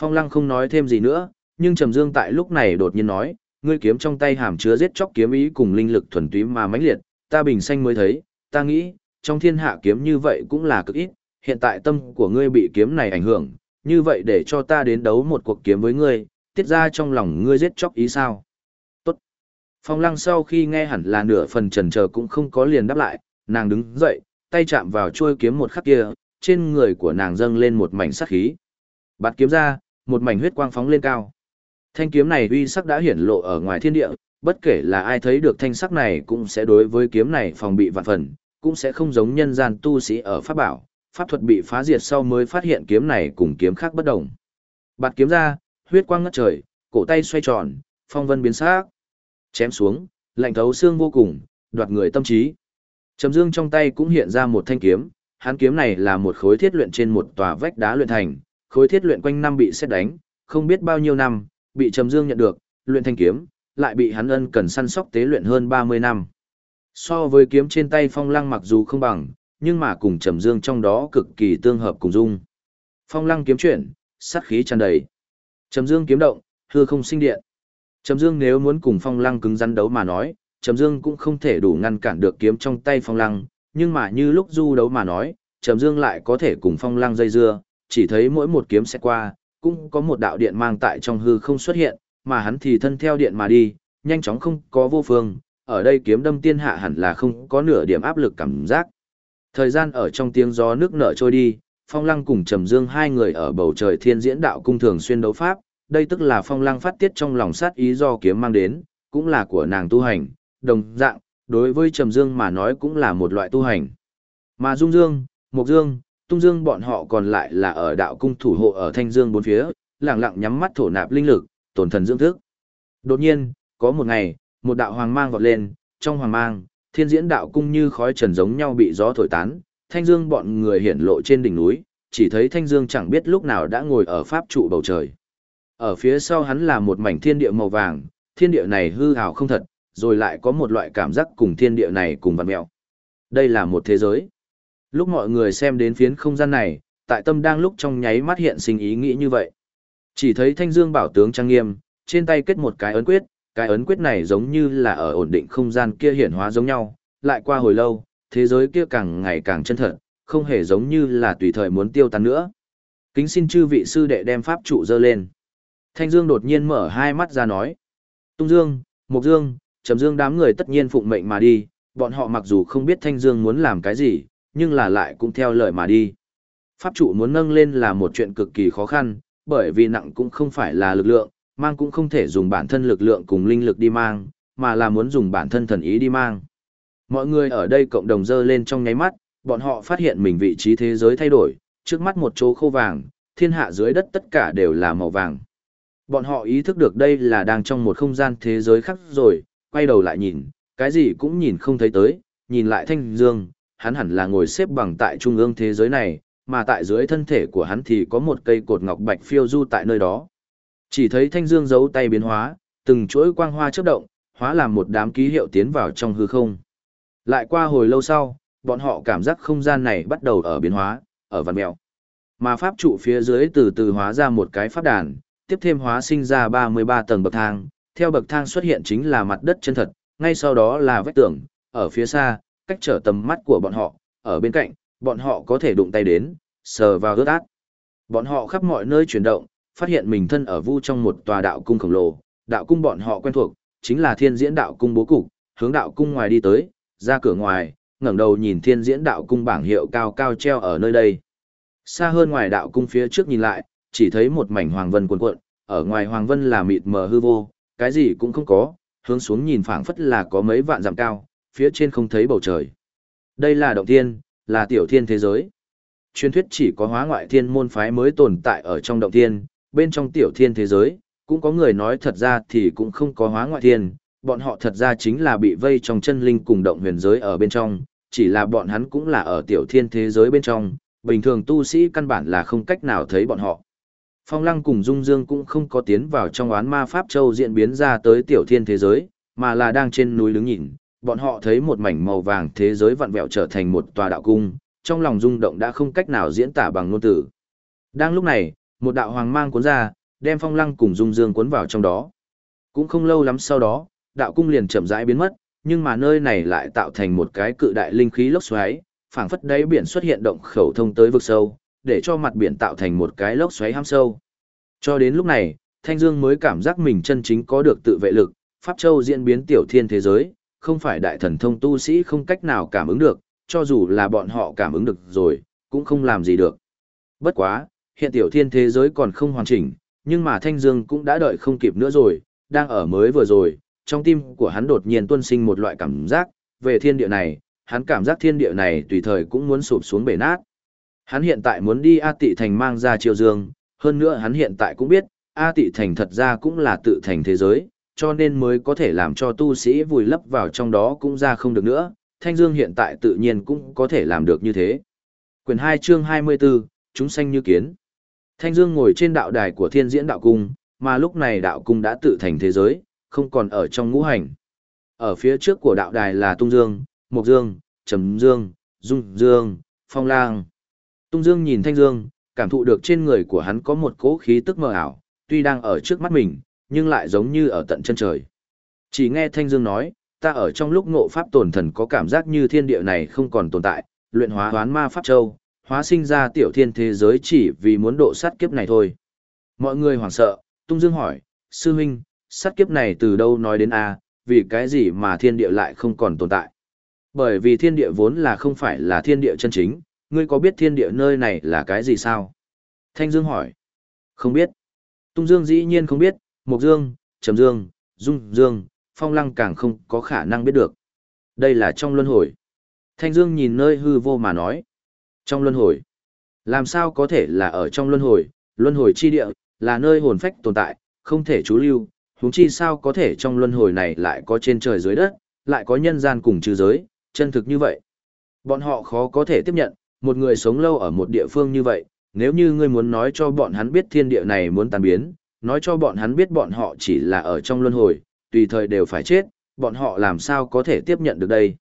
Speaker 1: Phong Lăng không nói thêm gì nữa, nhưng Trầm Dương tại lúc này đột nhiên nói, ngươi kiếm trong tay hàm chứa giết chóc kiếm ý cùng linh lực thuần túy mà mãnh liệt, ta bình sanh mới thấy, ta nghĩ, trong thiên hạ kiếm như vậy cũng là cực ít, hiện tại tâm của ngươi bị kiếm này ảnh hưởng, như vậy để cho ta đến đấu một cuộc kiếm với ngươi, tiết ra trong lòng ngươi giết chóc ý sao? Tốt. Phong lăng sau khi nghe hẳn là nửa phần trần chờ cũng không có liền đáp lại, nàng đứng dậy, tay chạm vào chuôi kiếm một khắc kia, trên người của nàng dâng lên một mảnh sắc khí. Bạt kiếm ra, một mảnh huyết quang phóng lên cao. Thanh kiếm này uy sắc đã hiển lộ ở ngoài thiên địa, bất kể là ai thấy được thanh sắc này cũng sẽ đối với kiếm này phòng bị vạn phần, cũng sẽ không giống nhân gian tu sĩ ở pháp bảo, pháp thuật bị phá diệt sau mới phát hiện kiếm này cùng kiếm khác bất đồng. Bạt kiếm ra, huyết quang ngất trời, cổ tay xoay tròn, phong vân biến sắc. Chém xuống, lạnh thấu xương vô cùng, đoạt người tâm trí. Trầm Dương trong tay cũng hiện ra một thanh kiếm, hắn kiếm này là một khối thiết luyện trên một tòa vách đá luyện thành, khối thiết luyện quanh năm bị xét đánh, không biết bao nhiêu năm, bị Trầm Dương nhận được, luyện thanh kiếm, lại bị hắn ân cần săn sóc tế luyện hơn 30 năm. So với kiếm trên tay Phong Lăng mặc dù không bằng, nhưng mà cùng Trầm Dương trong đó cực kỳ tương hợp cùng dung. Phong Lăng kiếm chuyển, sát khí tràn đầy. Trầm Dương kiếm động, hư không sinh điện. Trầm Dương nếu muốn cùng Phong Lăng cứng rắn đấu mà nói, Trầm Dương cũng không thể đủ ngăn cản được kiếm trong tay Phong Lăng, nhưng mà như lúc du đấu mà nói, Trầm Dương lại có thể cùng Phong Lăng dây dưa, chỉ thấy mỗi một kiếm sẽ qua, cũng có một đạo điện mang tại trong hư không xuất hiện, mà hắn thì thân theo điện mà đi, nhanh chóng không có vô phương, ở đây kiếm đâm tiên hạ hẳn là không có nửa điểm áp lực cảm giác. Thời gian ở trong tiếng gió nước nở trôi đi, Phong Lăng cùng Trầm Dương hai người ở bầu trời thiên diễn đạo cung thường xuyên đấu pháp, đây tức là Phong Lăng phát tiết trong lòng sát ý do kiếm mang đến, cũng là của nàng tu hành, đồng dạng, đối với Trầm Dương mà nói cũng là một loại tu hành. Mà Dung Dương, Mộc Dương, Tung Dương bọn họ còn lại là ở đạo cung thủ hộ ở Thanh Dương bốn phía, lặng lặng nhắm mắt thổ nạp linh lực, tổn thần dưỡng thức. Đột nhiên, có một ngày, một đạo hoàng mang vọt lên, trong hoàng mang, thiên diễn đạo cung như khói trần giống nhau bị gió thổi tán, Thanh Dương bọn người hiển lộ trên đỉnh núi, chỉ thấy Thanh Dương chẳng biết lúc nào đã ngồi ở pháp trụ bầu trời. Ở phía sau hắn là một mảnh thiên địa màu vàng, thiên địa này hư ảo không thật, rồi lại có một loại cảm giác cùng thiên địa này cùng vặn mẹo. Đây là một thế giới. Lúc mọi người xem đến phiến không gian này, tại tâm đang lúc trong nháy mắt hiện sinh ý nghĩ như vậy. Chỉ thấy Thanh Dương bảo tướng trang nghiêm, trên tay kết một cái ấn quyết, cái ấn quyết này giống như là ở ổn định không gian kia hiển hóa giống nhau, lại qua hồi lâu, thế giới kia càng ngày càng chân thật, không hề giống như là tùy thời muốn tiêu tan nữa. Kính xin chư vị sư đệ đem pháp trụ dơ lên. Thanh Dương đột nhiên mở hai mắt ra nói. Tung Dương, Mộc Dương, Trầm Dương đám người tất nhiên phụng mệnh mà đi, bọn họ mặc dù không biết Thanh Dương muốn làm cái gì, nhưng là lại cũng theo lời mà đi. Pháp trụ muốn nâng lên là một chuyện cực kỳ khó khăn, bởi vì nặng cũng không phải là lực lượng, mang cũng không thể dùng bản thân lực lượng cùng linh lực đi mang, mà là muốn dùng bản thân thần ý đi mang. Mọi người ở đây cộng đồng dơ lên trong nháy mắt, bọn họ phát hiện mình vị trí thế giới thay đổi, trước mắt một chỗ khô vàng, thiên hạ dưới đất tất cả đều là màu vàng. Bọn họ ý thức được đây là đang trong một không gian thế giới khác rồi, quay đầu lại nhìn, cái gì cũng nhìn không thấy tới, nhìn lại thanh dương, hắn hẳn là ngồi xếp bằng tại trung ương thế giới này, mà tại dưới thân thể của hắn thì có một cây cột ngọc bạch phiêu du tại nơi đó. Chỉ thấy thanh dương giấu tay biến hóa, từng chuỗi quang hoa chớp động, hóa làm một đám ký hiệu tiến vào trong hư không. Lại qua hồi lâu sau, bọn họ cảm giác không gian này bắt đầu ở biến hóa, ở văn mèo. Mà pháp trụ phía dưới từ từ hóa ra một cái pháp đàn, tiếp thêm hóa sinh ra 33 tầng bậc thang, theo bậc thang xuất hiện chính là mặt đất chân thật, ngay sau đó là vách tường, ở phía xa, cách trở tầm mắt của bọn họ, ở bên cạnh, bọn họ có thể đụng tay đến, sờ vào ướt át. Bọn họ khắp mọi nơi chuyển động, phát hiện mình thân ở vu trong một tòa đạo cung khổng lồ, đạo cung bọn họ quen thuộc, chính là thiên diễn đạo cung bố cục, hướng đạo cung ngoài đi tới, ra cửa ngoài, ngẩng đầu nhìn thiên diễn đạo cung bảng hiệu cao cao treo ở nơi đây. Xa hơn ngoài đạo cung phía trước nhìn lại, chỉ thấy một mảnh hoàng vân cuộn cuộn, ở ngoài hoàng vân là mịt mờ hư vô, cái gì cũng không có, hướng xuống nhìn phảng phất là có mấy vạn dặm cao, phía trên không thấy bầu trời. Đây là động thiên, là tiểu thiên thế giới. Truyền thuyết chỉ có hóa ngoại thiên môn phái mới tồn tại ở trong động thiên, bên trong tiểu thiên thế giới, cũng có người nói thật ra thì cũng không có hóa ngoại thiên, bọn họ thật ra chính là bị vây trong chân linh cùng động huyền giới ở bên trong, chỉ là bọn hắn cũng là ở tiểu thiên thế giới bên trong, bình thường tu sĩ căn bản là không cách nào thấy bọn họ. Phong Lăng cùng Dung Dương cũng không có tiến vào trong oán ma Pháp Châu diễn biến ra tới tiểu thiên thế giới, mà là đang trên núi đứng nhìn, bọn họ thấy một mảnh màu vàng thế giới vặn vẹo trở thành một tòa đạo cung, trong lòng rung động đã không cách nào diễn tả bằng ngôn từ. Đang lúc này, một đạo hoàng mang cuốn ra, đem Phong Lăng cùng Dung Dương cuốn vào trong đó. Cũng không lâu lắm sau đó, đạo cung liền chậm rãi biến mất, nhưng mà nơi này lại tạo thành một cái cự đại linh khí lốc xoáy, phảng phất đáy biển xuất hiện động khẩu thông tới vực sâu, để cho mặt biển tạo thành một cái lốc xoáy ham sâu. Cho đến lúc này, Thanh Dương mới cảm giác mình chân chính có được tự vệ lực, Pháp Châu diễn biến tiểu thiên thế giới, không phải đại thần thông tu sĩ không cách nào cảm ứng được, cho dù là bọn họ cảm ứng được rồi, cũng không làm gì được. Bất quá, hiện tiểu thiên thế giới còn không hoàn chỉnh, nhưng mà Thanh Dương cũng đã đợi không kịp nữa rồi, đang ở mới vừa rồi, trong tim của hắn đột nhiên tuôn sinh một loại cảm giác, về thiên địa này, hắn cảm giác thiên địa này tùy thời cũng muốn sụp xuống bể nát. Hắn hiện tại muốn đi A Tị Thành mang ra triều dương, hơn nữa hắn hiện tại cũng biết, A Tị Thành thật ra cũng là tự thành thế giới, cho nên mới có thể làm cho tu sĩ vùi lấp vào trong đó cũng ra không được nữa, Thanh Dương hiện tại tự nhiên cũng có thể làm được như thế. Quyền 2 chương 24, chúng sanh như kiến. Thanh Dương ngồi trên đạo đài của Thiên Diễn Đạo Cung, mà lúc này đạo cung đã tự thành thế giới, không còn ở trong ngũ hành. Ở phía trước của đạo đài là Tung Dương, Mộc Dương, Trầm Dương, Dung Dương, Phong Lang. Tung Dương nhìn Thanh Dương, cảm thụ được trên người của hắn có một cỗ khí tức mờ ảo, tuy đang ở trước mắt mình, nhưng lại giống như ở tận chân trời. Chỉ nghe Thanh Dương nói, ta ở trong lúc ngộ pháp tổn thần có cảm giác như thiên địa này không còn tồn tại, luyện hóa hoán ma pháp châu, hóa sinh ra tiểu thiên thế giới chỉ vì muốn độ sát kiếp này thôi. Mọi người hoảng sợ, Tung Dương hỏi, sư huynh, sát kiếp này từ đâu nói đến a? vì cái gì mà thiên địa lại không còn tồn tại? Bởi vì thiên địa vốn là không phải là thiên địa chân chính, ngươi có biết thiên địa nơi này là cái gì sao? Thanh Dương hỏi. Không biết. Tung Dương dĩ nhiên không biết, Mộc Dương, Trầm Dương, Dung Dương, Phong Lăng càng không có khả năng biết được. Đây là trong luân hồi. Thanh Dương nhìn nơi hư vô mà nói. Trong luân hồi. Làm sao có thể là ở trong luân hồi, luân hồi chi địa, là nơi hồn phách tồn tại, không thể trú lưu, huống chi sao có thể trong luân hồi này lại có trên trời dưới đất, lại có nhân gian cùng trừ giới, chân thực như vậy. Bọn họ khó có thể tiếp nhận, một người sống lâu ở một địa phương như vậy, nếu như ngươi muốn nói cho bọn hắn biết thiên địa này muốn tan biến, nói cho bọn hắn biết bọn họ chỉ là ở trong luân hồi, tùy thời đều phải chết, bọn họ làm sao có thể tiếp nhận được đây.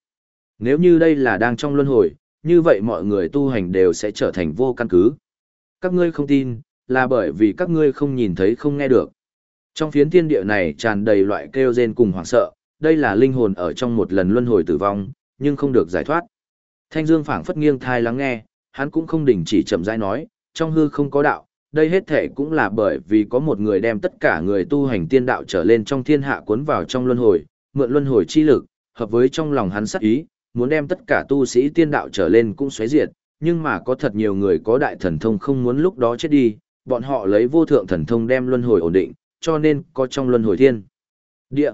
Speaker 1: Nếu như đây là đang trong luân hồi, như vậy mọi người tu hành đều sẽ trở thành vô căn cứ. Các ngươi không tin, là bởi vì các ngươi không nhìn thấy không nghe được. Trong phiến thiên địa này tràn đầy loại kêu rên cùng hoảng sợ, đây là linh hồn ở trong một lần luân hồi tử vong, nhưng không được giải thoát. Thanh Dương phảng phất nghiêng thai lắng nghe, hắn cũng không đình chỉ chậm rãi nói, trong hư không có đạo, đây hết thể cũng là bởi vì có một người đem tất cả người tu hành tiên đạo trở lên trong thiên hạ cuốn vào trong luân hồi, mượn luân hồi chi lực, hợp với trong lòng hắn sắc ý, muốn đem tất cả tu sĩ tiên đạo trở lên cũng xoáy diệt, nhưng mà có thật nhiều người có đại thần thông không muốn lúc đó chết đi, bọn họ lấy vô thượng thần thông đem luân hồi ổn định, cho nên có trong luân hồi thiên. Địa.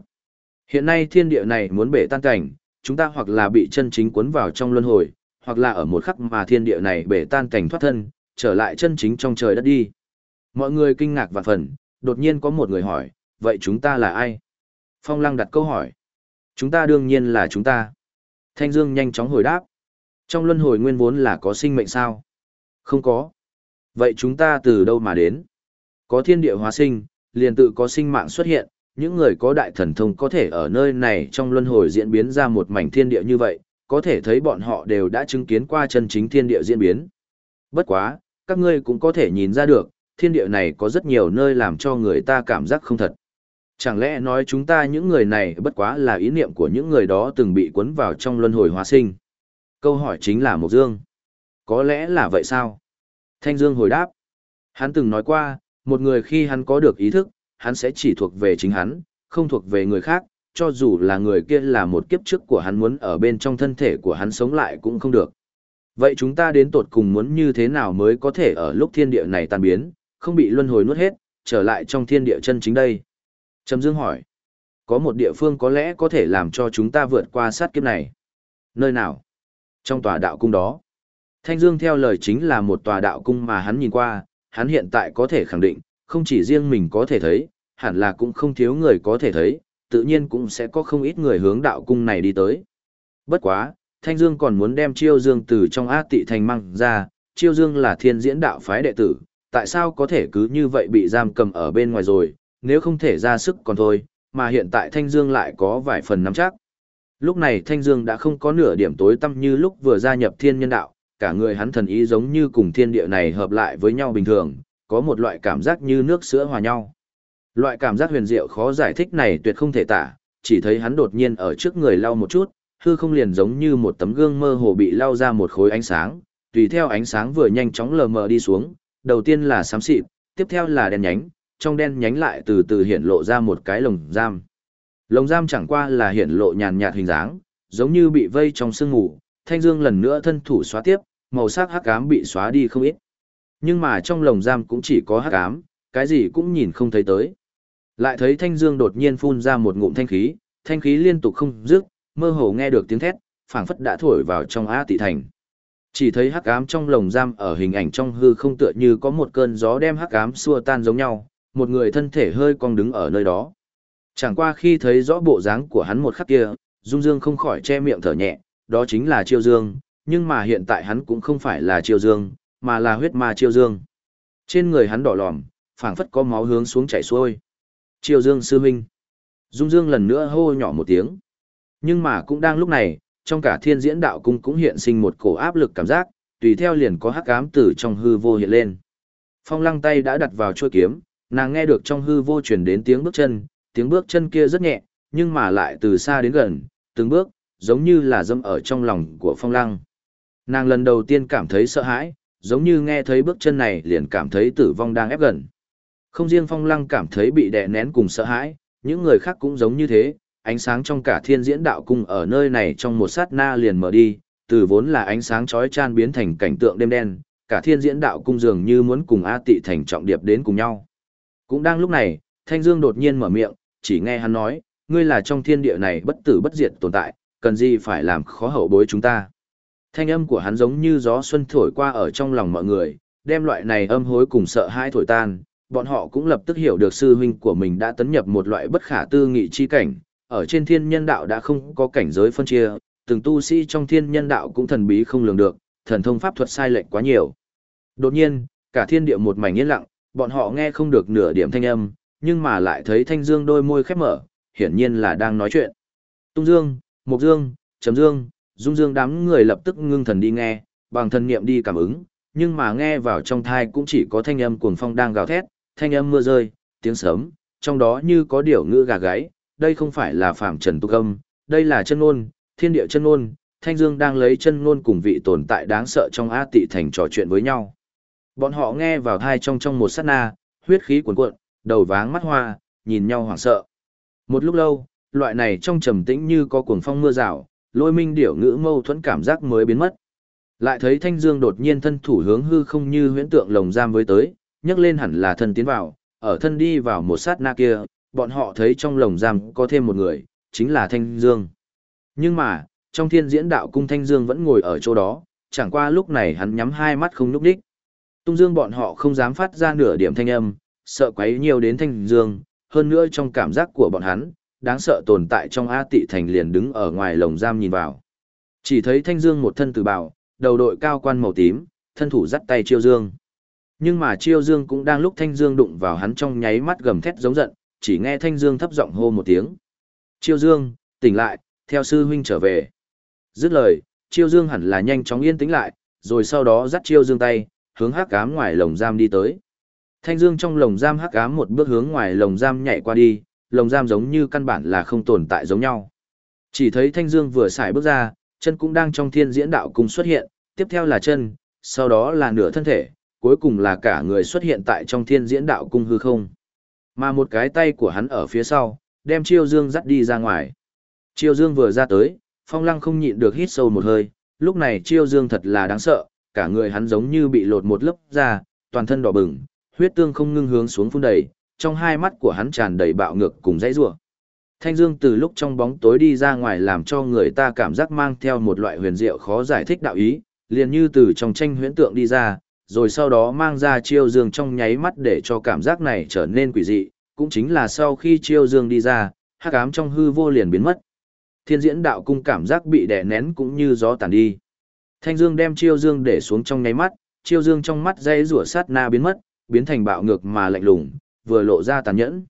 Speaker 1: Hiện nay thiên địa này muốn bể tan cảnh, chúng ta hoặc là bị chân chính cuốn vào trong luân hồi, hoặc là ở một khắc mà thiên địa này bể tan cảnh thoát thân, trở lại chân chính trong trời đất đi. Mọi người kinh ngạc và phần, đột nhiên có một người hỏi, vậy chúng ta là ai? Phong Lăng đặt câu hỏi. Chúng ta đương nhiên là chúng ta. Thanh Dương nhanh chóng hồi đáp. Trong luân hồi nguyên vốn là có sinh mệnh sao? Không có. Vậy chúng ta từ đâu mà đến? Có thiên địa hóa sinh, liền tự có sinh mạng xuất hiện, những người có đại thần thông có thể ở nơi này trong luân hồi diễn biến ra một mảnh thiên địa như vậy, có thể thấy bọn họ đều đã chứng kiến qua chân chính thiên địa diễn biến. Bất quá, các ngươi cũng có thể nhìn ra được, thiên địa này có rất nhiều nơi làm cho người ta cảm giác không thật. Chẳng lẽ nói chúng ta những người này bất quá là ý niệm của những người đó từng bị cuốn vào trong luân hồi hóa sinh? Câu hỏi chính là Mộc Dương. Có lẽ là vậy sao? Thanh Dương hồi đáp. Hắn từng nói qua, một người khi hắn có được ý thức, hắn sẽ chỉ thuộc về chính hắn, không thuộc về người khác, cho dù là người kia là một kiếp trước của hắn muốn ở bên trong thân thể của hắn sống lại cũng không được. Vậy chúng ta đến tột cùng muốn như thế nào mới có thể ở lúc thiên địa này tan biến, không bị luân hồi nuốt hết, trở lại trong thiên địa chân chính đây? Trầm Dương hỏi, có một địa phương có lẽ có thể làm cho chúng ta vượt qua sát kiếp này. Nơi nào? Trong tòa đạo cung đó. Thanh Dương theo lời chính là một tòa đạo cung mà hắn nhìn qua, hắn hiện tại có thể khẳng định, không chỉ riêng mình có thể thấy, hẳn là cũng không thiếu người có thể thấy, tự nhiên cũng sẽ có không ít người hướng đạo cung này đi tới. Bất quá, Thanh Dương còn muốn đem Chiêu Dương từ trong Á Tị Thành mang ra, Chiêu Dương là thiên diễn đạo phái đệ tử, tại sao có thể cứ như vậy bị giam cầm ở bên ngoài rồi, nếu không thể ra sức còn thôi, mà hiện tại Thanh Dương lại có vài phần nắm chắc. Lúc này Thanh Dương đã không có nửa điểm tối tăm như lúc vừa gia nhập thiên nhân đạo, cả người hắn thần ý giống như cùng thiên địa này hợp lại với nhau bình thường, có một loại cảm giác như nước sữa hòa nhau. Loại cảm giác huyền diệu khó giải thích này tuyệt không thể tả, chỉ thấy hắn đột nhiên ở trước người lau một chút, hư không liền giống như một tấm gương mơ hồ bị lao ra một khối ánh sáng, tùy theo ánh sáng vừa nhanh chóng lờ mờ đi xuống, đầu tiên là xám xịt, tiếp theo là đen nhánh, trong đen nhánh lại từ từ hiện lộ ra một cái lồng giam. Lồng giam chẳng qua là hiện lộ nhàn nhạt hình dáng, giống như bị vây trong sương ngủ, thanh dương lần nữa thân thủ xóa tiếp, màu sắc hắc ám bị xóa đi không ít. Nhưng mà trong lồng giam cũng chỉ có hắc ám, cái gì cũng nhìn không thấy tới. Lại thấy thanh dương đột nhiên phun ra một ngụm thanh khí, thanh khí liên tục không dứt, mơ hồ nghe được tiếng thét, phảng phất đã thổi vào trong á tị thành. Chỉ thấy hắc ám trong lồng giam ở hình ảnh trong hư không tựa như có một cơn gió đem hắc ám xua tan giống nhau, một người thân thể hơi cong đứng ở nơi đó. Chẳng qua khi thấy rõ bộ dáng của hắn một khắc kia, Dung Dương không khỏi che miệng thở nhẹ, đó chính là Chiêu Dương, nhưng mà hiện tại hắn cũng không phải là Chiêu Dương, mà là huyết ma Chiêu Dương. Trên người hắn đỏ lòm, phảng phất có máu hướng xuống chảy xuôi. Chiêu Dương sư huynh. Dung Dương lần nữa hô nhỏ một tiếng. Nhưng mà cũng đang lúc này, trong cả thiên diễn đạo cung cũng hiện sinh một cổ áp lực cảm giác, tùy theo liền có hắc ám từ trong hư vô hiện lên. Phong lăng tay đã đặt vào chuôi kiếm, nàng nghe được trong hư vô truyền đến tiếng bước chân, tiếng bước chân kia rất nhẹ, nhưng mà lại từ xa đến gần, từng bước, giống như là dâm ở trong lòng của phong lăng. Nàng lần đầu tiên cảm thấy sợ hãi, giống như nghe thấy bước chân này liền cảm thấy tử vong đang ép gần. Không riêng phong lăng cảm thấy bị đè nén cùng sợ hãi, những người khác cũng giống như thế, ánh sáng trong cả thiên diễn đạo cung ở nơi này trong một sát na liền mở đi, từ vốn là ánh sáng chói chan biến thành cảnh tượng đêm đen, cả thiên diễn đạo cung dường như muốn cùng A tị thành trọng điệp đến cùng nhau. Cũng đang lúc này, Thanh Dương đột nhiên mở miệng, chỉ nghe hắn nói, ngươi là trong thiên địa này bất tử bất diệt tồn tại, cần gì phải làm khó hậu bối chúng ta. Thanh âm của hắn giống như gió xuân thổi qua ở trong lòng mọi người, đem loại này âm hối cùng sợ hãi thổi tan, bọn họ cũng lập tức hiểu được sư huynh của mình đã tấn nhập một loại bất khả tư nghị chi cảnh, ở trên thiên nhân đạo đã không có cảnh giới phân chia, từng tu sĩ trong thiên nhân đạo cũng thần bí không lường được, thần thông pháp thuật sai lệch quá nhiều. Đột nhiên, cả thiên địa một mảnh yên lặng, bọn họ nghe không được nửa điểm thanh âm, nhưng mà lại thấy thanh dương đôi môi khép mở, hiển nhiên là đang nói chuyện. Tung dương, mục dương, chấm dương, dung dương đám người lập tức ngưng thần đi nghe, bằng thần niệm đi cảm ứng, nhưng mà nghe vào trong thai cũng chỉ có thanh âm cuồng phong đang gào thét, thanh âm mưa rơi, tiếng sớm, trong đó như có điều ngữ gà gáy, đây không phải là phạm trần tục âm, đây là chân ngôn, thiên địa chân ngôn, thanh dương đang lấy chân ngôn cùng vị tồn tại đáng sợ trong á tị thành trò chuyện với nhau. Bọn họ nghe vào thai trong trong một sát na, huyết khí cuồn cuộn, đầu váng mắt hoa, nhìn nhau hoảng sợ. Một lúc lâu, loại này trong trầm tĩnh như có cuồng phong mưa rào, lôi minh điểu ngữ mâu thuẫn cảm giác mới biến mất. Lại thấy Thanh Dương đột nhiên thân thủ hướng hư không như huyễn tượng lồng giam với tới, nhấc lên hẳn là thân tiến vào, ở thân đi vào một sát na kia, bọn họ thấy trong lồng giam có thêm một người, chính là Thanh Dương. Nhưng mà, trong thiên diễn đạo cung Thanh Dương vẫn ngồi ở chỗ đó, chẳng qua lúc này hắn nhắm hai mắt không nhúc đích. Tung Dương bọn họ không dám phát ra nửa điểm thanh âm, sợ quấy nhiều đến Thanh Dương, hơn nữa trong cảm giác của bọn hắn, đáng sợ tồn tại trong A Tị Thành liền đứng ở ngoài lồng giam nhìn vào. Chỉ thấy Thanh Dương một thân từ bảo, đầu đội cao quan màu tím, thân thủ dắt tay Chiêu Dương. Nhưng mà Chiêu Dương cũng đang lúc Thanh Dương đụng vào hắn trong nháy mắt gầm thét giống giận, chỉ nghe Thanh Dương thấp giọng hô một tiếng. Chiêu Dương, tỉnh lại, theo sư huynh trở về. Dứt lời, Chiêu Dương hẳn là nhanh chóng yên tĩnh lại, rồi sau đó dắt Chiêu Dương tay, hướng hắc ám ngoài lồng giam đi tới. Thanh Dương trong lồng giam hắc ám một bước hướng ngoài lồng giam nhảy qua đi, lồng giam giống như căn bản là không tồn tại giống nhau. Chỉ thấy Thanh Dương vừa xài bước ra, chân cũng đang trong thiên diễn đạo cùng xuất hiện, tiếp theo là chân, sau đó là nửa thân thể, cuối cùng là cả người xuất hiện tại trong thiên diễn đạo cung hư không. Mà một cái tay của hắn ở phía sau, đem Chiêu Dương dắt đi ra ngoài. Chiêu Dương vừa ra tới, Phong Lăng không nhịn được hít sâu một hơi, lúc này Chiêu Dương thật là đáng sợ, cả người hắn giống như bị lột một lớp da, toàn thân đỏ bừng, huyết tương không ngưng hướng xuống phun đầy, trong hai mắt của hắn tràn đầy bạo ngược cùng dãy rủa. Thanh Dương từ lúc trong bóng tối đi ra ngoài làm cho người ta cảm giác mang theo một loại huyền diệu khó giải thích đạo ý, liền như từ trong tranh huyễn tượng đi ra, rồi sau đó mang ra chiêu dương trong nháy mắt để cho cảm giác này trở nên quỷ dị, cũng chính là sau khi chiêu dương đi ra, hắc ám trong hư vô liền biến mất. Thiên diễn đạo cung cảm giác bị đè nén cũng như gió tàn đi. Thanh dương đem chiêu dương để xuống trong nháy mắt, chiêu dương trong mắt dây rủa sát na biến mất, biến thành bạo ngược mà lạnh lùng, vừa lộ ra tàn nhẫn.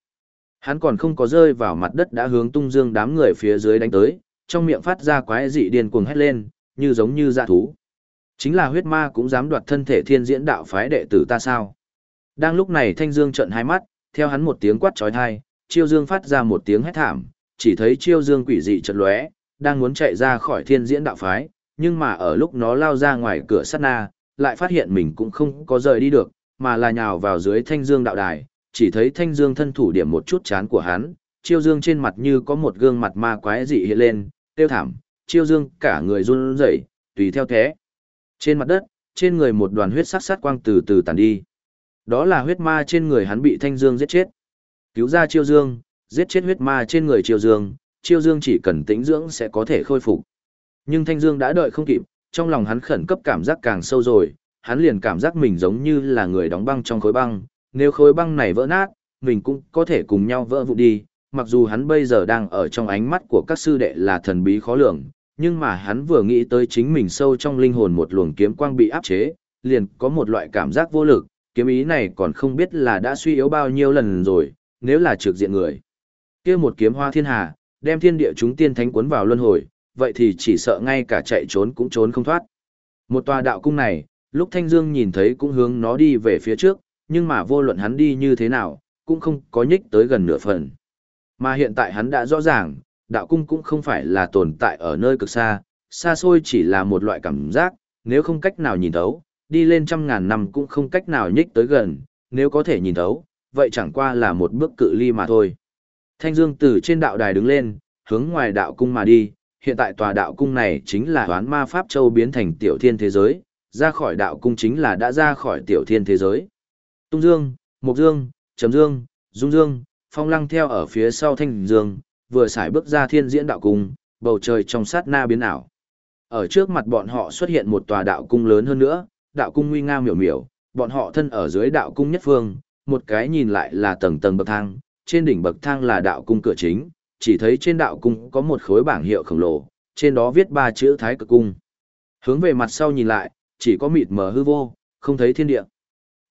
Speaker 1: Hắn còn không có rơi vào mặt đất đã hướng tung dương đám người phía dưới đánh tới, trong miệng phát ra quái dị điên cuồng hét lên, như giống như dạ thú. Chính là huyết ma cũng dám đoạt thân thể thiên diễn đạo phái đệ tử ta sao. Đang lúc này thanh dương trợn hai mắt, theo hắn một tiếng quát trói thai, chiêu dương phát ra một tiếng hét thảm, chỉ thấy chiêu dương quỷ dị chật lóe, đang muốn chạy ra khỏi thiên diễn đạo phái, nhưng mà ở lúc nó lao ra ngoài cửa sát na, lại phát hiện mình cũng không có rời đi được, mà là nhào vào dưới thanh dương đạo đài, chỉ thấy thanh dương thân thủ điểm một chút chán của hắn, chiêu dương trên mặt như có một gương mặt ma quái dị hiện lên, tiêu thảm, chiêu dương cả người run rẩy, tùy theo thế. Trên mặt đất, trên người một đoàn huyết sắc sát quang từ từ tàn đi. Đó là huyết ma trên người hắn bị thanh dương giết chết. Cứu ra chiêu dương, giết chết huyết ma trên người chiêu dương, chiêu dương chỉ cần tĩnh dưỡng sẽ có thể khôi phục. Nhưng thanh dương đã đợi không kịp, trong lòng hắn khẩn cấp cảm giác càng sâu rồi, hắn liền cảm giác mình giống như là người đóng băng trong khối băng, nếu khối băng này vỡ nát, mình cũng có thể cùng nhau vỡ vụn đi, mặc dù hắn bây giờ đang ở trong ánh mắt của các sư đệ là thần bí khó lường, nhưng mà hắn vừa nghĩ tới chính mình sâu trong linh hồn một luồng kiếm quang bị áp chế, liền có một loại cảm giác vô lực, kiếm ý này còn không biết là đã suy yếu bao nhiêu lần rồi, nếu là trực diện người. kia một kiếm hoa thiên hà, đem thiên địa chúng tiên thánh cuốn vào luân hồi, vậy thì chỉ sợ ngay cả chạy trốn cũng trốn không thoát. Một tòa đạo cung này, lúc Thanh Dương nhìn thấy cũng hướng nó đi về phía trước, nhưng mà vô luận hắn đi như thế nào, cũng không có nhích tới gần nửa phần. Mà hiện tại hắn đã rõ ràng, đạo cung cũng không phải là tồn tại ở nơi cực xa, xa xôi chỉ là một loại cảm giác, nếu không cách nào nhìn thấu, đi lên trăm ngàn năm cũng không cách nào nhích tới gần, nếu có thể nhìn thấu, vậy chẳng qua là một bước cự ly mà thôi. Thanh Dương từ trên đạo đài đứng lên, hướng ngoài đạo cung mà đi, hiện tại tòa đạo cung này chính là toán ma pháp châu biến thành tiểu thiên thế giới, ra khỏi đạo cung chính là đã ra khỏi tiểu thiên thế giới. Tung Dương, Mộc Dương, Trầm Dương, Dung Dương, Phong Lăng theo ở phía sau Thanh Dương, vừa xài bước ra thiên diễn đạo cung, bầu trời trong sát na biến ảo. Ở trước mặt bọn họ xuất hiện một tòa đạo cung lớn hơn nữa, đạo cung nguy nga miểu miểu, bọn họ thân ở dưới đạo cung nhất phương, một cái nhìn lại là tầng tầng bậc thang, trên đỉnh bậc thang là đạo cung cửa chính, chỉ thấy trên đạo cung có một khối bảng hiệu khổng lồ, trên đó viết ba chữ Thái Cực Cung. Hướng về mặt sau nhìn lại, chỉ có mịt mờ hư vô, không thấy thiên địa.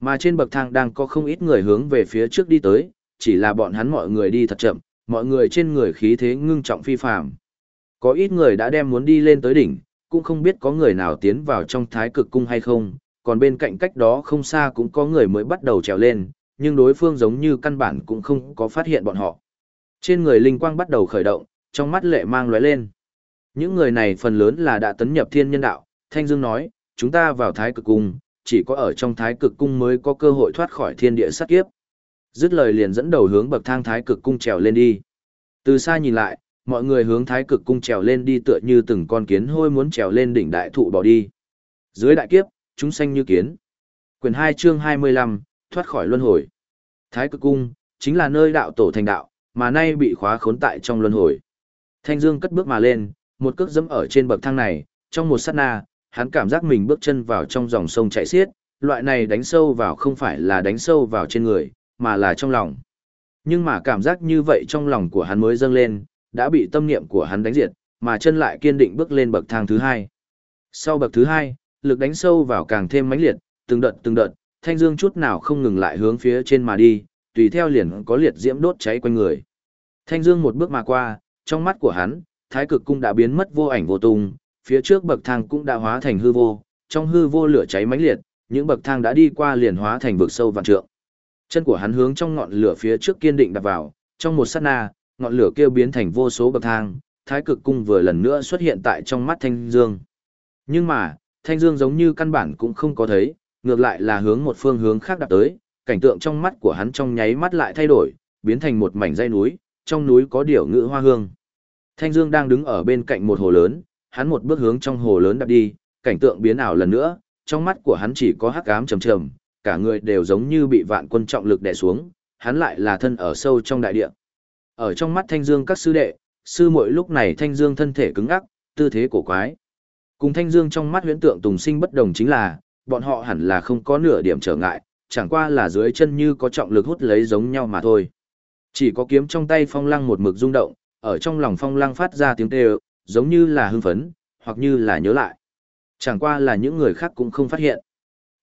Speaker 1: Mà trên bậc thang đang có không ít người hướng về phía trước đi tới, chỉ là bọn hắn mọi người đi thật chậm, mọi người trên người khí thế ngưng trọng phi phàm. Có ít người đã đem muốn đi lên tới đỉnh, cũng không biết có người nào tiến vào trong thái cực cung hay không, còn bên cạnh cách đó không xa cũng có người mới bắt đầu trèo lên, nhưng đối phương giống như căn bản cũng không có phát hiện bọn họ. Trên người linh quang bắt đầu khởi động, trong mắt lệ mang lóe lên. Những người này phần lớn là đã tấn nhập thiên nhân đạo, Thanh Dương nói, chúng ta vào thái cực cung, chỉ có ở trong thái cực cung mới có cơ hội thoát khỏi thiên địa sát kiếp. Dứt lời liền dẫn đầu hướng bậc thang thái cực cung trèo lên đi. Từ xa nhìn lại, mọi người hướng thái cực cung trèo lên đi tựa như từng con kiến hôi muốn trèo lên đỉnh đại thụ bỏ đi. Dưới đại kiếp, chúng sanh như kiến. Quyền 2 chương 25, thoát khỏi luân hồi. Thái cực cung, chính là nơi đạo tổ thành đạo, mà nay bị khóa khốn tại trong luân hồi. Thanh Dương cất bước mà lên, một cước dẫm ở trên bậc thang này, trong một sát na, hắn cảm giác mình bước chân vào trong dòng sông chảy xiết, loại này đánh sâu vào không phải là đánh sâu vào trên người, mà là trong lòng. Nhưng mà cảm giác như vậy trong lòng của hắn mới dâng lên, đã bị tâm niệm của hắn đánh diệt, mà chân lại kiên định bước lên bậc thang thứ hai. Sau bậc thứ hai, lực đánh sâu vào càng thêm mãnh liệt, từng đợt từng đợt, thanh dương chút nào không ngừng lại hướng phía trên mà đi, tùy theo liền có liệt diễm đốt cháy quanh người. Thanh dương một bước mà qua, trong mắt của hắn, thái cực cung đã biến mất vô ảnh vô tung, phía trước bậc thang cũng đã hóa thành hư vô, trong hư vô lửa cháy mãnh liệt, những bậc thang đã đi qua liền hóa thành vực sâu vạn trượng. Chân của hắn hướng trong ngọn lửa phía trước kiên định đặt vào, trong một sát na, ngọn lửa kia biến thành vô số bậc thang, thái cực cung vừa lần nữa xuất hiện tại trong mắt Thanh Dương. Nhưng mà, Thanh Dương giống như căn bản cũng không có thấy, ngược lại là hướng một phương hướng khác đạp tới, cảnh tượng trong mắt của hắn trong nháy mắt lại thay đổi, biến thành một mảnh dãy núi, trong núi có điểu ngữ hoa hương. Thanh Dương đang đứng ở bên cạnh một hồ lớn, hắn một bước hướng trong hồ lớn đạp đi, cảnh tượng biến ảo lần nữa, trong mắt của hắn chỉ có hắc ám trầm trầm, cả người đều giống như bị vạn quân trọng lực đè xuống, hắn lại là thân ở sâu trong đại địa. Ở trong mắt Thanh Dương các sư đệ, sư muội lúc này Thanh Dương thân thể cứng ngắc, tư thế cổ quái. Cùng Thanh Dương trong mắt huyễn tượng tùng sinh bất đồng chính là, bọn họ hẳn là không có nửa điểm trở ngại, chẳng qua là dưới chân như có trọng lực hút lấy giống nhau mà thôi. Chỉ có kiếm trong tay phong lăng một mực rung động, ở trong lòng phong lăng phát ra tiếng kêu, giống như là hưng phấn, hoặc như là nhớ lại. Chẳng qua là những người khác cũng không phát hiện.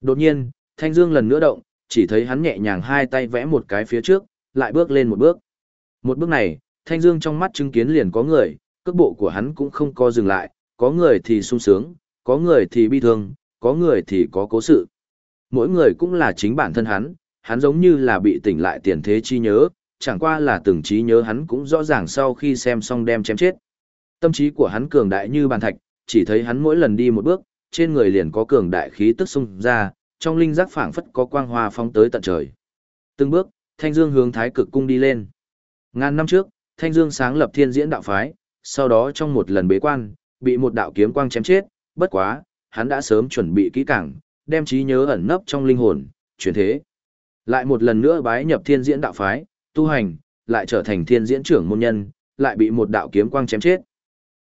Speaker 1: Đột nhiên, Thanh Dương lần nữa động, chỉ thấy hắn nhẹ nhàng hai tay vẽ một cái phía trước, lại bước lên một bước. Một bước này, Thanh Dương trong mắt chứng kiến liền có người, cước bộ của hắn cũng không co dừng lại, có người thì sung sướng, có người thì bi thương, có người thì có cố sự. Mỗi người cũng là chính bản thân hắn, hắn giống như là bị tỉnh lại tiền thế chi nhớ, chẳng qua là từng trí nhớ hắn cũng rõ ràng sau khi xem xong đem chém chết. Tâm trí của hắn cường đại như bàn thạch, chỉ thấy hắn mỗi lần đi một bước, trên người liền có cường đại khí tức xung ra, trong linh giác phảng phất có quang hoa phóng tới tận trời. Từng bước, Thanh Dương hướng Thái Cực cung đi lên. Ngàn năm trước, Thanh Dương sáng lập Thiên Diễn đạo phái, sau đó trong một lần bế quan, bị một đạo kiếm quang chém chết, bất quá, hắn đã sớm chuẩn bị kỹ càng, đem trí nhớ ẩn nấp trong linh hồn, chuyển thế. Lại một lần nữa bái nhập Thiên Diễn đạo phái, tu hành, lại trở thành Thiên Diễn trưởng môn nhân, lại bị một đạo kiếm quang chém chết.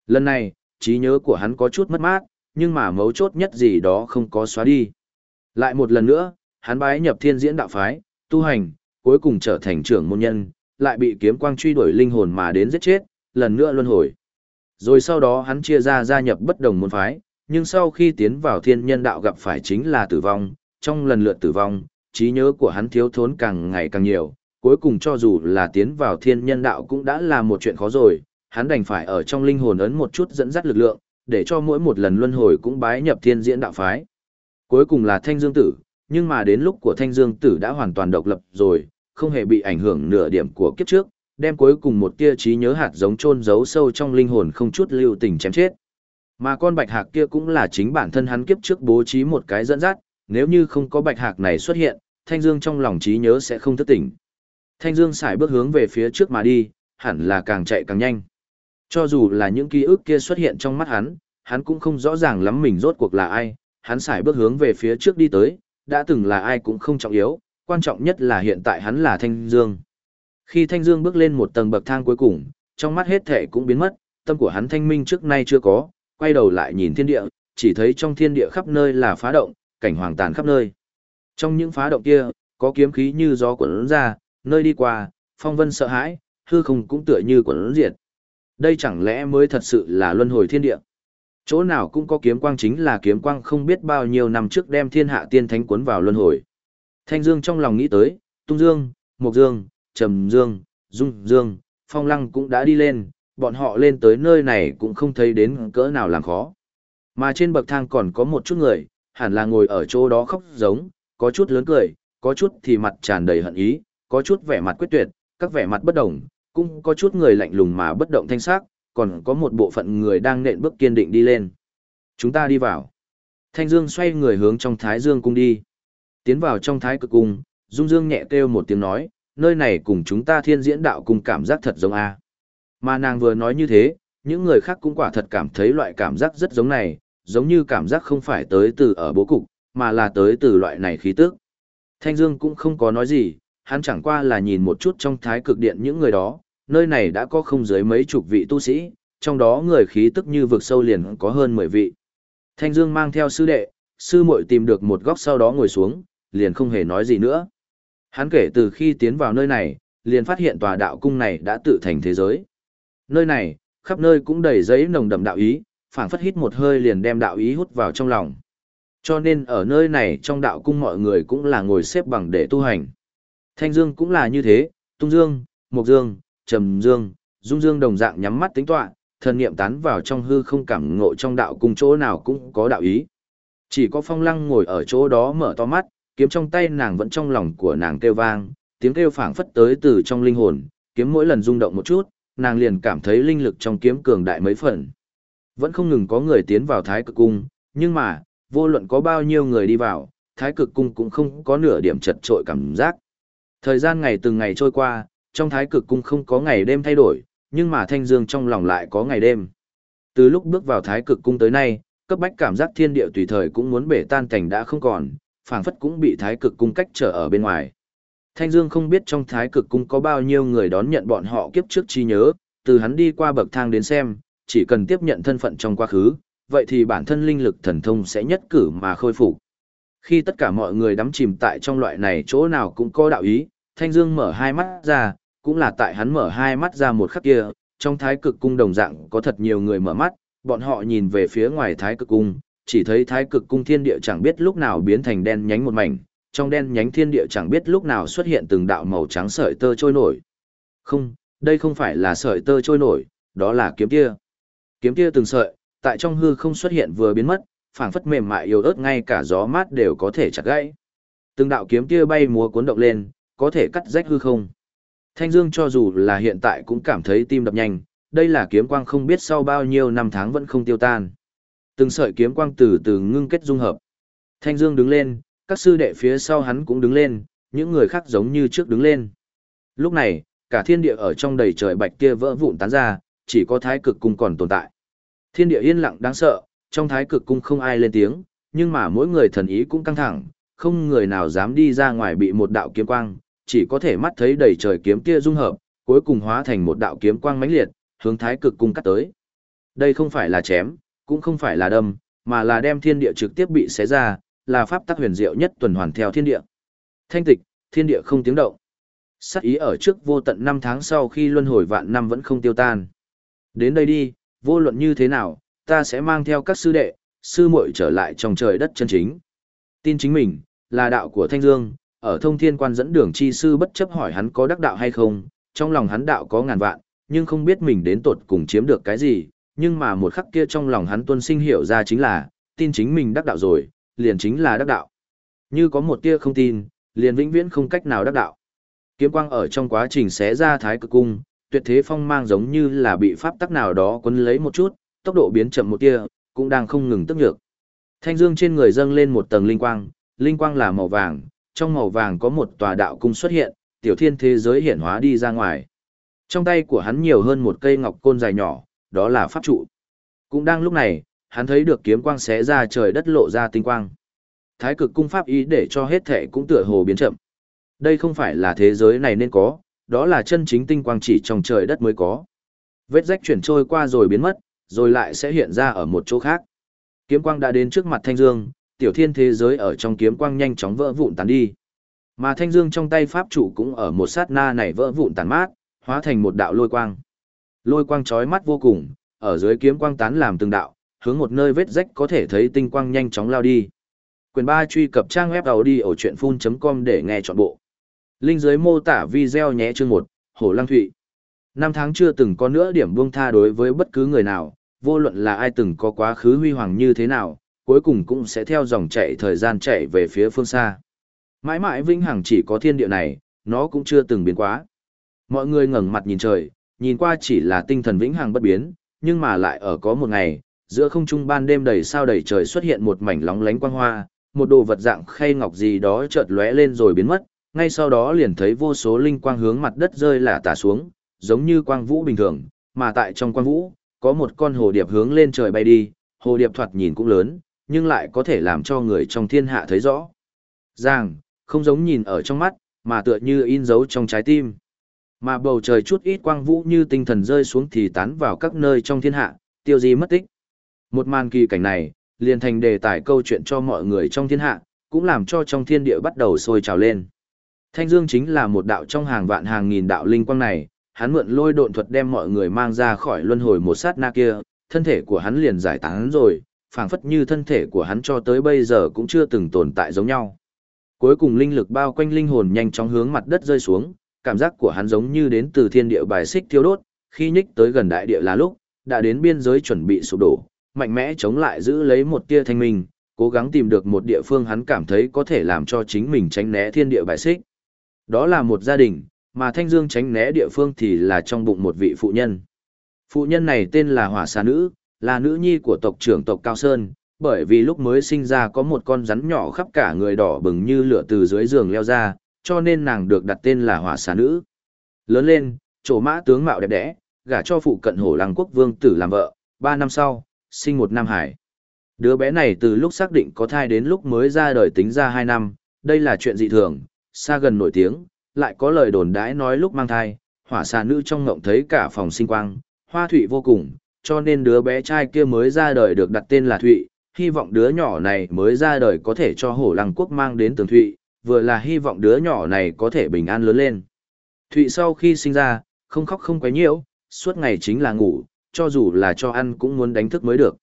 Speaker 1: Lần này, trí nhớ của hắn có chút mất mát, nhưng mà mấu chốt nhất gì đó không có xóa đi. Lại một lần nữa, hắn bái nhập thiên diễn đạo phái, tu hành, cuối cùng trở thành trưởng môn nhân, lại bị kiếm quang truy đuổi linh hồn mà đến giết chết, lần nữa luân hồi. Rồi sau đó hắn chia ra gia nhập bất đồng môn phái, nhưng sau khi tiến vào thiên nhân đạo gặp phải chính là tử vong, trong lần lượt tử vong, trí nhớ của hắn thiếu thốn càng ngày càng nhiều, cuối cùng cho dù là tiến vào thiên nhân đạo cũng đã là một chuyện khó rồi, hắn đành phải ở trong linh hồn ấn một chút dẫn dắt lực lượng, để cho mỗi một lần luân hồi cũng bái nhập thiên diễn đạo phái. Cuối cùng là thanh dương tử, nhưng mà đến lúc của thanh dương tử đã hoàn toàn độc lập rồi, không hề bị ảnh hưởng nửa điểm của kiếp trước, đem cuối cùng một tia trí nhớ hạt giống chôn giấu sâu trong linh hồn không chút lưu tình chém chết. Mà con bạch hạc kia cũng là chính bản thân hắn kiếp trước bố trí một cái dẫn dắt, nếu như không có bạch hạc này xuất hiện, Thanh Dương trong lòng trí nhớ sẽ không thức tỉnh. Thanh Dương xài bước hướng về phía trước mà đi, hẳn là càng chạy càng nhanh. Cho dù là những ký ức kia xuất hiện trong mắt hắn, hắn cũng không rõ ràng lắm mình rốt cuộc là ai, hắn xài bước hướng về phía trước đi tới, đã từng là ai cũng không trọng yếu, quan trọng nhất là hiện tại hắn là Thanh Dương. Khi Thanh Dương bước lên một tầng bậc thang cuối cùng, trong mắt hết thể cũng biến mất, tâm của hắn thanh minh trước nay chưa có, quay đầu lại nhìn thiên địa, chỉ thấy trong thiên địa khắp nơi là phá động, cảnh hoàng tàn khắp nơi. Trong những phá động kia, có kiếm khí như gió cuốn ra, nơi đi qua, phong vân sợ hãi, hư không cũng tựa như cuốn diệt. Đây chẳng lẽ mới thật sự là luân hồi thiên địa? Chỗ nào cũng có kiếm quang chính là kiếm quang không biết bao nhiêu năm trước đem thiên hạ tiên thánh cuốn vào luân hồi. Thanh Dương trong lòng nghĩ tới, Tung Dương, Mộc Dương, Trầm Dương, Dung Dương, Phong Lăng cũng đã đi lên, bọn họ lên tới nơi này cũng không thấy đến cỡ nào làm khó. Mà trên bậc thang còn có một chút người, hẳn là ngồi ở chỗ đó khóc giống, có chút lớn cười, có chút thì mặt tràn đầy hận ý, có chút vẻ mặt quyết tuyệt, các vẻ mặt bất đồng, cũng có chút người lạnh lùng mà bất động thanh sắc, còn có một bộ phận người đang nện bước kiên định đi lên. Chúng ta đi vào. Thanh Dương xoay người hướng trong Thái Dương cung đi. Tiến vào trong Thái Cực cung, Dung Dương nhẹ kêu một tiếng nói, nơi này cùng chúng ta thiên diễn đạo cung cảm giác thật giống a. Mà nàng vừa nói như thế, những người khác cũng quả thật cảm thấy loại cảm giác rất giống này, giống như cảm giác không phải tới từ ở bố cục, mà là tới từ loại này khí tức. Thanh Dương cũng không có nói gì, hắn chẳng qua là nhìn một chút trong thái cực điện những người đó, nơi này đã có không dưới mấy chục vị tu sĩ, trong đó người khí tức như vực sâu liền có hơn 10 vị. Thanh Dương mang theo sư đệ, sư muội tìm được một góc sau đó ngồi xuống, liền không hề nói gì nữa. Hắn kể từ khi tiến vào nơi này, liền phát hiện tòa đạo cung này đã tự thành thế giới. Nơi này, khắp nơi cũng đầy giấy nồng đậm đạo ý, phảng phất hít một hơi liền đem đạo ý hút vào trong lòng. Cho nên ở nơi này trong đạo cung mọi người cũng là ngồi xếp bằng để tu hành. Thanh Dương cũng là như thế, Tung Dương, Mộc Dương, Trầm Dương, Dung Dương đồng dạng nhắm mắt tính tọa, thần niệm tán vào trong hư không cảm ngộ trong đạo cung chỗ nào cũng có đạo ý. Chỉ có Phong Lăng ngồi ở chỗ đó mở to mắt, kiếm trong tay nàng vẫn trong lòng của nàng kêu vang, tiếng kêu phảng phất tới từ trong linh hồn, kiếm mỗi lần rung động một chút, nàng liền cảm thấy linh lực trong kiếm cường đại mấy phần. Vẫn không ngừng có người tiến vào Thái Cực cung, nhưng mà, vô luận có bao nhiêu người đi vào, Thái Cực cung cũng không có nửa điểm chật trội cảm giác. Thời gian ngày từng ngày trôi qua, trong thái cực cung không có ngày đêm thay đổi, nhưng mà thanh dương trong lòng lại có ngày đêm. Từ lúc bước vào thái cực cung tới nay, cấp bách cảm giác thiên địa tùy thời cũng muốn bể tan cảnh đã không còn, phảng phất cũng bị thái cực cung cách trở ở bên ngoài. Thanh Dương không biết trong thái cực cung có bao nhiêu người đón nhận bọn họ kiếp trước chi nhớ, từ hắn đi qua bậc thang đến xem, chỉ cần tiếp nhận thân phận trong quá khứ, vậy thì bản thân linh lực thần thông sẽ nhất cử mà khôi phục. Khi tất cả mọi người đắm chìm tại trong loại này chỗ nào cũng có đạo ý, Thanh Dương mở hai mắt ra, cũng là tại hắn mở hai mắt ra một khắc kia, trong thái cực cung đồng dạng có thật nhiều người mở mắt, bọn họ nhìn về phía ngoài thái cực cung, chỉ thấy thái cực cung thiên địa chẳng biết lúc nào biến thành đen nhánh một mảnh, trong đen nhánh thiên địa chẳng biết lúc nào xuất hiện từng đạo màu trắng sợi tơ trôi nổi. Không, đây không phải là sợi tơ trôi nổi, đó là kiếm tia. Kiếm tia từng sợi, tại trong hư không xuất hiện vừa biến mất, phảng phất mềm mại yếu ớt ngay cả gió mát đều có thể chặt gãy. Từng đạo kiếm tia bay múa cuốn động lên, có thể cắt rách hư không. Thanh Dương cho dù là hiện tại cũng cảm thấy tim đập nhanh, đây là kiếm quang không biết sau bao nhiêu năm tháng vẫn không tiêu tan. Từng sợi kiếm quang từ từ ngưng kết dung hợp. Thanh Dương đứng lên, các sư đệ phía sau hắn cũng đứng lên, những người khác giống như trước đứng lên. Lúc này, cả thiên địa ở trong đầy trời bạch kia vỡ vụn tán ra, chỉ có thái cực cung còn tồn tại. Thiên địa yên lặng đáng sợ, trong thái cực cung không ai lên tiếng, nhưng mà mỗi người thần ý cũng căng thẳng, không người nào dám đi ra ngoài bị một đạo kiếm quang, chỉ có thể mắt thấy đầy trời kiếm kia dung hợp, cuối cùng hóa thành một đạo kiếm quang mãnh liệt, hướng thái cực cung cắt tới. Đây không phải là chém, cũng không phải là đâm, mà là đem thiên địa trực tiếp bị xé ra, là pháp tắc huyền diệu nhất tuần hoàn theo thiên địa. Thanh tịch, thiên địa không tiếng động. Sát ý ở trước vô tận năm tháng sau khi luân hồi vạn năm vẫn không tiêu tan. Đến đây đi, vô luận như thế nào, ta sẽ mang theo các sư đệ, sư muội trở lại trong trời đất chân chính. Tin chính mình, là đạo của Thanh Dương, ở thông thiên quan dẫn đường chi sư bất chấp hỏi hắn có đắc đạo hay không, trong lòng hắn đạo có ngàn vạn, nhưng không biết mình đến tột cùng chiếm được cái gì, nhưng mà một khắc kia trong lòng hắn tuân sinh hiểu ra chính là, tin chính mình đắc đạo rồi, liền chính là đắc đạo. Như có một tia không tin, liền vĩnh viễn không cách nào đắc đạo. Kiếm quang ở trong quá trình xé ra thái cực cung, tuyệt thế phong mang giống như là bị pháp tắc nào đó quấn lấy một chút, tốc độ biến chậm một tia, cũng đang không ngừng tức nhược. Thanh dương trên người dâng lên một tầng linh quang, linh quang là màu vàng, trong màu vàng có một tòa đạo cung xuất hiện, tiểu thiên thế giới hiển hóa đi ra ngoài. Trong tay của hắn nhiều hơn một cây ngọc côn dài nhỏ, đó là pháp trụ. Cũng đang lúc này, hắn thấy được kiếm quang xé ra trời đất lộ ra tinh quang. Thái cực cung pháp ý để cho hết thể cũng tựa hồ biến chậm. Đây không phải là thế giới này nên có, đó là chân chính tinh quang chỉ trong trời đất mới có. Vết rách chuyển trôi qua rồi biến mất, rồi lại sẽ hiện ra ở một chỗ khác. Kiếm quang đã đến trước mặt Thanh Dương, tiểu thiên thế giới ở trong kiếm quang nhanh chóng vỡ vụn tàn đi. Mà Thanh Dương trong tay pháp trụ cũng ở một sát na này vỡ vụn tàn mát, hóa thành một đạo lôi quang. Lôi quang chói mắt vô cùng, ở dưới kiếm quang tán làm từng đạo, hướng một nơi vết rách có thể thấy tinh quang nhanh chóng lao đi. Quyền 3 truy cập trang web đầu đi ở chuyện full.com để nghe trọn bộ. Linh dưới mô tả video nhé chương 1, Hồ Lăng Thụy. Năm tháng chưa từng có nữa điểm buông tha đối với bất cứ người nào, vô luận là ai từng có quá khứ huy hoàng như thế nào, cuối cùng cũng sẽ theo dòng chảy thời gian chảy về phía phương xa. Mãi mãi vĩnh hằng chỉ có thiên địa này, nó cũng chưa từng biến quá. Mọi người ngẩng mặt nhìn trời, nhìn qua chỉ là tinh thần vĩnh hằng bất biến, nhưng mà lại ở có một ngày, giữa không trung ban đêm đầy sao đầy trời xuất hiện một mảnh lóng lánh quang hoa, một đồ vật dạng khay ngọc gì đó chợt lóe lên rồi biến mất, ngay sau đó liền thấy vô số linh quang hướng mặt đất rơi lả tả xuống, giống như quang vũ bình thường, mà tại trong quang vũ, có một con hồ điệp hướng lên trời bay đi, hồ điệp thoạt nhìn cũng lớn, nhưng lại có thể làm cho người trong thiên hạ thấy rõ. Giang, không giống nhìn ở trong mắt, mà tựa như in dấu trong trái tim. Mà bầu trời chút ít quang vũ như tinh thần rơi xuống thì tán vào các nơi trong thiên hạ, tiêu di mất tích. Một màn kỳ cảnh này, liền thành đề tài câu chuyện cho mọi người trong thiên hạ, cũng làm cho trong thiên địa bắt đầu sôi trào lên. Thanh Dương chính là một đạo trong hàng vạn hàng nghìn đạo linh quang này, hắn mượn lôi độn thuật đem mọi người mang ra khỏi luân hồi một sát na kia, thân thể của hắn liền giải tán rồi, phảng phất như thân thể của hắn cho tới bây giờ cũng chưa từng tồn tại giống nhau. Cuối cùng linh lực bao quanh linh hồn nhanh chóng hướng mặt đất rơi xuống, cảm giác của hắn giống như đến từ thiên địa bài xích thiêu đốt, khi nhích tới gần đại địa là lúc, đã đến biên giới chuẩn bị sụp đổ, mạnh mẽ chống lại giữ lấy một tia thanh minh, cố gắng tìm được một địa phương hắn cảm thấy có thể làm cho chính mình tránh né thiên địa bài xích. Đó là một gia đình, mà Thanh Dương tránh né địa phương thì là trong bụng một vị phụ nhân. Phụ nhân này tên là Hỏa Xà Nữ, là nữ nhi của tộc trưởng tộc Cao Sơn, bởi vì lúc mới sinh ra có một con rắn nhỏ khắp cả người đỏ bừng như lửa từ dưới giường leo ra, cho nên nàng được đặt tên là Hỏa Xà Nữ. Lớn lên, trổ mã tướng mạo đẹp đẽ, gả cho phụ cận hổ lăng quốc vương tử làm vợ, ba năm sau, sinh một nam hải. Đứa bé này từ lúc xác định có thai đến lúc mới ra đời tính ra hai năm, đây là chuyện dị thường, xa gần nổi tiếng, lại có lời đồn đãi nói lúc mang thai, hỏa xà nữ trong ngộng thấy cả phòng sinh quang, hoa thủy vô cùng, cho nên đứa bé trai kia mới ra đời được đặt tên là Thụy, hy vọng đứa nhỏ này mới ra đời có thể cho hổ lăng quốc mang đến tường thụy, vừa là hy vọng đứa nhỏ này có thể bình an lớn lên. Thụy sau khi sinh ra, không khóc không quấy nhiễu, suốt ngày chính là ngủ, cho dù là cho ăn cũng muốn đánh thức mới được.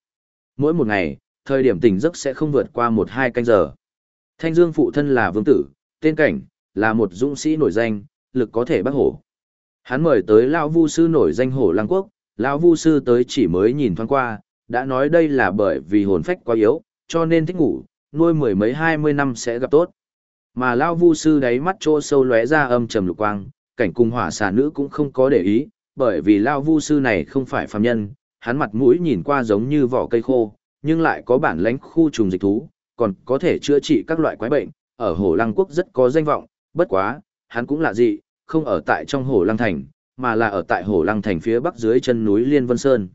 Speaker 1: Mỗi một ngày, thời điểm tỉnh giấc sẽ không vượt qua một hai canh giờ. Thanh Dương phụ thân là vương tử, tên cảnh, là một dũng sĩ nổi danh, lực có thể bắt hổ. Hắn mời tới Lão Vu Sư nổi danh hổ lăng quốc, Lão Vu Sư tới chỉ mới nhìn thoáng qua, đã nói đây là bởi vì hồn phách quá yếu, cho nên thích ngủ, nuôi mười mấy hai mươi năm sẽ gặp tốt. Mà Lão Vu Sư đáy mắt chỗ sâu lóe ra âm trầm lục quang, cảnh cung hỏa xà nữ cũng không có để ý, bởi vì Lão Vu Sư này không phải phàm nhân, hắn mặt mũi nhìn qua giống như vỏ cây khô, nhưng lại có bản lãnh khu trùng dịch thú, còn có thể chữa trị các loại quái bệnh, ở Hồ Lăng Quốc rất có danh vọng, bất quá, hắn cũng lạ dị, không ở tại trong Hồ Lăng Thành, mà là ở tại Hồ Lăng Thành phía bắc dưới chân núi Liên Vân Sơn.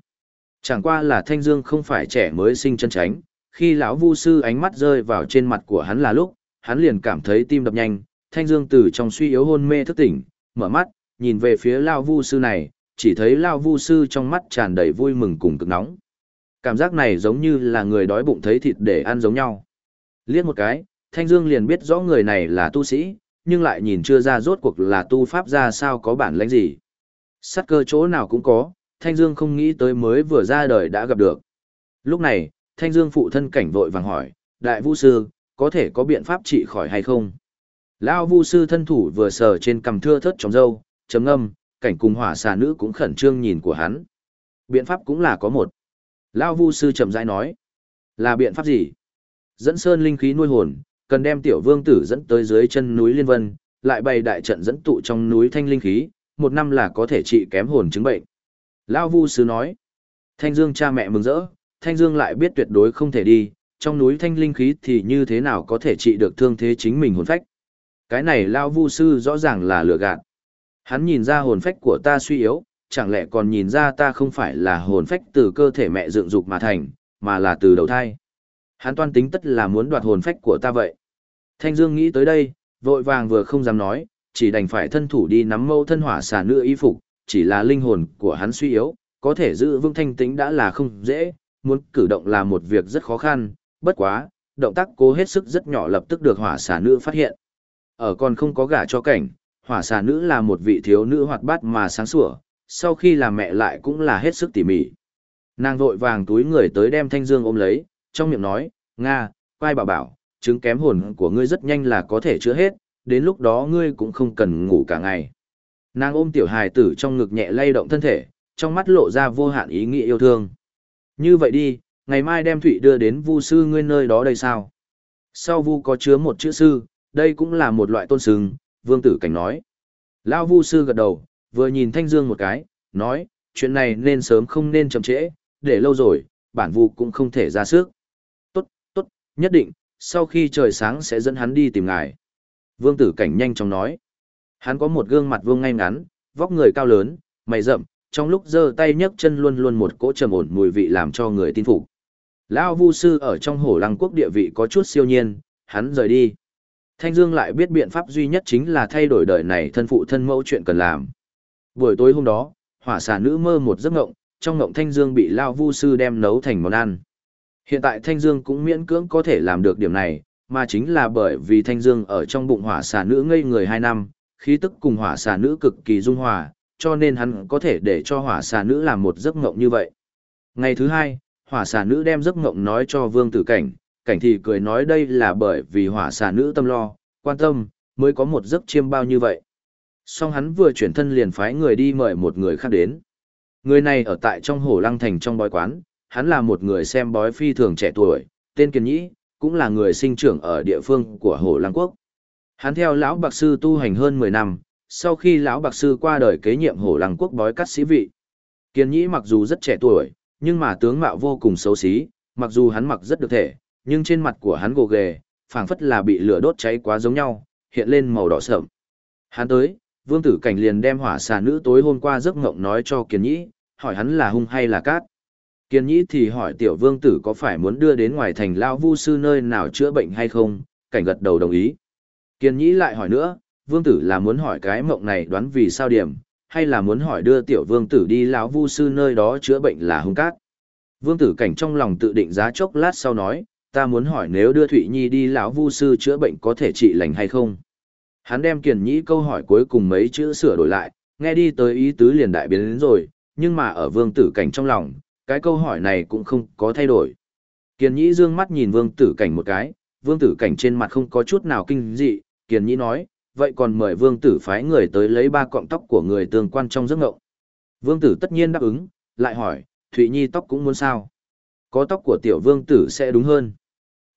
Speaker 1: Chẳng qua là Thanh Dương không phải trẻ mới sinh chân tránh, khi lão Vu sư ánh mắt rơi vào trên mặt của hắn là lúc, hắn liền cảm thấy tim đập nhanh, Thanh Dương từ trong suy yếu hôn mê thức tỉnh, mở mắt, nhìn về phía lão Vu sư này, chỉ thấy lão Vu sư trong mắt tràn đầy vui mừng cùng cực nóng. Cảm giác này giống như là người đói bụng thấy thịt để ăn giống nhau. Liếc một cái, Thanh Dương liền biết rõ người này là tu sĩ, nhưng lại nhìn chưa ra rốt cuộc là tu pháp ra sao có bản lĩnh gì. Sát cơ chỗ nào cũng có, Thanh Dương không nghĩ tới mới vừa ra đời đã gặp được. Lúc này, Thanh Dương phụ thân cảnh vội vàng hỏi, Đại Vu Sư, có thể có biện pháp trị khỏi hay không? Lão Vu Sư thân thủ vừa sờ trên cằm thưa thớt trong râu, chấm ngâm cảnh cùng hỏa xà nữ cũng khẩn trương nhìn của hắn. Biện pháp cũng là có một. Lão Vu Sư chậm rãi nói, là biện pháp gì? Dẫn sơn linh khí nuôi hồn, cần đem tiểu vương tử dẫn tới dưới chân núi Liên Vân, lại bày đại trận dẫn tụ trong núi thanh linh khí, một năm là có thể trị kém hồn chứng bệnh. Lão Vu Sư nói, Thanh Dương cha mẹ mừng rỡ, Thanh Dương lại biết tuyệt đối không thể đi, trong núi thanh linh khí thì như thế nào có thể trị được thương thế chính mình hồn phách. Cái này Lão Vu Sư rõ ràng là lừa gạt. Hắn nhìn ra hồn phách của ta suy yếu, chẳng lẽ còn nhìn ra ta không phải là hồn phách từ cơ thể mẹ dựng dục mà thành, mà là từ đầu thai. Hắn toan tính tất là muốn đoạt hồn phách của ta vậy. Thanh Dương nghĩ tới đây, vội vàng vừa không dám nói, chỉ đành phải thân thủ đi nắm mâu thân hỏa xà nữ y phục, chỉ là linh hồn của hắn suy yếu, có thể giữ vững thanh tĩnh đã là không dễ, muốn cử động là một việc rất khó khăn, bất quá, động tác cố hết sức rất nhỏ lập tức được hỏa xà nữ phát hiện. Ở còn không có gả cho cảnh, hỏa xà nữ là một vị thiếu nữ hoạt bát mà sáng sủa, sau khi làm mẹ lại cũng là hết sức tỉ mỉ. Nàng vội vàng túi người tới đem Thanh Dương ôm lấy, trong miệng nói, Nga, quay bảo bảo, chứng kém hồn của ngươi rất nhanh là có thể chữa hết, đến lúc đó ngươi cũng không cần ngủ cả ngày. Nàng ôm tiểu hài tử trong ngực nhẹ lay động thân thể, trong mắt lộ ra vô hạn ý nghĩa yêu thương. Như vậy đi, ngày mai đem Thụy đưa đến vu sư ngươi nơi đó đây sao? Sau vu có chứa một chữ sư, đây cũng là một loại tôn sừng, vương tử cảnh nói. Lao vu sư gật đầu, vừa nhìn Thanh Dương một cái, nói, chuyện này nên sớm không nên chậm trễ, để lâu rồi, bản vu cũng không thể ra sức. Tốt, tốt, nhất định, sau khi trời sáng sẽ dẫn hắn đi tìm ngài. Vương tử cảnh nhanh chóng nói. Hắn có một gương mặt vương ngay ngắn, vóc người cao lớn, mày rậm, trong lúc giơ tay nhấc chân luôn luôn một cỗ trầm ổn mùi vị làm cho người tin phục. Lão Vu sư ở trong Hổ Lăng quốc địa vị có chút siêu nhiên, hắn rời đi. Thanh Dương lại biết biện pháp duy nhất chính là thay đổi đời này thân phụ thân mẫu chuyện cần làm. Buổi tối hôm đó, hỏa xà nữ mơ một giấc ngộng, trong ngộng Thanh Dương bị Lão Vu sư đem nấu thành món ăn. Hiện tại Thanh Dương cũng miễn cưỡng có thể làm được điểm này, mà chính là bởi vì Thanh Dương ở trong bụng hỏa xà nữ ngây người 2 năm, khí tức cùng hỏa xà nữ cực kỳ dung hòa, cho nên hắn có thể để cho hỏa xà nữ làm một giấc ngộng như vậy. Ngày thứ hai, hỏa xà nữ đem giấc ngộng nói cho vương tử cảnh, cảnh thì cười nói đây là bởi vì hỏa xà nữ tâm lo, quan tâm, mới có một giấc chiêm bao như vậy. Song hắn vừa chuyển thân liền phái người đi mời một người khác đến. Người này ở tại trong hồ lăng thành trong bói quán, hắn là một người xem bói phi thường trẻ tuổi, tên Kiền Nhĩ, cũng là người sinh trưởng ở địa phương của hồ lăng quốc. Hắn theo lão bạc sư tu hành hơn 10 năm, sau khi lão bạc sư qua đời kế nhiệm hổ lăng quốc bói cắt sĩ vị. Kiên nhĩ mặc dù rất trẻ tuổi, nhưng mà tướng mạo vô cùng xấu xí, mặc dù hắn mặc rất được thể, nhưng trên mặt của hắn gồ ghề, phảng phất là bị lửa đốt cháy quá giống nhau, hiện lên màu đỏ sậm. Hắn tới, vương tử cảnh liền đem hỏa xà nữ tối hôm qua giấc ngộng nói cho kiên nhĩ, hỏi hắn là hung hay là cát. Kiên nhĩ thì hỏi tiểu vương tử có phải muốn đưa đến ngoài thành lao vu sư nơi nào chữa bệnh hay không, cảnh gật đầu đồng ý. Kiên nhĩ lại hỏi nữa, vương tử là muốn hỏi cái mộng này đoán vì sao điểm, hay là muốn hỏi đưa tiểu vương tử đi lão vu sư nơi đó chữa bệnh là hung cát. Vương tử cảnh trong lòng tự định giá chốc lát sau nói, ta muốn hỏi nếu đưa Thụy Nhi đi lão vu sư chữa bệnh có thể trị lành hay không? Hắn đem kiền nhĩ câu hỏi cuối cùng mấy chữ sửa đổi lại, nghe đi tới ý tứ liền đại biến đến rồi, nhưng mà ở vương tử cảnh trong lòng, cái câu hỏi này cũng không có thay đổi. Kiền nhĩ dương mắt nhìn vương tử cảnh một cái, vương tử cảnh trên mặt không có chút nào kinh dị, kiền nhĩ nói, vậy còn mời vương tử phái người tới lấy ba cọng tóc của người tương quan trong giấc ngộng. Vương tử tất nhiên đáp ứng, lại hỏi, Thụy Nhi tóc cũng muốn sao? Có tóc của tiểu vương tử sẽ đúng hơn.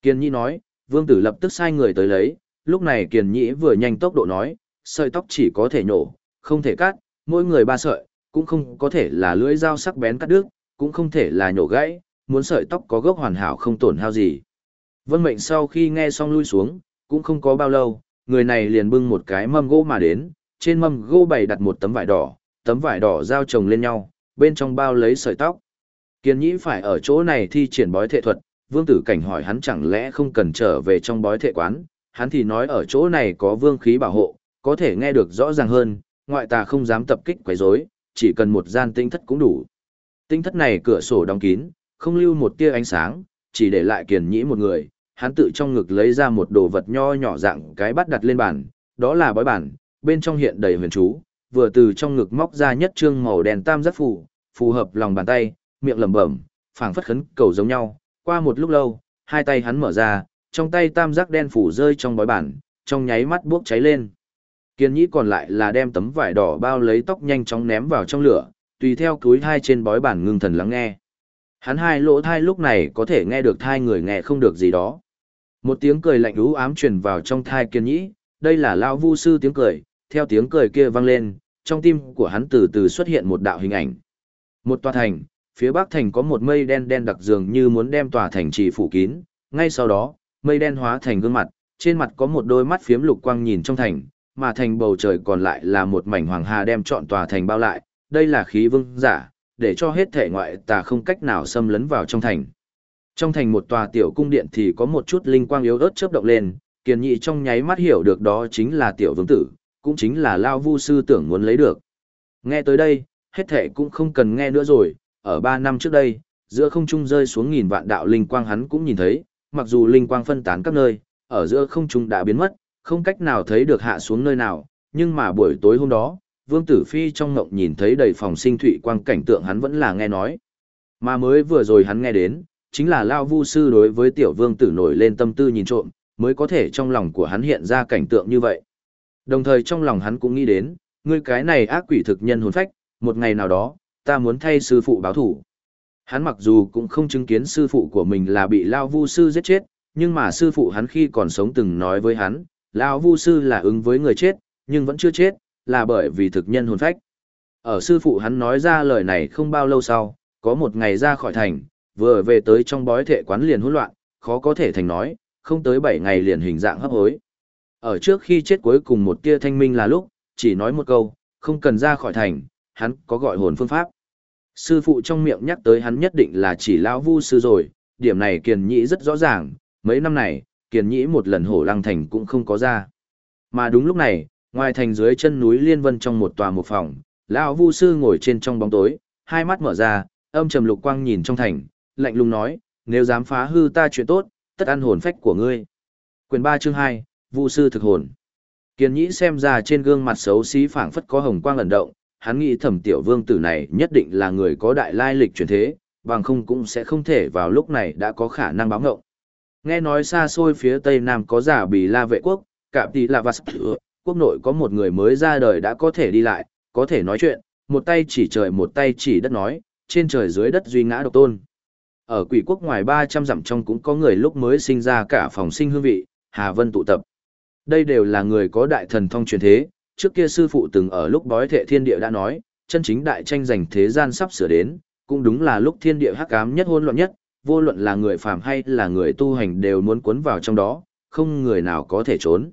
Speaker 1: Kiền nhĩ nói, vương tử lập tức sai người tới lấy, lúc này kiền nhĩ vừa nhanh tốc độ nói, sợi tóc chỉ có thể nhổ, không thể cắt, mỗi người ba sợi, cũng không có thể là lưỡi dao sắc bén cắt đứt, cũng không thể là nhổ gãy, muốn sợi tóc có gốc hoàn hảo không tổn hao gì. Vân mệnh sau khi nghe xong lui xuống, cũng không có bao lâu, người này liền bưng một cái mâm gỗ mà đến, trên mâm gỗ bày đặt một tấm vải đỏ, tấm vải đỏ giao chồng lên nhau, bên trong bao lấy sợi tóc. Kiên nhĩ phải ở chỗ này thi triển bói thệ thuật, vương tử cảnh hỏi hắn chẳng lẽ không cần trở về trong bói thệ quán, hắn thì nói ở chỗ này có vương khí bảo hộ, có thể nghe được rõ ràng hơn, ngoại tà không dám tập kích quấy rối, chỉ cần một gian tinh thất cũng đủ. Tinh thất này cửa sổ đóng kín, không lưu một tia ánh sáng, chỉ để lại kiền nhĩ một người, hắn tự trong ngực lấy ra một đồ vật nho nhỏ dạng cái bắt đặt lên bàn, đó là bói bản, bên trong hiện đầy huyền chú, vừa từ trong ngực móc ra nhất trương màu đen tam giác phù, phù hợp lòng bàn tay, miệng lẩm bẩm, phảng phất khấn cầu giống nhau. Qua một lúc lâu, hai tay hắn mở ra, trong tay tam giác đen phủ rơi trong bói bản, trong nháy mắt bốc cháy lên. Kiên nhĩ còn lại là đem tấm vải đỏ bao lấy tóc nhanh chóng ném vào trong lửa, tùy theo túi thai trên bói bản ngưng thần lắng nghe. Hắn hai lỗ thai lúc này có thể nghe được thai người nghe không được gì đó. Một tiếng cười lạnh ú ám truyền vào trong thai kiên nhĩ, đây là lao vu sư tiếng cười, theo tiếng cười kia vang lên, trong tim của hắn từ từ xuất hiện một đạo hình ảnh. Một tòa thành, phía bắc thành có một mây đen đen đặc dường như muốn đem tòa thành trì phủ kín, ngay sau đó, mây đen hóa thành gương mặt, trên mặt có một đôi mắt phiếm lục quang nhìn trong thành, mà thành bầu trời còn lại là một mảnh hoàng hà đem trọn tòa thành bao lại, đây là khí vương giả, để cho hết thể ngoại tà không cách nào xâm lấn vào trong thành. Trong thành một tòa tiểu cung điện thì có một chút linh quang yếu ớt chớp động lên, kiền nhị trong nháy mắt hiểu được đó chính là tiểu vương tử, cũng chính là Lao Vu sư tưởng muốn lấy được. Nghe tới đây, hết thể cũng không cần nghe nữa rồi, ở ba năm trước đây, giữa không trung rơi xuống nghìn vạn đạo linh quang hắn cũng nhìn thấy, mặc dù linh quang phân tán các nơi, ở giữa không trung đã biến mất, không cách nào thấy được hạ xuống nơi nào, nhưng mà buổi tối hôm đó, Vương Tử Phi trong ngộng nhìn thấy đầy phòng sinh thụy quang cảnh tượng hắn vẫn là nghe nói. Mà mới vừa rồi hắn nghe đến, chính là Lao Vu Sư đối với tiểu vương tử nổi lên tâm tư nhìn trộm, mới có thể trong lòng của hắn hiện ra cảnh tượng như vậy. Đồng thời trong lòng hắn cũng nghĩ đến, ngươi cái này ác quỷ thực nhân hồn phách, một ngày nào đó, ta muốn thay sư phụ báo thủ. Hắn mặc dù cũng không chứng kiến sư phụ của mình là bị Lao Vu Sư giết chết, nhưng mà sư phụ hắn khi còn sống từng nói với hắn, Lao Vu Sư là ứng với người chết, nhưng vẫn chưa chết, là bởi vì thực nhân hồn phách. Ở sư phụ hắn nói ra lời này không bao lâu sau, có một ngày ra khỏi thành, vừa về tới trong bói thệ quán liền hỗn loạn, khó có thể thành nói, không tới 7 ngày liền hình dạng hấp hối. Ở trước khi chết cuối cùng một tia thanh minh là lúc, chỉ nói một câu, không cần ra khỏi thành, hắn có gọi hồn phương pháp. Sư phụ trong miệng nhắc tới hắn nhất định là chỉ lão vu sư rồi, điểm này kiền nhĩ rất rõ ràng, mấy năm này, kiền nhĩ một lần hổ lăng thành cũng không có ra. Mà đúng lúc này, ngoài thành dưới chân núi Liên Vân trong một tòa một phòng, lão vu sư ngồi trên trong bóng tối, hai mắt mở ra, âm trầm lục quang nhìn trong thành, lạnh lùng nói, nếu dám phá hư ta chuyện tốt, tất ăn hồn phách của ngươi. Quyền ba chương hai Vu sư thực hồn. Kiên nhĩ xem ra trên gương mặt xấu xí phảng phất có hồng quang lẩn động, hắn nghĩ thẩm tiểu vương tử này nhất định là người có đại lai lịch truyền thế, bằng không cũng sẽ không thể vào lúc này đã có khả năng báo ngộng. Nghe nói xa xôi phía tây nam có giả bì la vệ quốc, cạm tỷ là vas quốc nội có một người mới ra đời đã có thể đi lại, có thể nói chuyện, một tay chỉ trời một tay chỉ đất nói, trên trời dưới đất duy ngã độc tôn. Ở quỷ quốc ngoài 300 dặm trong cũng có người lúc mới sinh ra cả phòng sinh hương vị, Hà Vân tụ tập. Đây đều là người có đại thần thông truyền thế, trước kia sư phụ từng ở lúc bói thệ thiên địa đã nói, chân chính đại tranh giành thế gian sắp sửa đến, cũng đúng là lúc thiên địa hắc ám nhất hỗn loạn nhất, vô luận là người phàm hay là người tu hành đều muốn cuốn vào trong đó, không người nào có thể trốn.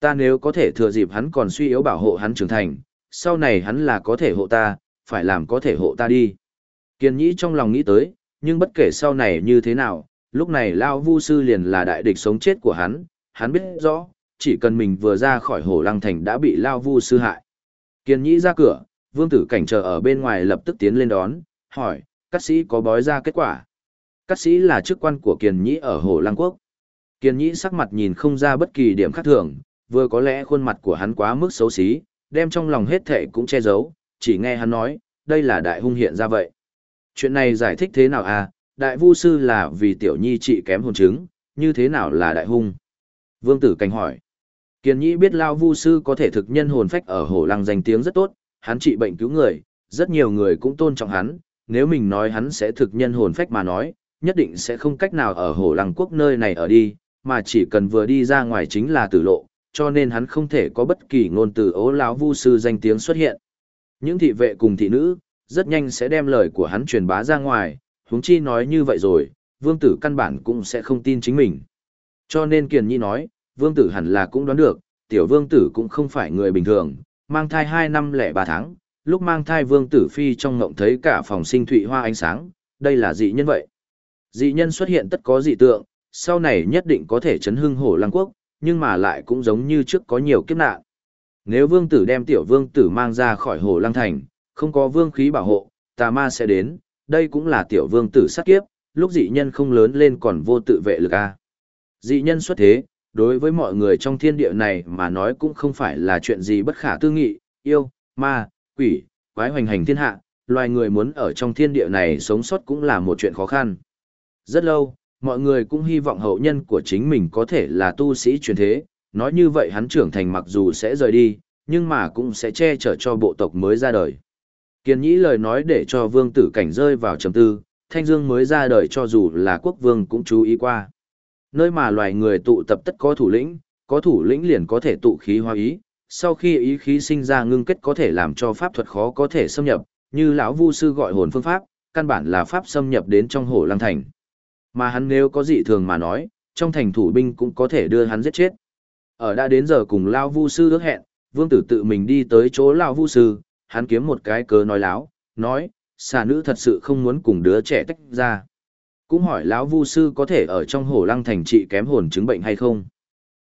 Speaker 1: Ta nếu có thể thừa dịp hắn còn suy yếu bảo hộ hắn trưởng thành, sau này hắn là có thể hộ ta, phải làm có thể hộ ta đi. Kiên nhĩ trong lòng nghĩ tới, nhưng bất kể sau này như thế nào, lúc này Lao Vu Sư liền là đại địch sống chết của hắn, hắn biết rõ, chỉ cần mình vừa ra khỏi hồ lăng thành đã bị Lao Vu Sư hại. Kiên nhĩ ra cửa, vương tử cảnh chờ ở bên ngoài lập tức tiến lên đón, hỏi, các sĩ có bói ra kết quả. Các sĩ là chức quan của Kiền Nhĩ ở Hồ Lăng Quốc. Kiền Nhĩ sắc mặt nhìn không ra bất kỳ điểm khác thường, vừa có lẽ khuôn mặt của hắn quá mức xấu xí, đem trong lòng hết thệ cũng che giấu, chỉ nghe hắn nói, đây là đại hung hiện ra vậy. Chuyện này giải thích thế nào à, đại vu sư là vì tiểu nhi trị kém hồn chứng, như thế nào là đại hung? Vương tử cảnh hỏi. Kiền Nhĩ biết Lao Vu Sư có thể thực nhân hồn phách ở Hồ Lăng danh tiếng rất tốt, hắn trị bệnh cứu người, rất nhiều người cũng tôn trọng hắn, nếu mình nói hắn sẽ thực nhân hồn phách mà nói, nhất định sẽ không cách nào ở Hồ Lăng Quốc nơi này ở đi, mà chỉ cần vừa đi ra ngoài chính là tử lộ, cho nên hắn không thể có bất kỳ ngôn từ ố lão Vu Sư danh tiếng xuất hiện. Những thị vệ cùng thị nữ, rất nhanh sẽ đem lời của hắn truyền bá ra ngoài, huống chi nói như vậy rồi, vương tử căn bản cũng sẽ không tin chính mình. Cho nên Kiền Nhi nói, vương tử hẳn là cũng đoán được, tiểu vương tử cũng không phải người bình thường, mang thai 2 năm lẻ 3 tháng, lúc mang thai vương tử phi trong ngộng thấy cả phòng sinh thụy hoa ánh sáng, đây là dị nhân vậy. Dị nhân xuất hiện tất có dị tượng, sau này nhất định có thể chấn hưng hổ lăng quốc, nhưng mà lại cũng giống như trước có nhiều kiếp nạn. Nếu vương tử đem tiểu vương tử mang ra khỏi hồ lăng thành, không có vương khí bảo hộ, tà ma sẽ đến, đây cũng là tiểu vương tử sát kiếp, lúc dị nhân không lớn lên còn vô tự vệ lực a. Dị nhân xuất thế, đối với mọi người trong thiên địa này mà nói cũng không phải là chuyện gì bất khả tư nghị, yêu, ma, quỷ, quái hoành hành thiên hạ, loài người muốn ở trong thiên địa này sống sót cũng là một chuyện khó khăn. Rất lâu, mọi người cũng hy vọng hậu nhân của chính mình có thể là tu sĩ truyền thế, nói như vậy hắn trưởng thành mặc dù sẽ rời đi, nhưng mà cũng sẽ che chở cho bộ tộc mới ra đời. Kiên nhĩ lời nói để cho vương tử cảnh rơi vào trầm tư, thanh dương mới ra đời cho dù là quốc vương cũng chú ý qua. Nơi mà loài người tụ tập tất có thủ lĩnh, có thủ lĩnh liền có thể tụ khí hóa ý, sau khi ý khí sinh ra ngưng kết có thể làm cho pháp thuật khó có thể xâm nhập, như lão vu sư gọi hồn phương pháp, căn bản là pháp xâm nhập đến trong hồ lang thành. Mà hắn nếu có dị thường mà nói, trong thành thủ binh cũng có thể đưa hắn giết chết. Ở đã đến giờ cùng lão vu sư ước hẹn, vương tử tự mình đi tới chỗ lão vu sư, hắn kiếm một cái cớ nói láo, nói, xà nữ thật sự không muốn cùng đứa trẻ tách ra cũng hỏi lão vu sư có thể ở trong hồ lăng thành trị kém hồn chứng bệnh hay không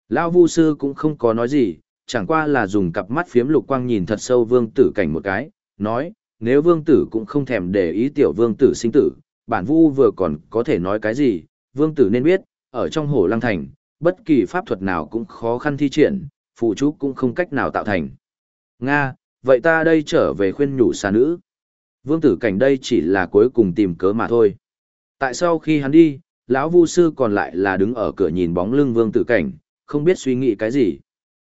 Speaker 1: lão vu sư cũng không có nói gì chẳng qua là dùng cặp mắt phiếm lục quang nhìn thật sâu vương tử cảnh một cái nói nếu vương tử cũng không thèm để ý tiểu vương tử sinh tử bản vu vừa còn có thể nói cái gì vương tử nên biết ở trong hồ lăng thành bất kỳ pháp thuật nào cũng khó khăn thi triển phụ chú cũng không cách nào tạo thành. Nga vậy ta đây trở về khuyên nhủ xà nữ. Vương tử cảnh đây chỉ là cuối cùng tìm cớ mà thôi. Tại sau khi hắn đi, lão Vu sư còn lại là đứng ở cửa nhìn bóng lưng Vương Tử Cảnh, không biết suy nghĩ cái gì.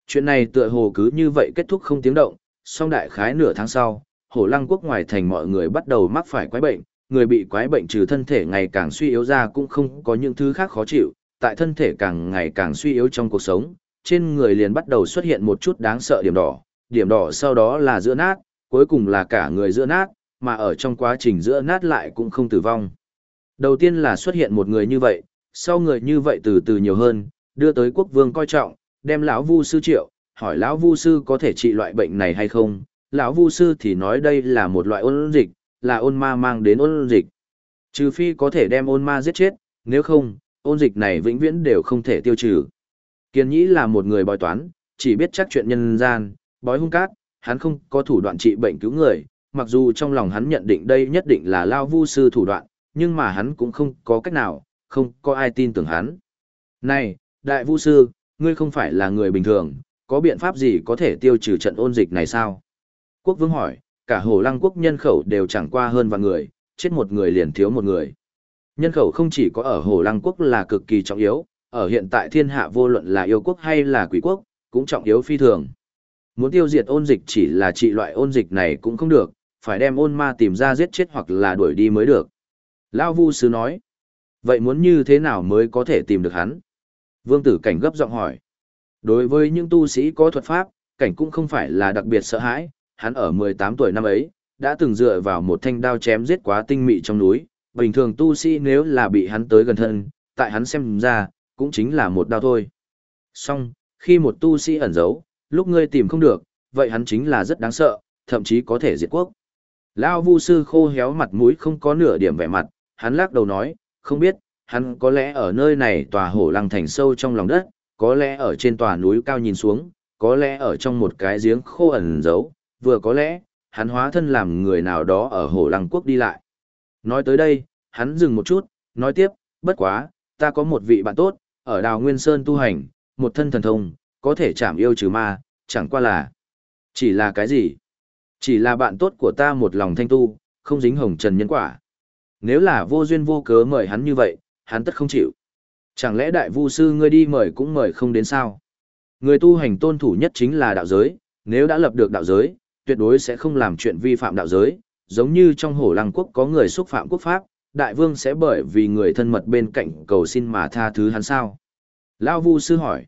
Speaker 1: Chuyện này tựa hồ cứ như vậy kết thúc không tiếng động, song đại khái nửa tháng sau, Hổ Lăng quốc ngoài thành mọi người bắt đầu mắc phải quái bệnh, người bị quái bệnh trừ thân thể ngày càng suy yếu ra cũng không có những thứ khác khó chịu, tại thân thể càng ngày càng suy yếu trong cuộc sống, trên người liền bắt đầu xuất hiện một chút đáng sợ điểm đỏ, điểm đỏ sau đó là giữa nát, cuối cùng là cả người giữa nát, mà ở trong quá trình giữa nát lại cũng không tử vong. Đầu tiên là xuất hiện một người như vậy, sau người như vậy từ từ nhiều hơn, đưa tới quốc vương coi trọng, đem lão Vu sư triệu, hỏi lão Vu sư có thể trị loại bệnh này hay không. Lão Vu sư thì nói đây là một loại ôn dịch, là ôn ma mang đến ôn dịch. Trừ phi có thể đem ôn ma giết chết, nếu không, ôn dịch này vĩnh viễn đều không thể tiêu trừ. Kiên nhĩ là một người bói toán, chỉ biết chắc chuyện nhân gian, bói hung cát, hắn không có thủ đoạn trị bệnh cứu người, mặc dù trong lòng hắn nhận định đây nhất định là Lao Vu sư thủ đoạn, nhưng mà hắn cũng không có cách nào, không có ai tin tưởng hắn. Này, đại Vu sư, ngươi không phải là người bình thường, có biện pháp gì có thể tiêu trừ trận ôn dịch này sao? Quốc vương hỏi, cả hồ lăng quốc nhân khẩu đều chẳng qua hơn vạn người, chết một người liền thiếu một người. Nhân khẩu không chỉ có ở hồ lăng quốc là cực kỳ trọng yếu, ở hiện tại thiên hạ vô luận là yêu quốc hay là quỷ quốc, cũng trọng yếu phi thường. Muốn tiêu diệt ôn dịch chỉ là trị loại ôn dịch này cũng không được, phải đem ôn ma tìm ra giết chết hoặc là đuổi đi mới được. Lao Vu Sứ nói, vậy muốn như thế nào mới có thể tìm được hắn? Vương tử cảnh gấp giọng hỏi. Đối với những tu sĩ có thuật pháp, cảnh cũng không phải là đặc biệt sợ hãi, hắn ở 18 tuổi năm ấy, đã từng dựa vào một thanh đao chém giết quá tinh mị trong núi, bình thường tu sĩ nếu là bị hắn tới gần thân, tại hắn xem ra, cũng chính là một đao thôi. Song, khi một tu sĩ ẩn giấu, lúc ngươi tìm không được, vậy hắn chính là rất đáng sợ, thậm chí có thể diệt quốc. Lao vu sư khô héo mặt mũi không có nửa điểm vẻ mặt, hắn lắc đầu nói, không biết, hắn có lẽ ở nơi này tòa hổ lăng thành sâu trong lòng đất, có lẽ ở trên tòa núi cao nhìn xuống, có lẽ ở trong một cái giếng khô ẩn giấu, vừa có lẽ, hắn hóa thân làm người nào đó ở hồ lăng quốc đi lại. Nói tới đây, hắn dừng một chút, nói tiếp, bất quá, ta có một vị bạn tốt, ở đào Nguyên Sơn tu hành, một thân thần thông, có thể chạm yêu trừ ma, chẳng qua là... Chỉ là cái gì? Chỉ là bạn tốt của ta một lòng thanh tu, không dính hồng trần nhân quả. Nếu là vô duyên vô cớ mời hắn như vậy, hắn tất không chịu. Chẳng lẽ đại vu sư ngươi đi mời cũng mời không đến sao? Người tu hành tôn thủ nhất chính là đạo giới, nếu đã lập được đạo giới, tuyệt đối sẽ không làm chuyện vi phạm đạo giới, giống như trong hổ lăng quốc có người xúc phạm quốc pháp, đại vương sẽ bởi vì người thân mật bên cạnh cầu xin mà tha thứ hắn sao? Lao vu sư hỏi.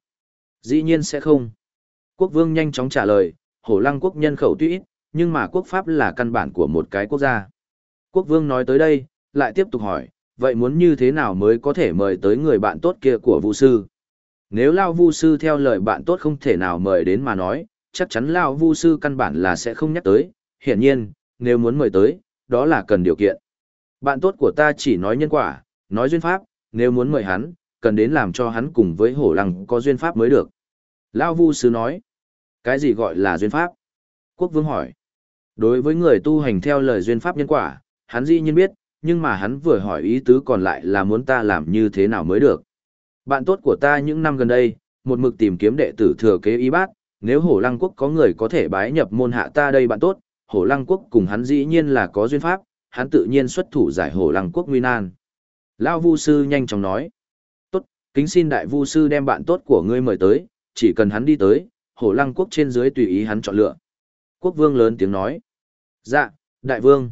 Speaker 1: Dĩ nhiên sẽ không. Quốc vương nhanh chóng trả lời, hổ lăng quốc nhân khẩu tuy ít, nhưng mà quốc pháp là căn bản của một cái quốc gia. Quốc vương nói tới đây, lại tiếp tục hỏi, vậy muốn như thế nào mới có thể mời tới người bạn tốt kia của vu sư? Nếu Lao vu sư theo lời bạn tốt không thể nào mời đến mà nói, chắc chắn Lao vu sư căn bản là sẽ không nhắc tới, hiển nhiên, nếu muốn mời tới, đó là cần điều kiện. Bạn tốt của ta chỉ nói nhân quả, nói duyên pháp, nếu muốn mời hắn, cần đến làm cho hắn cùng với hổ lăng có duyên pháp mới được. Lao vu sư nói, cái gì gọi là duyên pháp? Quốc vương hỏi, đối với người tu hành theo lời duyên pháp nhân quả, hắn dĩ nhiên biết, nhưng mà hắn vừa hỏi ý tứ còn lại là muốn ta làm như thế nào mới được. Bạn tốt của ta những năm gần đây, một mực tìm kiếm đệ tử thừa kế y bát, nếu hổ lăng quốc có người có thể bái nhập môn hạ ta đây bạn tốt, hổ lăng quốc cùng hắn dĩ nhiên là có duyên pháp, hắn tự nhiên xuất thủ giải hổ lăng quốc nguy nan. Lao vu sư nhanh chóng nói, tốt, kính xin đại vu sư đem bạn tốt của ngươi mời tới, chỉ cần hắn đi tới, hổ lăng quốc trên dưới tùy ý hắn chọn lựa. Quốc vương lớn tiếng nói, dạ, đại vương.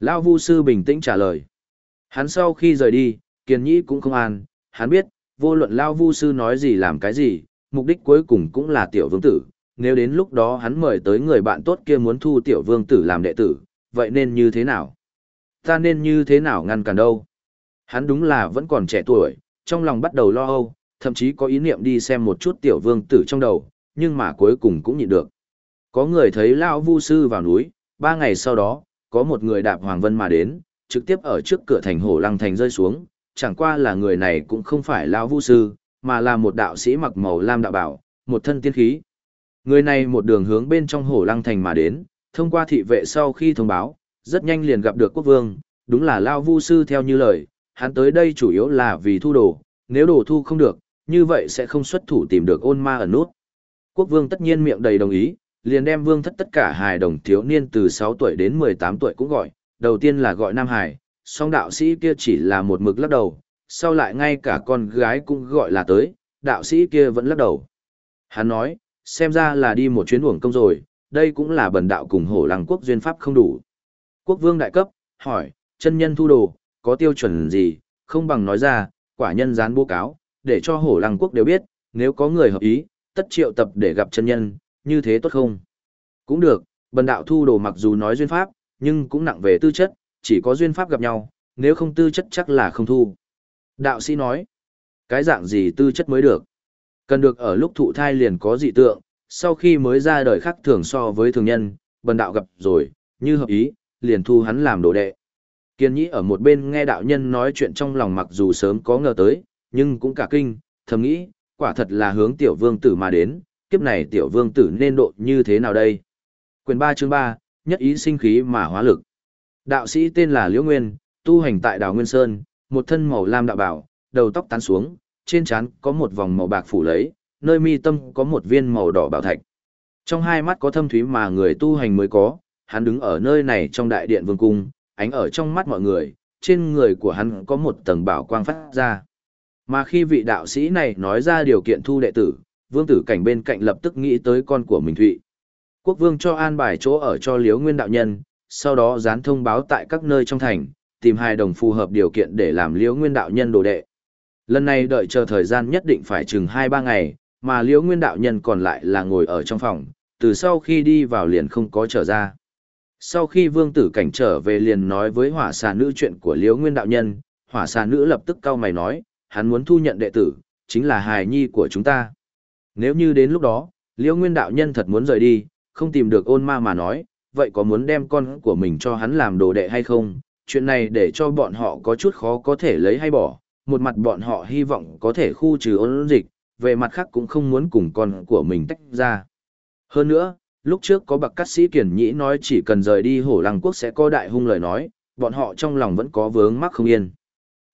Speaker 1: Lao vu sư bình tĩnh trả lời. Hắn sau khi rời đi, kiền nhĩ cũng không an, hắn biết, vô luận Lao vu sư nói gì làm cái gì, mục đích cuối cùng cũng là tiểu vương tử. Nếu đến lúc đó hắn mời tới người bạn tốt kia muốn thu tiểu vương tử làm đệ tử, vậy nên như thế nào? Ta nên như thế nào ngăn cản đâu? Hắn đúng là vẫn còn trẻ tuổi, trong lòng bắt đầu lo âu, thậm chí có ý niệm đi xem một chút tiểu vương tử trong đầu, nhưng mà cuối cùng cũng nhịn được. Có người thấy Lão vu sư vào núi, ba ngày sau đó, có một người đạp Hoàng Vân mà đến, trực tiếp ở trước cửa thành hổ lăng thành rơi xuống, chẳng qua là người này cũng không phải lão vu sư, mà là một đạo sĩ mặc màu lam đạo bảo, một thân tiên khí. Người này một đường hướng bên trong hổ lăng thành mà đến, thông qua thị vệ sau khi thông báo, rất nhanh liền gặp được quốc vương, đúng là lao vu sư theo như lời, hắn tới đây chủ yếu là vì thu đồ, nếu đồ thu không được, như vậy sẽ không xuất thủ tìm được ôn ma ở nút. Quốc vương tất nhiên miệng đầy đồng ý, liền đem vương thất tất cả hài đồng thiếu niên từ 6 tuổi đến 18 tuổi cũng gọi, đầu tiên là gọi Nam Hải, song đạo sĩ kia chỉ là một mực lắc đầu, sau lại ngay cả con gái cũng gọi là tới, đạo sĩ kia vẫn lắc đầu. Hắn nói, xem ra là đi một chuyến uổng công rồi, đây cũng là bần đạo cùng hổ lăng quốc duyên pháp không đủ. Quốc vương đại cấp, hỏi, chân nhân thu đồ, có tiêu chuẩn gì, không bằng nói ra, quả nhân dán bố cáo, để cho hổ lăng quốc đều biết, nếu có người hợp ý, tất triệu tập để gặp chân nhân, như thế tốt không? Cũng được, bần đạo thu đồ mặc dù nói duyên pháp, nhưng cũng nặng về tư chất, chỉ có duyên pháp gặp nhau, nếu không tư chất chắc là không thu. Đạo sĩ nói, cái dạng gì tư chất mới được? Cần được ở lúc thụ thai liền có dị tượng, sau khi mới ra đời khác thường so với thường nhân, bần đạo gặp rồi, như hợp ý, liền thu hắn làm đồ đệ. Kiên nhĩ ở một bên nghe đạo nhân nói chuyện trong lòng mặc dù sớm có ngờ tới, nhưng cũng cả kinh, thầm nghĩ, quả thật là hướng tiểu vương tử mà đến, kiếp này tiểu vương tử nên độ như thế nào đây? Quyền 3 chương 3, nhất ý sinh khí mà hóa lực. Đạo sĩ tên là Liễu Nguyên, tu hành tại đảo Nguyên Sơn, một thân màu lam đạo bảo, đầu tóc tán xuống, trên trán có một vòng màu bạc phủ lấy, nơi mi tâm có một viên màu đỏ bảo thạch. Trong hai mắt có thâm thúy mà người tu hành mới có, hắn đứng ở nơi này trong đại điện vương cung, ánh ở trong mắt mọi người, trên người của hắn có một tầng bảo quang phát ra. Mà khi vị đạo sĩ này nói ra điều kiện thu đệ tử, vương tử cảnh bên cạnh lập tức nghĩ tới con của mình Thụy. Quốc vương cho an bài chỗ ở cho Liếu Nguyên đạo nhân, sau đó dán thông báo tại các nơi trong thành, tìm hai đồng phù hợp điều kiện để làm Liễu Nguyên đạo nhân đồ đệ. Lần này đợi chờ thời gian nhất định phải chừng 2-3 ngày, mà Liễu Nguyên đạo nhân còn lại là ngồi ở trong phòng, từ sau khi đi vào liền không có trở ra. Sau khi vương tử cảnh trở về liền nói với hỏa xà nữ chuyện của Liễu Nguyên đạo nhân, hỏa xà nữ lập tức cau mày nói, hắn muốn thu nhận đệ tử, chính là hài nhi của chúng ta. Nếu như đến lúc đó, Liễu Nguyên đạo nhân thật muốn rời đi, không tìm được ôn ma mà nói, vậy có muốn đem con của mình cho hắn làm đồ đệ hay không? Chuyện này để cho bọn họ có chút khó có thể lấy hay bỏ, một mặt bọn họ hy vọng có thể khu trừ ôn dịch, về mặt khác cũng không muốn cùng con của mình tách ra. Hơn nữa, lúc trước có bậc cát sĩ kiển nhĩ nói chỉ cần rời đi hổ lăng quốc sẽ có đại hung lời nói, bọn họ trong lòng vẫn có vướng mắc không yên.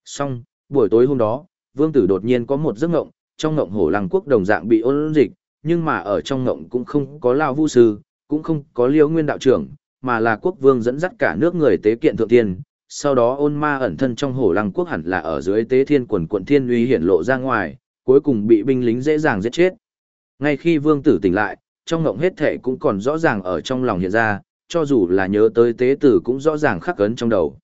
Speaker 1: Xong, buổi tối hôm đó, vương tử đột nhiên có một giấc ngộng, trong ngộng hổ lăng quốc đồng dạng bị ôn dịch, nhưng mà ở trong ngộng cũng không có lao vu sư, cũng không có liêu nguyên đạo trưởng, mà là quốc vương dẫn dắt cả nước người tế kiện thượng tiên. Sau đó ôn ma ẩn thân trong hổ lăng quốc hẳn là ở dưới tế thiên quần quận thiên uy hiển lộ ra ngoài, cuối cùng bị binh lính dễ dàng giết chết. Ngay khi vương tử tỉnh lại, trong ngộng hết thể cũng còn rõ ràng ở trong lòng hiện ra, cho dù là nhớ tới tế tử cũng rõ ràng khắc ấn trong đầu.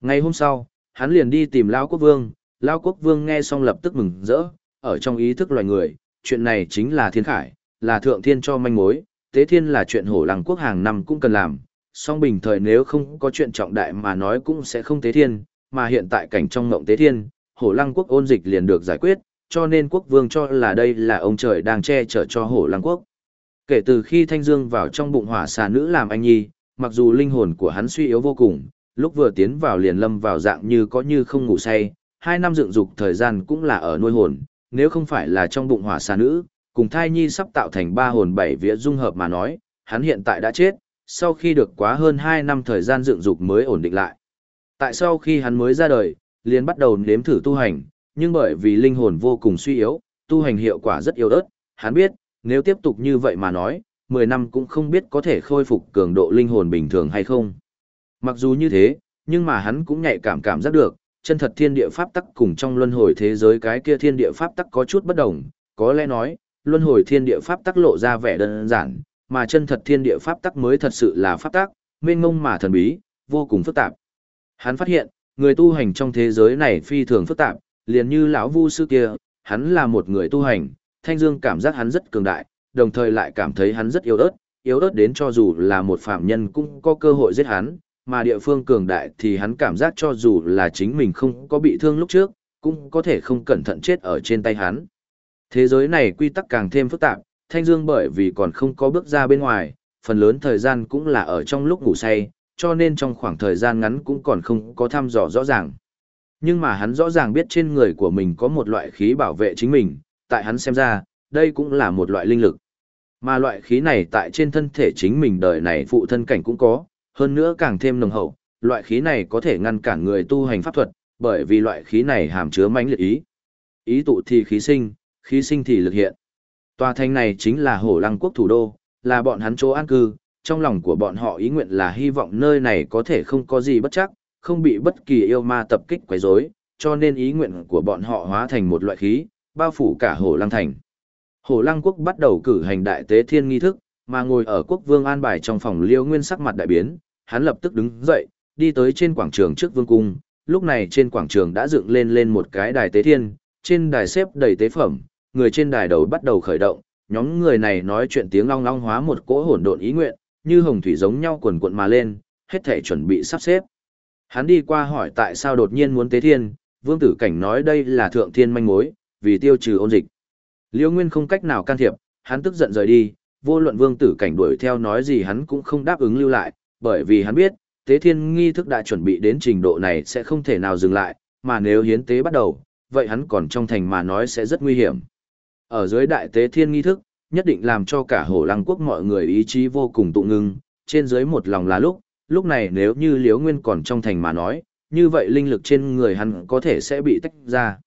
Speaker 1: Ngày hôm sau, hắn liền đi tìm Lao Quốc Vương, Lao Quốc Vương nghe xong lập tức mừng rỡ, ở trong ý thức loài người, chuyện này chính là thiên khải, là thượng thiên cho manh mối, tế thiên là chuyện hổ lăng quốc hàng năm cũng cần làm, song bình thời nếu không có chuyện trọng đại mà nói cũng sẽ không tế thiên, mà hiện tại cảnh trong ngộng tế thiên, hổ lăng quốc ôn dịch liền được giải quyết, cho nên quốc vương cho là đây là ông trời đang che chở cho hổ lăng quốc. Kể từ khi Thanh Dương vào trong bụng hỏa xà nữ làm anh nhi, mặc dù linh hồn của hắn suy yếu vô cùng, lúc vừa tiến vào liền lâm vào dạng như có như không ngủ say, hai năm dựng dục thời gian cũng là ở nuôi hồn, nếu không phải là trong bụng hỏa xà nữ, cùng thai nhi sắp tạo thành ba hồn bảy vía dung hợp mà nói, hắn hiện tại đã chết, sau khi được quá hơn hai năm thời gian dựng dục mới ổn định lại. Tại sau khi hắn mới ra đời, liền bắt đầu nếm thử tu hành, nhưng bởi vì linh hồn vô cùng suy yếu, tu hành hiệu quả rất yếu ớt, hắn biết, nếu tiếp tục như vậy mà nói, 10 năm cũng không biết có thể khôi phục cường độ linh hồn bình thường hay không. Mặc dù như thế, nhưng mà hắn cũng nhạy cảm cảm giác được, chân thật thiên địa pháp tắc cùng trong luân hồi thế giới cái kia thiên địa pháp tắc có chút bất đồng, có lẽ nói, luân hồi thiên địa pháp tắc lộ ra vẻ đơn giản, mà chân thật thiên địa pháp tắc mới thật sự là pháp tắc, mênh mông mà thần bí, vô cùng phức tạp. Hắn phát hiện, người tu hành trong thế giới này phi thường phức tạp, liền như lão Vu sư kia, hắn là một người tu hành, Thanh Dương cảm giác hắn rất cường đại, đồng thời lại cảm thấy hắn rất yếu ớt, yếu ớt đến cho dù là một phạm nhân cũng có cơ hội giết hắn, mà địa phương cường đại thì hắn cảm giác cho dù là chính mình không có bị thương lúc trước, cũng có thể không cẩn thận chết ở trên tay hắn. Thế giới này quy tắc càng thêm phức tạp, Thanh Dương bởi vì còn không có bước ra bên ngoài, phần lớn thời gian cũng là ở trong lúc ngủ say, cho nên trong khoảng thời gian ngắn cũng còn không có thăm dò rõ ràng. Nhưng mà hắn rõ ràng biết trên người của mình có một loại khí bảo vệ chính mình, tại hắn xem ra, đây cũng là một loại linh lực. Mà loại khí này tại trên thân thể chính mình đời này phụ thân cảnh cũng có, hơn nữa càng thêm nồng hậu, loại khí này có thể ngăn cản người tu hành pháp thuật, bởi vì loại khí này hàm chứa mãnh liệt ý. Ý tụ thì khí sinh, khí sinh thì lực hiện. Tòa thành này chính là hổ lăng quốc thủ đô, là bọn hắn chỗ an cư, trong lòng của bọn họ ý nguyện là hy vọng nơi này có thể không có gì bất chắc, không bị bất kỳ yêu ma tập kích quấy rối, cho nên ý nguyện của bọn họ hóa thành một loại khí, bao phủ cả hổ lăng thành. Hổ lăng quốc bắt đầu cử hành đại tế thiên nghi thức, mà ngồi ở quốc vương an bài trong phòng liêu nguyên sắc mặt đại biến, hắn lập tức đứng dậy, đi tới trên quảng trường trước vương cung, lúc này trên quảng trường đã dựng lên lên một cái đài tế thiên, trên đài xếp đầy tế phẩm, người trên đài đầu bắt đầu khởi động, nhóm người này nói chuyện tiếng long long hóa một cỗ hỗn độn ý nguyện, như hồng thủy giống nhau quần cuộn mà lên, hết thể chuẩn bị sắp xếp. Hắn đi qua hỏi tại sao đột nhiên muốn tế thiên, vương tử cảnh nói đây là thượng thiên manh mối, vì tiêu trừ ôn dịch. Liêu Nguyên không cách nào can thiệp, hắn tức giận rời đi, vô luận vương tử cảnh đuổi theo nói gì hắn cũng không đáp ứng lưu lại, bởi vì hắn biết, tế thiên nghi thức đã chuẩn bị đến trình độ này sẽ không thể nào dừng lại, mà nếu hiến tế bắt đầu, vậy hắn còn trong thành mà nói sẽ rất nguy hiểm. Ở dưới đại tế thiên nghi thức, nhất định làm cho cả hổ lăng quốc mọi người ý chí vô cùng tụ ngưng, trên dưới một lòng là lúc, lúc này nếu như liếu nguyên còn trong thành mà nói, như vậy linh lực trên người hắn có thể sẽ bị tách ra.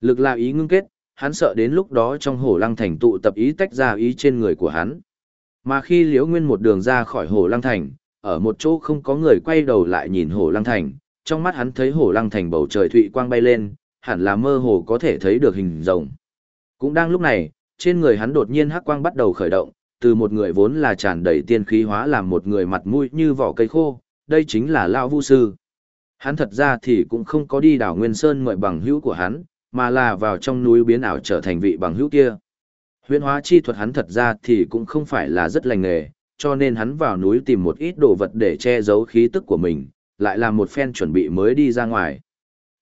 Speaker 1: Lực là ý ngưng kết, hắn sợ đến lúc đó trong hổ lăng thành tụ tập ý tách ra ý trên người của hắn. Mà khi liễu nguyên một đường ra khỏi hổ lăng thành, ở một chỗ không có người quay đầu lại nhìn hổ lăng thành, trong mắt hắn thấy hổ lăng thành bầu trời thụy quang bay lên, hẳn là mơ hồ có thể thấy được hình rồng. Cũng đang lúc này, trên người hắn đột nhiên hắc quang bắt đầu khởi động, từ một người vốn là tràn đầy tiên khí hóa làm một người mặt mũi như vỏ cây khô, đây chính là Lão Vu Sư. Hắn thật ra thì cũng không có đi đảo Nguyên Sơn mời bằng hữu của hắn, mà là vào trong núi biến ảo trở thành vị bằng hữu kia. Huyễn hóa chi thuật hắn thật ra thì cũng không phải là rất lành nghề, cho nên hắn vào núi tìm một ít đồ vật để che giấu khí tức của mình, lại làm một phen chuẩn bị mới đi ra ngoài.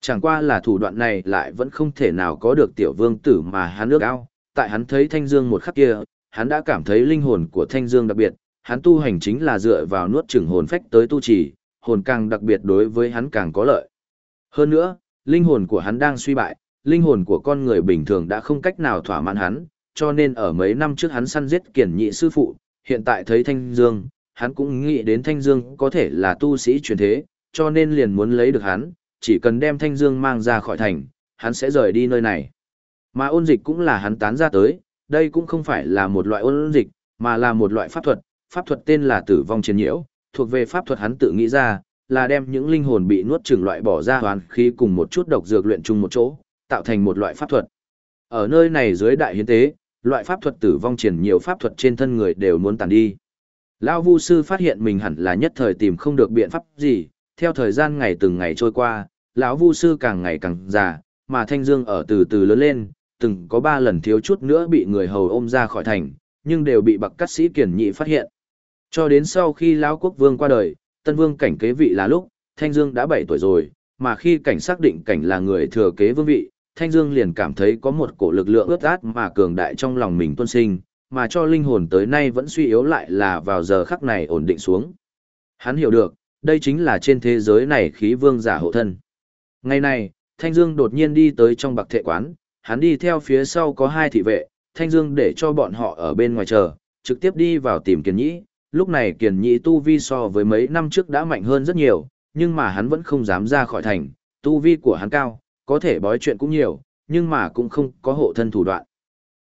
Speaker 1: Chẳng qua là thủ đoạn này lại vẫn không thể nào có được tiểu vương tử mà hắn ước ao, tại hắn thấy Thanh Dương một khắc kia, hắn đã cảm thấy linh hồn của Thanh Dương đặc biệt, hắn tu hành chính là dựa vào nuốt chửng hồn phách tới tu trì, hồn càng đặc biệt đối với hắn càng có lợi. Hơn nữa, linh hồn của hắn đang suy bại, linh hồn của con người bình thường đã không cách nào thỏa mãn hắn, cho nên ở mấy năm trước hắn săn giết kiển nhị sư phụ, hiện tại thấy Thanh Dương, hắn cũng nghĩ đến Thanh Dương có thể là tu sĩ truyền thế, cho nên liền muốn lấy được hắn, chỉ cần đem Thanh Dương mang ra khỏi thành, hắn sẽ rời đi nơi này. Mà ôn dịch cũng là hắn tán ra tới, đây cũng không phải là một loại ôn dịch, mà là một loại pháp thuật, pháp thuật tên là tử vong chiến nhiễu, thuộc về pháp thuật hắn tự nghĩ ra, là đem những linh hồn bị nuốt chửng loại bỏ ra hoàn khí cùng một chút độc dược luyện chung một chỗ, tạo thành một loại pháp thuật. Ở nơi này dưới đại hiến tế, loại pháp thuật tử vong triển nhiều pháp thuật trên thân người đều muốn tàn đi. Lão Vu sư phát hiện mình hẳn là nhất thời tìm không được biện pháp gì, theo thời gian ngày từng ngày trôi qua, lão Vu sư càng ngày càng già, mà Thanh Dương ở từ từ lớn lên, từng có ba lần thiếu chút nữa bị người hầu ôm ra khỏi thành, nhưng đều bị bậc cát sĩ kiển nhị phát hiện. Cho đến sau khi lão quốc vương qua đời, tân vương cảnh kế vị là lúc, Thanh Dương đã 7 tuổi rồi, mà khi cảnh xác định cảnh là người thừa kế vương vị, Thanh Dương liền cảm thấy có một cổ lực lượng ướt át mà cường đại trong lòng mình tuôn sinh, mà cho linh hồn tới nay vẫn suy yếu lại là vào giờ khắc này ổn định xuống. Hắn hiểu được, đây chính là trên thế giới này khí vương giả hộ thân. Ngày này, Thanh Dương đột nhiên đi tới trong bạc thệ quán, hắn đi theo phía sau có hai thị vệ, Thanh Dương để cho bọn họ ở bên ngoài chờ, trực tiếp đi vào tìm Kiền Nhĩ. Lúc này Kiền Nhĩ tu vi so với mấy năm trước đã mạnh hơn rất nhiều, nhưng mà hắn vẫn không dám ra khỏi thành, tu vi của hắn cao, có thể bói chuyện cũng nhiều, nhưng mà cũng không có hộ thân thủ đoạn.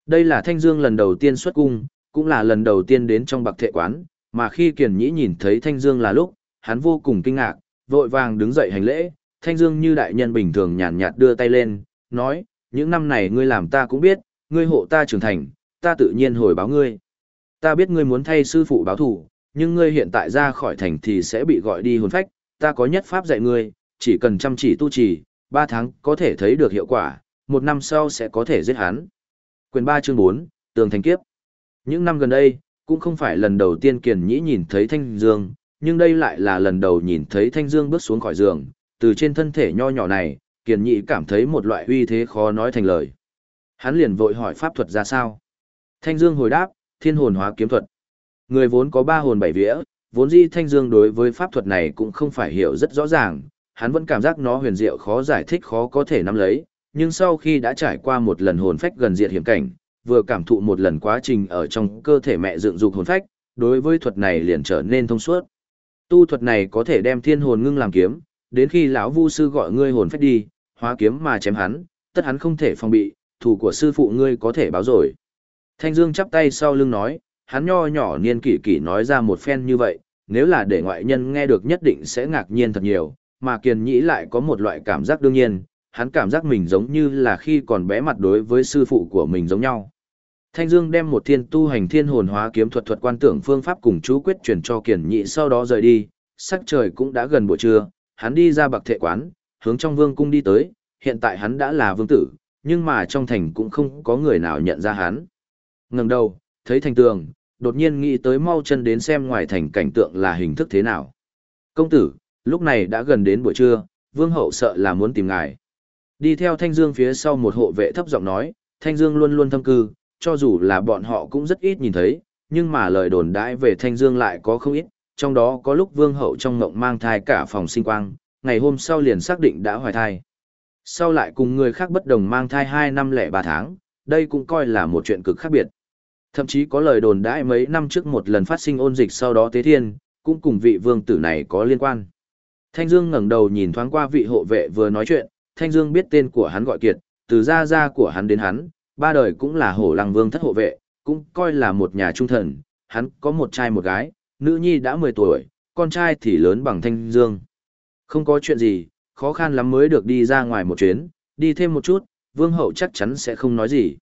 Speaker 1: Đây là Thanh Dương lần đầu tiên xuất cung, cũng là lần đầu tiên đến trong bạc thệ quán, mà khi Kiền Nhĩ nhìn thấy Thanh Dương là lúc, hắn vô cùng kinh ngạc, vội vàng đứng dậy hành lễ, Thanh Dương như đại nhân bình thường nhàn nhạt đưa tay lên, nói, những năm này ngươi làm ta cũng biết, ngươi hộ ta trưởng thành, ta tự nhiên hồi báo ngươi. Ta biết ngươi muốn thay sư phụ báo thủ, nhưng ngươi hiện tại ra khỏi thành thì sẽ bị gọi đi hồn phách, ta có nhất pháp dạy ngươi, chỉ cần chăm chỉ tu trì, ba tháng có thể thấy được hiệu quả, một năm sau sẽ có thể giết hắn. Quyền 3 chương 4, Tường Thành Kiếp Những năm gần đây, cũng không phải lần đầu tiên Kiền Nhĩ nhìn thấy Thanh Dương, nhưng đây lại là lần đầu nhìn thấy Thanh Dương bước xuống khỏi giường, từ trên thân thể nho nhỏ này, Kiền Nhị cảm thấy một loại uy thế khó nói thành lời. Hắn liền vội hỏi pháp thuật ra sao. Thanh Dương hồi đáp, thiên hồn hóa kiếm thuật. Người vốn có ba hồn bảy vía, vốn dĩ Thanh Dương đối với pháp thuật này cũng không phải hiểu rất rõ ràng, hắn vẫn cảm giác nó huyền diệu khó giải thích khó có thể nắm lấy, nhưng sau khi đã trải qua một lần hồn phách gần diệt hiểm cảnh, vừa cảm thụ một lần quá trình ở trong cơ thể mẹ dựng dục hồn phách, đối với thuật này liền trở nên thông suốt. Tu thuật này có thể đem thiên hồn ngưng làm kiếm, đến khi lão Vu sư gọi ngươi hồn phách đi, hóa kiếm mà chém hắn, tất hắn không thể phòng bị, thủ của sư phụ ngươi có thể báo rồi. Thanh Dương chắp tay sau lưng nói, hắn nho nhỏ niên kỷ kỷ nói ra một phen như vậy, nếu là để ngoại nhân nghe được nhất định sẽ ngạc nhiên thật nhiều, mà Kiền Nhĩ lại có một loại cảm giác đương nhiên, hắn cảm giác mình giống như là khi còn bé mặt đối với sư phụ của mình giống nhau. Thanh Dương đem một thiên tu hành thiên hồn hóa kiếm thuật thuật quan tưởng phương pháp cùng chú quyết truyền cho Kiền nhị sau đó rời đi, sắc trời cũng đã gần buổi trưa, hắn đi ra bạc thệ quán, hướng trong vương cung đi tới, hiện tại hắn đã là vương tử, nhưng mà trong thành cũng không có người nào nhận ra hắn. Ngừng đầu, thấy thành tường, đột nhiên nghĩ tới mau chân đến xem ngoài thành cảnh tượng là hình thức thế nào. Công tử, lúc này đã gần đến buổi trưa, vương hậu sợ là muốn tìm ngài. Đi theo Thanh Dương phía sau một hộ vệ thấp giọng nói, Thanh Dương luôn luôn thâm cư, cho dù là bọn họ cũng rất ít nhìn thấy, nhưng mà lời đồn đãi về Thanh Dương lại có không ít, trong đó có lúc vương hậu trong ngộng mang thai cả phòng sinh quang, ngày hôm sau liền xác định đã hoài thai. Sau lại cùng người khác bất đồng mang thai 2 năm lẻ 3 tháng, đây cũng coi là một chuyện cực khác biệt. Thậm chí có lời đồn đãi mấy năm trước một lần phát sinh ôn dịch sau đó tế thiên, cũng cùng vị vương tử này có liên quan. Thanh Dương ngẩng đầu nhìn thoáng qua vị hộ vệ vừa nói chuyện, Thanh Dương biết tên của hắn gọi kiệt, từ gia gia của hắn đến hắn, ba đời cũng là hổ lăng vương thất hộ vệ, cũng coi là một nhà trung thần, hắn có một trai một gái, nữ nhi đã 10 tuổi, con trai thì lớn bằng Thanh Dương. Không có chuyện gì, khó khăn lắm mới được đi ra ngoài một chuyến, đi thêm một chút, vương hậu chắc chắn sẽ không nói gì.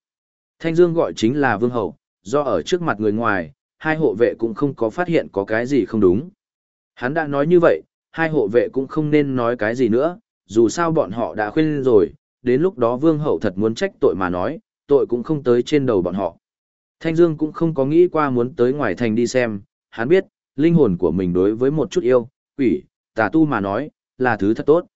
Speaker 1: Thanh Dương gọi chính là vương hậu, do ở trước mặt người ngoài, hai hộ vệ cũng không có phát hiện có cái gì không đúng. Hắn đã nói như vậy, hai hộ vệ cũng không nên nói cái gì nữa, dù sao bọn họ đã khuyên rồi, đến lúc đó vương hậu thật muốn trách tội mà nói, tội cũng không tới trên đầu bọn họ. Thanh Dương cũng không có nghĩ qua muốn tới ngoài thành đi xem, hắn biết, linh hồn của mình đối với một chút yêu, quỷ, tà tu mà nói, là thứ thật tốt.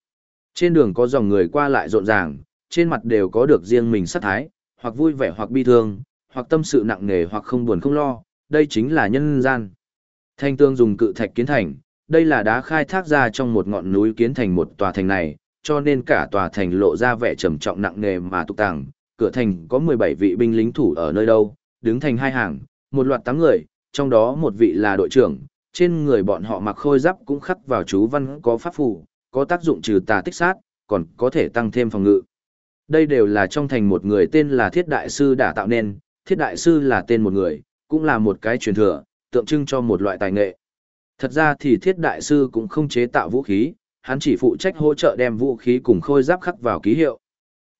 Speaker 1: Trên đường có dòng người qua lại rộn ràng, trên mặt đều có được riêng mình sát thái, hoặc vui vẻ hoặc bi thương, hoặc tâm sự nặng nề hoặc không buồn không lo, đây chính là nhân gian. Thanh tương dùng cự thạch kiến thành, đây là đá khai thác ra trong một ngọn núi kiến thành một tòa thành này, cho nên cả tòa thành lộ ra vẻ trầm trọng nặng nề mà tục tàng. Cửa thành có 17 vị binh lính thủ ở nơi đâu, đứng thành hai hàng, một loạt tám người, trong đó một vị là đội trưởng, trên người bọn họ mặc khôi giáp cũng khắc vào chú văn có pháp phù, có tác dụng trừ tà tích sát, còn có thể tăng thêm phòng ngự. Đây đều là trong thành một người tên là Thiết Đại Sư đã tạo nên, Thiết Đại Sư là tên một người, cũng là một cái truyền thừa, tượng trưng cho một loại tài nghệ. Thật ra thì Thiết Đại Sư cũng không chế tạo vũ khí, hắn chỉ phụ trách hỗ trợ đem vũ khí cùng khôi giáp khắc vào ký hiệu.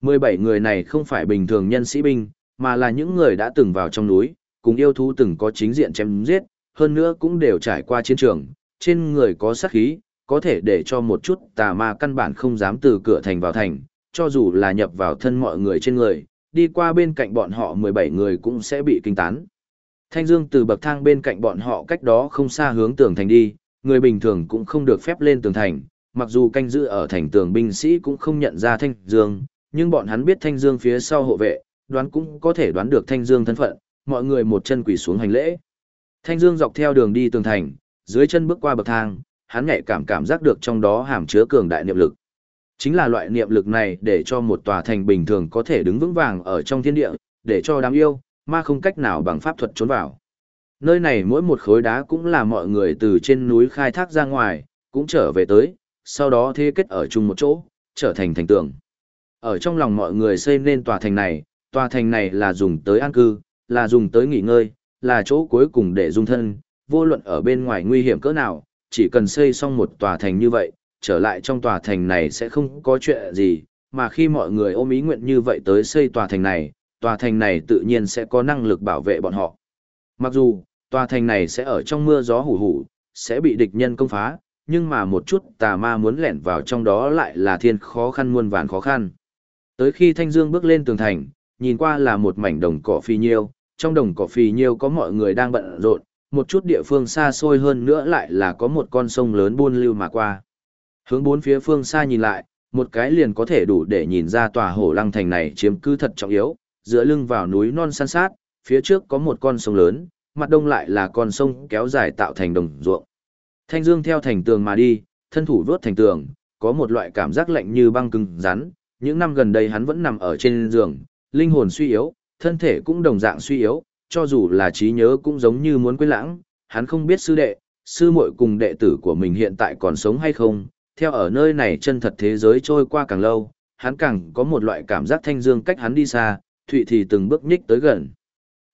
Speaker 1: 17 người này không phải bình thường nhân sĩ binh, mà là những người đã từng vào trong núi, cùng yêu thú từng có chính diện chém giết, hơn nữa cũng đều trải qua chiến trường, trên người có sát khí, có thể để cho một chút tà ma căn bản không dám từ cửa thành vào thành, cho dù là nhập vào thân mọi người trên người, đi qua bên cạnh bọn họ 17 người cũng sẽ bị kinh tán. Thanh Dương từ bậc thang bên cạnh bọn họ cách đó không xa hướng tường thành đi, người bình thường cũng không được phép lên tường thành, mặc dù canh giữ ở thành tường binh sĩ cũng không nhận ra Thanh Dương, nhưng bọn hắn biết Thanh Dương phía sau hộ vệ, đoán cũng có thể đoán được Thanh Dương thân phận, mọi người một chân quỳ xuống hành lễ. Thanh Dương dọc theo đường đi tường thành, dưới chân bước qua bậc thang, hắn nhạy cảm cảm giác được trong đó hàm chứa cường đại niệm lực. Chính là loại niệm lực này để cho một tòa thành bình thường có thể đứng vững vàng ở trong thiên địa, để cho đám yêu, ma không cách nào bằng pháp thuật trốn vào. Nơi này mỗi một khối đá cũng là mọi người từ trên núi khai thác ra ngoài, cũng trở về tới, sau đó thế kết ở chung một chỗ, trở thành thành tường. Ở trong lòng mọi người xây nên tòa thành này, tòa thành này là dùng tới an cư, là dùng tới nghỉ ngơi, là chỗ cuối cùng để dung thân, vô luận ở bên ngoài nguy hiểm cỡ nào, chỉ cần xây xong một tòa thành như vậy, trở lại trong tòa thành này sẽ không có chuyện gì, mà khi mọi người ôm ý nguyện như vậy tới xây tòa thành này, tòa thành này tự nhiên sẽ có năng lực bảo vệ bọn họ. Mặc dù, tòa thành này sẽ ở trong mưa gió hủ hủ, sẽ bị địch nhân công phá, nhưng mà một chút tà ma muốn lẻn vào trong đó lại là thiên khó khăn muôn vàn khó khăn. Tới khi Thanh Dương bước lên tường thành, nhìn qua là một mảnh đồng cỏ phì nhiêu, trong đồng cỏ phì nhiêu có mọi người đang bận rộn, một chút địa phương xa xôi hơn nữa lại là có một con sông lớn buôn lưu mà qua. Hướng bốn phía phương xa nhìn lại, một cái liền có thể đủ để nhìn ra tòa hổ lăng thành này chiếm cứ thật trọng yếu, dựa lưng vào núi non san sát, phía trước có một con sông lớn, mặt đông lại là con sông kéo dài tạo thành đồng ruộng. Thanh Dương theo thành tường mà đi, thân thủ vớt thành tường, có một loại cảm giác lạnh như băng cứng rắn, những năm gần đây hắn vẫn nằm ở trên giường, linh hồn suy yếu, thân thể cũng đồng dạng suy yếu, cho dù là trí nhớ cũng giống như muốn quên lãng, hắn không biết sư đệ, sư muội cùng đệ tử của mình hiện tại còn sống hay không, theo ở nơi này chân thật thế giới trôi qua càng lâu, hắn càng có một loại cảm giác thanh dương cách hắn đi xa, thụy thì từng bước nhích tới gần.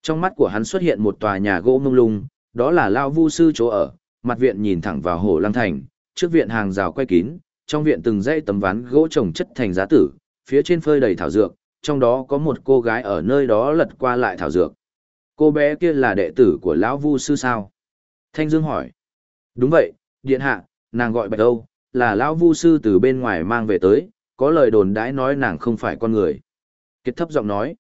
Speaker 1: Trong mắt của hắn xuất hiện một tòa nhà gỗ mông lung, đó là Lao Vu Sư chỗ ở, mặt viện nhìn thẳng vào hồ lăng thành, trước viện hàng rào quay kín, trong viện từng dãy tấm ván gỗ trồng chất thành giá tử, phía trên phơi đầy thảo dược, trong đó có một cô gái ở nơi đó lật qua lại thảo dược. Cô bé kia là đệ tử của lão Vu sư sao? Thanh Dương hỏi. Đúng vậy, điện hạ, nàng gọi Bạch Âu, là lão Vu sư từ bên ngoài mang về tới, có lời đồn đãi nói nàng không phải con người. Kiệt thấp giọng nói.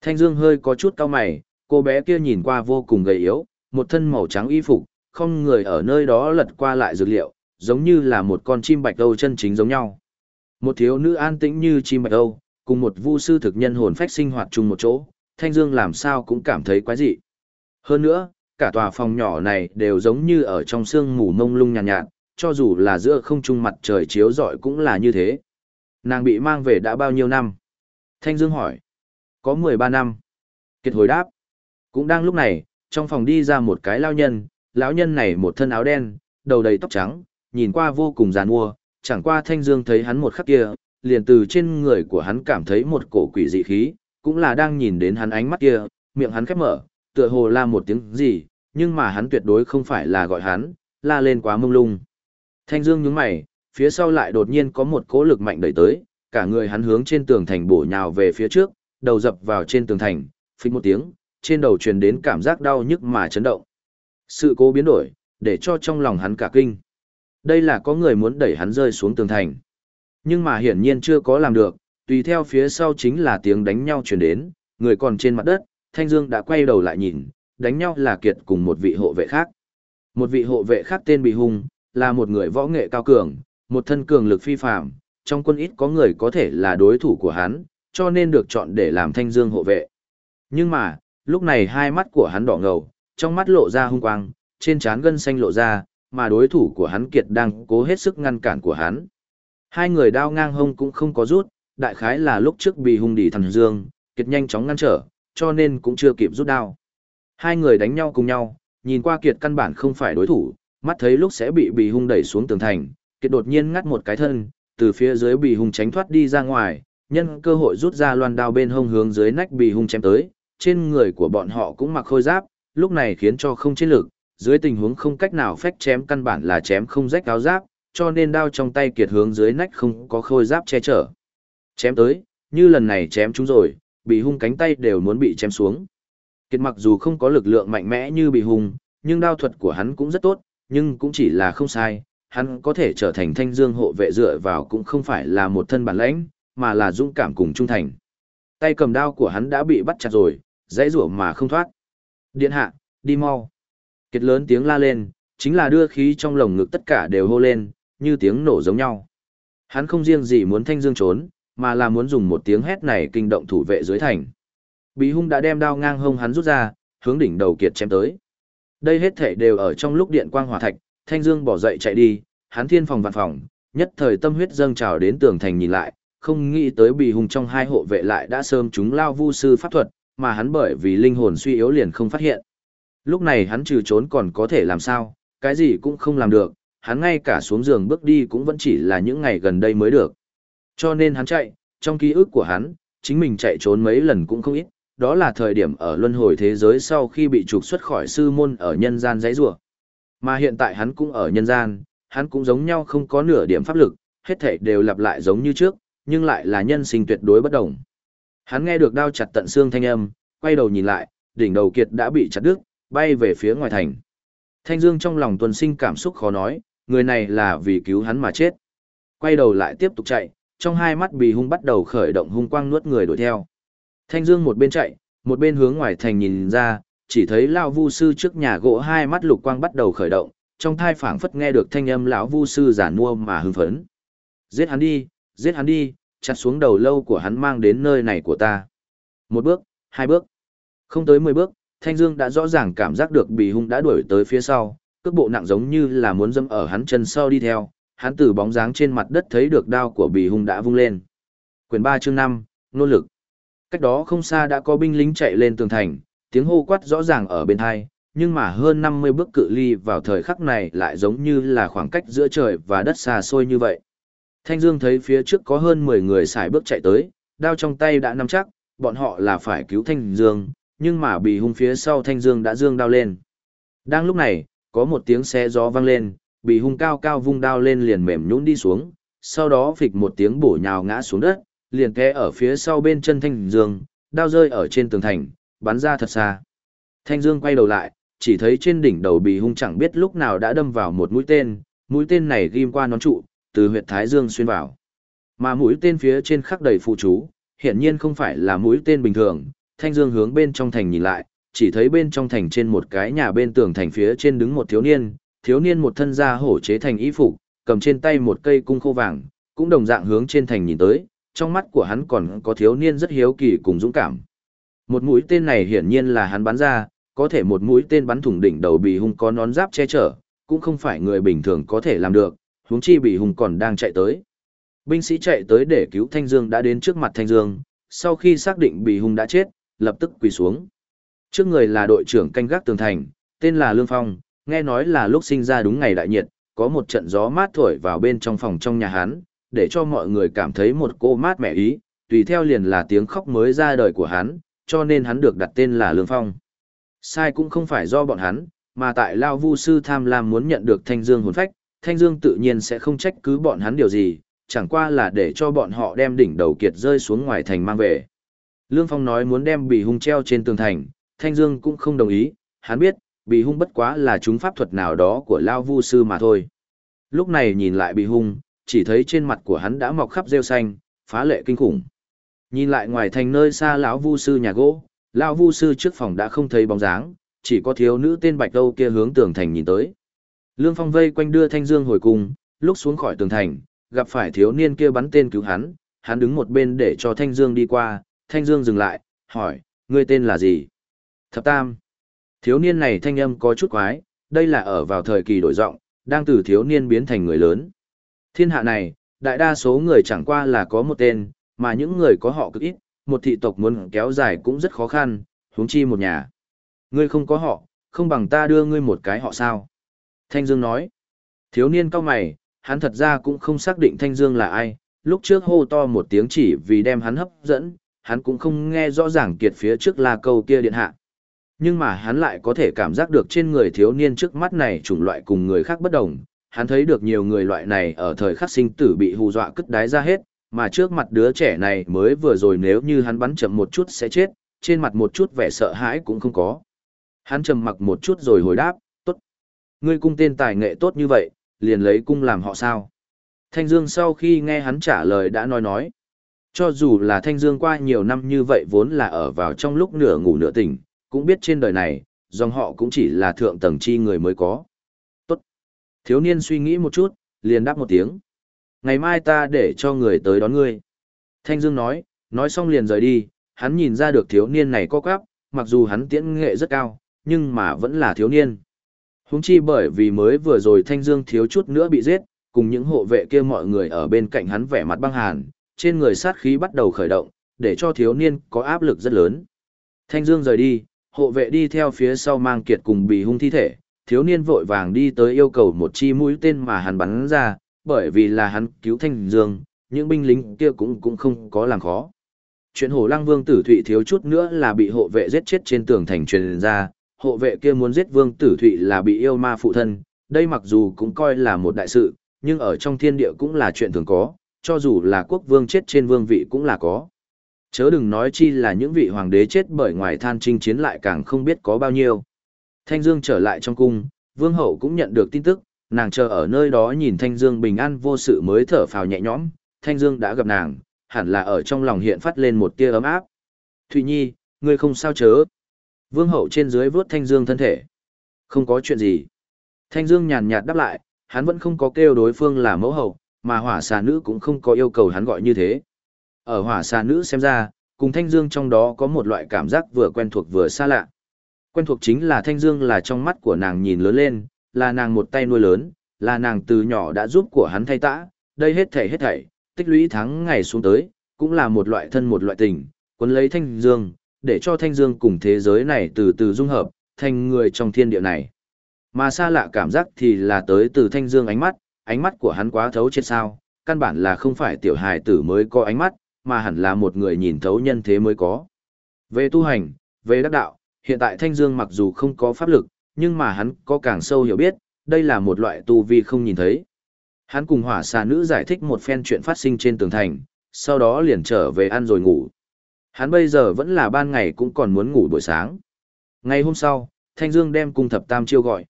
Speaker 1: Thanh Dương hơi có chút cau mày, cô bé kia nhìn qua vô cùng gầy yếu, một thân màu trắng y phục, không người ở nơi đó lật qua lại dược liệu, giống như là một con chim bạch âu chân chính giống nhau. Một thiếu nữ an tĩnh như chim bạch âu, cùng một vu sư thực nhân hồn phách sinh hoạt chung một chỗ, Thanh Dương làm sao cũng cảm thấy quái dị. Hơn nữa, cả tòa phòng nhỏ này đều giống như ở trong sương mù mông lung nhàn nhạt, nhạt, cho dù là giữa không trung mặt trời chiếu rọi cũng là như thế. Nàng bị mang về đã bao nhiêu năm? Thanh Dương hỏi. Có 13 năm. Kiệt hồi đáp. Cũng đang lúc này, trong phòng đi ra một cái lao nhân, lão nhân này một thân áo đen, đầu đầy tóc trắng, nhìn qua vô cùng giàn mua, chẳng qua Thanh Dương thấy hắn một khắc kia, liền từ trên người của hắn cảm thấy một cổ quỷ dị khí, cũng là đang nhìn đến hắn ánh mắt kia, miệng hắn khép mở, tựa hồ la một tiếng gì, nhưng mà hắn tuyệt đối không phải là gọi hắn, la lên quá mông lung. Thanh Dương nhướng mày, phía sau lại đột nhiên có một cỗ lực mạnh đẩy tới, cả người hắn hướng trên tường thành bổ nhào về phía trước, đầu dập vào trên tường thành, phịch một tiếng, trên đầu truyền đến cảm giác đau nhức mà chấn động. Sự cố biến đổi, để cho trong lòng hắn cả kinh. Đây là có người muốn đẩy hắn rơi xuống tường thành. Nhưng mà hiển nhiên chưa có làm được, tùy theo phía sau chính là tiếng đánh nhau truyền đến, người còn trên mặt đất, Thanh Dương đã quay đầu lại nhìn, đánh nhau là kiệt cùng một vị hộ vệ khác. Một vị hộ vệ khác tên Bị Hung, là một người võ nghệ cao cường, một thân cường lực phi phàm, trong quân ít có người có thể là đối thủ của hắn, cho nên được chọn để làm Thanh Dương hộ vệ. Nhưng mà, lúc này hai mắt của hắn đỏ ngầu, trong mắt lộ ra hung quang, trên trán gân xanh lộ ra, mà đối thủ của hắn kiệt đang cố hết sức ngăn cản của hắn. Hai người đao ngang hông cũng không có rút, đại khái là lúc trước bị hung đỉ thần dương, kiệt nhanh chóng ngăn trở, cho nên cũng chưa kịp rút đao. Hai người đánh nhau cùng nhau, nhìn qua kiệt căn bản không phải đối thủ, mắt thấy lúc sẽ bị bị hung đẩy xuống tường thành, kiệt đột nhiên ngắt một cái thân, từ phía dưới bị hung tránh thoát đi ra ngoài, nhân cơ hội rút ra loan đao bên hông hướng dưới nách bị hung chém tới, trên người của bọn họ cũng mặc khôi giáp, lúc này khiến cho không chiến lực, dưới tình huống không cách nào phách chém căn bản là chém không rách áo giáp, cho nên đao trong tay kiệt hướng dưới nách không có khôi giáp che chở. Chém tới, như lần này chém chúng rồi, bị hung cánh tay đều muốn bị chém xuống. Kiệt mặc dù không có lực lượng mạnh mẽ như bị hung, nhưng đao thuật của hắn cũng rất tốt, nhưng cũng chỉ là không sai, hắn có thể trở thành thanh dương hộ vệ dựa vào cũng không phải là một thân bản lãnh, mà là dũng cảm cùng trung thành. Tay cầm đao của hắn đã bị bắt chặt rồi, dãy rủa mà không thoát. Điện hạ, đi mau. Kiệt lớn tiếng la lên, chính là đưa khí trong lồng ngực tất cả đều hô lên, như tiếng nổ giống nhau. Hắn không riêng gì muốn thanh dương trốn, mà là muốn dùng một tiếng hét này kinh động thủ vệ dưới thành. Bí hung đã đem đao ngang hông hắn rút ra, hướng đỉnh đầu kiệt chém tới. Đây hết thể đều ở trong lúc điện quang hỏa thạch, thanh dương bỏ dậy chạy đi, hắn thiên phòng vạn phòng, nhất thời tâm huyết dâng trào đến tường thành nhìn lại, không nghĩ tới bị hung trong hai hộ vệ lại đã sớm chúng lao vu sư pháp thuật, mà hắn bởi vì linh hồn suy yếu liền không phát hiện. Lúc này hắn trừ trốn còn có thể làm sao, cái gì cũng không làm được, hắn ngay cả xuống giường bước đi cũng vẫn chỉ là những ngày gần đây mới được. Cho nên hắn chạy, trong ký ức của hắn, chính mình chạy trốn mấy lần cũng không ít, đó là thời điểm ở luân hồi thế giới sau khi bị trục xuất khỏi sư môn ở nhân gian giấy rủa. Mà hiện tại hắn cũng ở nhân gian, hắn cũng giống nhau không có nửa điểm pháp lực, hết thảy đều lặp lại giống như trước, nhưng lại là nhân sinh tuyệt đối bất đồng. Hắn nghe được đao chặt tận xương thanh âm, quay đầu nhìn lại, đỉnh đầu kiệt đã bị chặt đứt, bay về phía ngoài thành. Thanh Dương trong lòng tuần sinh cảm xúc khó nói, người này là vì cứu hắn mà chết. Quay đầu lại tiếp tục chạy, trong hai mắt bì hung bắt đầu khởi động hung quang nuốt người đuổi theo. Thanh Dương một bên chạy, một bên hướng ngoài thành nhìn ra, chỉ thấy lão vu sư trước nhà gỗ hai mắt lục quang bắt đầu khởi động, trong thai phảng phất nghe được thanh âm lão vu sư giản mua mà hưng phấn. Giết hắn đi, giết hắn đi, chặt xuống đầu lâu của hắn mang đến nơi này của ta. Một bước, hai bước, không tới mười bước, Thanh Dương đã rõ ràng cảm giác được bị hung đã đuổi tới phía sau, cước bộ nặng giống như là muốn dâm ở hắn chân sau đi theo, hắn từ bóng dáng trên mặt đất thấy được đao của bị hung đã vung lên. Quyền 3 chương 5, nỗ lực. Cách đó không xa đã có binh lính chạy lên tường thành, tiếng hô quát rõ ràng ở bên hai, nhưng mà hơn 50 bước cự ly vào thời khắc này lại giống như là khoảng cách giữa trời và đất xa xôi như vậy. Thanh Dương thấy phía trước có hơn 10 người xài bước chạy tới, đao trong tay đã nắm chắc, bọn họ là phải cứu Thanh Dương, nhưng mà bị hung phía sau Thanh Dương đã dương đao lên. Đang lúc này, có một tiếng xe gió vang lên, bị hung cao cao vung đao lên liền mềm nhũn đi xuống, sau đó phịch một tiếng bổ nhào ngã xuống đất, liền té ở phía sau bên chân Thanh Dương, đao rơi ở trên tường thành, bắn ra thật xa. Thanh Dương quay đầu lại, chỉ thấy trên đỉnh đầu bị hung chẳng biết lúc nào đã đâm vào một mũi tên, mũi tên này ghim qua nón trụ, từ huyệt thái dương xuyên vào. Mà mũi tên phía trên khắc đầy phụ chú, hiển nhiên không phải là mũi tên bình thường, thanh dương hướng bên trong thành nhìn lại, chỉ thấy bên trong thành trên một cái nhà bên tường thành phía trên đứng một thiếu niên, thiếu niên một thân da hổ chế thành y phục, cầm trên tay một cây cung khô vàng, cũng đồng dạng hướng trên thành nhìn tới, trong mắt của hắn còn có thiếu niên rất hiếu kỳ cùng dũng cảm. Một mũi tên này hiển nhiên là hắn bắn ra, có thể một mũi tên bắn thủng đỉnh đầu bị hung có nón giáp che chở, cũng không phải người bình thường có thể làm được, huống chi bị hùng còn đang chạy tới. Binh sĩ chạy tới để cứu Thanh Dương đã đến trước mặt Thanh Dương, sau khi xác định bị hùng đã chết, lập tức quỳ xuống. Trước người là đội trưởng canh gác tường thành, tên là Lương Phong, nghe nói là lúc sinh ra đúng ngày đại nhiệt, có một trận gió mát thổi vào bên trong phòng trong nhà hắn, để cho mọi người cảm thấy một cô mát mẻ ý, tùy theo liền là tiếng khóc mới ra đời của hắn, cho nên hắn được đặt tên là Lương Phong. Sai cũng không phải do bọn hắn, mà tại Lao Vu Sư tham lam muốn nhận được Thanh Dương hồn phách, Thanh Dương tự nhiên sẽ không trách cứ bọn hắn điều gì, chẳng qua là để cho bọn họ đem đỉnh đầu kiệt rơi xuống ngoài thành mang về. Lương Phong nói muốn đem bị hung treo trên tường thành, Thanh Dương cũng không đồng ý, hắn biết, bị hung bất quá là chúng pháp thuật nào đó của Lao Vu Sư mà thôi. Lúc này nhìn lại bị hung, chỉ thấy trên mặt của hắn đã mọc khắp rêu xanh, phá lệ kinh khủng. Nhìn lại ngoài thành nơi xa lão Vu Sư nhà gỗ, Lão Vu Sư trước phòng đã không thấy bóng dáng, chỉ có thiếu nữ tên Bạch Đâu kia hướng tường thành nhìn tới. Lương Phong vây quanh đưa Thanh Dương hồi cung, lúc xuống khỏi tường thành, gặp phải thiếu niên kia bắn tên cứu hắn, hắn đứng một bên để cho Thanh Dương đi qua, Thanh Dương dừng lại, hỏi, ngươi tên là gì? Thập Tam. Thiếu niên này thanh âm có chút quái, đây là ở vào thời kỳ đổi giọng, đang từ thiếu niên biến thành người lớn. Thiên hạ này, đại đa số người chẳng qua là có một tên, mà những người có họ cực ít, một thị tộc muốn kéo dài cũng rất khó khăn, huống chi một nhà. Ngươi không có họ, không bằng ta đưa ngươi một cái họ sao? Thanh Dương nói. Thiếu niên cao mày, hắn thật ra cũng không xác định Thanh Dương là ai, lúc trước hô to một tiếng chỉ vì đem hắn hấp dẫn, hắn cũng không nghe rõ ràng kiệt phía trước là câu kia điện hạ. Nhưng mà hắn lại có thể cảm giác được trên người thiếu niên trước mắt này chủng loại cùng người khác bất đồng, hắn thấy được nhiều người loại này ở thời khắc sinh tử bị hù dọa cất đái ra hết, mà trước mặt đứa trẻ này mới vừa rồi nếu như hắn bắn chậm một chút sẽ chết, trên mặt một chút vẻ sợ hãi cũng không có. Hắn trầm mặc một chút rồi hồi đáp, tốt. Ngươi cung tên tài nghệ tốt như vậy, liền lấy cung làm họ sao. Thanh Dương sau khi nghe hắn trả lời đã nói nói. Cho dù là Thanh Dương qua nhiều năm như vậy vốn là ở vào trong lúc nửa ngủ nửa tỉnh, cũng biết trên đời này, dòng họ cũng chỉ là thượng tầng chi người mới có. Tốt. Thiếu niên suy nghĩ một chút, liền đáp một tiếng. Ngày mai ta để cho người tới đón ngươi. Thanh Dương nói, nói xong liền rời đi, hắn nhìn ra được thiếu niên này có quáp, mặc dù hắn tiễn nghệ rất cao, nhưng mà vẫn là thiếu niên. Húng chi bởi vì mới vừa rồi Thanh Dương thiếu chút nữa bị giết, cùng những hộ vệ kia mọi người ở bên cạnh hắn vẻ mặt băng hàn, trên người sát khí bắt đầu khởi động, để cho thiếu niên có áp lực rất lớn. Thanh Dương rời đi, hộ vệ đi theo phía sau mang kiệt cùng bị hung thi thể, thiếu niên vội vàng đi tới yêu cầu một chi mũi tên mà hắn bắn ra, bởi vì là hắn cứu Thanh Dương, những binh lính kia cũng cũng không có làm khó. Chuyện Hồ Lăng Vương Tử Thụy thiếu chút nữa là bị hộ vệ giết chết trên tường thành truyền ra, hộ vệ kia muốn giết Vương Tử Thụy là bị yêu ma phụ thân, đây mặc dù cũng coi là một đại sự, nhưng ở trong thiên địa cũng là chuyện thường có, cho dù là quốc vương chết trên vương vị cũng là có. Chớ đừng nói chi là những vị hoàng đế chết bởi ngoài than trinh chiến lại càng không biết có bao nhiêu. Thanh Dương trở lại trong cung, vương hậu cũng nhận được tin tức, nàng chờ ở nơi đó nhìn Thanh Dương bình an vô sự mới thở phào nhẹ nhõm, Thanh Dương đã gặp nàng, hẳn là ở trong lòng hiện phát lên một tia ấm áp. Thụy Nhi, ngươi không sao chớ. Vương hậu trên dưới vuốt Thanh Dương thân thể. Không có chuyện gì. Thanh Dương nhàn nhạt đáp lại, hắn vẫn không có kêu đối phương là mẫu hậu, mà hỏa xà nữ cũng không có yêu cầu hắn gọi như thế. Ở hỏa xà nữ xem ra, cùng Thanh Dương trong đó có một loại cảm giác vừa quen thuộc vừa xa lạ. Quen thuộc chính là Thanh Dương là trong mắt của nàng nhìn lớn lên, là nàng một tay nuôi lớn, là nàng từ nhỏ đã giúp của hắn thay tã, đây hết thảy hết thảy, tích lũy tháng ngày xuống tới, cũng là một loại thân một loại tình, cuốn lấy Thanh Dương, để cho Thanh Dương cùng thế giới này từ từ dung hợp, thành người trong thiên địa này. Mà xa lạ cảm giác thì là tới từ Thanh Dương ánh mắt, ánh mắt của hắn quá thấu chết sao, căn bản là không phải tiểu hài tử mới có ánh mắt, mà hẳn là một người nhìn thấu nhân thế mới có. Về tu hành, về đắc đạo, hiện tại Thanh Dương mặc dù không có pháp lực, nhưng mà hắn có càng sâu hiểu biết, đây là một loại tu vi không nhìn thấy. Hắn cùng hỏa xà nữ giải thích một phen chuyện phát sinh trên tường thành, sau đó liền trở về ăn rồi ngủ. Hắn bây giờ vẫn là ban ngày cũng còn muốn ngủ buổi sáng. Ngày hôm sau, Thanh Dương đem cung thập tam chiêu gọi.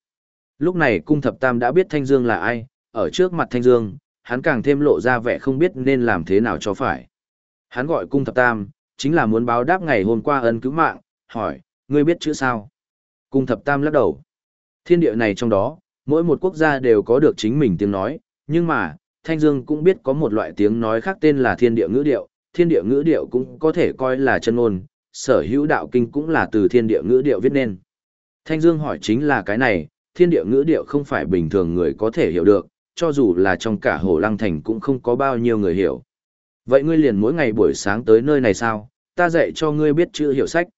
Speaker 1: Lúc này cung thập tam đã biết Thanh Dương là ai, ở trước mặt Thanh Dương, hắn càng thêm lộ ra vẻ không biết nên làm thế nào cho phải. Hắn gọi cung thập tam, chính là muốn báo đáp ngày hôm qua ân cứu mạng, hỏi, ngươi biết chữ sao? Cung thập tam lắc đầu. Thiên địa này trong đó, mỗi một quốc gia đều có được chính mình tiếng nói, nhưng mà, Thanh Dương cũng biết có một loại tiếng nói khác tên là thiên địa ngữ điệu, thiên địa ngữ điệu cũng có thể coi là chân ngôn, sở hữu đạo kinh cũng là từ thiên địa ngữ điệu viết nên. Thanh Dương hỏi chính là cái này, thiên địa ngữ điệu không phải bình thường người có thể hiểu được, cho dù là trong cả hồ lăng thành cũng không có bao nhiêu người hiểu. Vậy ngươi liền mỗi ngày buổi sáng tới nơi này sao, ta dạy cho ngươi biết chữ hiểu sách.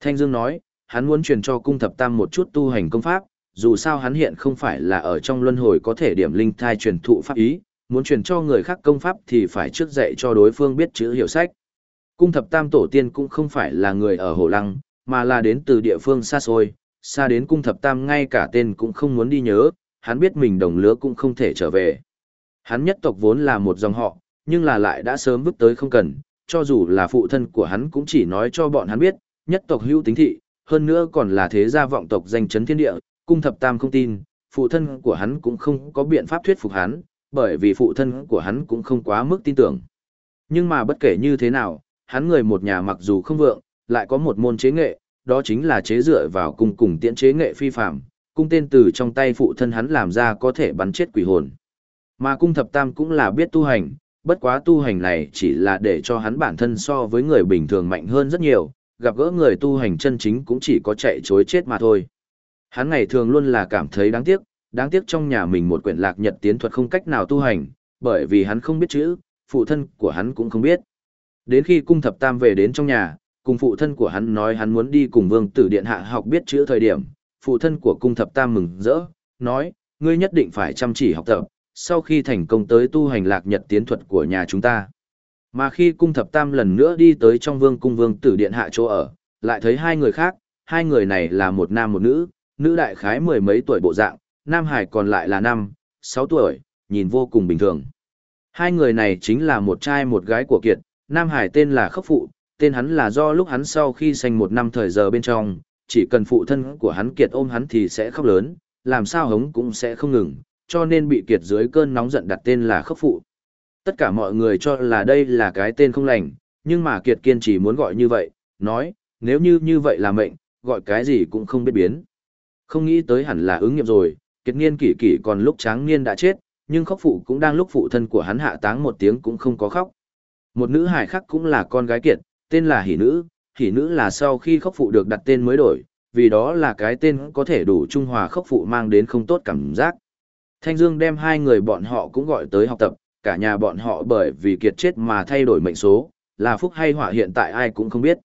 Speaker 1: Thanh Dương nói, hắn muốn truyền cho cung thập tam một chút tu hành công pháp, dù sao hắn hiện không phải là ở trong luân hồi có thể điểm linh thai truyền thụ pháp ý, muốn truyền cho người khác công pháp thì phải trước dạy cho đối phương biết chữ hiểu sách. Cung thập tam tổ tiên cũng không phải là người ở hồ lăng, mà là đến từ địa phương xa xôi, xa đến cung thập tam ngay cả tên cũng không muốn đi nhớ, hắn biết mình đồng lứa cũng không thể trở về. Hắn nhất tộc vốn là một dòng họ, nhưng là lại đã sớm vứt tới không cần, cho dù là phụ thân của hắn cũng chỉ nói cho bọn hắn biết, nhất tộc hữu tính thị, hơn nữa còn là thế gia vọng tộc danh chấn thiên địa, cung thập tam không tin, phụ thân của hắn cũng không có biện pháp thuyết phục hắn, bởi vì phụ thân của hắn cũng không quá mức tin tưởng. Nhưng mà bất kể như thế nào, hắn người một nhà mặc dù không vượng, lại có một môn chế nghệ, đó chính là chế dựa vào cung cùng tiễn chế nghệ phi phạm, cung tên từ trong tay phụ thân hắn làm ra có thể bắn chết quỷ hồn. Mà cung thập tam cũng là biết tu hành, bất quá tu hành này chỉ là để cho hắn bản thân so với người bình thường mạnh hơn rất nhiều, gặp gỡ người tu hành chân chính cũng chỉ có chạy chối chết mà thôi. Hắn ngày thường luôn là cảm thấy đáng tiếc, đáng tiếc trong nhà mình một quyển lạc nhật tiến thuật không cách nào tu hành, bởi vì hắn không biết chữ, phụ thân của hắn cũng không biết. Đến khi cung thập tam về đến trong nhà, cùng phụ thân của hắn nói hắn muốn đi cùng vương tử điện hạ học biết chữ thời điểm, phụ thân của cung thập tam mừng rỡ, nói, ngươi nhất định phải chăm chỉ học tập, sau khi thành công tới tu hành lạc nhật tiến thuật của nhà chúng ta. Mà khi cung thập tam lần nữa đi tới trong vương cung vương tử điện hạ chỗ ở, lại thấy hai người khác, hai người này là một nam một nữ, nữ đại khái mười mấy tuổi bộ dạng, nam hải còn lại là năm, sáu tuổi, nhìn vô cùng bình thường. Hai người này chính là một trai một gái của Kiệt, nam hải tên là Khốc Phụ, tên hắn là do lúc hắn sau khi sanh một năm thời giờ bên trong, chỉ cần phụ thân của hắn Kiệt ôm hắn thì sẽ khóc lớn, làm sao hống cũng sẽ không ngừng, cho nên bị Kiệt dưới cơn nóng giận đặt tên là Khốc Phụ. Tất cả mọi người cho là đây là cái tên không lành, nhưng mà Kiệt kiên trì muốn gọi như vậy, nói, nếu như như vậy là mệnh, gọi cái gì cũng không biết biến. Không nghĩ tới hẳn là ứng nghiệm rồi, Kiệt niên kỷ kỷ còn lúc tráng niên đã chết, nhưng khóc phụ cũng đang lúc phụ thân của hắn hạ táng một tiếng cũng không có khóc. Một nữ hài khác cũng là con gái Kiệt, tên là Hỷ Nữ, Hỷ Nữ là sau khi khốc phụ được đặt tên mới đổi, vì đó là cái tên có thể đủ trung hòa khốc phụ mang đến không tốt cảm giác. Thanh Dương đem hai người bọn họ cũng gọi tới học tập, cả nhà bọn họ bởi vì kiệt chết mà thay đổi mệnh số, là phúc hay họa hiện tại ai cũng không biết.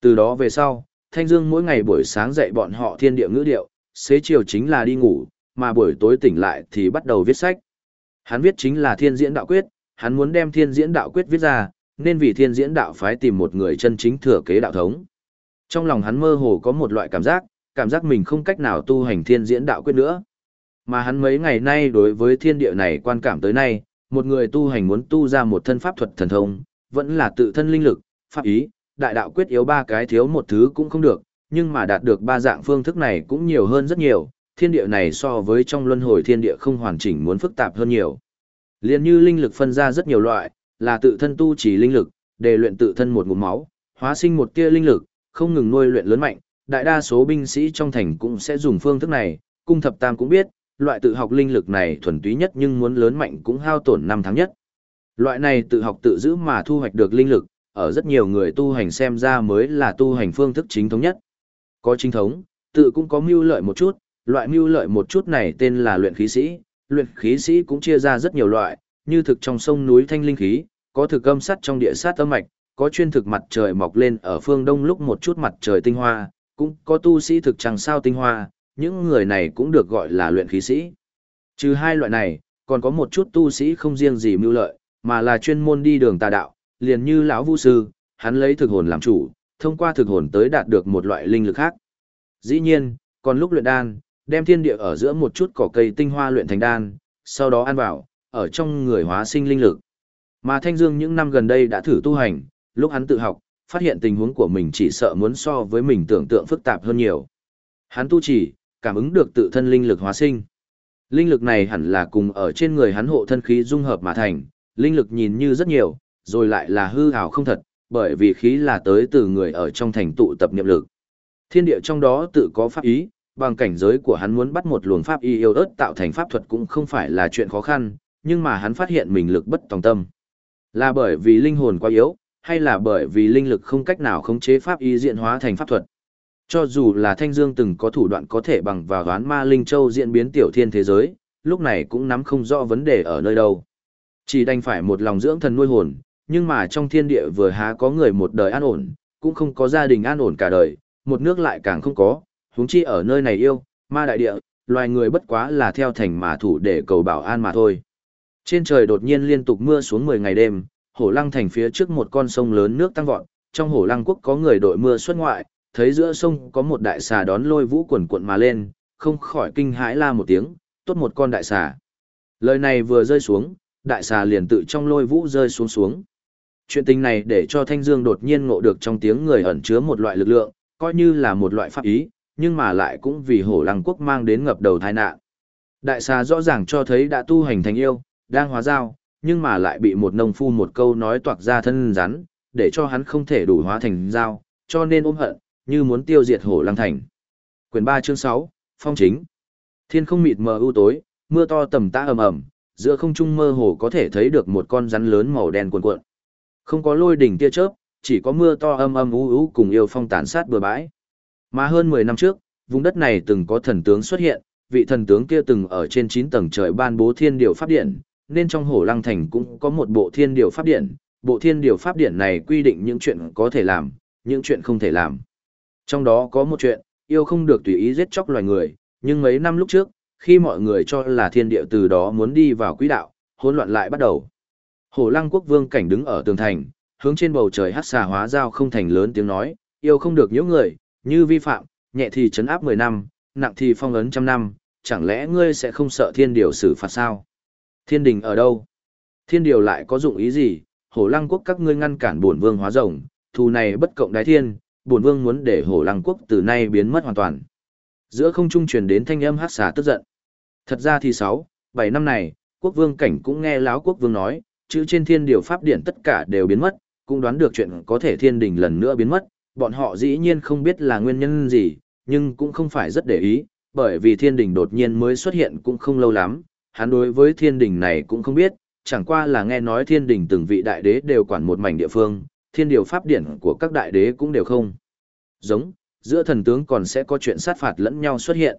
Speaker 1: Từ đó về sau, Thanh Dương mỗi ngày buổi sáng dạy bọn họ thiên địa ngữ điệu, xế chiều chính là đi ngủ, mà buổi tối tỉnh lại thì bắt đầu viết sách. Hắn viết chính là thiên diễn đạo quyết, hắn muốn đem thiên diễn đạo quyết viết ra, nên vì thiên diễn đạo phái tìm một người chân chính thừa kế đạo thống. Trong lòng hắn mơ hồ có một loại cảm giác, cảm giác mình không cách nào tu hành thiên diễn đạo quyết nữa. Mà hắn mấy ngày nay đối với thiên địa này quan cảm tới nay, một người tu hành muốn tu ra một thân pháp thuật thần thông, vẫn là tự thân linh lực, pháp ý, đại đạo quyết yếu ba cái thiếu một thứ cũng không được, nhưng mà đạt được ba dạng phương thức này cũng nhiều hơn rất nhiều, thiên địa này so với trong luân hồi thiên địa không hoàn chỉnh muốn phức tạp hơn nhiều. Liên như linh lực phân ra rất nhiều loại, là tự thân tu chỉ linh lực, để luyện tự thân một ngụm máu, hóa sinh một tia linh lực, không ngừng nuôi luyện lớn mạnh, đại đa số binh sĩ trong thành cũng sẽ dùng phương thức này, cung thập tam cũng biết, loại tự học linh lực này thuần túy nhất nhưng muốn lớn mạnh cũng hao tổn năm tháng nhất. Loại này tự học tự giữ mà thu hoạch được linh lực, ở rất nhiều người tu hành xem ra mới là tu hành phương thức chính thống nhất. Có chính thống, tự cũng có mưu lợi một chút, loại mưu lợi một chút này tên là luyện khí sĩ, luyện khí sĩ cũng chia ra rất nhiều loại, như thực trong sông núi thanh linh khí, có thực âm sắt trong địa sát âm mạch, có chuyên thực mặt trời mọc lên ở phương đông lúc một chút mặt trời tinh hoa, cũng có tu sĩ thực chẳng sao tinh hoa, những người này cũng được gọi là luyện khí sĩ. Trừ hai loại này, còn có một chút tu sĩ không riêng gì mưu lợi, mà là chuyên môn đi đường tà đạo, liền như lão vu sư, hắn lấy thực hồn làm chủ, thông qua thực hồn tới đạt được một loại linh lực khác. Dĩ nhiên, còn lúc luyện đan, đem thiên địa ở giữa một chút cỏ cây tinh hoa luyện thành đan, sau đó ăn vào, ở trong người hóa sinh linh lực. Mà Thanh Dương những năm gần đây đã thử tu hành, lúc hắn tự học, phát hiện tình huống của mình chỉ sợ muốn so với mình tưởng tượng phức tạp hơn nhiều. Hắn tu chỉ, cảm ứng được tự thân linh lực hóa sinh. Linh lực này hẳn là cùng ở trên người hắn hộ thân khí dung hợp mà thành, linh lực nhìn như rất nhiều, rồi lại là hư ảo không thật, bởi vì khí là tới từ người ở trong thành tụ tập niệm lực. Thiên địa trong đó tự có pháp ý, bằng cảnh giới của hắn muốn bắt một luồng pháp y yêu ớt tạo thành pháp thuật cũng không phải là chuyện khó khăn, nhưng mà hắn phát hiện mình lực bất tòng tâm. Là bởi vì linh hồn quá yếu, hay là bởi vì linh lực không cách nào khống chế pháp y diện hóa thành pháp thuật. Cho dù là Thanh Dương từng có thủ đoạn có thể bằng vào đoán ma linh châu diễn biến tiểu thiên thế giới, lúc này cũng nắm không rõ vấn đề ở nơi đâu. Chỉ đành phải một lòng dưỡng thần nuôi hồn, nhưng mà trong thiên địa vừa há có người một đời an ổn, cũng không có gia đình an ổn cả đời, một nước lại càng không có, huống chi ở nơi này yêu, ma đại địa, loài người bất quá là theo thành mà thủ để cầu bảo an mà thôi. Trên trời đột nhiên liên tục mưa xuống 10 ngày đêm, hổ lăng thành phía trước một con sông lớn nước tăng vọt, trong hổ lăng quốc có người đội mưa xuất ngoại, thấy giữa sông có một đại xà đón lôi vũ quần cuộn mà lên, không khỏi kinh hãi la một tiếng, tốt một con đại xà. Lời này vừa rơi xuống, đại xà liền tự trong lôi vũ rơi xuống xuống. Chuyện tình này để cho Thanh Dương đột nhiên ngộ được trong tiếng người ẩn chứa một loại lực lượng, coi như là một loại pháp ý, nhưng mà lại cũng vì hổ lăng quốc mang đến ngập đầu tai nạn. Đại xà rõ ràng cho thấy đã tu hành thành yêu, đang hóa giao, nhưng mà lại bị một nông phu một câu nói toạc ra thân rắn, để cho hắn không thể đủ hóa thành giao, cho nên ôm hận, như muốn tiêu diệt hổ lăng thành. Quyền 3 chương 6, Phong chính. Thiên không mịt mờ u tối, mưa to tầm tã ầm ầm, giữa không trung mơ hồ có thể thấy được một con rắn lớn màu đen cuộn cuộn. Không có lôi đỉnh tia chớp, chỉ có mưa to âm âm u u cùng yêu phong tàn sát bừa bãi. Mà hơn 10 năm trước, vùng đất này từng có thần tướng xuất hiện, vị thần tướng kia từng ở trên 9 tầng trời ban bố thiên điều pháp điện, nên trong hổ lăng thành cũng có một bộ thiên điều pháp điện. Bộ thiên điều pháp điện này quy định những chuyện có thể làm, những chuyện không thể làm. Trong đó có một chuyện, yêu không được tùy ý giết chóc loài người, nhưng mấy năm lúc trước, khi mọi người cho là thiên địa từ đó muốn đi vào quỹ đạo, hỗn loạn lại bắt đầu. Hổ Lăng Quốc Vương cảnh đứng ở tường thành, hướng trên bầu trời hát xà hóa giao không thành lớn tiếng nói, yêu không được nhiễu người, như vi phạm, nhẹ thì trấn áp 10 năm, nặng thì phong ấn trăm năm, chẳng lẽ ngươi sẽ không sợ thiên điều xử phạt sao? Thiên đình ở đâu? Thiên điều lại có dụng ý gì? Hổ Lăng Quốc các ngươi ngăn cản bổn vương hóa rồng, thù này bất cộng đái thiên, bổn vương muốn để Hổ Lăng Quốc từ nay biến mất hoàn toàn. Giữa không trung truyền đến thanh âm hắc xà tức giận. Thật ra thì 6, 7 năm này, quốc vương cảnh cũng nghe láo quốc vương nói, chữ trên thiên điều pháp điển tất cả đều biến mất, cũng đoán được chuyện có thể thiên đình lần nữa biến mất, bọn họ dĩ nhiên không biết là nguyên nhân gì, nhưng cũng không phải rất để ý, bởi vì thiên đình đột nhiên mới xuất hiện cũng không lâu lắm, hắn đối với thiên đình này cũng không biết, chẳng qua là nghe nói thiên đình từng vị đại đế đều quản một mảnh địa phương, thiên điều pháp điển của các đại đế cũng đều không. Giống, giữa thần tướng còn sẽ có chuyện sát phạt lẫn nhau xuất hiện.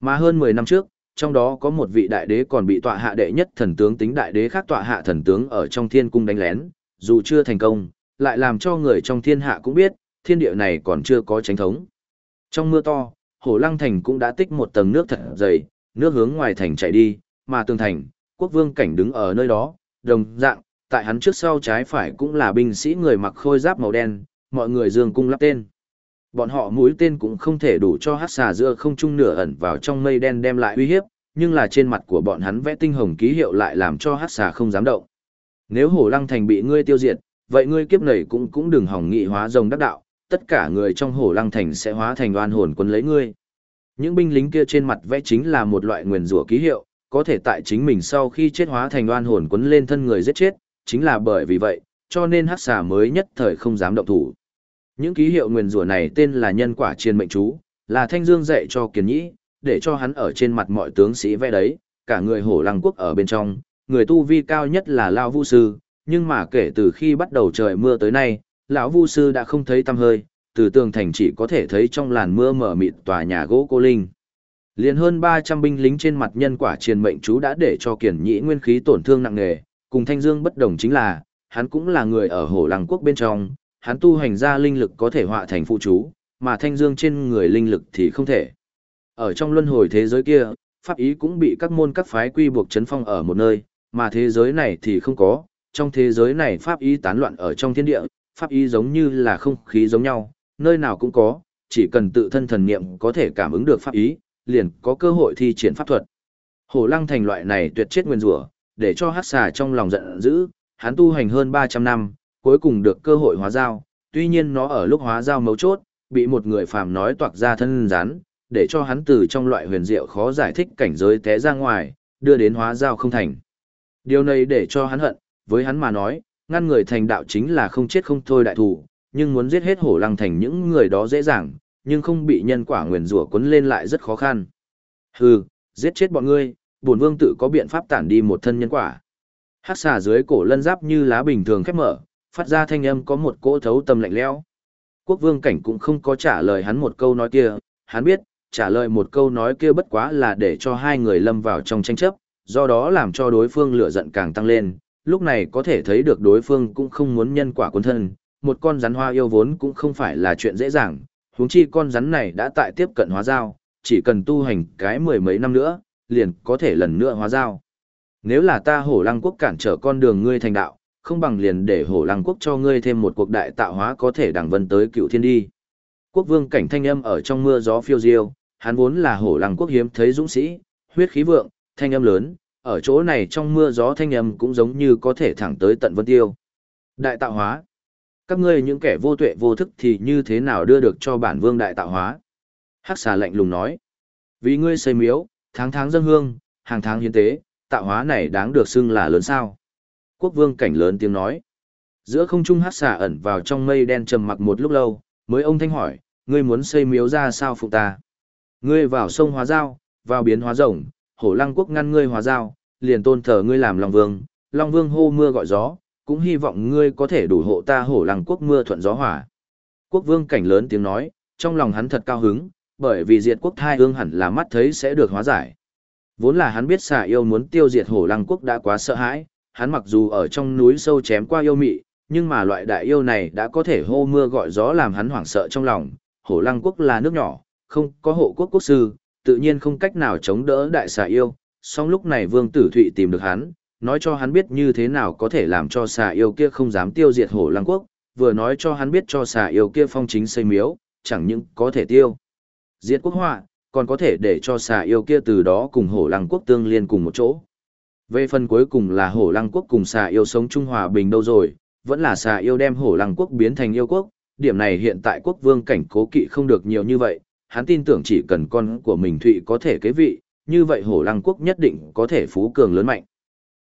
Speaker 1: Mà hơn 10 năm trước, trong đó có một vị đại đế còn bị tọa hạ đệ nhất thần tướng tính đại đế khác tọa hạ thần tướng ở trong thiên cung đánh lén, dù chưa thành công, lại làm cho người trong thiên hạ cũng biết, thiên địa này còn chưa có tránh thống. Trong mưa to, hồ Lăng Thành cũng đã tích một tầng nước thật dày, nước hướng ngoài thành chảy đi, mà tường thành, quốc vương cảnh đứng ở nơi đó, đồng dạng, tại hắn trước sau trái phải cũng là binh sĩ người mặc khôi giáp màu đen, mọi người dương cung lắp tên. Bọn họ mũi tên cũng không thể đủ cho hát xà giữa không trung nửa ẩn vào trong mây đen đem lại uy hiếp, nhưng là trên mặt của bọn hắn vẽ tinh hồng ký hiệu lại làm cho hát xà không dám động. Nếu hổ lăng thành bị ngươi tiêu diệt, vậy ngươi kiếp này cũng cũng đừng hỏng nghị hóa rồng đắc đạo, tất cả người trong hổ lăng thành sẽ hóa thành oan hồn quân lấy ngươi. Những binh lính kia trên mặt vẽ chính là một loại nguyền rủa ký hiệu, có thể tại chính mình sau khi chết hóa thành oan hồn quấn lên thân người giết chết, chính là bởi vì vậy, cho nên hắc xà mới nhất thời không dám động thủ. Những ký hiệu nguyền rủa này tên là nhân quả chiên mệnh chú, là thanh dương dạy cho kiền nhĩ, để cho hắn ở trên mặt mọi tướng sĩ vẽ đấy, cả người hổ lăng quốc ở bên trong, người tu vi cao nhất là Lao Vu Sư, nhưng mà kể từ khi bắt đầu trời mưa tới nay, lão Vu Sư đã không thấy tăm hơi, từ tường thành chỉ có thể thấy trong làn mưa mở mịt tòa nhà gỗ cô Linh. Liền hơn 300 binh lính trên mặt nhân quả triền mệnh chú đã để cho kiển nhĩ nguyên khí tổn thương nặng nề, cùng thanh dương bất đồng chính là, hắn cũng là người ở hổ lăng quốc bên trong, hắn tu hành ra linh lực có thể họa thành phụ chú, mà thanh dương trên người linh lực thì không thể. Ở trong luân hồi thế giới kia, pháp ý cũng bị các môn các phái quy buộc chấn phong ở một nơi, mà thế giới này thì không có, trong thế giới này pháp ý tán loạn ở trong thiên địa, pháp ý giống như là không khí giống nhau, nơi nào cũng có, chỉ cần tự thân thần niệm có thể cảm ứng được pháp ý, liền có cơ hội thi triển pháp thuật. Hổ lăng thành loại này tuyệt chết nguyên rủa, để cho hắc xà trong lòng giận dữ, hắn tu hành hơn 300 năm, cuối cùng được cơ hội hóa giao, tuy nhiên nó ở lúc hóa giao mấu chốt, bị một người phàm nói toạc ra thân rắn, để cho hắn từ trong loại huyền diệu khó giải thích cảnh giới té ra ngoài, đưa đến hóa giao không thành. Điều này để cho hắn hận, với hắn mà nói, ngăn người thành đạo chính là không chết không thôi đại thủ, nhưng muốn giết hết hổ lăng thành những người đó dễ dàng, nhưng không bị nhân quả nguyền rủa cuốn lên lại rất khó khăn. Hừ, giết chết bọn ngươi, bổn vương tự có biện pháp tản đi một thân nhân quả. Hắc xà dưới cổ lân giáp như lá bình thường khép mở, phát ra thanh âm có một cỗ thấu tâm lạnh lẽo. Quốc vương cảnh cũng không có trả lời hắn một câu nói kia, hắn biết, trả lời một câu nói kia bất quá là để cho hai người lâm vào trong tranh chấp, do đó làm cho đối phương lửa giận càng tăng lên, lúc này có thể thấy được đối phương cũng không muốn nhân quả quân thân, một con rắn hoa yêu vốn cũng không phải là chuyện dễ dàng, huống chi con rắn này đã tại tiếp cận hóa giao, chỉ cần tu hành cái mười mấy năm nữa, liền có thể lần nữa hóa giao. Nếu là ta hổ lăng quốc cản trở con đường ngươi thành đạo, không bằng liền để hổ lăng quốc cho ngươi thêm một cuộc đại tạo hóa có thể đẳng vân tới cựu thiên đi. Quốc vương cảnh thanh âm ở trong mưa gió phiêu diêu, hắn vốn là hổ lăng quốc hiếm thấy dũng sĩ, huyết khí vượng, thanh âm lớn, ở chỗ này trong mưa gió thanh âm cũng giống như có thể thẳng tới tận vân tiêu. Đại tạo hóa. Các ngươi những kẻ vô tuệ vô thức thì như thế nào đưa được cho bản vương đại tạo hóa? Hắc xà lạnh lùng nói. Vì ngươi xây miếu, tháng tháng dân hương, hàng tháng hiến tế, tạo hóa này đáng được xưng là lớn sao? Quốc vương cảnh lớn tiếng nói. Giữa không trung hắc xà ẩn vào trong mây đen trầm mặc một lúc lâu, mới ông thanh hỏi, ngươi muốn xây miếu ra sao phụ ta? Ngươi vào sông hóa giao, vào biến hóa rồng, hổ lăng quốc ngăn ngươi hóa giao, liền tôn thờ ngươi làm Long Vương, Long Vương hô mưa gọi gió, cũng hy vọng ngươi có thể đủ hộ ta hổ lăng quốc mưa thuận gió hỏa. Quốc vương cảnh lớn tiếng nói, trong lòng hắn thật cao hứng, bởi vì diệt quốc thai ương hẳn là mắt thấy sẽ được hóa giải. Vốn là hắn biết xà yêu muốn tiêu diệt hổ lăng quốc đã quá sợ hãi, hắn mặc dù ở trong núi sâu chém qua yêu mị, nhưng mà loại đại yêu này đã có thể hô mưa gọi gió làm hắn hoảng sợ trong lòng. Hổ lăng quốc là nước nhỏ, không có hộ quốc quốc sư, tự nhiên không cách nào chống đỡ đại xà yêu, song lúc này Vương Tử Thụy tìm được hắn, nói cho hắn biết như thế nào có thể làm cho xà yêu kia không dám tiêu diệt hổ lăng quốc, vừa nói cho hắn biết cho xà yêu kia phong chính xây miếu, chẳng những có thể tiêu. Diệt quốc họa, còn có thể để cho xà yêu kia từ đó cùng hổ lăng quốc tương liên cùng một chỗ. Về phần cuối cùng là hổ lăng quốc cùng xà yêu sống trung hòa bình đâu rồi, vẫn là xà yêu đem hổ lăng quốc biến thành yêu quốc, điểm này hiện tại quốc vương cảnh cố kỵ không được nhiều như vậy, hắn tin tưởng chỉ cần con của mình Thụy có thể kế vị, như vậy hổ lăng quốc nhất định có thể phú cường lớn mạnh.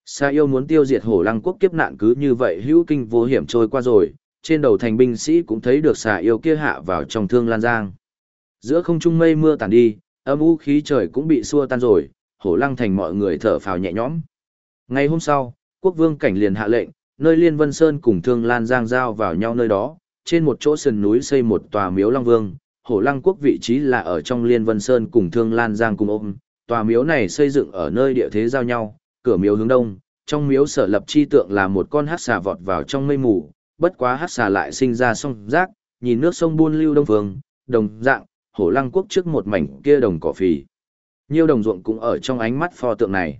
Speaker 1: Sa yêu muốn tiêu diệt hổ lăng quốc kiếp nạn cứ như vậy hữu kinh vô hiểm trôi qua rồi, trên đầu thành binh sĩ cũng thấy được xà yêu kia hạ vào trong thương lan giang. Giữa không trung mây mưa tàn đi, âm u khí trời cũng bị xua tan rồi, hổ lăng thành mọi người thở phào nhẹ nhõm. Ngày hôm sau, quốc vương cảnh liền hạ lệnh, nơi Liên Vân Sơn cùng Thương Lan Giang giao vào nhau nơi đó, trên một chỗ sườn núi xây một tòa miếu Long Vương, hổ lăng quốc vị trí là ở trong Liên Vân Sơn cùng Thương Lan Giang cùng ôm. Tòa miếu này xây dựng ở nơi địa thế giao nhau, cửa miếu hướng đông, trong miếu sở lập chi tượng là một con hát xà vọt vào trong mây mù, bất quá hát xà lại sinh ra sông rác, nhìn nước sông buôn lưu đông phương, đồng dạng, hổ lăng quốc trước một mảnh kia đồng cỏ phì. Nhiều đồng ruộng cũng ở trong ánh mắt pho tượng này.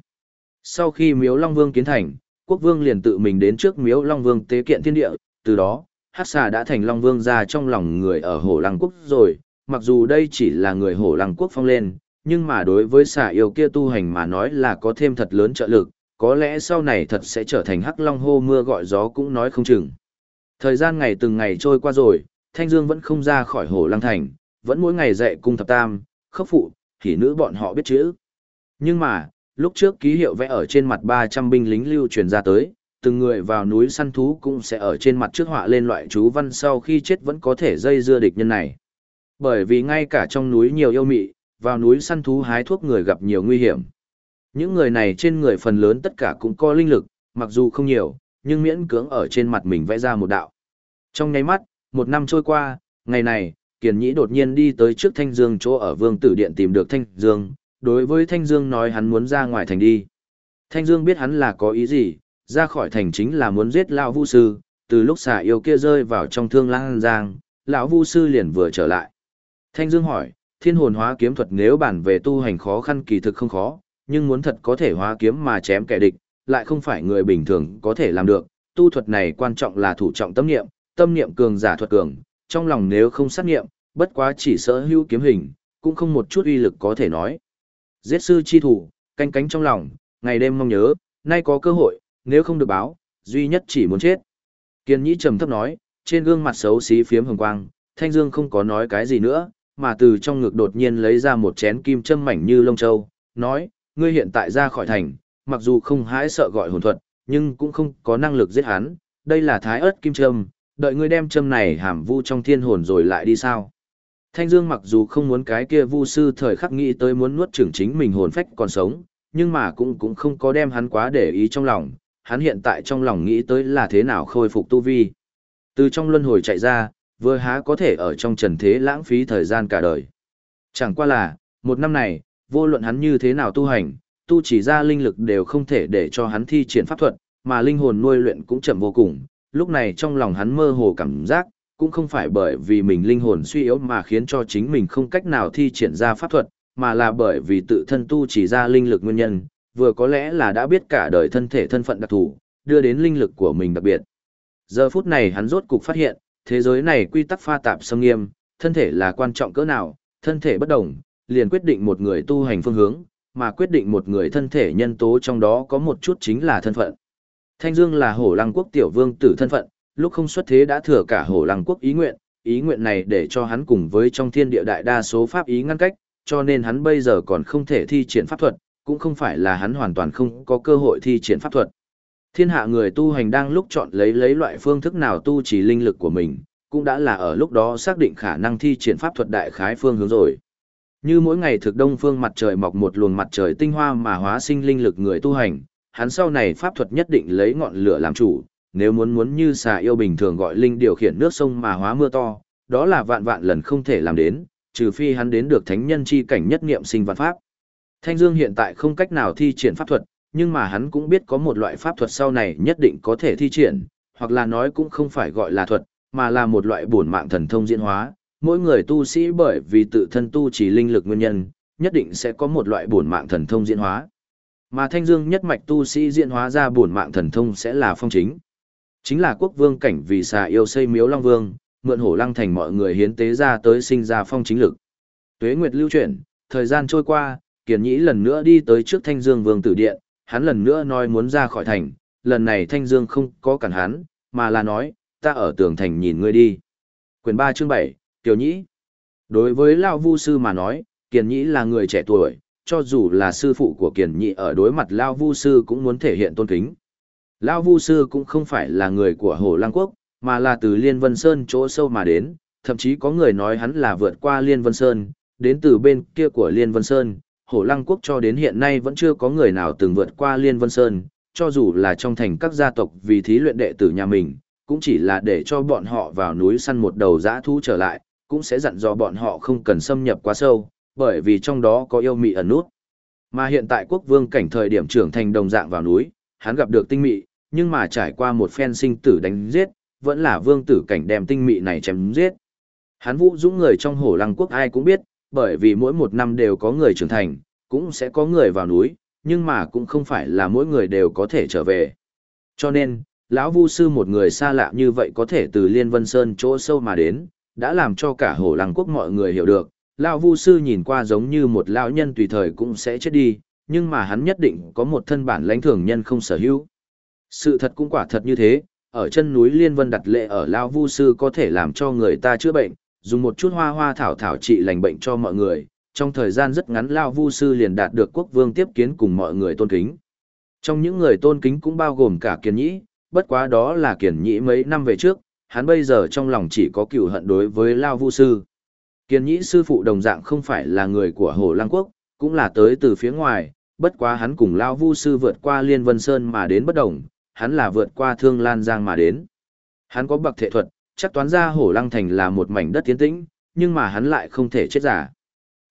Speaker 1: Sau khi miếu Long Vương kiến thành, quốc vương liền tự mình đến trước miếu Long Vương tế kiện thiên địa, từ đó, hát xà đã thành Long Vương ra trong lòng người ở hổ lăng quốc rồi, mặc dù đây chỉ là người hổ lăng quốc phong lên, nhưng mà đối với xà yêu kia tu hành mà nói là có thêm thật lớn trợ lực, có lẽ sau này thật sẽ trở thành hắc long hô mưa gọi gió cũng nói không chừng. Thời gian ngày từng ngày trôi qua rồi, Thanh Dương vẫn không ra khỏi hồ lăng thành, vẫn mỗi ngày dạy cung thập tam, khốc phụ, thì nữ bọn họ biết chữ. Nhưng mà, lúc trước ký hiệu vẽ ở trên mặt 300 binh lính lưu truyền ra tới, từng người vào núi săn thú cũng sẽ ở trên mặt trước họa lên loại chú văn sau khi chết vẫn có thể dây dưa địch nhân này. Bởi vì ngay cả trong núi nhiều yêu mị, vào núi săn thú hái thuốc người gặp nhiều nguy hiểm. Những người này trên người phần lớn tất cả cũng có linh lực, mặc dù không nhiều, nhưng miễn cưỡng ở trên mặt mình vẽ ra một đạo. Trong nháy mắt, một năm trôi qua, ngày này, Kiền Nhĩ đột nhiên đi tới trước Thanh Dương chỗ ở Vương Tử Điện tìm được Thanh Dương, đối với Thanh Dương nói hắn muốn ra ngoài thành đi. Thanh Dương biết hắn là có ý gì, ra khỏi thành chính là muốn giết lão Vu sư, từ lúc xà yêu kia rơi vào trong thương lang giang, lão Vu sư liền vừa trở lại. Thanh Dương hỏi, thiên hồn hóa kiếm thuật nếu bản về tu hành khó khăn kỳ thực không khó, nhưng muốn thật có thể hóa kiếm mà chém kẻ địch, lại không phải người bình thường có thể làm được. Tu thuật này quan trọng là thủ trọng tâm niệm, tâm niệm cường giả thuật cường, trong lòng nếu không sát niệm, bất quá chỉ sở hữu kiếm hình, cũng không một chút uy lực có thể nói. Giết sư chi thủ, canh cánh trong lòng, ngày đêm mong nhớ, nay có cơ hội, nếu không được báo, duy nhất chỉ muốn chết. Kiên nhĩ trầm thấp nói, trên gương mặt xấu xí phiếm hồng quang, Thanh Dương không có nói cái gì nữa, mà từ trong ngực đột nhiên lấy ra một chén kim châm mảnh như lông châu, nói, ngươi hiện tại ra khỏi thành, mặc dù không hãi sợ gọi hồn thuật, nhưng cũng không có năng lực giết hắn, đây là thái ớt kim châm, đợi ngươi đem châm này hàm vu trong thiên hồn rồi lại đi sao. Thanh Dương mặc dù không muốn cái kia vu sư thời khắc nghĩ tới muốn nuốt trưởng chính mình hồn phách còn sống, nhưng mà cũng cũng không có đem hắn quá để ý trong lòng, hắn hiện tại trong lòng nghĩ tới là thế nào khôi phục tu vi. Từ trong luân hồi chạy ra, vừa há có thể ở trong trần thế lãng phí thời gian cả đời. Chẳng qua là, một năm này, vô luận hắn như thế nào tu hành, tu chỉ ra linh lực đều không thể để cho hắn thi triển pháp thuật, mà linh hồn nuôi luyện cũng chậm vô cùng. Lúc này trong lòng hắn mơ hồ cảm giác, cũng không phải bởi vì mình linh hồn suy yếu mà khiến cho chính mình không cách nào thi triển ra pháp thuật, mà là bởi vì tự thân tu chỉ ra linh lực nguyên nhân, vừa có lẽ là đã biết cả đời thân thể thân phận đặc thù, đưa đến linh lực của mình đặc biệt. Giờ phút này hắn rốt cục phát hiện, thế giới này quy tắc pha tạp xâm nghiêm, thân thể là quan trọng cỡ nào, thân thể bất đồng, liền quyết định một người tu hành phương hướng, mà quyết định một người thân thể nhân tố trong đó có một chút chính là thân phận. Thanh Dương là hổ lăng quốc tiểu vương tử thân phận, lúc không xuất thế đã thừa cả hổ lăng quốc ý nguyện, ý nguyện này để cho hắn cùng với trong thiên địa đại đa số pháp ý ngăn cách, cho nên hắn bây giờ còn không thể thi triển pháp thuật, cũng không phải là hắn hoàn toàn không có cơ hội thi triển pháp thuật. Thiên hạ người tu hành đang lúc chọn lấy lấy loại phương thức nào tu chỉ linh lực của mình, cũng đã là ở lúc đó xác định khả năng thi triển pháp thuật đại khái phương hướng rồi. Như mỗi ngày thực đông phương mặt trời mọc một luồng mặt trời tinh hoa mà hóa sinh linh lực người tu hành, hắn sau này pháp thuật nhất định lấy ngọn lửa làm chủ, nếu muốn muốn như xà yêu bình thường gọi linh điều khiển nước sông mà hóa mưa to, đó là vạn vạn lần không thể làm đến, trừ phi hắn đến được thánh nhân chi cảnh nhất niệm sinh văn pháp. Thanh Dương hiện tại không cách nào thi triển pháp thuật, nhưng mà hắn cũng biết có một loại pháp thuật sau này nhất định có thể thi triển, hoặc là nói cũng không phải gọi là thuật, mà là một loại bổn mạng thần thông diễn hóa, mỗi người tu sĩ bởi vì tự thân tu chỉ linh lực nguyên nhân, nhất định sẽ có một loại bổn mạng thần thông diễn hóa. Mà thanh dương nhất mạch tu sĩ diễn hóa ra bổn mạng thần thông sẽ là phong chính. Chính là quốc vương cảnh vì xà yêu xây miếu long vương, mượn hổ lăng thành mọi người hiến tế ra tới sinh ra phong chính lực. Tuế Nguyệt lưu chuyển, thời gian trôi qua, Kiền Nhĩ lần nữa đi tới trước Thanh Dương Vương tử điện, hắn lần nữa nói muốn ra khỏi thành, lần này Thanh Dương không có cản hắn, mà là nói, ta ở tường thành nhìn ngươi đi. Quyền 3 chương 7, Tiểu Nhĩ. Đối với Lao Vu Sư mà nói, Kiền Nhĩ là người trẻ tuổi, cho dù là sư phụ của Kiền Nhĩ ở đối mặt Lao Vu Sư cũng muốn thể hiện tôn kính. Lao Vu Sư cũng không phải là người của Hồ Lăng Quốc, mà là từ Liên Vân Sơn chỗ sâu mà đến, thậm chí có người nói hắn là vượt qua Liên Vân Sơn, đến từ bên kia của Liên Vân Sơn, Hổ Lăng Quốc cho đến hiện nay vẫn chưa có người nào từng vượt qua Liên Vân Sơn, cho dù là trong thành các gia tộc vì thí luyện đệ tử nhà mình, cũng chỉ là để cho bọn họ vào núi săn một đầu dã thú trở lại, cũng sẽ dặn dò bọn họ không cần xâm nhập quá sâu, bởi vì trong đó có yêu mị ẩn nút. Mà hiện tại quốc vương cảnh thời điểm trưởng thành đồng dạng vào núi, hắn gặp được tinh mị, nhưng mà trải qua một phen sinh tử đánh giết, vẫn là vương tử cảnh đem tinh mị này chém giết. Hắn vũ dũng người trong hổ lăng quốc ai cũng biết, bởi vì mỗi một năm đều có người trưởng thành, cũng sẽ có người vào núi, nhưng mà cũng không phải là mỗi người đều có thể trở về. Cho nên, lão Vu sư một người xa lạ như vậy có thể từ Liên Vân Sơn chỗ sâu mà đến, đã làm cho cả Hồ Lăng quốc mọi người hiểu được, lão Vu sư nhìn qua giống như một lão nhân tùy thời cũng sẽ chết đi, nhưng mà hắn nhất định có một thân bản lãnh thường nhân không sở hữu. Sự thật cũng quả thật như thế, ở chân núi Liên Vân đặt lệ ở lão Vu sư có thể làm cho người ta chữa bệnh, dùng một chút hoa hoa thảo thảo trị lành bệnh cho mọi người, trong thời gian rất ngắn Lao Vu Sư liền đạt được quốc vương tiếp kiến cùng mọi người tôn kính. Trong những người tôn kính cũng bao gồm cả Kiền Nhĩ, bất quá đó là Kiền Nhĩ mấy năm về trước, hắn bây giờ trong lòng chỉ có cựu hận đối với Lao Vu Sư. Kiền Nhĩ sư phụ đồng dạng không phải là người của Hồ Lăng Quốc, cũng là tới từ phía ngoài, bất quá hắn cùng Lao Vu Sư vượt qua Liên Vân Sơn mà đến bất đồng, hắn là vượt qua Thương Lan Giang mà đến. Hắn có bậc thể thuật, chắc toán ra Hổ Lăng Thành là một mảnh đất tiến tĩnh, nhưng mà hắn lại không thể chết giả.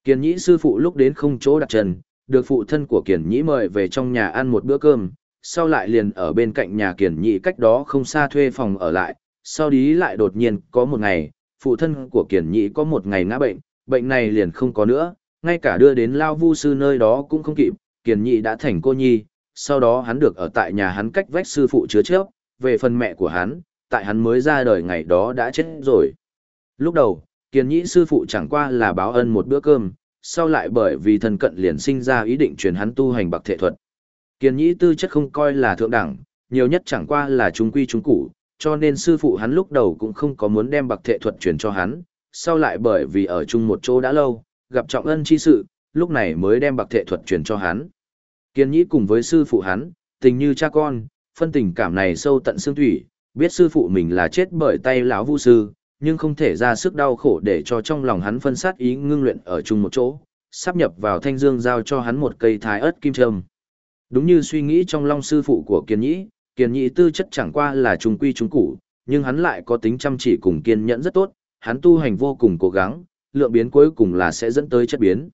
Speaker 1: Kiền Nhĩ sư phụ lúc đến không chỗ đặt chân, được phụ thân của Kiền Nhĩ mời về trong nhà ăn một bữa cơm, sau lại liền ở bên cạnh nhà Kiền Nhĩ cách đó không xa thuê phòng ở lại, sau đó lại đột nhiên có một ngày, phụ thân của Kiền Nhĩ có một ngày ngã bệnh, bệnh này liền không có nữa, ngay cả đưa đến Lao Vu sư nơi đó cũng không kịp, Kiền Nhĩ đã thành cô nhi, sau đó hắn được ở tại nhà hắn cách vách sư phụ chứa chấp, về phần mẹ của hắn, tại hắn mới ra đời ngày đó đã chết rồi. Lúc đầu, Kiền nhĩ sư phụ chẳng qua là báo ân một bữa cơm, sau lại bởi vì thân cận liền sinh ra ý định truyền hắn tu hành bậc thể thuật. Kiền nhĩ tư chất không coi là thượng đẳng, nhiều nhất chẳng qua là trung quy trung củ, cho nên sư phụ hắn lúc đầu cũng không có muốn đem bậc thể thuật truyền cho hắn, sau lại bởi vì ở chung một chỗ đã lâu, gặp trọng ân chi sự, lúc này mới đem bậc thể thuật truyền cho hắn. Kiên nhĩ cùng với sư phụ hắn, tình như cha con, phân tình cảm này sâu tận xương thủy, biết sư phụ mình là chết bởi tay lão vu sư, nhưng không thể ra sức đau khổ để cho trong lòng hắn phân sát ý ngưng luyện ở chung một chỗ, sắp nhập vào thanh dương giao cho hắn một cây thái ớt kim trâm. Đúng như suy nghĩ trong long sư phụ của Kiên Nhĩ, Kiên Nhĩ tư chất chẳng qua là trung quy trung củ, nhưng hắn lại có tính chăm chỉ cùng kiên nhẫn rất tốt, hắn tu hành vô cùng cố gắng, lượng biến cuối cùng là sẽ dẫn tới chất biến.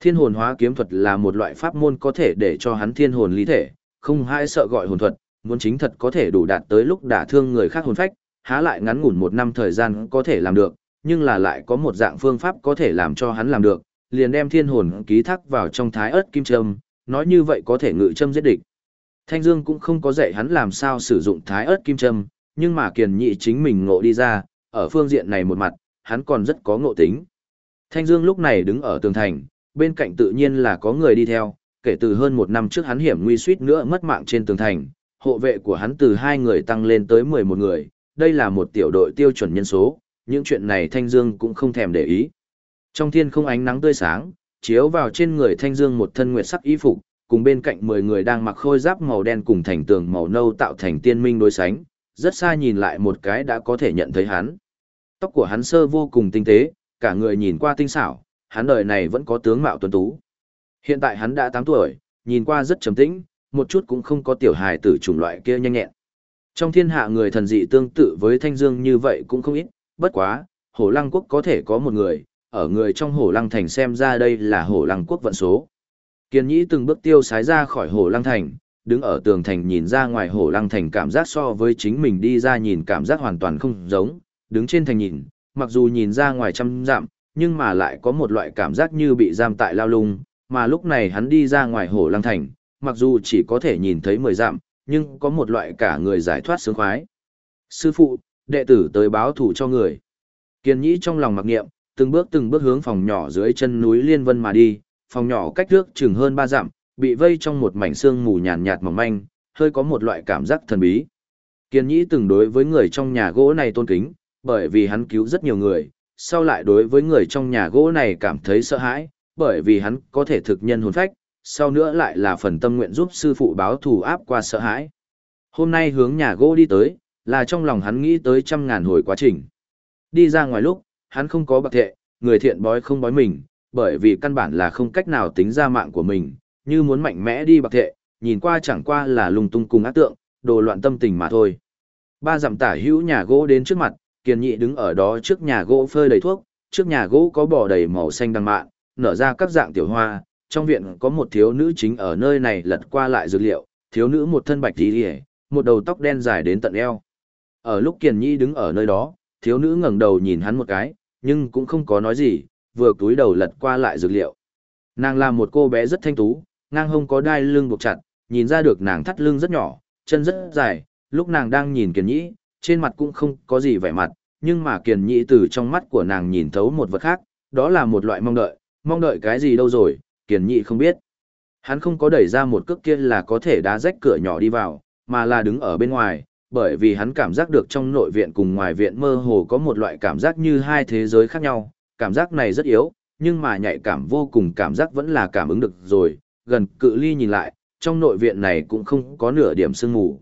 Speaker 1: Thiên hồn hóa kiếm thuật là một loại pháp môn có thể để cho hắn thiên hồn lý thể, không hai sợ gọi hồn thuật, muốn chính thật có thể đủ đạt tới lúc đả thương người khác hồn phách, há lại ngắn ngủn một năm thời gian có thể làm được, nhưng là lại có một dạng phương pháp có thể làm cho hắn làm được, liền đem thiên hồn ký thác vào trong thái ớt kim trâm, nói như vậy có thể ngự châm giết địch. Thanh Dương cũng không có dạy hắn làm sao sử dụng thái ớt kim trâm, nhưng mà kiền nhị chính mình ngộ đi ra, ở phương diện này một mặt, hắn còn rất có ngộ tính. Thanh Dương lúc này đứng ở tường thành, bên cạnh tự nhiên là có người đi theo, kể từ hơn một năm trước hắn hiểm nguy suýt nữa mất mạng trên tường thành, hộ vệ của hắn từ hai người tăng lên tới 11 người, đây là một tiểu đội tiêu chuẩn nhân số, những chuyện này Thanh Dương cũng không thèm để ý. Trong thiên không ánh nắng tươi sáng, chiếu vào trên người Thanh Dương một thân nguyệt sắc y phục, cùng bên cạnh 10 người đang mặc khôi giáp màu đen cùng thành tường màu nâu tạo thành tiên minh đối sánh, rất xa nhìn lại một cái đã có thể nhận thấy hắn. Tóc của hắn sơ vô cùng tinh tế, cả người nhìn qua tinh xảo, hắn đời này vẫn có tướng mạo tuấn tú. Hiện tại hắn đã 8 tuổi, nhìn qua rất trầm tĩnh, một chút cũng không có tiểu hài tử chủng loại kia nhanh nhẹn. Trong thiên hạ người thần dị tương tự với Thanh Dương như vậy cũng không ít, bất quá, hổ lăng quốc có thể có một người, ở người trong hổ lăng thành xem ra đây là hổ lăng quốc vận số. Kiên nhĩ từng bước tiêu sái ra khỏi hổ lăng thành, đứng ở tường thành nhìn ra ngoài hổ lăng thành cảm giác so với chính mình đi ra nhìn cảm giác hoàn toàn không giống, đứng trên thành nhìn, mặc dù nhìn ra ngoài trăm dặm, nhưng mà lại có một loại cảm giác như bị giam tại lao lung, mà lúc này hắn đi ra ngoài hồ lăng thành, mặc dù chỉ có thể nhìn thấy mười dặm, nhưng có một loại cả người giải thoát sướng khoái. Sư phụ, đệ tử tới báo thủ cho người. Kiên nhĩ trong lòng mặc niệm, từng bước từng bước hướng phòng nhỏ dưới chân núi Liên Vân mà đi, phòng nhỏ cách trước chừng hơn ba dặm, bị vây trong một mảnh xương mù nhàn nhạt mỏng manh, hơi có một loại cảm giác thần bí. Kiên nhĩ từng đối với người trong nhà gỗ này tôn kính, bởi vì hắn cứu rất nhiều người, sau lại đối với người trong nhà gỗ này cảm thấy sợ hãi, bởi vì hắn có thể thực nhân hồn phách, sau nữa lại là phần tâm nguyện giúp sư phụ báo thù áp qua sợ hãi. Hôm nay hướng nhà gỗ đi tới, là trong lòng hắn nghĩ tới trăm ngàn hồi quá trình. Đi ra ngoài lúc, hắn không có bạc thệ, người thiện bói không bói mình, bởi vì căn bản là không cách nào tính ra mạng của mình, như muốn mạnh mẽ đi bạc thệ, nhìn qua chẳng qua là lung tung cùng ác tượng, đồ loạn tâm tình mà thôi. Ba dặm tả hữu nhà gỗ đến trước mặt, kiền nhị đứng ở đó trước nhà gỗ phơi đầy thuốc, trước nhà gỗ có bò đầy màu xanh đằng mạn, nở ra các dạng tiểu hoa, trong viện có một thiếu nữ chính ở nơi này lật qua lại dược liệu, thiếu nữ một thân bạch tí hề, một đầu tóc đen dài đến tận eo. Ở lúc kiền Nhi đứng ở nơi đó, thiếu nữ ngẩng đầu nhìn hắn một cái, nhưng cũng không có nói gì, vừa cúi đầu lật qua lại dược liệu. Nàng là một cô bé rất thanh tú, ngang hông có đai lưng buộc chặt, nhìn ra được nàng thắt lưng rất nhỏ, chân rất dài, lúc nàng đang nhìn kiền nhĩ, trên mặt cũng không có gì vẻ mặt, nhưng mà kiền nhĩ từ trong mắt của nàng nhìn thấu một vật khác, đó là một loại mong đợi, mong đợi cái gì đâu rồi, kiền nhị không biết. Hắn không có đẩy ra một cước kia là có thể đá rách cửa nhỏ đi vào, mà là đứng ở bên ngoài, bởi vì hắn cảm giác được trong nội viện cùng ngoài viện mơ hồ có một loại cảm giác như hai thế giới khác nhau, cảm giác này rất yếu, nhưng mà nhạy cảm vô cùng cảm giác vẫn là cảm ứng được rồi, gần cự ly nhìn lại, trong nội viện này cũng không có nửa điểm sương mù.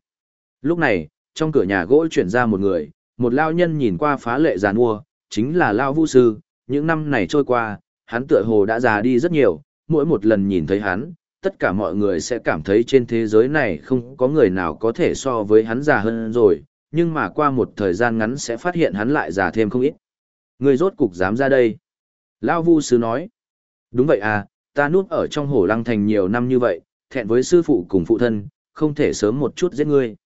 Speaker 1: Lúc này, trong cửa nhà gỗ chuyển ra một người, một lao nhân nhìn qua phá lệ giàn mua, chính là lao vu sư, những năm này trôi qua, hắn tựa hồ đã già đi rất nhiều, mỗi một lần nhìn thấy hắn, tất cả mọi người sẽ cảm thấy trên thế giới này không có người nào có thể so với hắn già hơn rồi, nhưng mà qua một thời gian ngắn sẽ phát hiện hắn lại già thêm không ít. Người rốt cục dám ra đây. Lao vu sư nói. Đúng vậy à, ta núp ở trong hổ lăng thành nhiều năm như vậy, thẹn với sư phụ cùng phụ thân, không thể sớm một chút giết ngươi.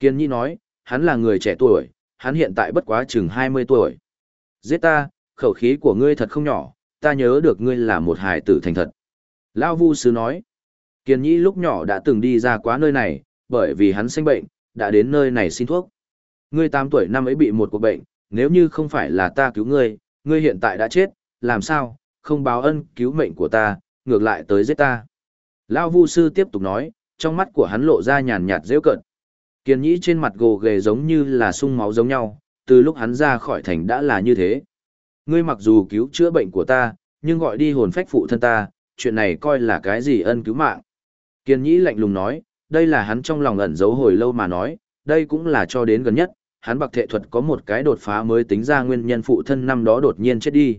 Speaker 1: Kiên Nhi nói, hắn là người trẻ tuổi, hắn hiện tại bất quá chừng 20 tuổi. Giết ta, khẩu khí của ngươi thật không nhỏ, ta nhớ được ngươi là một hài tử thành thật. Lao Vu Sư nói, Kiền Nhĩ lúc nhỏ đã từng đi ra quá nơi này, bởi vì hắn sinh bệnh, đã đến nơi này xin thuốc. Ngươi 8 tuổi năm ấy bị một cuộc bệnh, nếu như không phải là ta cứu ngươi, ngươi hiện tại đã chết, làm sao, không báo ân cứu mệnh của ta, ngược lại tới giết ta. Lao Vu Sư tiếp tục nói, trong mắt của hắn lộ ra nhàn nhạt rêu cận. Kiền nhĩ trên mặt gồ ghề giống như là sung máu giống nhau, từ lúc hắn ra khỏi thành đã là như thế. Ngươi mặc dù cứu chữa bệnh của ta, nhưng gọi đi hồn phách phụ thân ta, chuyện này coi là cái gì ân cứu mạng. Kiên nhĩ lạnh lùng nói, đây là hắn trong lòng ẩn giấu hồi lâu mà nói, đây cũng là cho đến gần nhất, hắn bạc thệ thuật có một cái đột phá mới tính ra nguyên nhân phụ thân năm đó đột nhiên chết đi.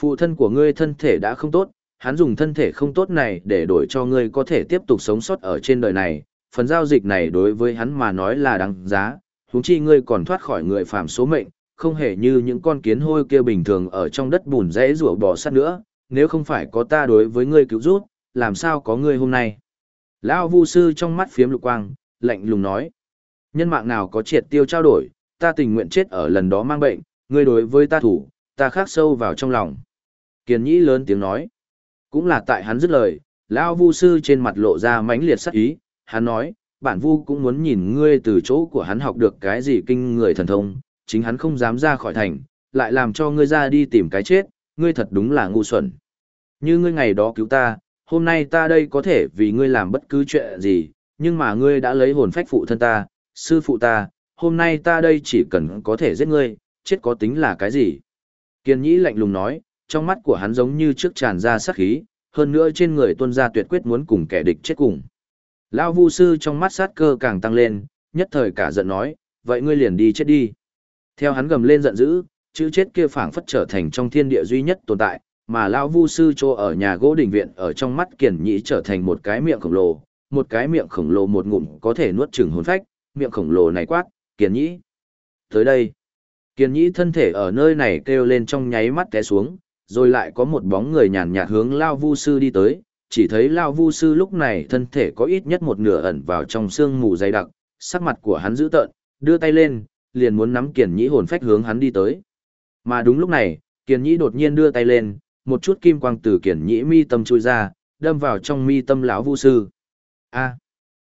Speaker 1: Phụ thân của ngươi thân thể đã không tốt, hắn dùng thân thể không tốt này để đổi cho ngươi có thể tiếp tục sống sót ở trên đời này, phần giao dịch này đối với hắn mà nói là đáng giá, huống chi ngươi còn thoát khỏi người phàm số mệnh, không hề như những con kiến hôi kia bình thường ở trong đất bùn rẽ rủa bò sát nữa, nếu không phải có ta đối với ngươi cứu rút, làm sao có ngươi hôm nay. Lão Vu sư trong mắt phiếm lục quang, lạnh lùng nói: Nhân mạng nào có triệt tiêu trao đổi, ta tình nguyện chết ở lần đó mang bệnh, ngươi đối với ta thủ, ta khắc sâu vào trong lòng. Kiền Nhĩ lớn tiếng nói: Cũng là tại hắn dứt lời, lão Vu sư trên mặt lộ ra mãnh liệt sắc ý, hắn nói, bản vu cũng muốn nhìn ngươi từ chỗ của hắn học được cái gì kinh người thần thông, chính hắn không dám ra khỏi thành, lại làm cho ngươi ra đi tìm cái chết, ngươi thật đúng là ngu xuẩn. Như ngươi ngày đó cứu ta, hôm nay ta đây có thể vì ngươi làm bất cứ chuyện gì, nhưng mà ngươi đã lấy hồn phách phụ thân ta, sư phụ ta, hôm nay ta đây chỉ cần có thể giết ngươi, chết có tính là cái gì. Kiên nhĩ lạnh lùng nói, trong mắt của hắn giống như trước tràn ra sát khí, hơn nữa trên người tuân ra tuyệt quyết muốn cùng kẻ địch chết cùng. Lão Vu sư trong mắt sát cơ càng tăng lên, nhất thời cả giận nói, vậy ngươi liền đi chết đi. Theo hắn gầm lên giận dữ, chữ chết kia phảng phất trở thành trong thiên địa duy nhất tồn tại, mà lão Vu sư cho ở nhà gỗ đình viện ở trong mắt Kiền Nhĩ trở thành một cái miệng khổng lồ, một cái miệng khổng lồ một ngụm có thể nuốt chửng hồn phách, miệng khổng lồ này quát, Kiền Nhĩ. Tới đây. Kiền Nhĩ thân thể ở nơi này kêu lên trong nháy mắt té xuống, rồi lại có một bóng người nhàn nhạt hướng lão Vu sư đi tới, chỉ thấy Lao Vu Sư lúc này thân thể có ít nhất một nửa ẩn vào trong sương mù dày đặc, sắc mặt của hắn dữ tợn, đưa tay lên, liền muốn nắm kiền nhĩ hồn phách hướng hắn đi tới. Mà đúng lúc này, Kiền Nhĩ đột nhiên đưa tay lên, một chút kim quang từ Kiền Nhĩ mi tâm chui ra, đâm vào trong mi tâm lão Vu sư. A!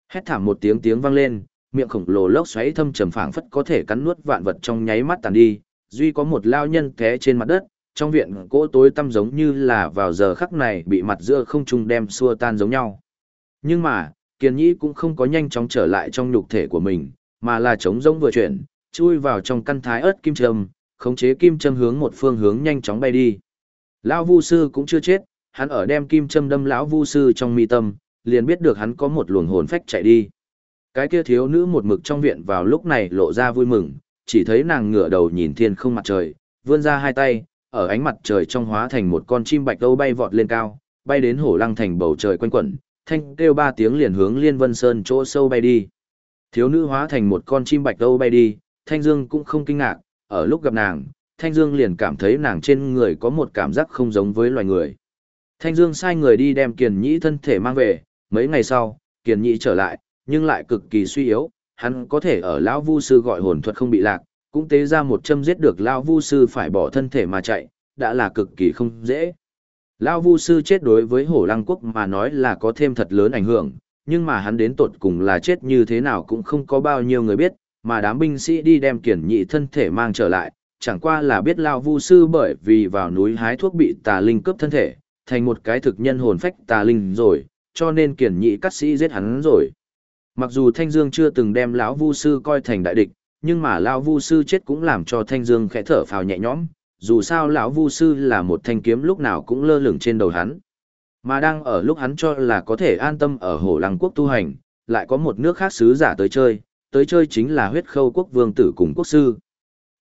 Speaker 1: Hét thảm một tiếng tiếng vang lên, miệng khổng lồ lốc xoáy thâm trầm phảng phất có thể cắn nuốt vạn vật trong nháy mắt tàn đi, duy có một lao nhân té trên mặt đất, trong viện cỗ tối tăm giống như là vào giờ khắc này bị mặt giữa không trung đem xua tan giống nhau. Nhưng mà, Kiền Nhĩ cũng không có nhanh chóng trở lại trong nhục thể của mình, mà là chống rỗng vừa chuyển, chui vào trong căn thái ớt kim châm, khống chế kim châm hướng một phương hướng nhanh chóng bay đi. Lão Vu sư cũng chưa chết, hắn ở đem kim châm đâm lão Vu sư trong mi tâm, liền biết được hắn có một luồng hồn phách chạy đi. Cái kia thiếu nữ một mực trong viện vào lúc này lộ ra vui mừng, chỉ thấy nàng ngửa đầu nhìn thiên không mặt trời, vươn ra hai tay, ở ánh mặt trời trong hóa thành một con chim bạch âu bay vọt lên cao, bay đến hổ lăng thành bầu trời quanh quẩn, thanh kêu ba tiếng liền hướng Liên Vân Sơn chỗ sâu bay đi. Thiếu nữ hóa thành một con chim bạch âu bay đi, Thanh Dương cũng không kinh ngạc, ở lúc gặp nàng, Thanh Dương liền cảm thấy nàng trên người có một cảm giác không giống với loài người. Thanh Dương sai người đi đem Kiền Nhĩ thân thể mang về, mấy ngày sau, Kiền Nhĩ trở lại, nhưng lại cực kỳ suy yếu, hắn có thể ở lão Vu sư gọi hồn thuật không bị lạc, cũng tế ra một châm giết được lão Vu sư phải bỏ thân thể mà chạy, đã là cực kỳ không dễ. Lão Vu sư chết đối với Hổ Lăng quốc mà nói là có thêm thật lớn ảnh hưởng, nhưng mà hắn đến tột cùng là chết như thế nào cũng không có bao nhiêu người biết, mà đám binh sĩ đi đem Kiền Nhĩ thân thể mang trở lại, chẳng qua là biết Lão Vu sư bởi vì vào núi hái thuốc bị tà linh cướp thân thể, thành một cái thực nhân hồn phách tà linh rồi, cho nên kiển nhị cắt sĩ giết hắn rồi. Mặc dù Thanh Dương chưa từng đem lão Vu sư coi thành đại địch, nhưng mà lão Vu sư chết cũng làm cho Thanh Dương khẽ thở phào nhẹ nhõm, dù sao lão Vu sư là một thanh kiếm lúc nào cũng lơ lửng trên đầu hắn. Mà đang ở lúc hắn cho là có thể an tâm ở Hồ Lăng quốc tu hành, lại có một nước khác sứ giả tới chơi, tới chơi chính là huyết khâu quốc vương tử cùng quốc sư.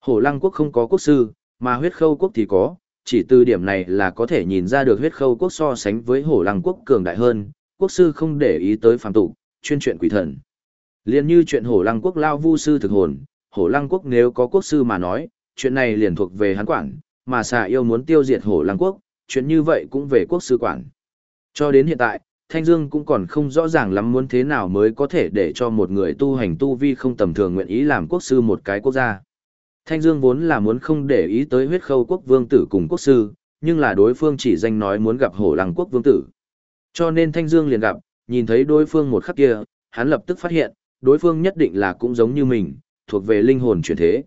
Speaker 1: Hổ Lăng quốc không có quốc sư, mà huyết khâu quốc thì có, chỉ từ điểm này là có thể nhìn ra được huyết khâu quốc so sánh với Hổ Lăng quốc cường đại hơn, quốc sư không để ý tới phàm tục, chuyên chuyện quỷ thần. Liên như chuyện Hổ Lăng quốc lao vu sư thực hồn, Hổ Lăng quốc nếu có quốc sư mà nói, chuyện này liền thuộc về hắn quản, mà xà yêu muốn tiêu diệt Hổ Lăng quốc, chuyện như vậy cũng về quốc sư quản. Cho đến hiện tại, Thanh Dương cũng còn không rõ ràng lắm muốn thế nào mới có thể để cho một người tu hành tu vi không tầm thường nguyện ý làm quốc sư một cái quốc gia. Thanh Dương vốn là muốn không để ý tới huyết khâu quốc vương tử cùng quốc sư, nhưng là đối phương chỉ danh nói muốn gặp hổ lăng quốc vương tử. Cho nên Thanh Dương liền gặp, nhìn thấy đối phương một khắc kia, hắn lập tức phát hiện, đối phương nhất định là cũng giống như mình, thuộc về linh hồn chuyển thế.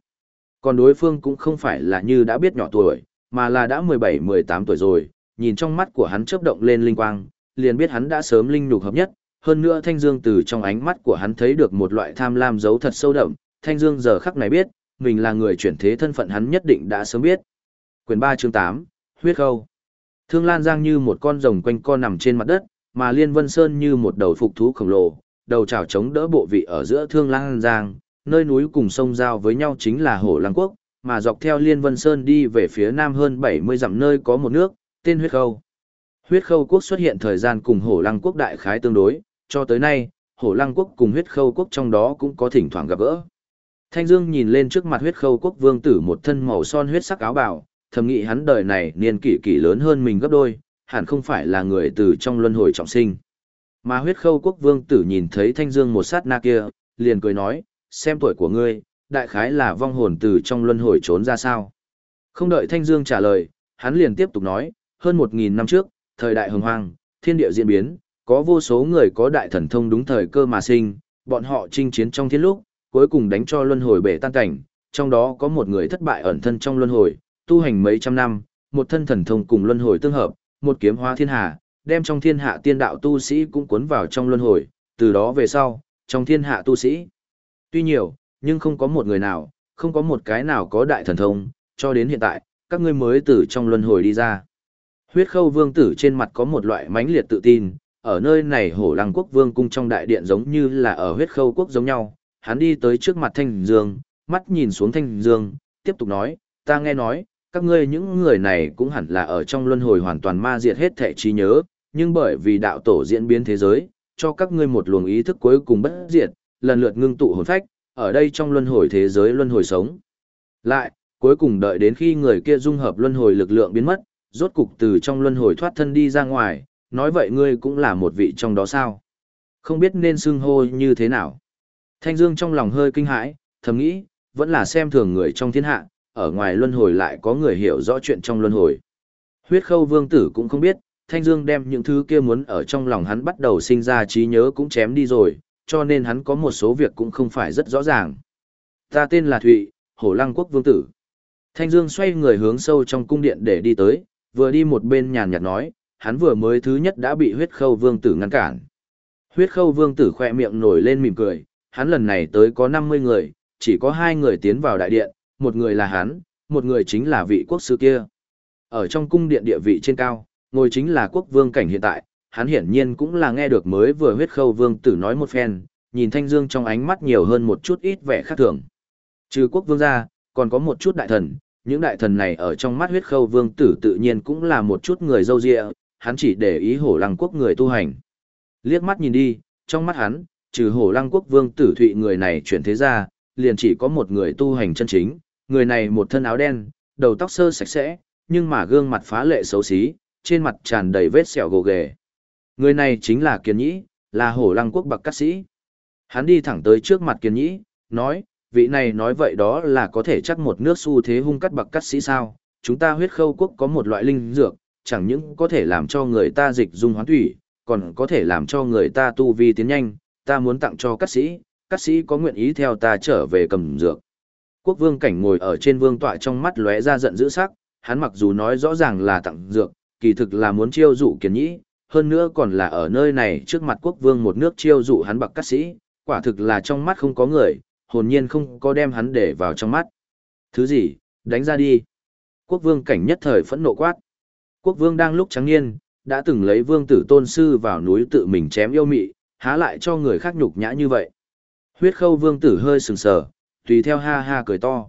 Speaker 1: Còn đối phương cũng không phải là như đã biết nhỏ tuổi, mà là đã 17-18 tuổi rồi, nhìn trong mắt của hắn chớp động lên linh quang, liền biết hắn đã sớm linh nhục hợp nhất, hơn nữa Thanh Dương từ trong ánh mắt của hắn thấy được một loại tham lam giấu thật sâu đậm, Thanh Dương giờ khắc này biết, mình là người chuyển thế thân phận hắn nhất định đã sớm biết. Quyền 3 chương 8, huyết khâu. Thương Lan Giang như một con rồng quanh co nằm trên mặt đất, mà Liên Vân Sơn như một đầu phục thú khổng lồ, đầu chảo chống đỡ bộ vị ở giữa Thương Lan Giang, nơi núi cùng sông giao với nhau chính là Hổ Lăng Quốc, mà dọc theo Liên Vân Sơn đi về phía nam hơn 70 dặm nơi có một nước, tên huyết khâu. Huyết khâu quốc xuất hiện thời gian cùng hổ lăng quốc đại khái tương đối, cho tới nay, hổ lăng quốc cùng huyết khâu quốc trong đó cũng có thỉnh thoảng gặp gỡ. Thanh Dương nhìn lên trước mặt huyết khâu quốc vương tử một thân màu son huyết sắc áo bào, thầm nghĩ hắn đời này niên kỷ kỷ lớn hơn mình gấp đôi, hẳn không phải là người từ trong luân hồi trọng sinh. Mà huyết khâu quốc vương tử nhìn thấy Thanh Dương một sát na kia, liền cười nói, xem tuổi của ngươi, đại khái là vong hồn từ trong luân hồi trốn ra sao. Không đợi Thanh Dương trả lời, hắn liền tiếp tục nói, hơn một nghìn năm trước, thời đại hồng hoang, thiên địa diễn biến, có vô số người có đại thần thông đúng thời cơ mà sinh, bọn họ chinh chiến trong thiên lúc, cuối cùng đánh cho luân hồi bể tan cảnh, trong đó có một người thất bại ẩn thân trong luân hồi, tu hành mấy trăm năm, một thân thần thông cùng luân hồi tương hợp, một kiếm hóa thiên hạ, đem trong thiên hạ tiên đạo tu sĩ cũng cuốn vào trong luân hồi, từ đó về sau, trong thiên hạ tu sĩ. Tuy nhiều, nhưng không có một người nào, không có một cái nào có đại thần thông, cho đến hiện tại, các ngươi mới từ trong luân hồi đi ra. Huyết khâu vương tử trên mặt có một loại mãnh liệt tự tin, ở nơi này hổ lăng quốc vương cung trong đại điện giống như là ở huyết khâu quốc giống nhau, hắn đi tới trước mặt thanh dương, mắt nhìn xuống thanh dương, tiếp tục nói, ta nghe nói, các ngươi những người này cũng hẳn là ở trong luân hồi hoàn toàn ma diệt hết thể trí nhớ, nhưng bởi vì đạo tổ diễn biến thế giới, cho các ngươi một luồng ý thức cuối cùng bất diệt, lần lượt ngưng tụ hồn phách, ở đây trong luân hồi thế giới luân hồi sống. Lại, cuối cùng đợi đến khi người kia dung hợp luân hồi lực lượng biến mất, rốt cục từ trong luân hồi thoát thân đi ra ngoài, nói vậy ngươi cũng là một vị trong đó sao? Không biết nên xưng hô như thế nào. Thanh Dương trong lòng hơi kinh hãi, thầm nghĩ, vẫn là xem thường người trong thiên hạ, ở ngoài luân hồi lại có người hiểu rõ chuyện trong luân hồi. Huyết khâu vương tử cũng không biết, Thanh Dương đem những thứ kia muốn ở trong lòng hắn bắt đầu sinh ra trí nhớ cũng chém đi rồi, cho nên hắn có một số việc cũng không phải rất rõ ràng. Ta tên là Thụy, Hổ Lăng Quốc Vương Tử. Thanh Dương xoay người hướng sâu trong cung điện để đi tới, vừa đi một bên nhàn nhạt nói, hắn vừa mới thứ nhất đã bị huyết khâu vương tử ngăn cản. Huyết khâu vương tử khẽ miệng nổi lên mỉm cười, hắn lần này tới có 50 người, chỉ có hai người tiến vào đại điện, một người là hắn, một người chính là vị quốc sư kia. Ở trong cung điện địa vị trên cao, ngồi chính là quốc vương cảnh hiện tại, hắn hiển nhiên cũng là nghe được mới vừa huyết khâu vương tử nói một phen, nhìn thanh dương trong ánh mắt nhiều hơn một chút ít vẻ khác thường. Trừ quốc vương ra, còn có một chút đại thần, những đại thần này ở trong mắt huyết khâu vương tử tự nhiên cũng là một chút người dâu dịa, hắn chỉ để ý hổ lăng quốc người tu hành. Liếc mắt nhìn đi, trong mắt hắn, trừ hổ lăng quốc vương tử thụy người này chuyển thế ra, liền chỉ có một người tu hành chân chính, người này một thân áo đen, đầu tóc sơ sạch sẽ, nhưng mà gương mặt phá lệ xấu xí, trên mặt tràn đầy vết sẹo gồ ghề. Người này chính là Kiền Nhĩ, là hổ lăng quốc bậc cát sĩ. Hắn đi thẳng tới trước mặt Kiền Nhĩ, nói, vị này nói vậy đó là có thể chắc một nước xu thế hung cắt bậc cát sĩ sao, chúng ta huyết khâu quốc có một loại linh dược, chẳng những có thể làm cho người ta dịch dung hoán thủy, còn có thể làm cho người ta tu vi tiến nhanh, ta muốn tặng cho các sĩ, các sĩ có nguyện ý theo ta trở về cầm dược. Quốc vương cảnh ngồi ở trên vương tọa trong mắt lóe ra giận dữ sắc, hắn mặc dù nói rõ ràng là tặng dược, kỳ thực là muốn chiêu dụ kiến nhĩ, hơn nữa còn là ở nơi này trước mặt quốc vương một nước chiêu dụ hắn bậc các sĩ, quả thực là trong mắt không có người, hồn nhiên không có đem hắn để vào trong mắt. Thứ gì, đánh ra đi. Quốc vương cảnh nhất thời phẫn nộ quát. Quốc vương đang lúc trắng niên, đã từng lấy vương tử tôn sư vào núi tự mình chém yêu mị, há lại cho người khác nhục nhã như vậy. Huyết khâu vương tử hơi sừng sờ, tùy theo ha ha cười to.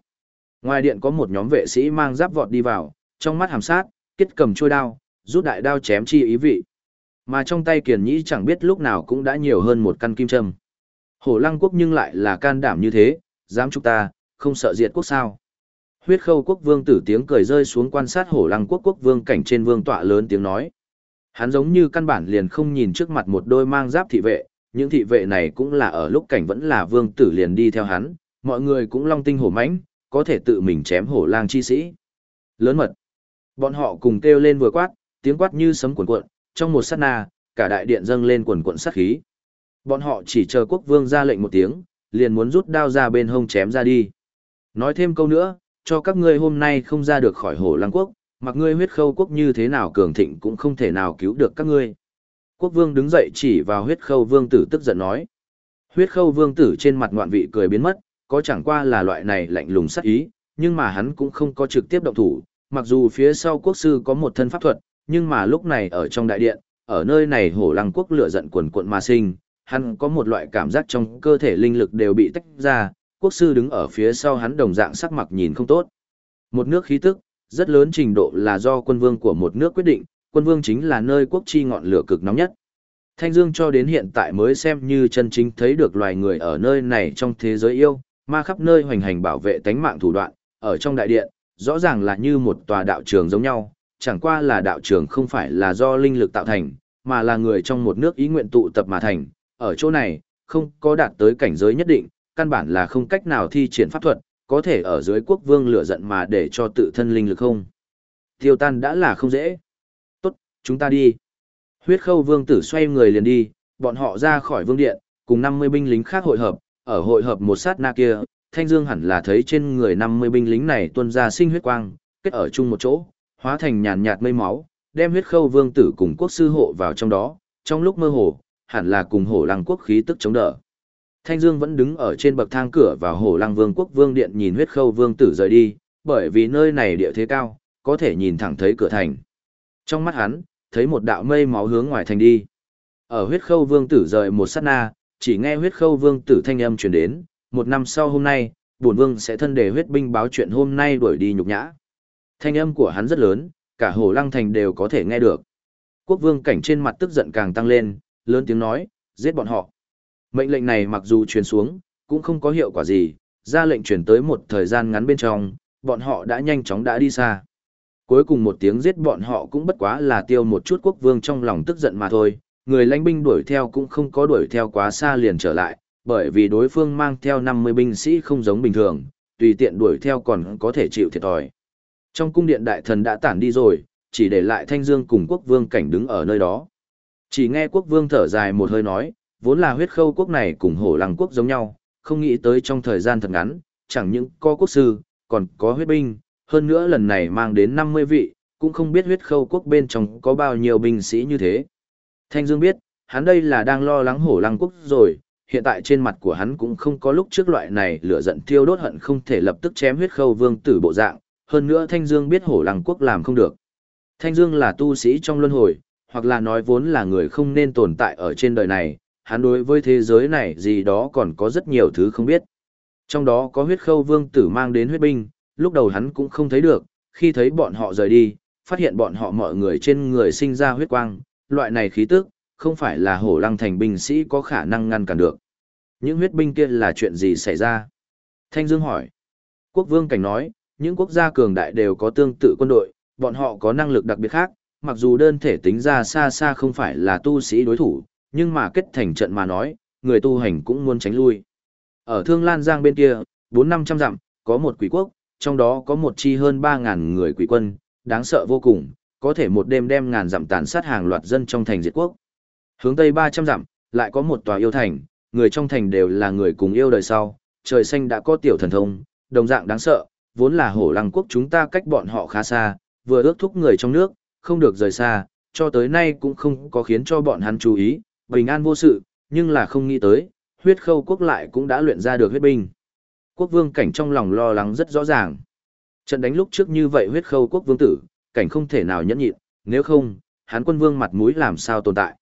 Speaker 1: Ngoài điện có một nhóm vệ sĩ mang giáp vọt đi vào, trong mắt hàm sát, kết cầm trôi đao, rút đại đao chém chi ý vị. Mà trong tay kiền nhĩ chẳng biết lúc nào cũng đã nhiều hơn một căn kim châm. Hổ lăng quốc nhưng lại là can đảm như thế, dám chúc ta, không sợ diệt quốc sao. Huyết khâu quốc vương tử tiếng cười rơi xuống quan sát hổ lăng quốc quốc vương cảnh trên vương tọa lớn tiếng nói. Hắn giống như căn bản liền không nhìn trước mặt một đôi mang giáp thị vệ, những thị vệ này cũng là ở lúc cảnh vẫn là vương tử liền đi theo hắn, mọi người cũng long tinh hổ mãnh, có thể tự mình chém hổ lang chi sĩ. Lớn mật. Bọn họ cùng kêu lên vừa quát, tiếng quát như sấm cuộn cuộn, trong một sát na, cả đại điện dâng lên quần cuộn sát khí. Bọn họ chỉ chờ quốc vương ra lệnh một tiếng, liền muốn rút đao ra bên hông chém ra đi. Nói thêm câu nữa, cho các ngươi hôm nay không ra được khỏi hổ lăng quốc, mặc ngươi huyết khâu quốc như thế nào cường thịnh cũng không thể nào cứu được các ngươi. Quốc vương đứng dậy chỉ vào huyết khâu vương tử tức giận nói. Huyết khâu vương tử trên mặt ngoạn vị cười biến mất, có chẳng qua là loại này lạnh lùng sắc ý, nhưng mà hắn cũng không có trực tiếp động thủ, mặc dù phía sau quốc sư có một thân pháp thuật, nhưng mà lúc này ở trong đại điện, ở nơi này hổ lăng quốc lửa giận quần cuộn mà sinh, hắn có một loại cảm giác trong cơ thể linh lực đều bị tách ra, quốc sư đứng ở phía sau hắn đồng dạng sắc mặt nhìn không tốt. Một nước khí tức, rất lớn trình độ là do quân vương của một nước quyết định, quân vương chính là nơi quốc chi ngọn lửa cực nóng nhất. Thanh Dương cho đến hiện tại mới xem như chân chính thấy được loài người ở nơi này trong thế giới yêu, ma khắp nơi hoành hành bảo vệ tánh mạng thủ đoạn, ở trong đại điện, rõ ràng là như một tòa đạo trường giống nhau, chẳng qua là đạo trường không phải là do linh lực tạo thành, mà là người trong một nước ý nguyện tụ tập mà thành, ở chỗ này, không có đạt tới cảnh giới nhất định, căn bản là không cách nào thi triển pháp thuật, có thể ở dưới quốc vương lửa giận mà để cho tự thân linh lực không. Tiêu tan đã là không dễ. Tốt, chúng ta đi. Huyết khâu vương tử xoay người liền đi, bọn họ ra khỏi vương điện, cùng 50 binh lính khác hội hợp, ở hội hợp một sát na kia, Thanh Dương hẳn là thấy trên người 50 binh lính này tuôn ra sinh huyết quang, kết ở chung một chỗ, hóa thành nhàn nhạt mây máu, đem huyết khâu vương tử cùng quốc sư hộ vào trong đó, trong lúc mơ hồ, hẳn là cùng hổ lăng quốc khí tức chống đỡ. Thanh Dương vẫn đứng ở trên bậc thang cửa vào hổ lăng vương quốc vương điện nhìn huyết khâu vương tử rời đi, bởi vì nơi này địa thế cao, có thể nhìn thẳng thấy cửa thành. Trong mắt hắn, thấy một đạo mây máu hướng ngoài thành đi. Ở huyết khâu vương tử rời một sát na, chỉ nghe huyết khâu vương tử thanh âm truyền đến, một năm sau hôm nay, bổn vương sẽ thân đề huyết binh báo chuyện hôm nay đuổi đi nhục nhã. Thanh âm của hắn rất lớn, cả hồ lăng thành đều có thể nghe được. Quốc vương cảnh trên mặt tức giận càng tăng lên, lớn tiếng nói, giết bọn họ. Mệnh lệnh này mặc dù truyền xuống, cũng không có hiệu quả gì, ra lệnh truyền tới một thời gian ngắn bên trong, bọn họ đã nhanh chóng đã đi xa. Cuối cùng một tiếng giết bọn họ cũng bất quá là tiêu một chút quốc vương trong lòng tức giận mà thôi, người lãnh binh đuổi theo cũng không có đuổi theo quá xa liền trở lại, bởi vì đối phương mang theo 50 binh sĩ không giống bình thường, tùy tiện đuổi theo còn có thể chịu thiệt thòi. Trong cung điện đại thần đã tản đi rồi, chỉ để lại Thanh Dương cùng quốc vương cảnh đứng ở nơi đó. Chỉ nghe quốc vương thở dài một hơi nói, vốn là huyết khâu quốc này cùng hổ lăng quốc giống nhau, không nghĩ tới trong thời gian thật ngắn, chẳng những có quốc sư, còn có huyết binh, hơn nữa lần này mang đến 50 vị, cũng không biết huyết khâu quốc bên trong có bao nhiêu binh sĩ như thế. Thanh Dương biết, hắn đây là đang lo lắng hổ lăng quốc rồi, hiện tại trên mặt của hắn cũng không có lúc trước loại này lửa giận thiêu đốt hận không thể lập tức chém huyết khâu vương tử bộ dạng, hơn nữa Thanh Dương biết hổ lăng quốc làm không được. Thanh Dương là tu sĩ trong luân hồi, hoặc là nói vốn là người không nên tồn tại ở trên đời này, hắn đối với thế giới này gì đó còn có rất nhiều thứ không biết. Trong đó có huyết khâu vương tử mang đến huyết binh, lúc đầu hắn cũng không thấy được, khi thấy bọn họ rời đi, phát hiện bọn họ mọi người trên người sinh ra huyết quang, loại này khí tức, không phải là hổ lăng thành binh sĩ có khả năng ngăn cản được. Những huyết binh kia là chuyện gì xảy ra? Thanh Dương hỏi. Quốc vương cảnh nói, những quốc gia cường đại đều có tương tự quân đội, bọn họ có năng lực đặc biệt khác, mặc dù đơn thể tính ra xa xa không phải là tu sĩ đối thủ, nhưng mà kết thành trận mà nói, người tu hành cũng muốn tránh lui. Ở Thương Lan Giang bên kia, 4-500 dặm, có một quỷ quốc, trong đó có một chi hơn 3.000 người quỷ quân, đáng sợ vô cùng, có thể một đêm đem ngàn dặm tàn sát hàng loạt dân trong thành diệt quốc. Hướng Tây 300 dặm, lại có một tòa yêu thành, người trong thành đều là người cùng yêu đời sau, trời xanh đã có tiểu thần thông, đồng dạng đáng sợ, vốn là hổ lăng quốc chúng ta cách bọn họ khá xa, vừa ước thúc người trong nước, không được rời xa, cho tới nay cũng không có khiến cho bọn hắn chú ý, bình an vô sự, nhưng là không nghĩ tới, huyết khâu quốc lại cũng đã luyện ra được huyết binh. Quốc vương cảnh trong lòng lo lắng rất rõ ràng. Trận đánh lúc trước như vậy huyết khâu quốc vương tử, cảnh không thể nào nhẫn nhịn, nếu không, hắn quân vương mặt mũi làm sao tồn tại.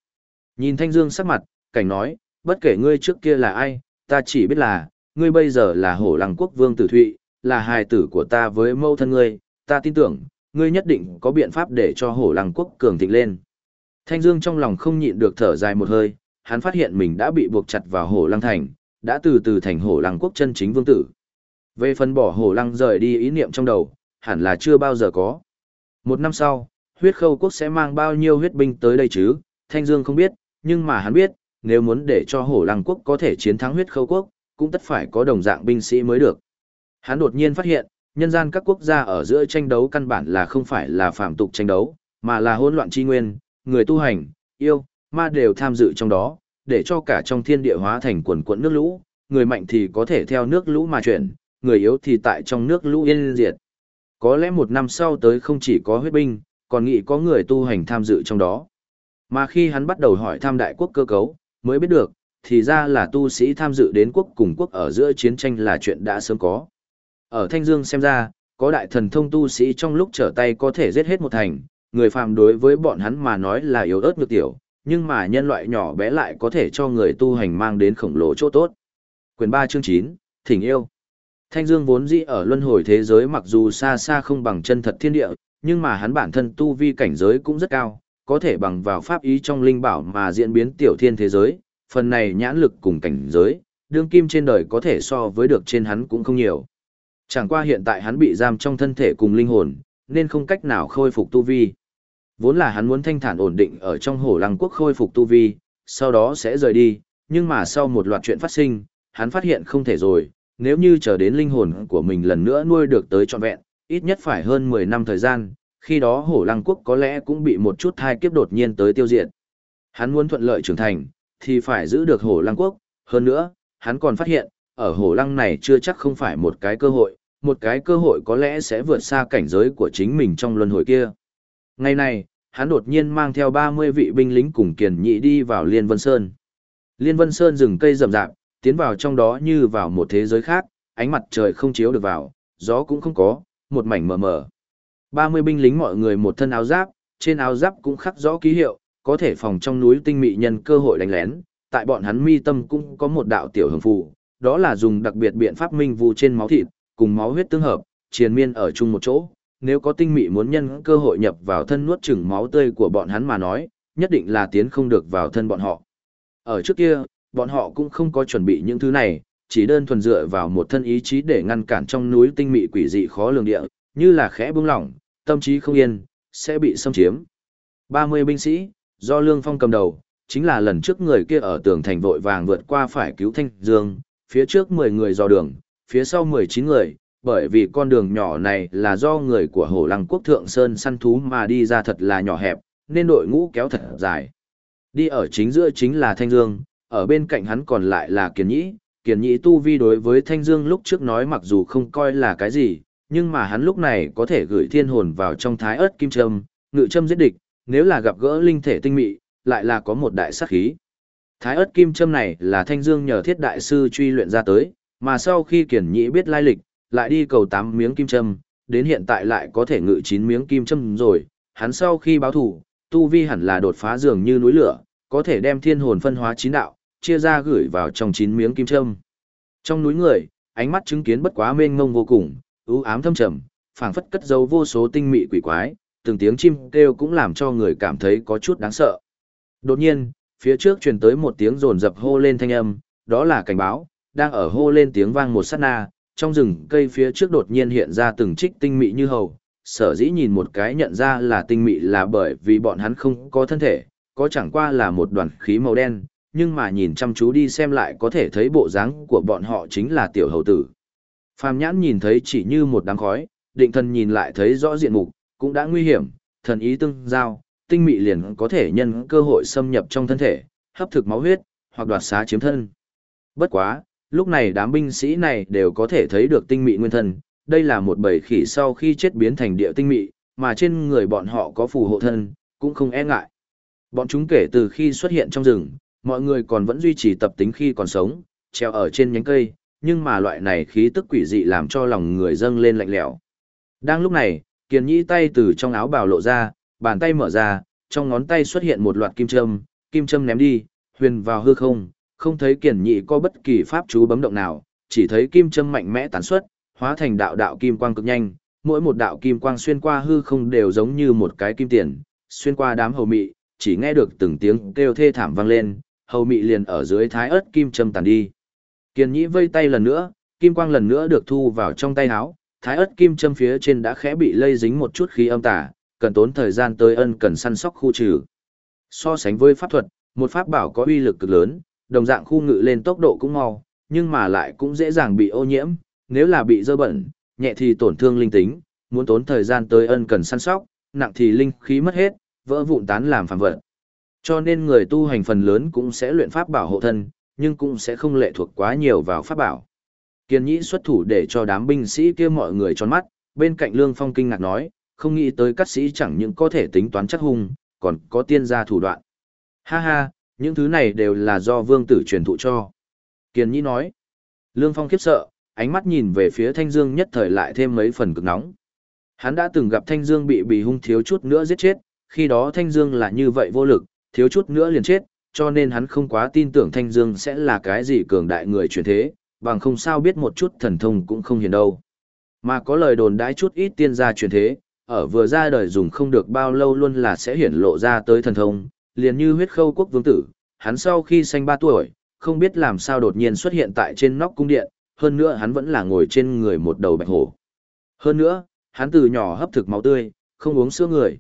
Speaker 1: Nhìn Thanh Dương sắc mặt, cảnh nói, bất kể ngươi trước kia là ai, ta chỉ biết là, ngươi bây giờ là hổ lăng quốc vương tử thụy, là hài tử của ta với mâu thân ngươi, ta tin tưởng, ngươi nhất định có biện pháp để cho hổ lăng quốc cường thịnh lên. Thanh Dương trong lòng không nhịn được thở dài một hơi, hắn phát hiện mình đã bị buộc chặt vào hổ lăng thành, đã từ từ thành hổ lăng quốc chân chính vương tử. Về phần bỏ hổ lăng rời đi ý niệm trong đầu, hẳn là chưa bao giờ có. Một năm sau, huyết khâu quốc sẽ mang bao nhiêu huyết binh tới đây chứ, Thanh Dương không biết, nhưng mà hắn biết, nếu muốn để cho hổ lăng quốc có thể chiến thắng huyết khâu quốc, cũng tất phải có đồng dạng binh sĩ mới được. Hắn đột nhiên phát hiện, nhân gian các quốc gia ở giữa tranh đấu căn bản là không phải là phạm tục tranh đấu, mà là hỗn loạn chi nguyên, người tu hành, yêu, ma đều tham dự trong đó, để cho cả trong thiên địa hóa thành quần quận nước lũ, người mạnh thì có thể theo nước lũ mà chuyển, người yếu thì tại trong nước lũ yên diệt. Có lẽ một năm sau tới không chỉ có huyết binh, còn nghĩ có người tu hành tham dự trong đó. Mà khi hắn bắt đầu hỏi tham đại quốc cơ cấu, mới biết được, thì ra là tu sĩ tham dự đến quốc cùng quốc ở giữa chiến tranh là chuyện đã sớm có. Ở Thanh Dương xem ra, có đại thần thông tu sĩ trong lúc trở tay có thể giết hết một thành, người phàm đối với bọn hắn mà nói là yếu ớt nhược tiểu, nhưng mà nhân loại nhỏ bé lại có thể cho người tu hành mang đến khổng lồ chỗ tốt. Quyền 3 chương 9, Thỉnh yêu. Thanh Dương vốn dĩ ở luân hồi thế giới mặc dù xa xa không bằng chân thật thiên địa, nhưng mà hắn bản thân tu vi cảnh giới cũng rất cao, có thể bằng vào pháp ý trong linh bảo mà diễn biến tiểu thiên thế giới, phần này nhãn lực cùng cảnh giới, đương kim trên đời có thể so với được trên hắn cũng không nhiều. Chẳng qua hiện tại hắn bị giam trong thân thể cùng linh hồn, nên không cách nào khôi phục tu vi. Vốn là hắn muốn thanh thản ổn định ở trong hổ lăng quốc khôi phục tu vi, sau đó sẽ rời đi, nhưng mà sau một loạt chuyện phát sinh, hắn phát hiện không thể rồi, nếu như chờ đến linh hồn của mình lần nữa nuôi được tới trọn vẹn, ít nhất phải hơn 10 năm thời gian, khi đó hổ lăng quốc có lẽ cũng bị một chút thai kiếp đột nhiên tới tiêu diệt. Hắn muốn thuận lợi trưởng thành, thì phải giữ được hổ lăng quốc, hơn nữa, hắn còn phát hiện, ở hổ lăng này chưa chắc không phải một cái cơ hội, một cái cơ hội có lẽ sẽ vượt xa cảnh giới của chính mình trong luân hồi kia. Ngày này, hắn đột nhiên mang theo 30 vị binh lính cùng kiền nhị đi vào Liên Vân Sơn. Liên Vân Sơn rừng cây rậm rạp, tiến vào trong đó như vào một thế giới khác, ánh mặt trời không chiếu được vào, gió cũng không có, một mảnh mờ mờ. 30 binh lính mọi người một thân áo giáp, trên áo giáp cũng khắc rõ ký hiệu, có thể phòng trong núi tinh mị nhân cơ hội đánh lén, tại bọn hắn mi tâm cũng có một đạo tiểu hưởng phù, đó là dùng đặc biệt biện pháp minh vụ trên máu thịt, cùng máu huyết tương hợp, triền miên ở chung một chỗ. Nếu có tinh mị muốn nhân cơ hội nhập vào thân nuốt chửng máu tươi của bọn hắn mà nói, nhất định là tiến không được vào thân bọn họ. Ở trước kia, bọn họ cũng không có chuẩn bị những thứ này, chỉ đơn thuần dựa vào một thân ý chí để ngăn cản trong núi tinh mị quỷ dị khó lường địa, như là khẽ buông lỏng, tâm trí không yên, sẽ bị xâm chiếm. 30 binh sĩ, do Lương Phong cầm đầu, chính là lần trước người kia ở tường thành vội vàng vượt qua phải cứu Thanh Dương, phía trước 10 người dò đường, phía sau 19 người, bởi vì con đường nhỏ này là do người của Hồ Lăng Quốc Thượng Sơn săn thú mà đi ra thật là nhỏ hẹp, nên đội ngũ kéo thật dài. Đi ở chính giữa chính là Thanh Dương, ở bên cạnh hắn còn lại là Kiền Nhĩ. Kiền Nhĩ tu vi đối với Thanh Dương lúc trước nói mặc dù không coi là cái gì, nhưng mà hắn lúc này có thể gửi thiên hồn vào trong thái ớt kim trâm, ngự Trâm giết địch, nếu là gặp gỡ linh thể tinh mị, lại là có một đại sát khí. Thái ớt kim Trâm này là Thanh Dương nhờ thiết đại sư truy luyện ra tới, mà sau khi Kiền Nhĩ biết lai lịch, lại đi cầu 8 miếng kim châm, đến hiện tại lại có thể ngự 9 miếng kim châm rồi, hắn sau khi báo thủ, tu vi hẳn là đột phá dường như núi lửa, có thể đem thiên hồn phân hóa chín đạo, chia ra gửi vào trong 9 miếng kim châm. Trong núi người, ánh mắt chứng kiến bất quá mênh mông vô cùng, ưu ám thâm trầm, phảng phất cất giấu vô số tinh mị quỷ quái, từng tiếng chim kêu cũng làm cho người cảm thấy có chút đáng sợ. Đột nhiên, phía trước truyền tới một tiếng rồn rập hô lên thanh âm, đó là cảnh báo, đang ở hô lên tiếng vang một sát na, trong rừng cây phía trước đột nhiên hiện ra từng trích tinh mị như hầu, sở dĩ nhìn một cái nhận ra là tinh mị là bởi vì bọn hắn không có thân thể, có chẳng qua là một đoàn khí màu đen, nhưng mà nhìn chăm chú đi xem lại có thể thấy bộ dáng của bọn họ chính là tiểu hầu tử. Phàm nhãn nhìn thấy chỉ như một đám khói, định thần nhìn lại thấy rõ diện mục, cũng đã nguy hiểm, thần ý tương giao, tinh mị liền có thể nhân cơ hội xâm nhập trong thân thể, hấp thực máu huyết, hoặc đoạt xá chiếm thân. Bất quá, lúc này đám binh sĩ này đều có thể thấy được tinh mị nguyên thân, đây là một bầy khỉ sau khi chết biến thành địa tinh mị, mà trên người bọn họ có phù hộ thân, cũng không e ngại. Bọn chúng kể từ khi xuất hiện trong rừng, mọi người còn vẫn duy trì tập tính khi còn sống, treo ở trên nhánh cây, nhưng mà loại này khí tức quỷ dị làm cho lòng người dâng lên lạnh lẽo. Đang lúc này, Kiền Nhĩ tay từ trong áo bào lộ ra, bàn tay mở ra, trong ngón tay xuất hiện một loạt kim châm, kim châm ném đi, huyền vào hư không, không thấy Kiền Nhị có bất kỳ pháp chú bấm động nào, chỉ thấy kim châm mạnh mẽ tán xuất, hóa thành đạo đạo kim quang cực nhanh, mỗi một đạo kim quang xuyên qua hư không đều giống như một cái kim tiền, xuyên qua đám hầu mị, chỉ nghe được từng tiếng kêu thê thảm vang lên, hầu mị liền ở dưới thái ớt kim châm tàn đi. Kiền nhĩ vây tay lần nữa, kim quang lần nữa được thu vào trong tay áo, thái ớt kim châm phía trên đã khẽ bị lây dính một chút khí âm tà, cần tốn thời gian tới ân cần săn sóc khu trừ. So sánh với pháp thuật, một pháp bảo có uy lực cực lớn, đồng dạng khu ngự lên tốc độ cũng mau, nhưng mà lại cũng dễ dàng bị ô nhiễm, nếu là bị dơ bẩn, nhẹ thì tổn thương linh tính, muốn tốn thời gian tới ân cần săn sóc, nặng thì linh khí mất hết, vỡ vụn tán làm phàm vật. Cho nên người tu hành phần lớn cũng sẽ luyện pháp bảo hộ thân, nhưng cũng sẽ không lệ thuộc quá nhiều vào pháp bảo. Kiên nhĩ xuất thủ để cho đám binh sĩ kia mọi người tròn mắt, bên cạnh Lương Phong kinh ngạc nói, không nghĩ tới các sĩ chẳng những có thể tính toán chắc hung, còn có tiên gia thủ đoạn. Ha ha, những thứ này đều là do vương tử truyền thụ cho. Kiền nhĩ nói, Lương Phong khiếp sợ, ánh mắt nhìn về phía Thanh Dương nhất thời lại thêm mấy phần cực nóng. Hắn đã từng gặp Thanh Dương bị bị hung thiếu chút nữa giết chết, khi đó Thanh Dương là như vậy vô lực, thiếu chút nữa liền chết, cho nên hắn không quá tin tưởng Thanh Dương sẽ là cái gì cường đại người truyền thế, bằng không sao biết một chút thần thông cũng không hiền đâu. Mà có lời đồn đãi chút ít tiên gia truyền thế, ở vừa ra đời dùng không được bao lâu luôn là sẽ hiển lộ ra tới thần thông, liền như huyết khâu quốc vương tử, hắn sau khi sanh 3 tuổi, không biết làm sao đột nhiên xuất hiện tại trên nóc cung điện, hơn nữa hắn vẫn là ngồi trên người một đầu bạch hổ. Hơn nữa, hắn từ nhỏ hấp thực máu tươi, không uống sữa người.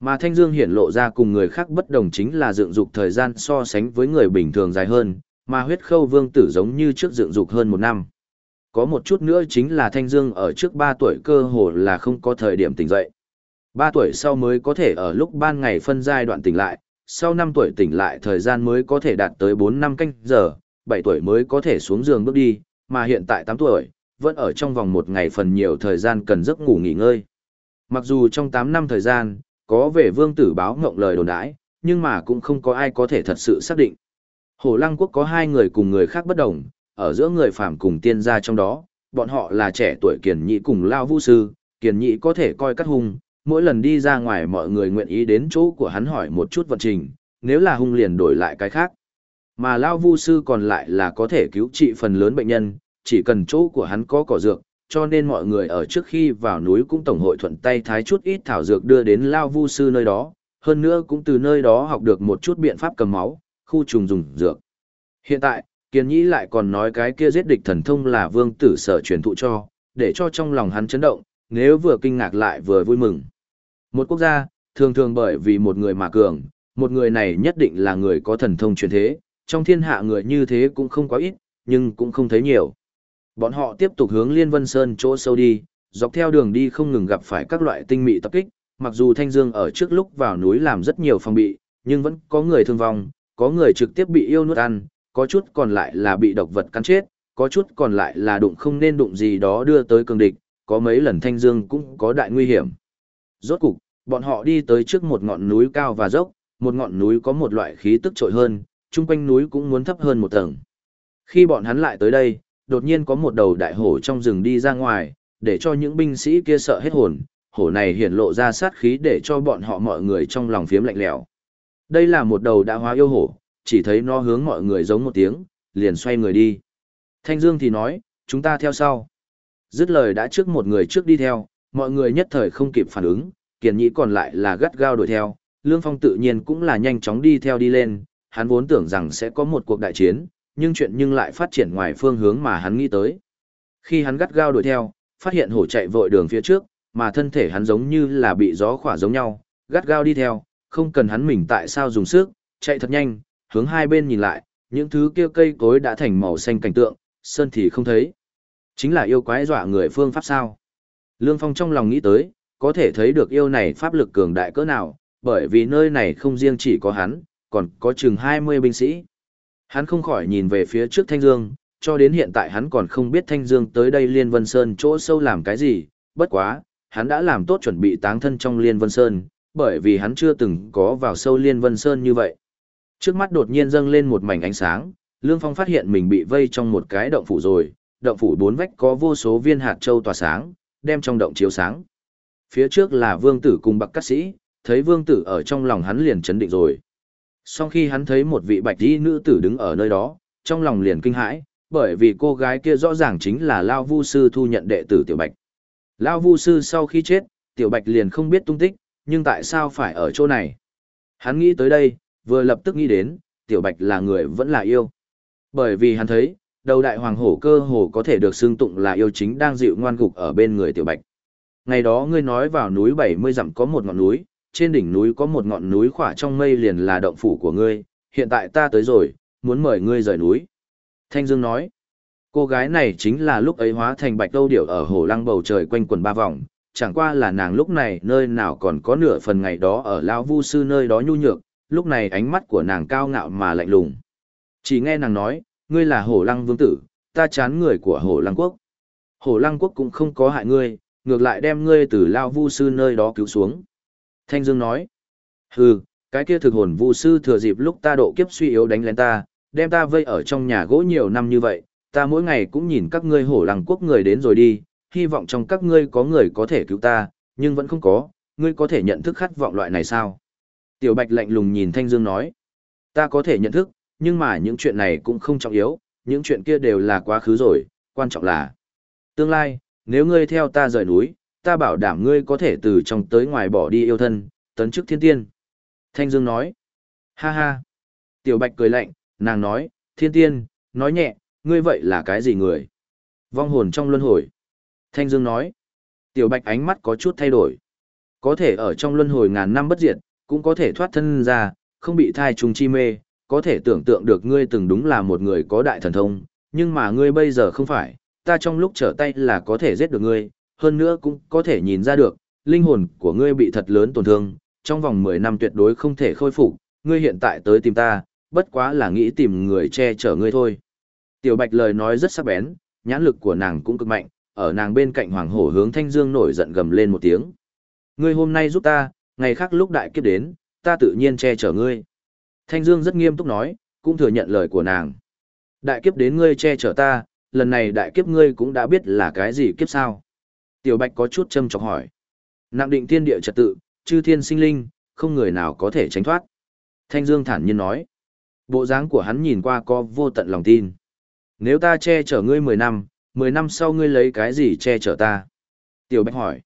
Speaker 1: Mà Thanh Dương hiển lộ ra cùng người khác bất đồng chính là dựng dục thời gian so sánh với người bình thường dài hơn, mà huyết khâu vương tử giống như trước dựng dục hơn một năm. Có một chút nữa chính là Thanh Dương ở trước 3 tuổi cơ hồ là không có thời điểm tỉnh dậy. 3 tuổi sau mới có thể ở lúc ban ngày phân giai đoạn tỉnh lại, sau 5 tuổi tỉnh lại thời gian mới có thể đạt tới 4 năm canh giờ, 7 tuổi mới có thể xuống giường bước đi, mà hiện tại 8 tuổi, vẫn ở trong vòng một ngày phần nhiều thời gian cần giấc ngủ nghỉ ngơi. Mặc dù trong 8 năm thời gian, có về vương tử báo ngộng lời đồn đãi, nhưng mà cũng không có ai có thể thật sự xác định. Hồ Lăng Quốc có hai người cùng người khác bất đồng, ở giữa người phàm cùng tiên gia trong đó, bọn họ là trẻ tuổi kiền nhị cùng lao vũ sư, kiền nhị có thể coi cắt hung, mỗi lần đi ra ngoài mọi người nguyện ý đến chỗ của hắn hỏi một chút vận trình, nếu là hung liền đổi lại cái khác. Mà lao vu sư còn lại là có thể cứu trị phần lớn bệnh nhân, chỉ cần chỗ của hắn có cỏ dược, cho nên mọi người ở trước khi vào núi cũng tổng hội thuận tay thái chút ít thảo dược đưa đến lao vu sư nơi đó, hơn nữa cũng từ nơi đó học được một chút biện pháp cầm máu, khu trùng dùng dược. Hiện tại, Kiên Nhĩ lại còn nói cái kia giết địch thần thông là vương tử sở truyền thụ cho, để cho trong lòng hắn chấn động, nếu vừa kinh ngạc lại vừa vui mừng. Một quốc gia, thường thường bởi vì một người mà cường, một người này nhất định là người có thần thông truyền thế, trong thiên hạ người như thế cũng không quá ít, nhưng cũng không thấy nhiều. Bọn họ tiếp tục hướng Liên Vân Sơn chỗ sâu đi, dọc theo đường đi không ngừng gặp phải các loại tinh mị tập kích, mặc dù Thanh Dương ở trước lúc vào núi làm rất nhiều phòng bị, nhưng vẫn có người thương vong, có người trực tiếp bị yêu nuốt ăn, có chút còn lại là bị độc vật cắn chết, có chút còn lại là đụng không nên đụng gì đó đưa tới cường địch, có mấy lần Thanh Dương cũng có đại nguy hiểm. Rốt cục, bọn họ đi tới trước một ngọn núi cao và dốc, một ngọn núi có một loại khí tức trội hơn, chung quanh núi cũng muốn thấp hơn một tầng. Khi bọn hắn lại tới đây, đột nhiên có một đầu đại hổ trong rừng đi ra ngoài, để cho những binh sĩ kia sợ hết hồn, hổ này hiển lộ ra sát khí để cho bọn họ mọi người trong lòng phiếm lạnh lẽo. Đây là một đầu đã hóa yêu hổ, chỉ thấy nó hướng mọi người giống một tiếng, liền xoay người đi. Thanh Dương thì nói, chúng ta theo sau. Dứt lời đã trước một người trước đi theo, mọi người nhất thời không kịp phản ứng, kiền nhĩ còn lại là gắt gao đuổi theo, Lương Phong tự nhiên cũng là nhanh chóng đi theo đi lên, hắn vốn tưởng rằng sẽ có một cuộc đại chiến, nhưng chuyện nhưng lại phát triển ngoài phương hướng mà hắn nghĩ tới. Khi hắn gắt gao đuổi theo, phát hiện hổ chạy vội đường phía trước, mà thân thể hắn giống như là bị gió khỏa giống nhau, gắt gao đi theo, không cần hắn mình tại sao dùng sức, chạy thật nhanh, hướng hai bên nhìn lại, những thứ kia cây cối đã thành màu xanh cảnh tượng, sơn thì không thấy. Chính là yêu quái dọa người phương pháp sao. Lương Phong trong lòng nghĩ tới, có thể thấy được yêu này pháp lực cường đại cỡ nào, bởi vì nơi này không riêng chỉ có hắn, còn có chừng 20 binh sĩ. Hắn không khỏi nhìn về phía trước Thanh Dương, cho đến hiện tại hắn còn không biết Thanh Dương tới đây Liên Vân Sơn chỗ sâu làm cái gì, bất quá, hắn đã làm tốt chuẩn bị táng thân trong Liên Vân Sơn, bởi vì hắn chưa từng có vào sâu Liên Vân Sơn như vậy. Trước mắt đột nhiên dâng lên một mảnh ánh sáng, Lương Phong phát hiện mình bị vây trong một cái động phủ rồi, động phủ bốn vách có vô số viên hạt châu tỏa sáng, đem trong động chiếu sáng. Phía trước là vương tử cùng bậc cát sĩ, thấy vương tử ở trong lòng hắn liền chấn định rồi. Sau khi hắn thấy một vị bạch y nữ tử đứng ở nơi đó, trong lòng liền kinh hãi, bởi vì cô gái kia rõ ràng chính là Lao Vu Sư thu nhận đệ tử Tiểu Bạch. Lao Vu Sư sau khi chết, Tiểu Bạch liền không biết tung tích, nhưng tại sao phải ở chỗ này? Hắn nghĩ tới đây, vừa lập tức nghĩ đến, Tiểu Bạch là người vẫn là yêu. Bởi vì hắn thấy, đầu đại hoàng hổ cơ hồ có thể được xưng tụng là yêu chính đang dịu ngoan gục ở bên người Tiểu Bạch. Ngày đó ngươi nói vào núi 70 dặm có một ngọn núi, trên đỉnh núi có một ngọn núi khỏa trong mây liền là động phủ của ngươi, hiện tại ta tới rồi, muốn mời ngươi rời núi. Thanh Dương nói, cô gái này chính là lúc ấy hóa thành bạch đâu điểu ở hồ lăng bầu trời quanh quần ba vòng, chẳng qua là nàng lúc này nơi nào còn có nửa phần ngày đó ở Lão Vu Sư nơi đó nhu nhược, lúc này ánh mắt của nàng cao ngạo mà lạnh lùng. Chỉ nghe nàng nói, ngươi là hổ lăng vương tử, ta chán người của hổ lăng quốc. Hổ lăng quốc cũng không có hại ngươi, ngược lại đem ngươi từ Lao Vu Sư nơi đó cứu xuống. Thanh Dương nói, hừ, cái kia thực hồn Vu Sư thừa dịp lúc ta độ kiếp suy yếu đánh lên ta, đem ta vây ở trong nhà gỗ nhiều năm như vậy, ta mỗi ngày cũng nhìn các ngươi hổ lăng quốc người đến rồi đi, hy vọng trong các ngươi có người có thể cứu ta, nhưng vẫn không có, ngươi có thể nhận thức khát vọng loại này sao? Tiểu Bạch lạnh lùng nhìn Thanh Dương nói, ta có thể nhận thức, nhưng mà những chuyện này cũng không trọng yếu, những chuyện kia đều là quá khứ rồi, quan trọng là tương lai, nếu ngươi theo ta rời núi, ta bảo đảm ngươi có thể từ trong tới ngoài bỏ đi yêu thân, tấn chức thiên tiên. Thanh Dương nói, ha ha. Tiểu Bạch cười lạnh, nàng nói, thiên tiên, nói nhẹ, ngươi vậy là cái gì người? Vong hồn trong luân hồi. Thanh Dương nói, Tiểu Bạch ánh mắt có chút thay đổi. Có thể ở trong luân hồi ngàn năm bất diệt, cũng có thể thoát thân ra, không bị thai trùng chi mê, có thể tưởng tượng được ngươi từng đúng là một người có đại thần thông, nhưng mà ngươi bây giờ không phải, ta trong lúc trở tay là có thể giết được ngươi, hơn nữa cũng có thể nhìn ra được, linh hồn của ngươi bị thật lớn tổn thương, trong vòng 10 năm tuyệt đối không thể khôi phục, ngươi hiện tại tới tìm ta, bất quá là nghĩ tìm người che chở ngươi thôi. Tiểu Bạch lời nói rất sắc bén, nhãn lực của nàng cũng cực mạnh, ở nàng bên cạnh Hoàng Hổ hướng Thanh Dương nổi giận gầm lên một tiếng. Ngươi hôm nay giúp ta, ngày khác lúc đại kiếp đến, ta tự nhiên che chở ngươi. Thanh Dương rất nghiêm túc nói, cũng thừa nhận lời của nàng. Đại kiếp đến ngươi che chở ta, lần này đại kiếp ngươi cũng đã biết là cái gì kiếp sao. Tiểu Bạch có chút châm chọc hỏi. Nặng định thiên địa trật tự, chư thiên sinh linh, không người nào có thể tránh thoát. Thanh Dương thản nhiên nói. Bộ dáng của hắn nhìn qua có vô tận lòng tin. Nếu ta che chở ngươi 10 năm, 10 năm sau ngươi lấy cái gì che chở ta? Tiểu Bạch hỏi.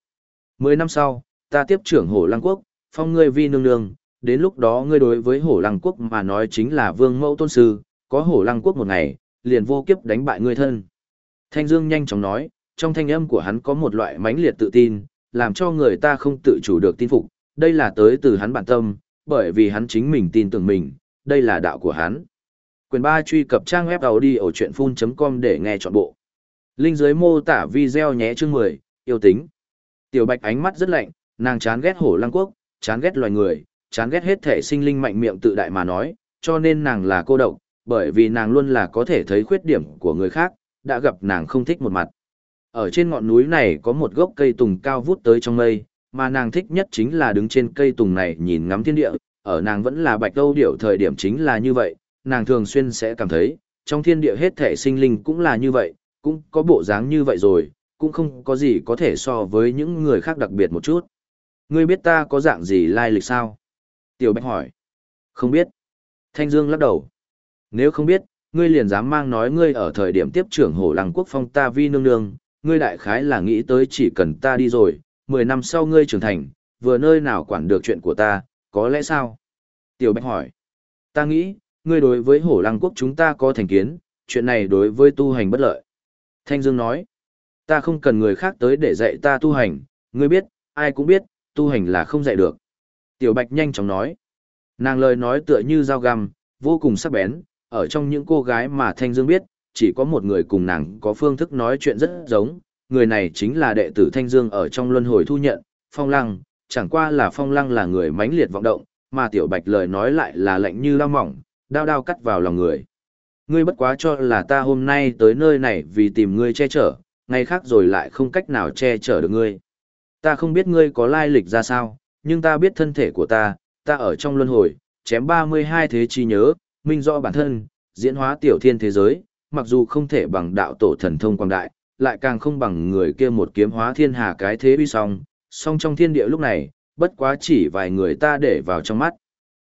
Speaker 1: 10 năm sau, ta tiếp trưởng hổ lăng quốc, phong ngươi vi nương nương, đến lúc đó ngươi đối với hổ lăng quốc mà nói chính là vương mẫu tôn sư, có hổ lăng quốc một ngày, liền vô kiếp đánh bại ngươi thân. Thanh Dương nhanh chóng nói, trong thanh âm của hắn có một loại mãnh liệt tự tin, làm cho người ta không tự chủ được tin phục, đây là tới từ hắn bản tâm, bởi vì hắn chính mình tin tưởng mình, đây là đạo của hắn. Quyền 3 truy cập trang web audio chuyện com để nghe trọn bộ. Linh dưới mô tả video nhé chương 10, yêu tính. Tiểu Bạch ánh mắt rất lạnh, nàng chán ghét hổ lăng quốc, chán ghét loài người, chán ghét hết thể sinh linh mạnh miệng tự đại mà nói, cho nên nàng là cô độc, bởi vì nàng luôn là có thể thấy khuyết điểm của người khác, đã gặp nàng không thích một mặt. Ở trên ngọn núi này có một gốc cây tùng cao vút tới trong mây, mà nàng thích nhất chính là đứng trên cây tùng này nhìn ngắm thiên địa, ở nàng vẫn là bạch đâu điểu thời điểm chính là như vậy, nàng thường xuyên sẽ cảm thấy, trong thiên địa hết thể sinh linh cũng là như vậy, cũng có bộ dáng như vậy rồi, cũng không có gì có thể so với những người khác đặc biệt một chút. Ngươi biết ta có dạng gì lai lịch sao? Tiểu Bạch hỏi. Không biết. Thanh Dương lắc đầu. Nếu không biết, ngươi liền dám mang nói ngươi ở thời điểm tiếp trưởng hổ lăng quốc phong ta vi nương nương, ngươi đại khái là nghĩ tới chỉ cần ta đi rồi, 10 năm sau ngươi trưởng thành, vừa nơi nào quản được chuyện của ta, có lẽ sao? Tiểu Bạch hỏi. Ta nghĩ, ngươi đối với hổ lăng quốc chúng ta có thành kiến, chuyện này đối với tu hành bất lợi. Thanh Dương nói, ta không cần người khác tới để dạy ta tu hành, ngươi biết, ai cũng biết, tu hành là không dạy được. Tiểu Bạch nhanh chóng nói, nàng lời nói tựa như dao găm, vô cùng sắc bén, ở trong những cô gái mà Thanh Dương biết, chỉ có một người cùng nàng có phương thức nói chuyện rất giống, người này chính là đệ tử Thanh Dương ở trong luân hồi thu nhận, Phong Lăng, chẳng qua là Phong Lăng là người mãnh liệt vọng động, mà Tiểu Bạch lời nói lại là lạnh như lao mỏng, đao đao cắt vào lòng người. Ngươi bất quá cho là ta hôm nay tới nơi này vì tìm ngươi che chở, ngày khác rồi lại không cách nào che chở được ngươi. Ta không biết ngươi có lai lịch ra sao, nhưng ta biết thân thể của ta, ta ở trong luân hồi, chém 32 thế chi nhớ, minh rõ bản thân, diễn hóa tiểu thiên thế giới, mặc dù không thể bằng đạo tổ thần thông quang đại, lại càng không bằng người kia một kiếm hóa thiên hà cái thế uy song, song trong thiên địa lúc này, bất quá chỉ vài người ta để vào trong mắt.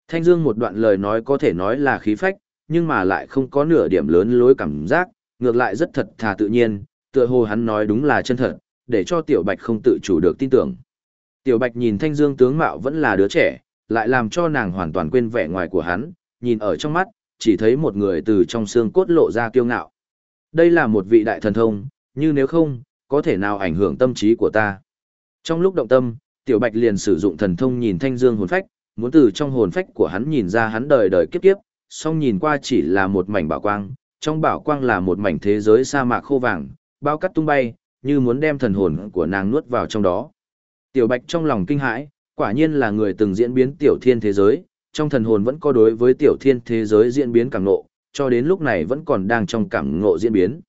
Speaker 1: Thanh Dương một đoạn lời nói có thể nói là khí phách, nhưng mà lại không có nửa điểm lớn lối cảm giác, ngược lại rất thật thà tự nhiên, tựa hồ hắn nói đúng là chân thật, để cho Tiểu Bạch không tự chủ được tin tưởng. Tiểu Bạch nhìn Thanh Dương tướng mạo vẫn là đứa trẻ, lại làm cho nàng hoàn toàn quên vẻ ngoài của hắn, nhìn ở trong mắt, chỉ thấy một người từ trong xương cốt lộ ra kiêu ngạo. Đây là một vị đại thần thông, như nếu không, có thể nào ảnh hưởng tâm trí của ta. Trong lúc động tâm, Tiểu Bạch liền sử dụng thần thông nhìn Thanh Dương hồn phách, muốn từ trong hồn phách của hắn nhìn ra hắn đời đời kiếp kiếp, song nhìn qua chỉ là một mảnh bảo quang, trong bảo quang là một mảnh thế giới sa mạc khô vàng, bao cắt tung bay, như muốn đem thần hồn của nàng nuốt vào trong đó. Tiểu Bạch trong lòng kinh hãi, quả nhiên là người từng diễn biến tiểu thiên thế giới, trong thần hồn vẫn có đối với tiểu thiên thế giới diễn biến càng ngộ, cho đến lúc này vẫn còn đang trong cảm ngộ diễn biến.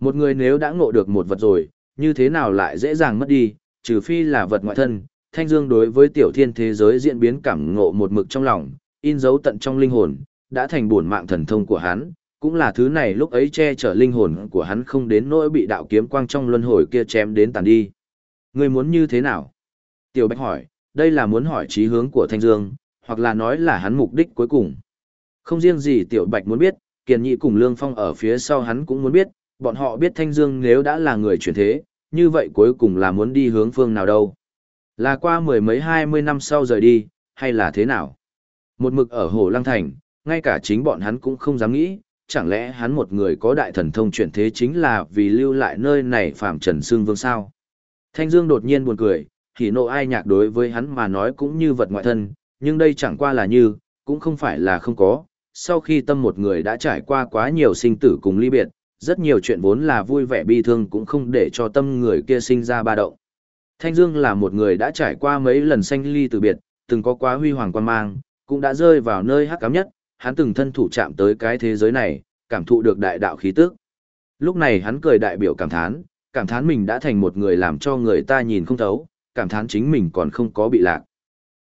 Speaker 1: Một người nếu đã ngộ được một vật rồi, như thế nào lại dễ dàng mất đi, trừ phi là vật ngoại thân, Thanh Dương đối với tiểu thiên thế giới diễn biến cảm ngộ một mực trong lòng, in dấu tận trong linh hồn, đã thành bổn mạng thần thông của hắn, cũng là thứ này lúc ấy che chở linh hồn của hắn không đến nỗi bị đạo kiếm quang trong luân hồi kia chém đến tàn đi. Ngươi muốn như thế nào? Tiểu Bạch hỏi, đây là muốn hỏi chí hướng của Thanh Dương, hoặc là nói là hắn mục đích cuối cùng. Không riêng gì Tiểu Bạch muốn biết, Kiền Nhị cùng Lương Phong ở phía sau hắn cũng muốn biết, bọn họ biết Thanh Dương nếu đã là người chuyển thế, như vậy cuối cùng là muốn đi hướng phương nào đâu. Là qua mười mấy hai mươi năm sau rời đi, hay là thế nào? Một mực ở Hồ Lăng Thành, ngay cả chính bọn hắn cũng không dám nghĩ, chẳng lẽ hắn một người có đại thần thông chuyển thế chính là vì lưu lại nơi này phạm trần xương vương sao? Thanh Dương đột nhiên buồn cười, hỉ nộ ai nhạc đối với hắn mà nói cũng như vật ngoại thân, nhưng đây chẳng qua là như, cũng không phải là không có. Sau khi tâm một người đã trải qua quá nhiều sinh tử cùng ly biệt, rất nhiều chuyện vốn là vui vẻ bi thương cũng không để cho tâm người kia sinh ra ba động. Thanh Dương là một người đã trải qua mấy lần sanh ly từ biệt, từng có quá huy hoàng quan mang, cũng đã rơi vào nơi hắc ám nhất, hắn từng thân thủ chạm tới cái thế giới này, cảm thụ được đại đạo khí tức. Lúc này hắn cười đại biểu cảm thán, cảm thán mình đã thành một người làm cho người ta nhìn không thấu, cảm thán chính mình còn không có bị lạc.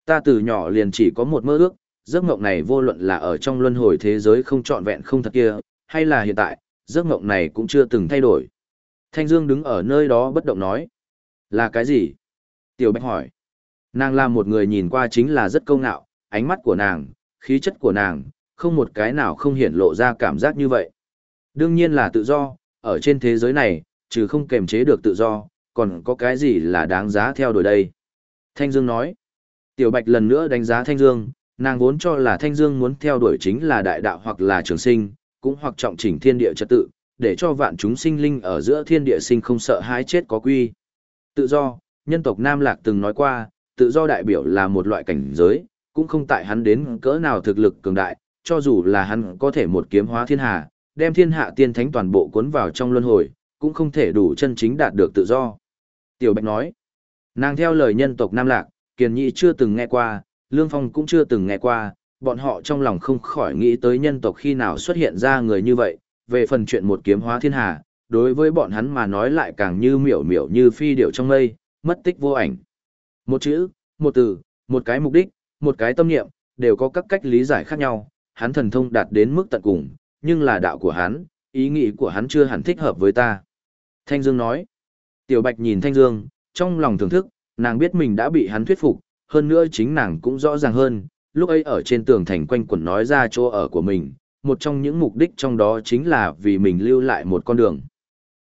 Speaker 1: Ta từ nhỏ liền chỉ có một mơ ước, giấc mộng này vô luận là ở trong luân hồi thế giới không trọn vẹn không thật kia, hay là hiện tại, giấc mộng này cũng chưa từng thay đổi. Thanh Dương đứng ở nơi đó bất động nói. Là cái gì? Tiểu Bạch hỏi. Nàng là một người nhìn qua chính là rất câu ngạo, ánh mắt của nàng, khí chất của nàng, không một cái nào không hiển lộ ra cảm giác như vậy. Đương nhiên là tự do, ở trên thế giới này, trừ không kềm chế được tự do, còn có cái gì là đáng giá theo đuổi đây? Thanh Dương nói. Tiểu Bạch lần nữa đánh giá Thanh Dương, nàng vốn cho là Thanh Dương muốn theo đuổi chính là đại đạo hoặc là trường sinh, cũng hoặc trọng chỉnh thiên địa trật tự, để cho vạn chúng sinh linh ở giữa thiên địa sinh không sợ hãi chết có quy. Tự do, nhân tộc Nam Lạc từng nói qua, tự do đại biểu là một loại cảnh giới, cũng không tại hắn đến cỡ nào thực lực cường đại, cho dù là hắn có thể một kiếm hóa thiên hạ, đem thiên hạ tiên thánh toàn bộ cuốn vào trong luân hồi, cũng không thể đủ chân chính đạt được tự do. Tiểu Bạch nói, nàng theo lời nhân tộc Nam Lạc, Kiền Nhị chưa từng nghe qua, Lương Phong cũng chưa từng nghe qua, bọn họ trong lòng không khỏi nghĩ tới nhân tộc khi nào xuất hiện ra người như vậy, về phần chuyện một kiếm hóa thiên hà, đối với bọn hắn mà nói lại càng như miểu miểu như phi điệu trong mây, mất tích vô ảnh. Một chữ, một từ, một cái mục đích, một cái tâm niệm, đều có các cách lý giải khác nhau, hắn thần thông đạt đến mức tận cùng, nhưng là đạo của hắn, ý nghĩ của hắn chưa hẳn thích hợp với ta. Thanh Dương nói, Tiểu Bạch nhìn Thanh Dương, trong lòng thưởng thức, nàng biết mình đã bị hắn thuyết phục, hơn nữa chính nàng cũng rõ ràng hơn, lúc ấy ở trên tường thành quanh quẩn nói ra chỗ ở của mình, một trong những mục đích trong đó chính là vì mình lưu lại một con đường.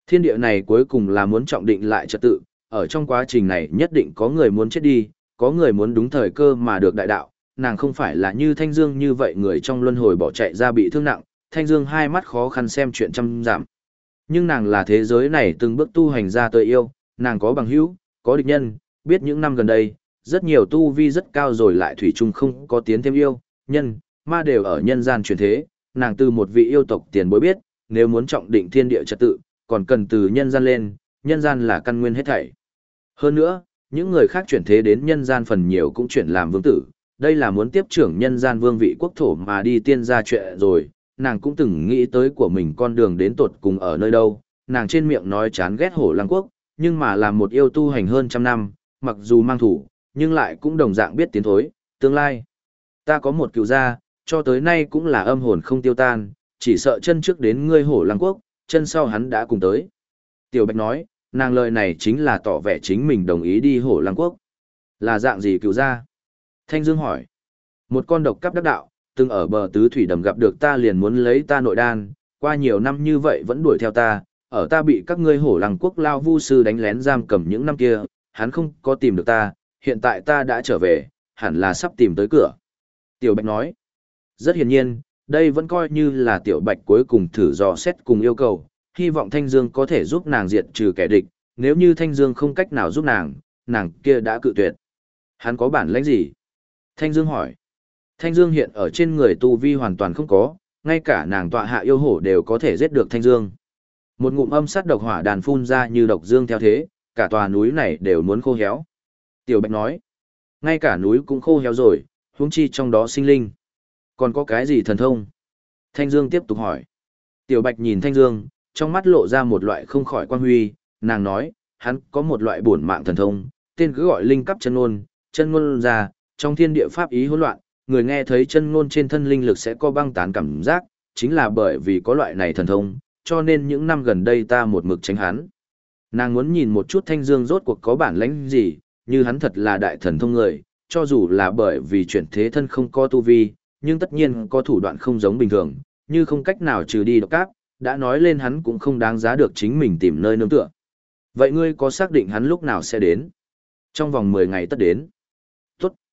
Speaker 1: Thiên địa này cuối cùng là muốn trọng định lại trật tự, ở trong quá trình này nhất định có người muốn chết đi, có người muốn đúng thời cơ mà được đại đạo, nàng không phải là như Thanh Dương như vậy người trong luân hồi bỏ chạy ra bị thương nặng, Thanh Dương hai mắt khó khăn xem chuyện trăm giảm. Nhưng nàng là thế giới này từng bước tu hành ra tới yêu, nàng có bằng hữu, có địch nhân, biết những năm gần đây, rất nhiều tu vi rất cao rồi lại thủy chung không có tiến thêm yêu, nhân, ma đều ở nhân gian truyền thế, nàng từ một vị yêu tộc tiền bối biết, nếu muốn trọng định thiên địa trật tự, còn cần từ nhân gian lên, nhân gian là căn nguyên hết thảy. Hơn nữa, những người khác chuyển thế đến nhân gian phần nhiều cũng chuyển làm vương tử, đây là muốn tiếp trưởng nhân gian vương vị quốc thổ mà đi tiên ra chuyện rồi, nàng cũng từng nghĩ tới của mình con đường đến tột cùng ở nơi đâu, nàng trên miệng nói chán ghét hổ lăng quốc, nhưng mà làm một yêu tu hành hơn trăm năm, mặc dù mang thủ, nhưng lại cũng đồng dạng biết tiến thối, tương lai. Ta có một cựu gia, cho tới nay cũng là âm hồn không tiêu tan, chỉ sợ chân trước đến ngươi hổ lăng quốc, chân sau hắn đã cùng tới. Tiểu Bạch nói, nàng lời này chính là tỏ vẻ chính mình đồng ý đi hổ lăng quốc. Là dạng gì cựu gia? Thanh Dương hỏi. Một con độc cấp đắc đạo, từng ở bờ tứ thủy đầm gặp được ta liền muốn lấy ta nội đan, qua nhiều năm như vậy vẫn đuổi theo ta, ở ta bị các ngươi hổ lăng quốc lao vu sư đánh lén giam cầm những năm kia, hắn không có tìm được ta, hiện tại ta đã trở về, hẳn là sắp tìm tới cửa. Tiểu Bạch nói, rất hiển nhiên, đây vẫn coi như là Tiểu Bạch cuối cùng thử dò xét cùng yêu cầu, hy vọng Thanh Dương có thể giúp nàng diệt trừ kẻ địch, nếu như Thanh Dương không cách nào giúp nàng, nàng kia đã cự tuyệt. Hắn có bản lĩnh gì? Thanh Dương hỏi. Thanh Dương hiện ở trên người tu vi hoàn toàn không có, ngay cả nàng tọa hạ yêu hổ đều có thể giết được Thanh Dương. Một ngụm âm sát độc hỏa đàn phun ra như độc dương theo thế, cả tòa núi này đều muốn khô héo. Tiểu Bạch nói, ngay cả núi cũng khô héo rồi, huống chi trong đó sinh linh. Còn có cái gì thần thông? Thanh Dương tiếp tục hỏi. Tiểu Bạch nhìn Thanh Dương, trong mắt lộ ra một loại không khỏi quan huy, nàng nói, hắn có một loại bổn mạng thần thông, tên cứ gọi linh cấp chân ngôn, chân ngôn ra, trong thiên địa pháp ý hỗn loạn, người nghe thấy chân ngôn trên thân linh lực sẽ có băng tán cảm giác, chính là bởi vì có loại này thần thông, cho nên những năm gần đây ta một mực tránh hắn. Nàng muốn nhìn một chút Thanh Dương rốt cuộc có bản lãnh gì, như hắn thật là đại thần thông người, cho dù là bởi vì chuyển thế thân không có tu vi, nhưng tất nhiên có thủ đoạn không giống bình thường, như không cách nào trừ đi độc ác, đã nói lên hắn cũng không đáng giá được chính mình tìm nơi nương tựa. Vậy ngươi có xác định hắn lúc nào sẽ đến? Trong vòng 10 ngày tất đến.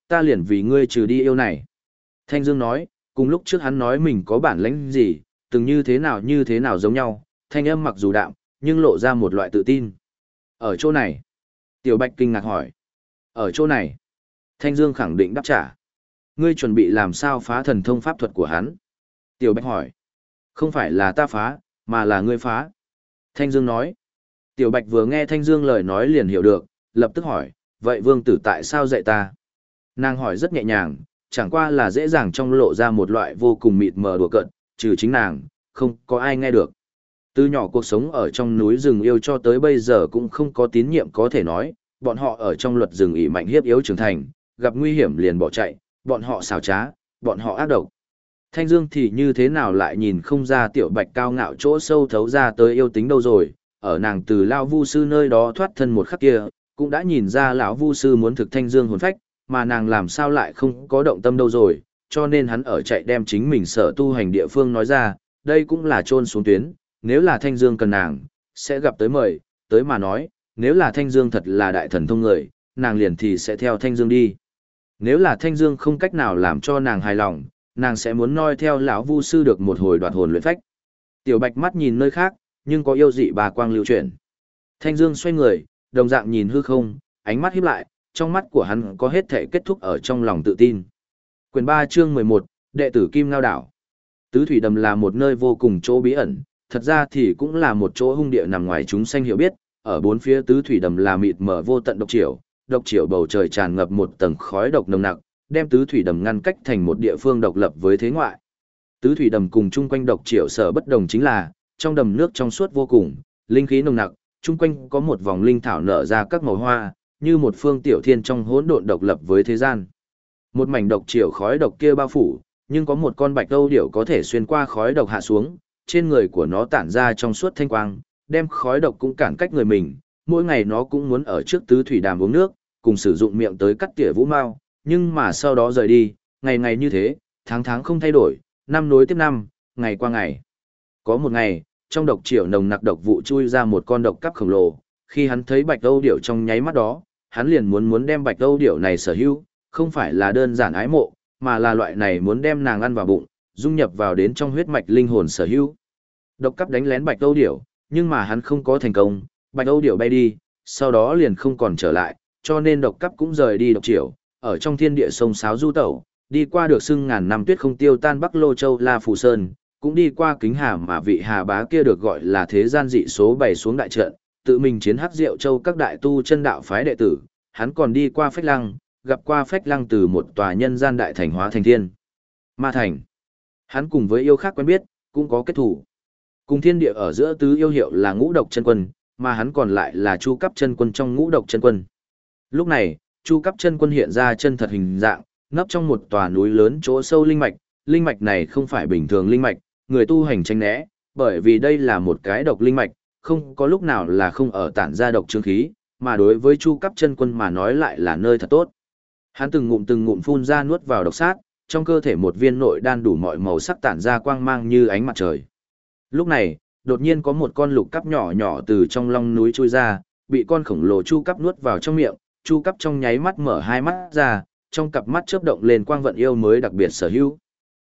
Speaker 1: Ta liền vì ngươi trừ đi yêu này. Thanh Dương nói, cùng lúc trước hắn nói mình có bản lĩnh gì, từng như thế nào như thế nào giống nhau, thanh âm mặc dù đạm, nhưng lộ ra một loại tự tin. Ở chỗ này, Tiểu Bạch kinh ngạc hỏi. Ở chỗ này, Thanh Dương khẳng định đáp trả. Ngươi chuẩn bị làm sao phá thần thông pháp thuật của hắn? Tiểu Bạch hỏi. Không phải là ta phá, mà là ngươi phá. Thanh Dương nói. Tiểu Bạch vừa nghe Thanh Dương lời nói liền hiểu được, lập tức hỏi, vậy vương tử tại sao dạy ta? Nàng hỏi rất nhẹ nhàng, chẳng qua là dễ dàng trong lộ ra một loại vô cùng mịt mờ đùa cợt, trừ chính nàng, không có ai nghe được. Từ nhỏ cuộc sống ở trong núi rừng yêu cho tới bây giờ cũng không có tín nhiệm có thể nói, bọn họ ở trong luật rừng ỉ mạnh hiếp yếu trưởng thành, gặp nguy hiểm liền bỏ chạy, bọn họ xào trá, bọn họ ác độc. Thanh Dương thì như thế nào lại nhìn không ra tiểu bạch cao ngạo chỗ sâu thấu ra tới yêu tính đâu rồi, ở nàng từ lao vu sư nơi đó thoát thân một khắc kia, cũng đã nhìn ra lão vu sư muốn thực Thanh Dương hồn phách, mà nàng làm sao lại không có động tâm đâu rồi, cho nên hắn ở chạy đem chính mình sở tu hành địa phương nói ra, đây cũng là trôn xuống tuyến, nếu là Thanh Dương cần nàng, sẽ gặp tới mời, tới mà nói, nếu là Thanh Dương thật là đại thần thông người, nàng liền thì sẽ theo Thanh Dương đi. Nếu là Thanh Dương không cách nào làm cho nàng hài lòng, nàng sẽ muốn noi theo lão Vu sư được một hồi đoạt hồn luyện phách. Tiểu Bạch mắt nhìn nơi khác, nhưng có yêu dị bà quang lưu chuyển. Thanh Dương xoay người, đồng dạng nhìn hư không, ánh mắt híp lại, trong mắt của hắn có hết thể kết thúc ở trong lòng tự tin. Quyền 3 chương 11, đệ tử Kim Ngao Đảo. Tứ Thủy Đầm là một nơi vô cùng chỗ bí ẩn, thật ra thì cũng là một chỗ hung địa nằm ngoài chúng sanh hiểu biết, ở bốn phía tứ thủy đầm là mịt mờ vô tận độc triều, độc triều bầu trời tràn ngập một tầng khói độc nồng nặc, đem tứ thủy đầm ngăn cách thành một địa phương độc lập với thế ngoại. Tứ thủy đầm cùng chung quanh độc triều sở bất đồng chính là, trong đầm nước trong suốt vô cùng, linh khí nồng nặc, chung quanh có một vòng linh thảo nở ra các màu hoa, như một phương tiểu thiên trong hỗn độn độc lập với thế gian. Một mảnh độc triều khói độc kia bao phủ, nhưng có một con bạch đâu điểu có thể xuyên qua khói độc hạ xuống, trên người của nó tản ra trong suốt thanh quang, đem khói độc cũng cản cách người mình, mỗi ngày nó cũng muốn ở trước tứ thủy đàm uống nước, cùng sử dụng miệng tới cắt tỉa vũ mao, nhưng mà sau đó rời đi, ngày ngày như thế, tháng tháng không thay đổi, năm nối tiếp năm, ngày qua ngày. Có một ngày, trong độc triều nồng nặc độc vụ chui ra một con độc cắp khổng lồ, khi hắn thấy bạch đâu điểu trong nháy mắt đó, hắn liền muốn muốn đem bạch âu điểu này sở hữu, không phải là đơn giản ái mộ, mà là loại này muốn đem nàng ăn vào bụng, dung nhập vào đến trong huyết mạch linh hồn sở hữu. Độc cấp đánh lén Bạch Âu Điểu, nhưng mà hắn không có thành công, Bạch Âu Điểu bay đi, sau đó liền không còn trở lại, cho nên độc cấp cũng rời đi độc triều, ở trong thiên địa sông sáo du tẩu, đi qua được xưng ngàn năm tuyết không tiêu tan Bắc Lô Châu La Phù Sơn, cũng đi qua kính hà mà vị hà bá kia được gọi là thế gian dị số bày xuống đại trận, tự mình chiến hắc diệu châu các đại tu chân đạo phái đệ tử, hắn còn đi qua phách lăng, gặp qua phách lăng từ một tòa nhân gian đại thành hóa thành thiên. Ma thành. Hắn cùng với yêu khác quen biết, cũng có kết thủ. Cùng thiên địa ở giữa tứ yêu hiệu là ngũ độc chân quân, mà hắn còn lại là chu cấp chân quân trong ngũ độc chân quân. Lúc này, chu cấp chân quân hiện ra chân thật hình dạng, nấp trong một tòa núi lớn chỗ sâu linh mạch, linh mạch này không phải bình thường linh mạch, người tu hành tranh né, bởi vì đây là một cái độc linh mạch, không có lúc nào là không ở tản ra độc trương khí, mà đối với chu cấp chân quân mà nói lại là nơi thật tốt. Hắn từng ngụm từng ngụm phun ra nuốt vào độc sát, trong cơ thể một viên nội đan đủ mọi màu sắc tản ra quang mang như ánh mặt trời. Lúc này, đột nhiên có một con lục cắp nhỏ nhỏ từ trong long núi chui ra, bị con khổng lồ chu cắp nuốt vào trong miệng, chu cắp trong nháy mắt mở hai mắt ra, trong cặp mắt chớp động lên quang vận yêu mới đặc biệt sở hữu.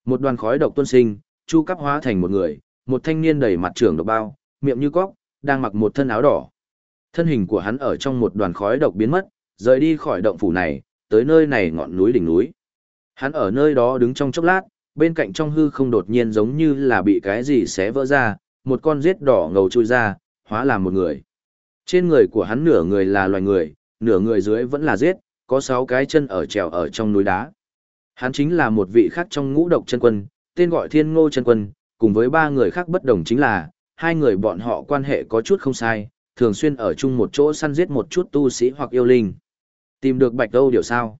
Speaker 1: Một đoàn khói độc tuôn sinh, chu cắp hóa thành một người, một thanh niên đầy mặt trưởng độc bao, miệng như cóc, đang mặc một thân áo đỏ. Thân hình của hắn ở trong một đoàn khói độc biến mất, rời đi khỏi động phủ này, tới nơi này ngọn núi đỉnh núi. Hắn ở nơi đó đứng trong chốc lát, bên cạnh trong hư không đột nhiên giống như là bị cái gì xé vỡ ra, một con giết đỏ ngầu chui ra, hóa làm một người. Trên người của hắn nửa người là loài người, nửa người dưới vẫn là giết, có sáu cái chân ở trèo ở trong núi đá. Hắn chính là một vị khác trong ngũ độc chân quân, tên gọi Thiên Ngô chân quân, cùng với ba người khác bất đồng chính là, hai người bọn họ quan hệ có chút không sai, thường xuyên ở chung một chỗ săn giết một chút tu sĩ hoặc yêu linh. Tìm được Bạch Âu điều sao?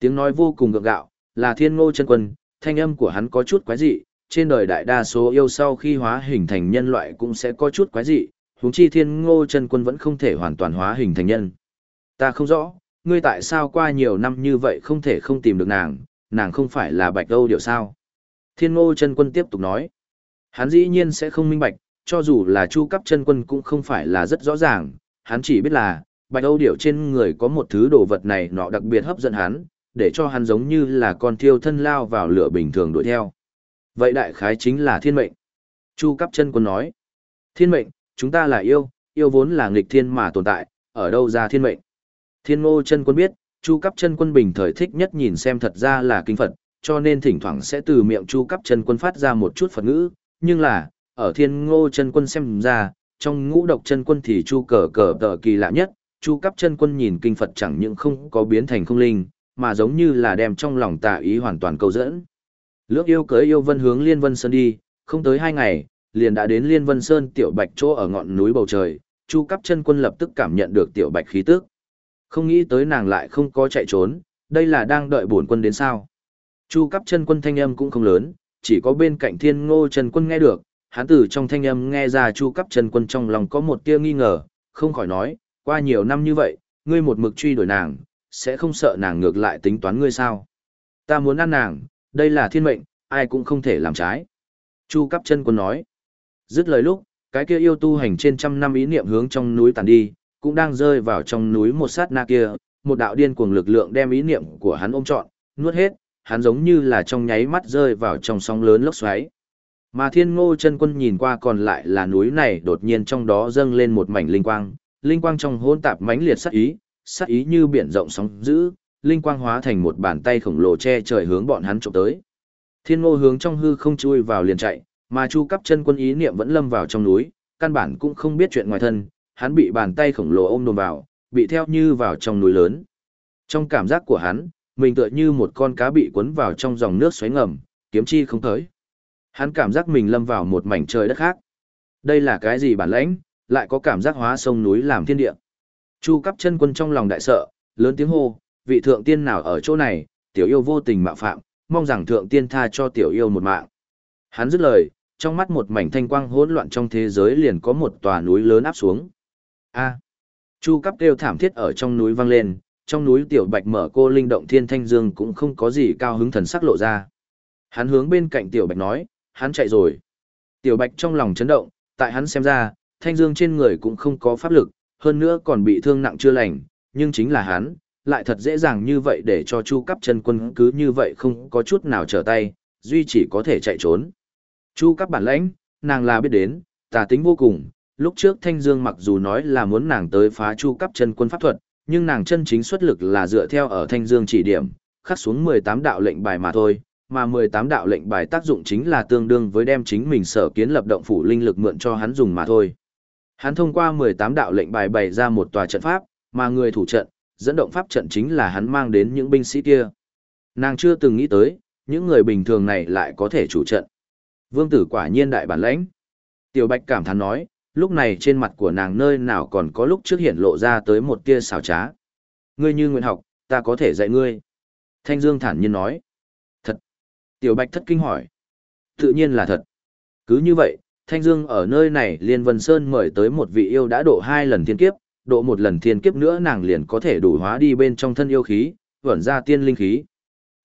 Speaker 1: Tiếng nói vô cùng gượng gạo, là Thiên Ngô chân quân, thanh âm của hắn có chút quái dị, trên đời đại đa số yêu sau khi hóa hình thành nhân loại cũng sẽ có chút quái dị, huống chi thiên ngô chân quân vẫn không thể hoàn toàn hóa hình thành nhân. Ta không rõ, ngươi tại sao qua nhiều năm như vậy không thể không tìm được nàng, nàng không phải là bạch âu điều sao. Thiên ngô chân quân tiếp tục nói, hắn dĩ nhiên sẽ không minh bạch, cho dù là chu cấp chân quân cũng không phải là rất rõ ràng, hắn chỉ biết là, bạch âu điểu trên người có một thứ đồ vật này nọ đặc biệt hấp dẫn hắn, để cho hắn giống như là con thiêu thân lao vào lửa bình thường đuổi theo. Vậy đại khái chính là thiên mệnh. Chu Cáp chân quân nói. Thiên mệnh, chúng ta là yêu, yêu vốn là nghịch thiên mà tồn tại, ở đâu ra thiên mệnh. Thiên ngô chân quân biết, Chu Cáp chân quân bình thời thích nhất nhìn xem thật ra là kinh Phật, cho nên thỉnh thoảng sẽ từ miệng Chu Cáp chân quân phát ra một chút Phật ngữ, nhưng là, ở thiên ngô chân quân xem ra, trong ngũ độc chân quân thì Chu cờ cờ tờ kỳ lạ nhất, Chu cấp chân quân nhìn kinh Phật chẳng những không có biến thành không linh, mà giống như là đem trong lòng tà ý hoàn toàn câu dẫn. Lước yêu cưới yêu vân hướng Liên Vân Sơn đi, không tới hai ngày, liền đã đến Liên Vân Sơn tiểu bạch chỗ ở ngọn núi bầu trời, Chu cấp chân quân lập tức cảm nhận được tiểu bạch khí tức. Không nghĩ tới nàng lại không có chạy trốn, đây là đang đợi bổn quân đến sao. Chu cấp chân quân thanh âm cũng không lớn, chỉ có bên cạnh Thiên Ngô chân quân nghe được, hắn từ trong thanh âm nghe ra Chu Cáp chân quân trong lòng có một tia nghi ngờ, không khỏi nói, qua nhiều năm như vậy, ngươi một mực truy đuổi nàng, sẽ không sợ nàng ngược lại tính toán ngươi sao? Ta muốn ăn nàng, đây là thiên mệnh, ai cũng không thể làm trái. Chu Cáp chân quân nói. Dứt lời lúc, cái kia yêu tu hành trên trăm năm ý niệm hướng trong núi tàn đi, cũng đang rơi vào trong núi một sát na kia, một đạo điên cuồng lực lượng đem ý niệm của hắn ôm trọn, nuốt hết, hắn giống như là trong nháy mắt rơi vào trong sóng lớn lốc xoáy. Mà thiên ngô chân quân nhìn qua còn lại là núi này đột nhiên trong đó dâng lên một mảnh linh quang, linh quang trong hôn tạp mãnh liệt sát ý, sát ý như biển rộng sóng dữ, linh quang hóa thành một bàn tay khổng lồ che trời hướng bọn hắn chụp tới. Thiên Ngô hướng trong hư không chui vào liền chạy, mà Chu Cấp chân quân ý niệm vẫn lâm vào trong núi, căn bản cũng không biết chuyện ngoài thân, hắn bị bàn tay khổng lồ ôm đồm vào, bị theo như vào trong núi lớn. Trong cảm giác của hắn, mình tựa như một con cá bị cuốn vào trong dòng nước xoáy ngầm, kiếm chi không tới. Hắn cảm giác mình lâm vào một mảnh trời đất khác. Đây là cái gì bản lãnh, lại có cảm giác hóa sông núi làm thiên địa. Chu Cấp chân quân trong lòng đại sợ, lớn tiếng hô, vị thượng tiên nào ở chỗ này, tiểu yêu vô tình mạo phạm, mong rằng thượng tiên tha cho tiểu yêu một mạng. Hắn dứt lời, trong mắt một mảnh thanh quang hỗn loạn trong thế giới liền có một tòa núi lớn áp xuống. A. À. Chu cấp kêu thảm thiết ở trong núi vang lên, trong núi tiểu bạch mở cô linh động thiên thanh dương cũng không có gì cao hứng thần sắc lộ ra. Hắn hướng bên cạnh tiểu bạch nói, hắn chạy rồi. Tiểu bạch trong lòng chấn động, tại hắn xem ra, thanh dương trên người cũng không có pháp lực, hơn nữa còn bị thương nặng chưa lành, nhưng chính là hắn, lại thật dễ dàng như vậy để cho Chu Cáp chân quân cứ như vậy không có chút nào trở tay, duy chỉ có thể chạy trốn. Chu Cáp bản lãnh, nàng là biết đến, tà tính vô cùng, lúc trước Thanh Dương mặc dù nói là muốn nàng tới phá Chu Cáp chân quân pháp thuật, nhưng nàng chân chính xuất lực là dựa theo ở Thanh Dương chỉ điểm, khắc xuống 18 đạo lệnh bài mà thôi, mà 18 đạo lệnh bài tác dụng chính là tương đương với đem chính mình sở kiến lập động phủ linh lực mượn cho hắn dùng mà thôi. Hắn thông qua 18 đạo lệnh bài bày ra một tòa trận pháp, mà người thủ trận, dẫn động pháp trận chính là hắn mang đến những binh sĩ kia. Nàng chưa từng nghĩ tới, những người bình thường này lại có thể chủ trận. Vương tử quả nhiên đại bản lãnh. Tiểu Bạch cảm thán nói, lúc này trên mặt của nàng nơi nào còn có lúc trước hiện lộ ra tới một tia xào trá. Ngươi như nguyện học, ta có thể dạy ngươi. Thanh Dương thản nhiên nói. Tiểu Bạch thất kinh hỏi. Tự nhiên là thật. Cứ như vậy, Thanh Dương ở nơi này Liên Vân Sơn mời tới một vị yêu đã độ hai lần thiên kiếp, độ một lần thiên kiếp nữa nàng liền có thể đủ hóa đi bên trong thân yêu khí, vẩn ra tiên linh khí.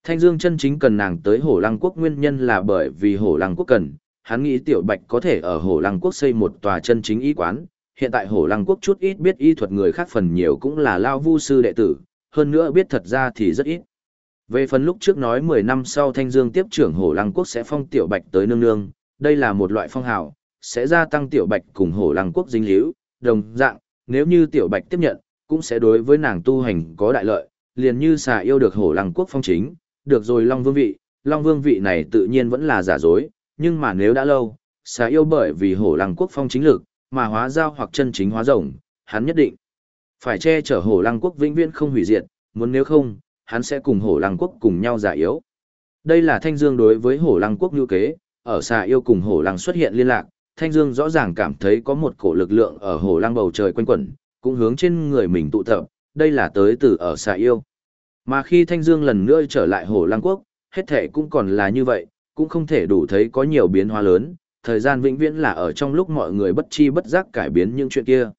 Speaker 1: Thanh Dương chân chính cần nàng tới Hổ Lăng Quốc nguyên nhân là bởi vì Hổ Lăng Quốc cần, hắn nghĩ Tiểu Bạch có thể ở Hổ Lăng Quốc xây một tòa chân chính y quán, hiện tại Hổ Lăng Quốc chút ít biết y thuật người khác phần nhiều cũng là lao vu sư đệ tử, hơn nữa biết thật ra thì rất ít. Về phần lúc trước nói 10 năm sau Thanh Dương tiếp trưởng Hổ Lăng Quốc sẽ phong Tiểu Bạch tới nương nương, đây là một loại phong hào, sẽ gia tăng Tiểu Bạch cùng Hổ Lăng Quốc dính líu, đồng dạng, nếu như tiểu bạch tiếp nhận, cũng sẽ đối với nàng tu hành có đại lợi, liền như xà yêu được hổ lăng quốc phong chính, được rồi long vương vị, long vương vị này tự nhiên vẫn là giả dối, nhưng mà nếu đã lâu, xà yêu bởi vì hổ lăng quốc phong chính lực, mà hóa giao hoặc chân chính hóa rồng, hắn nhất định phải che chở hổ lăng quốc vĩnh viễn không hủy diệt, muốn nếu không, hắn sẽ cùng hổ lăng quốc cùng nhau giả yếu. Đây là thanh dương đối với hổ lăng quốc như kế, ở xà yêu cùng hổ lăng xuất hiện liên lạc, Thanh Dương rõ ràng cảm thấy có một cổ lực lượng ở hồ lăng bầu trời quanh quẩn, cũng hướng trên người mình tụ tập, đây là tới từ ở xà yêu. Mà khi Thanh Dương lần nữa trở lại hồ lăng quốc, hết thể cũng còn là như vậy, cũng không thể đủ thấy có nhiều biến hóa lớn, thời gian vĩnh viễn là ở trong lúc mọi người bất chi bất giác cải biến những chuyện kia.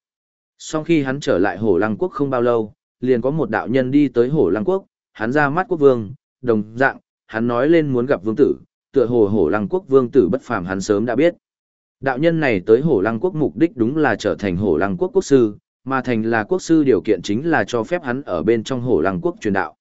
Speaker 1: Sau khi hắn trở lại hồ lăng quốc không bao lâu, liền có một đạo nhân đi tới hồ lăng quốc, hắn ra mắt quốc vương, đồng dạng, hắn nói lên muốn gặp vương tử, tựa hồ hồ lăng quốc vương tử bất phàm hắn sớm đã biết. Đạo nhân này tới hổ lăng quốc mục đích đúng là trở thành hổ lăng quốc quốc sư, mà thành là quốc sư điều kiện chính là cho phép hắn ở bên trong hổ lăng quốc truyền đạo.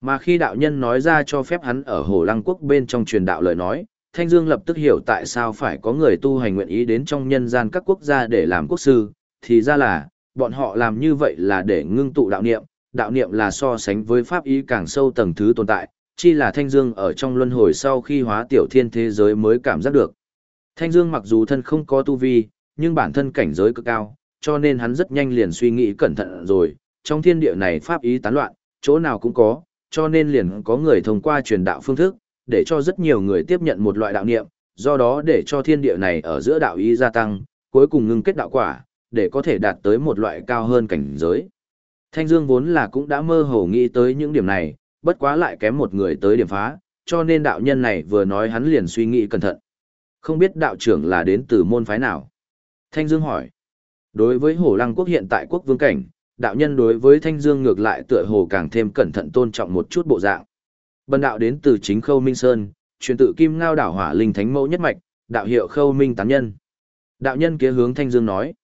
Speaker 1: Mà khi đạo nhân nói ra cho phép hắn ở hổ lăng quốc bên trong truyền đạo lời nói, Thanh Dương lập tức hiểu tại sao phải có người tu hành nguyện ý đến trong nhân gian các quốc gia để làm quốc sư, thì ra là, bọn họ làm như vậy là để ngưng tụ đạo niệm, đạo niệm là so sánh với pháp ý càng sâu tầng thứ tồn tại, chi là Thanh Dương ở trong luân hồi sau khi hóa tiểu thiên thế giới mới cảm giác được. Thanh Dương mặc dù thân không có tu vi, nhưng bản thân cảnh giới cực cao, cho nên hắn rất nhanh liền suy nghĩ cẩn thận rồi, trong thiên địa này pháp ý tán loạn, chỗ nào cũng có, cho nên liền có người thông qua truyền đạo phương thức, để cho rất nhiều người tiếp nhận một loại đạo niệm, do đó để cho thiên địa này ở giữa đạo ý gia tăng, cuối cùng ngưng kết đạo quả, để có thể đạt tới một loại cao hơn cảnh giới. Thanh Dương vốn là cũng đã mơ hồ nghĩ tới những điểm này, bất quá lại kém một người tới điểm phá, cho nên đạo nhân này vừa nói hắn liền suy nghĩ cẩn thận. Không biết đạo trưởng là đến từ môn phái nào? Thanh Dương hỏi. Đối với Hồ Lăng Quốc hiện tại quốc vương cảnh, đạo nhân đối với Thanh Dương ngược lại tựa hồ càng thêm cẩn thận tôn trọng một chút bộ dạng. Bần đạo đến từ chính Khâu Minh Sơn, truyền tự Kim Ngao đảo hỏa linh thánh mẫu nhất mạch, đạo hiệu Khâu Minh tán nhân. Đạo nhân kia hướng Thanh Dương nói.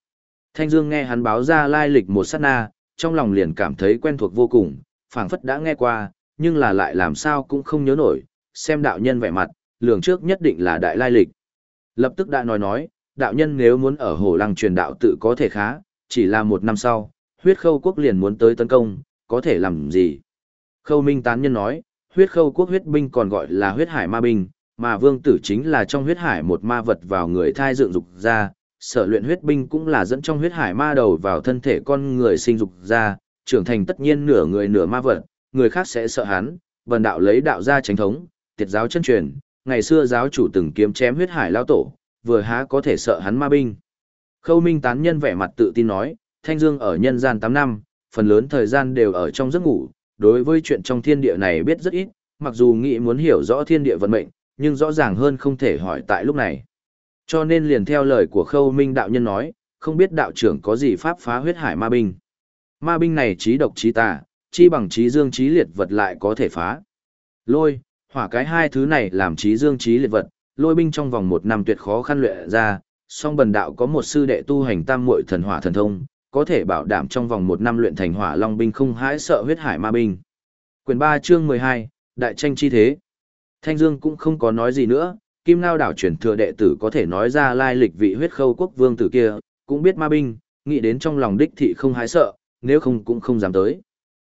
Speaker 1: Thanh Dương nghe hắn báo ra lai lịch một sát na, trong lòng liền cảm thấy quen thuộc vô cùng, phảng phất đã nghe qua, nhưng là lại làm sao cũng không nhớ nổi, xem đạo nhân vẻ mặt, lường trước nhất định là đại lai lịch. Lập tức đã nói nói, đạo nhân nếu muốn ở hồ lăng truyền đạo tự có thể khá, chỉ là một năm sau, huyết khâu quốc liền muốn tới tấn công, có thể làm gì? Khâu Minh tán nhân nói, huyết khâu quốc huyết binh còn gọi là huyết hải ma binh, mà vương tử chính là trong huyết hải một ma vật vào người thai dựng dục ra, sở luyện huyết binh cũng là dẫn trong huyết hải ma đầu vào thân thể con người sinh dục ra, trưởng thành tất nhiên nửa người nửa ma vật, người khác sẽ sợ hắn, vần đạo lấy đạo ra tránh thống, tiệt giáo chân truyền, ngày xưa giáo chủ từng kiếm chém huyết hải lao tổ, vừa há có thể sợ hắn ma binh. Khâu Minh tán nhân vẻ mặt tự tin nói, Thanh Dương ở nhân gian 8 năm, phần lớn thời gian đều ở trong giấc ngủ, đối với chuyện trong thiên địa này biết rất ít, mặc dù nghĩ muốn hiểu rõ thiên địa vận mệnh, nhưng rõ ràng hơn không thể hỏi tại lúc này. Cho nên liền theo lời của Khâu Minh đạo nhân nói, không biết đạo trưởng có gì pháp phá huyết hải ma binh. Ma binh này trí độc trí tà, chi bằng trí dương trí liệt vật lại có thể phá. Lôi, hỏa cái hai thứ này làm trí dương trí liệt vật, lôi binh trong vòng một năm tuyệt khó khăn luyện ra, song bần đạo có một sư đệ tu hành tam muội thần hỏa thần thông, có thể bảo đảm trong vòng một năm luyện thành hỏa long binh không hãi sợ huyết hải ma binh. Quyền 3 chương 12, Đại tranh chi thế. Thanh Dương cũng không có nói gì nữa, Kim Ngao đảo chuyển thừa đệ tử có thể nói ra lai lịch vị huyết khâu quốc vương tử kia, cũng biết ma binh, nghĩ đến trong lòng đích thị không hái sợ, nếu không cũng không dám tới.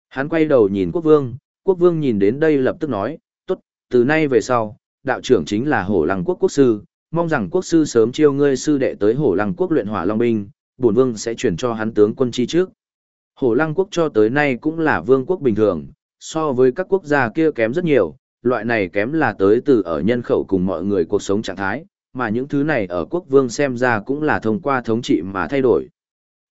Speaker 1: Hắn quay đầu nhìn quốc vương, quốc vương nhìn đến đây lập tức nói, tốt, từ nay về sau, đạo trưởng chính là hổ lăng quốc quốc sư, mong rằng quốc sư sớm chiêu ngươi sư đệ tới hổ lăng quốc luyện hỏa long binh, bổn vương sẽ chuyển cho hắn tướng quân chi trước. Hổ lăng quốc cho tới nay cũng là vương quốc bình thường, so với các quốc gia kia kém rất nhiều, loại này kém là tới từ ở nhân khẩu cùng mọi người cuộc sống trạng thái, mà những thứ này ở quốc vương xem ra cũng là thông qua thống trị mà thay đổi.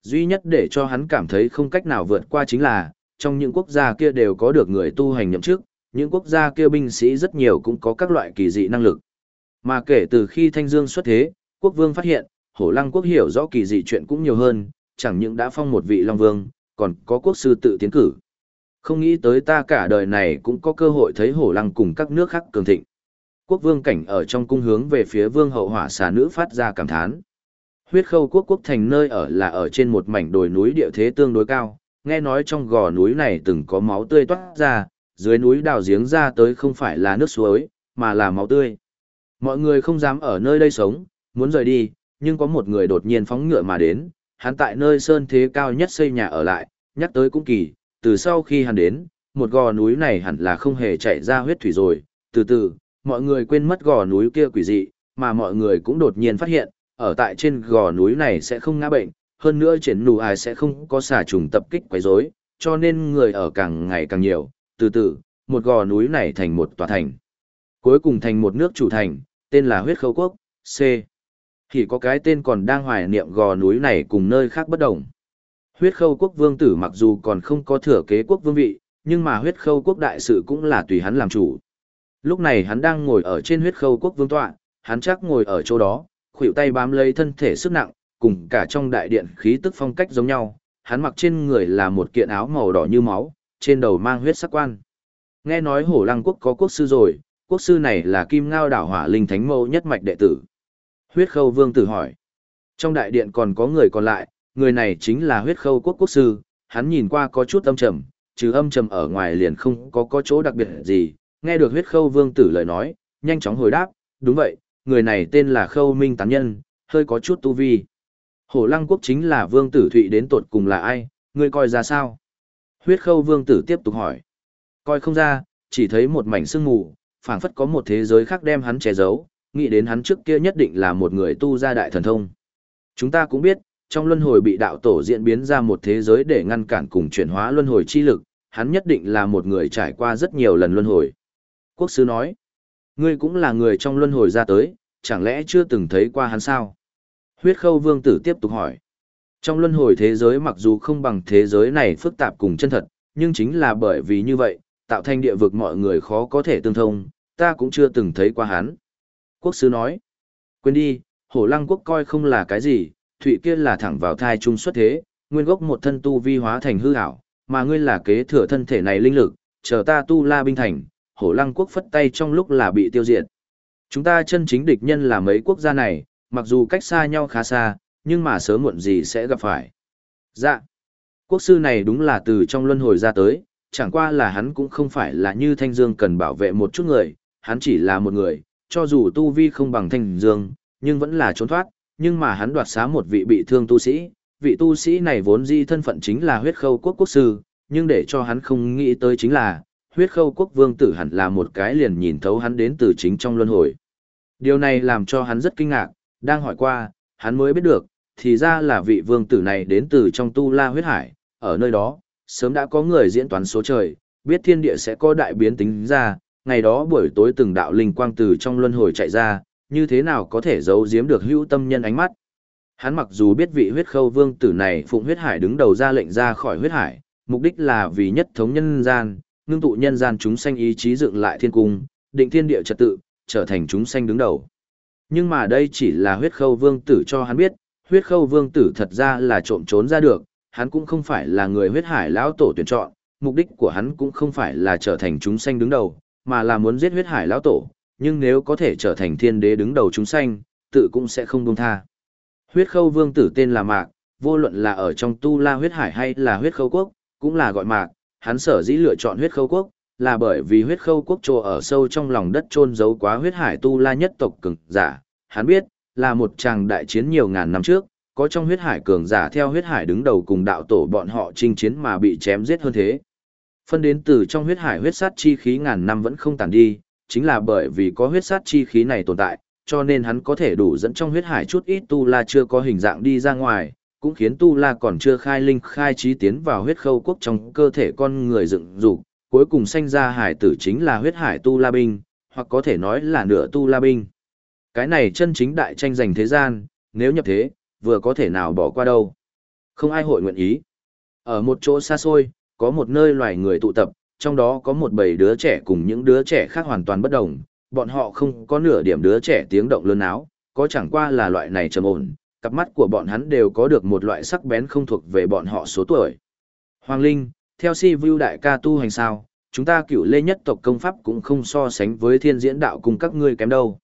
Speaker 1: Duy nhất để cho hắn cảm thấy không cách nào vượt qua chính là, trong những quốc gia kia đều có được người tu hành nhậm chức, những quốc gia kia binh sĩ rất nhiều cũng có các loại kỳ dị năng lực. Mà kể từ khi Thanh Dương xuất thế, quốc vương phát hiện, hổ lăng quốc hiểu rõ kỳ dị chuyện cũng nhiều hơn, chẳng những đã phong một vị long vương, còn có quốc sư tự tiến cử. Không nghĩ tới ta cả đời này cũng có cơ hội thấy hổ lăng cùng các nước khác cường thịnh. Quốc vương cảnh ở trong cung hướng về phía vương hậu hỏa xà nữ phát ra cảm thán. Huyết khâu quốc quốc thành nơi ở là ở trên một mảnh đồi núi địa thế tương đối cao, nghe nói trong gò núi này từng có máu tươi toát ra, dưới núi đào giếng ra tới không phải là nước suối, mà là máu tươi. Mọi người không dám ở nơi đây sống, muốn rời đi, nhưng có một người đột nhiên phóng ngựa mà đến, hắn tại nơi sơn thế cao nhất xây nhà ở lại, nhắc tới cũng kỳ, từ sau khi hắn đến, một gò núi này hẳn là không hề chạy ra huyết thủy rồi, từ từ, mọi người quên mất gò núi kia quỷ dị, mà mọi người cũng đột nhiên phát hiện, ở tại trên gò núi này sẽ không ngã bệnh, hơn nữa trên nụ ai sẽ không có xà trùng tập kích quấy rối, cho nên người ở càng ngày càng nhiều, từ từ, một gò núi này thành một tòa thành. Cuối cùng thành một nước chủ thành, tên là huyết khâu quốc, C. Thì có cái tên còn đang hoài niệm gò núi này cùng nơi khác bất đồng. Huyết khâu quốc vương tử mặc dù còn không có thừa kế quốc vương vị, nhưng mà huyết khâu quốc đại sự cũng là tùy hắn làm chủ. Lúc này hắn đang ngồi ở trên huyết khâu quốc vương tọa, hắn chắc ngồi ở chỗ đó, khuỷu tay bám lấy thân thể sức nặng, cùng cả trong đại điện khí tức phong cách giống nhau, hắn mặc trên người là một kiện áo màu đỏ như máu, trên đầu mang huyết sắc quan. Nghe nói hổ lăng quốc có quốc sư rồi, quốc sư này là kim ngao đảo hỏa linh thánh mẫu nhất mạch đệ tử. Huyết khâu vương tử hỏi. Trong đại điện còn có người còn lại, người này chính là huyết khâu quốc quốc sư, hắn nhìn qua có chút âm trầm, trừ âm trầm ở ngoài liền không có có chỗ đặc biệt gì, nghe được huyết khâu vương tử lời nói, nhanh chóng hồi đáp, đúng vậy, người này tên là khâu minh tán nhân, hơi có chút tu vi. Hổ lăng quốc chính là vương tử thụy đến tột cùng là ai, ngươi coi ra sao? Huyết khâu vương tử tiếp tục hỏi. Coi không ra, chỉ thấy một mảnh sương mù, phảng phất có một thế giới khác đem hắn che giấu, nghĩ đến hắn trước kia nhất định là một người tu ra đại thần thông. Chúng ta cũng biết, trong luân hồi bị đạo tổ diễn biến ra một thế giới để ngăn cản cùng chuyển hóa luân hồi chi lực, hắn nhất định là một người trải qua rất nhiều lần luân hồi. Quốc sư nói, ngươi cũng là người trong luân hồi ra tới, chẳng lẽ chưa từng thấy qua hắn sao? Huyết khâu vương tử tiếp tục hỏi. Trong luân hồi thế giới mặc dù không bằng thế giới này phức tạp cùng chân thật, nhưng chính là bởi vì như vậy, tạo thành địa vực mọi người khó có thể tương thông, ta cũng chưa từng thấy qua hắn. Quốc sư nói, quên đi, hổ lăng quốc coi không là cái gì, thụy kia là thẳng vào thai trung xuất thế, nguyên gốc một thân tu vi hóa thành hư ảo, mà ngươi là kế thừa thân thể này linh lực, chờ ta tu la binh thành, hổ lăng quốc phất tay trong lúc là bị tiêu diệt. Chúng ta chân chính địch nhân là mấy quốc gia này, mặc dù cách xa nhau khá xa, nhưng mà sớm muộn gì sẽ gặp phải. Dạ, quốc sư này đúng là từ trong luân hồi ra tới, chẳng qua là hắn cũng không phải là như Thanh Dương cần bảo vệ một chút người, hắn chỉ là một người, cho dù tu vi không bằng Thanh Dương, nhưng vẫn là trốn thoát, nhưng mà hắn đoạt xá một vị bị thương tu sĩ, vị tu sĩ này vốn di thân phận chính là huyết khâu quốc quốc sư, nhưng để cho hắn không nghĩ tới chính là, huyết khâu quốc vương tử hẳn là một cái liền nhìn thấu hắn đến từ chính trong luân hồi. Điều này làm cho hắn rất kinh ngạc, đang hỏi qua, hắn mới biết được, thì ra là vị vương tử này đến từ trong tu la huyết hải, ở nơi đó, sớm đã có người diễn toán số trời, biết thiên địa sẽ có đại biến tính ra, ngày đó buổi tối từng đạo linh quang từ trong luân hồi chạy ra, như thế nào có thể giấu giếm được hữu tâm nhân ánh mắt. Hắn mặc dù biết vị huyết khâu vương tử này phụng huyết hải đứng đầu ra lệnh ra khỏi huyết hải, mục đích là vì nhất thống nhân gian, ngưng tụ nhân gian chúng sanh ý chí dựng lại thiên cung, định thiên địa trật tự, trở thành chúng sanh đứng đầu. Nhưng mà đây chỉ là huyết khâu vương tử cho hắn biết, huyết khâu vương tử thật ra là trộm trốn ra được, hắn cũng không phải là người huyết hải lão tổ tuyển chọn, mục đích của hắn cũng không phải là trở thành chúng sanh đứng đầu, mà là muốn giết huyết hải lão tổ, nhưng nếu có thể trở thành thiên đế đứng đầu chúng sanh, tự cũng sẽ không buông tha. Huyết khâu vương tử tên là Mạc, vô luận là ở trong tu la huyết hải hay là huyết khâu quốc, cũng là gọi Mạc, hắn sở dĩ lựa chọn huyết khâu quốc, là bởi vì huyết khâu quốc trô ở sâu trong lòng đất trôn giấu quá huyết hải tu la nhất tộc cường giả, hắn biết, là một tràng đại chiến nhiều ngàn năm trước, có trong huyết hải cường giả theo huyết hải đứng đầu cùng đạo tổ bọn họ chinh chiến mà bị chém giết hơn thế. Phân đến từ trong huyết hải huyết sát chi khí ngàn năm vẫn không tàn đi, chính là bởi vì có huyết sát chi khí này tồn tại, cho nên hắn có thể đủ dẫn trong huyết hải chút ít tu la chưa có hình dạng đi ra ngoài, cũng khiến tu la còn chưa khai linh khai trí tiến vào huyết khâu quốc trong cơ thể con người dựng dục, cuối cùng sanh ra hải tử chính là huyết hải tu la binh, hoặc có thể nói là nửa tu la binh. Cái này chân chính đại tranh giành thế gian, nếu nhập thế, vừa có thể nào bỏ qua đâu. Không ai hội nguyện ý. Ở một chỗ xa xôi, có một nơi loài người tụ tập, trong đó có một bầy đứa trẻ cùng những đứa trẻ khác hoàn toàn bất đồng, bọn họ không có nửa điểm đứa trẻ tiếng động lớn áo, có chẳng qua là loại này trầm ổn, cặp mắt của bọn hắn đều có được một loại sắc bén không thuộc về bọn họ số tuổi. Hoàng Linh, theo si view đại ca tu hành sao, chúng ta cựu lê nhất tộc công pháp cũng không so sánh với thiên diễn đạo cùng các ngươi kém đâu.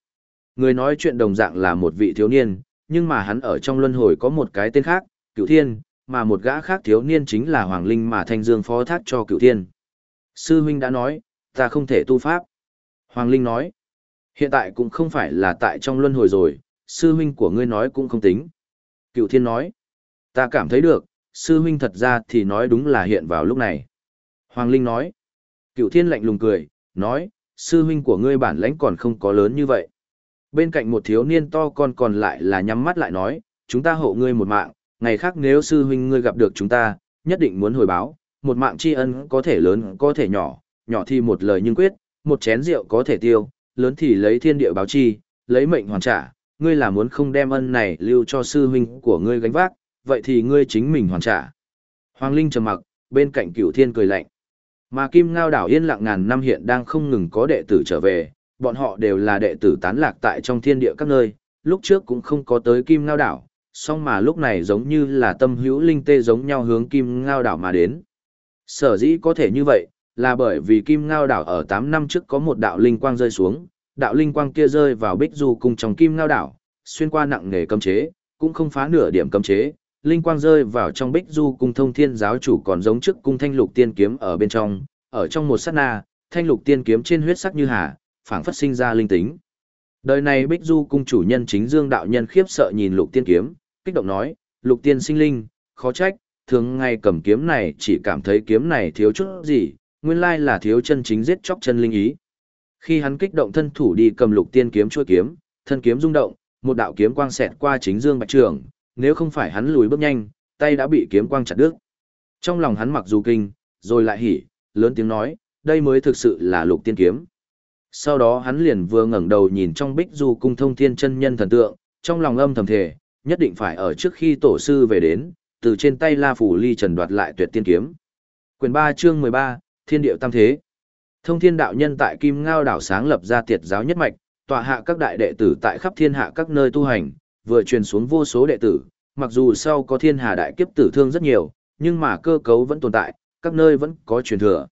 Speaker 1: Người nói chuyện đồng dạng là một vị thiếu niên, nhưng mà hắn ở trong luân hồi có một cái tên khác, cựu thiên, mà một gã khác thiếu niên chính là Hoàng Linh mà Thanh Dương phó thác cho cựu thiên. Sư huynh đã nói, ta không thể tu pháp. Hoàng Linh nói, hiện tại cũng không phải là tại trong luân hồi rồi, sư huynh của ngươi nói cũng không tính. Cựu thiên nói, ta cảm thấy được, sư huynh thật ra thì nói đúng là hiện vào lúc này. Hoàng Linh nói, cựu thiên lạnh lùng cười, nói, sư huynh của ngươi bản lãnh còn không có lớn như vậy. Bên cạnh một thiếu niên to con còn lại là nhắm mắt lại nói, chúng ta hộ ngươi một mạng, ngày khác nếu sư huynh ngươi gặp được chúng ta, nhất định muốn hồi báo, một mạng tri ân có thể lớn có thể nhỏ, nhỏ thì một lời nhưng quyết, một chén rượu có thể tiêu, lớn thì lấy thiên địa báo chi, lấy mệnh hoàn trả, ngươi là muốn không đem ân này lưu cho sư huynh của ngươi gánh vác, vậy thì ngươi chính mình hoàn trả. Hoàng Linh trầm mặc, bên cạnh cửu thiên cười lạnh. Mà Kim Ngao đảo yên lặng ngàn năm hiện đang không ngừng có đệ tử trở về, bọn họ đều là đệ tử tán lạc tại trong thiên địa các nơi, lúc trước cũng không có tới Kim Ngao đảo, song mà lúc này giống như là tâm hữu linh tê giống nhau hướng Kim Ngao đảo mà đến. Sở dĩ có thể như vậy, là bởi vì Kim Ngao đảo ở 8 năm trước có một đạo linh quang rơi xuống, đạo linh quang kia rơi vào Bích Du cùng trong Kim Ngao đảo, xuyên qua nặng nghề cấm chế, cũng không phá nửa điểm cấm chế, linh quang rơi vào trong Bích Du cung thông thiên giáo chủ còn giống trước cung thanh lục tiên kiếm ở bên trong, ở trong một sát na, thanh lục tiên kiếm trên huyết sắc như hà, phảng phất sinh ra linh tính. Đời này Bích Du cung chủ nhân chính Dương đạo nhân khiếp sợ nhìn lục tiên kiếm, kích động nói, lục tiên sinh linh, khó trách, thường ngày cầm kiếm này chỉ cảm thấy kiếm này thiếu chút gì, nguyên lai là thiếu chân chính giết chóc chân linh ý. Khi hắn kích động thân thủ đi cầm lục tiên kiếm chuôi kiếm, thân kiếm rung động, một đạo kiếm quang xẹt qua chính Dương Bạch Trường, nếu không phải hắn lùi bước nhanh, tay đã bị kiếm quang chặt đứt. Trong lòng hắn mặc dù kinh, rồi lại hỉ, lớn tiếng nói, đây mới thực sự là lục tiên kiếm. Sau đó hắn liền vừa ngẩng đầu nhìn trong bích du cung thông thiên chân nhân thần tượng, trong lòng âm thầm thề, nhất định phải ở trước khi tổ sư về đến, từ trên tay La Phủ Ly trần đoạt lại tuyệt tiên kiếm. Quyền 3 chương 13, Thiên điệu tam thế. Thông thiên đạo nhân tại Kim Ngao đảo sáng lập ra tiệt giáo nhất mạch, tọa hạ các đại đệ tử tại khắp thiên hạ các nơi tu hành, vừa truyền xuống vô số đệ tử, mặc dù sau có thiên hà đại kiếp tử thương rất nhiều, nhưng mà cơ cấu vẫn tồn tại, các nơi vẫn có truyền thừa.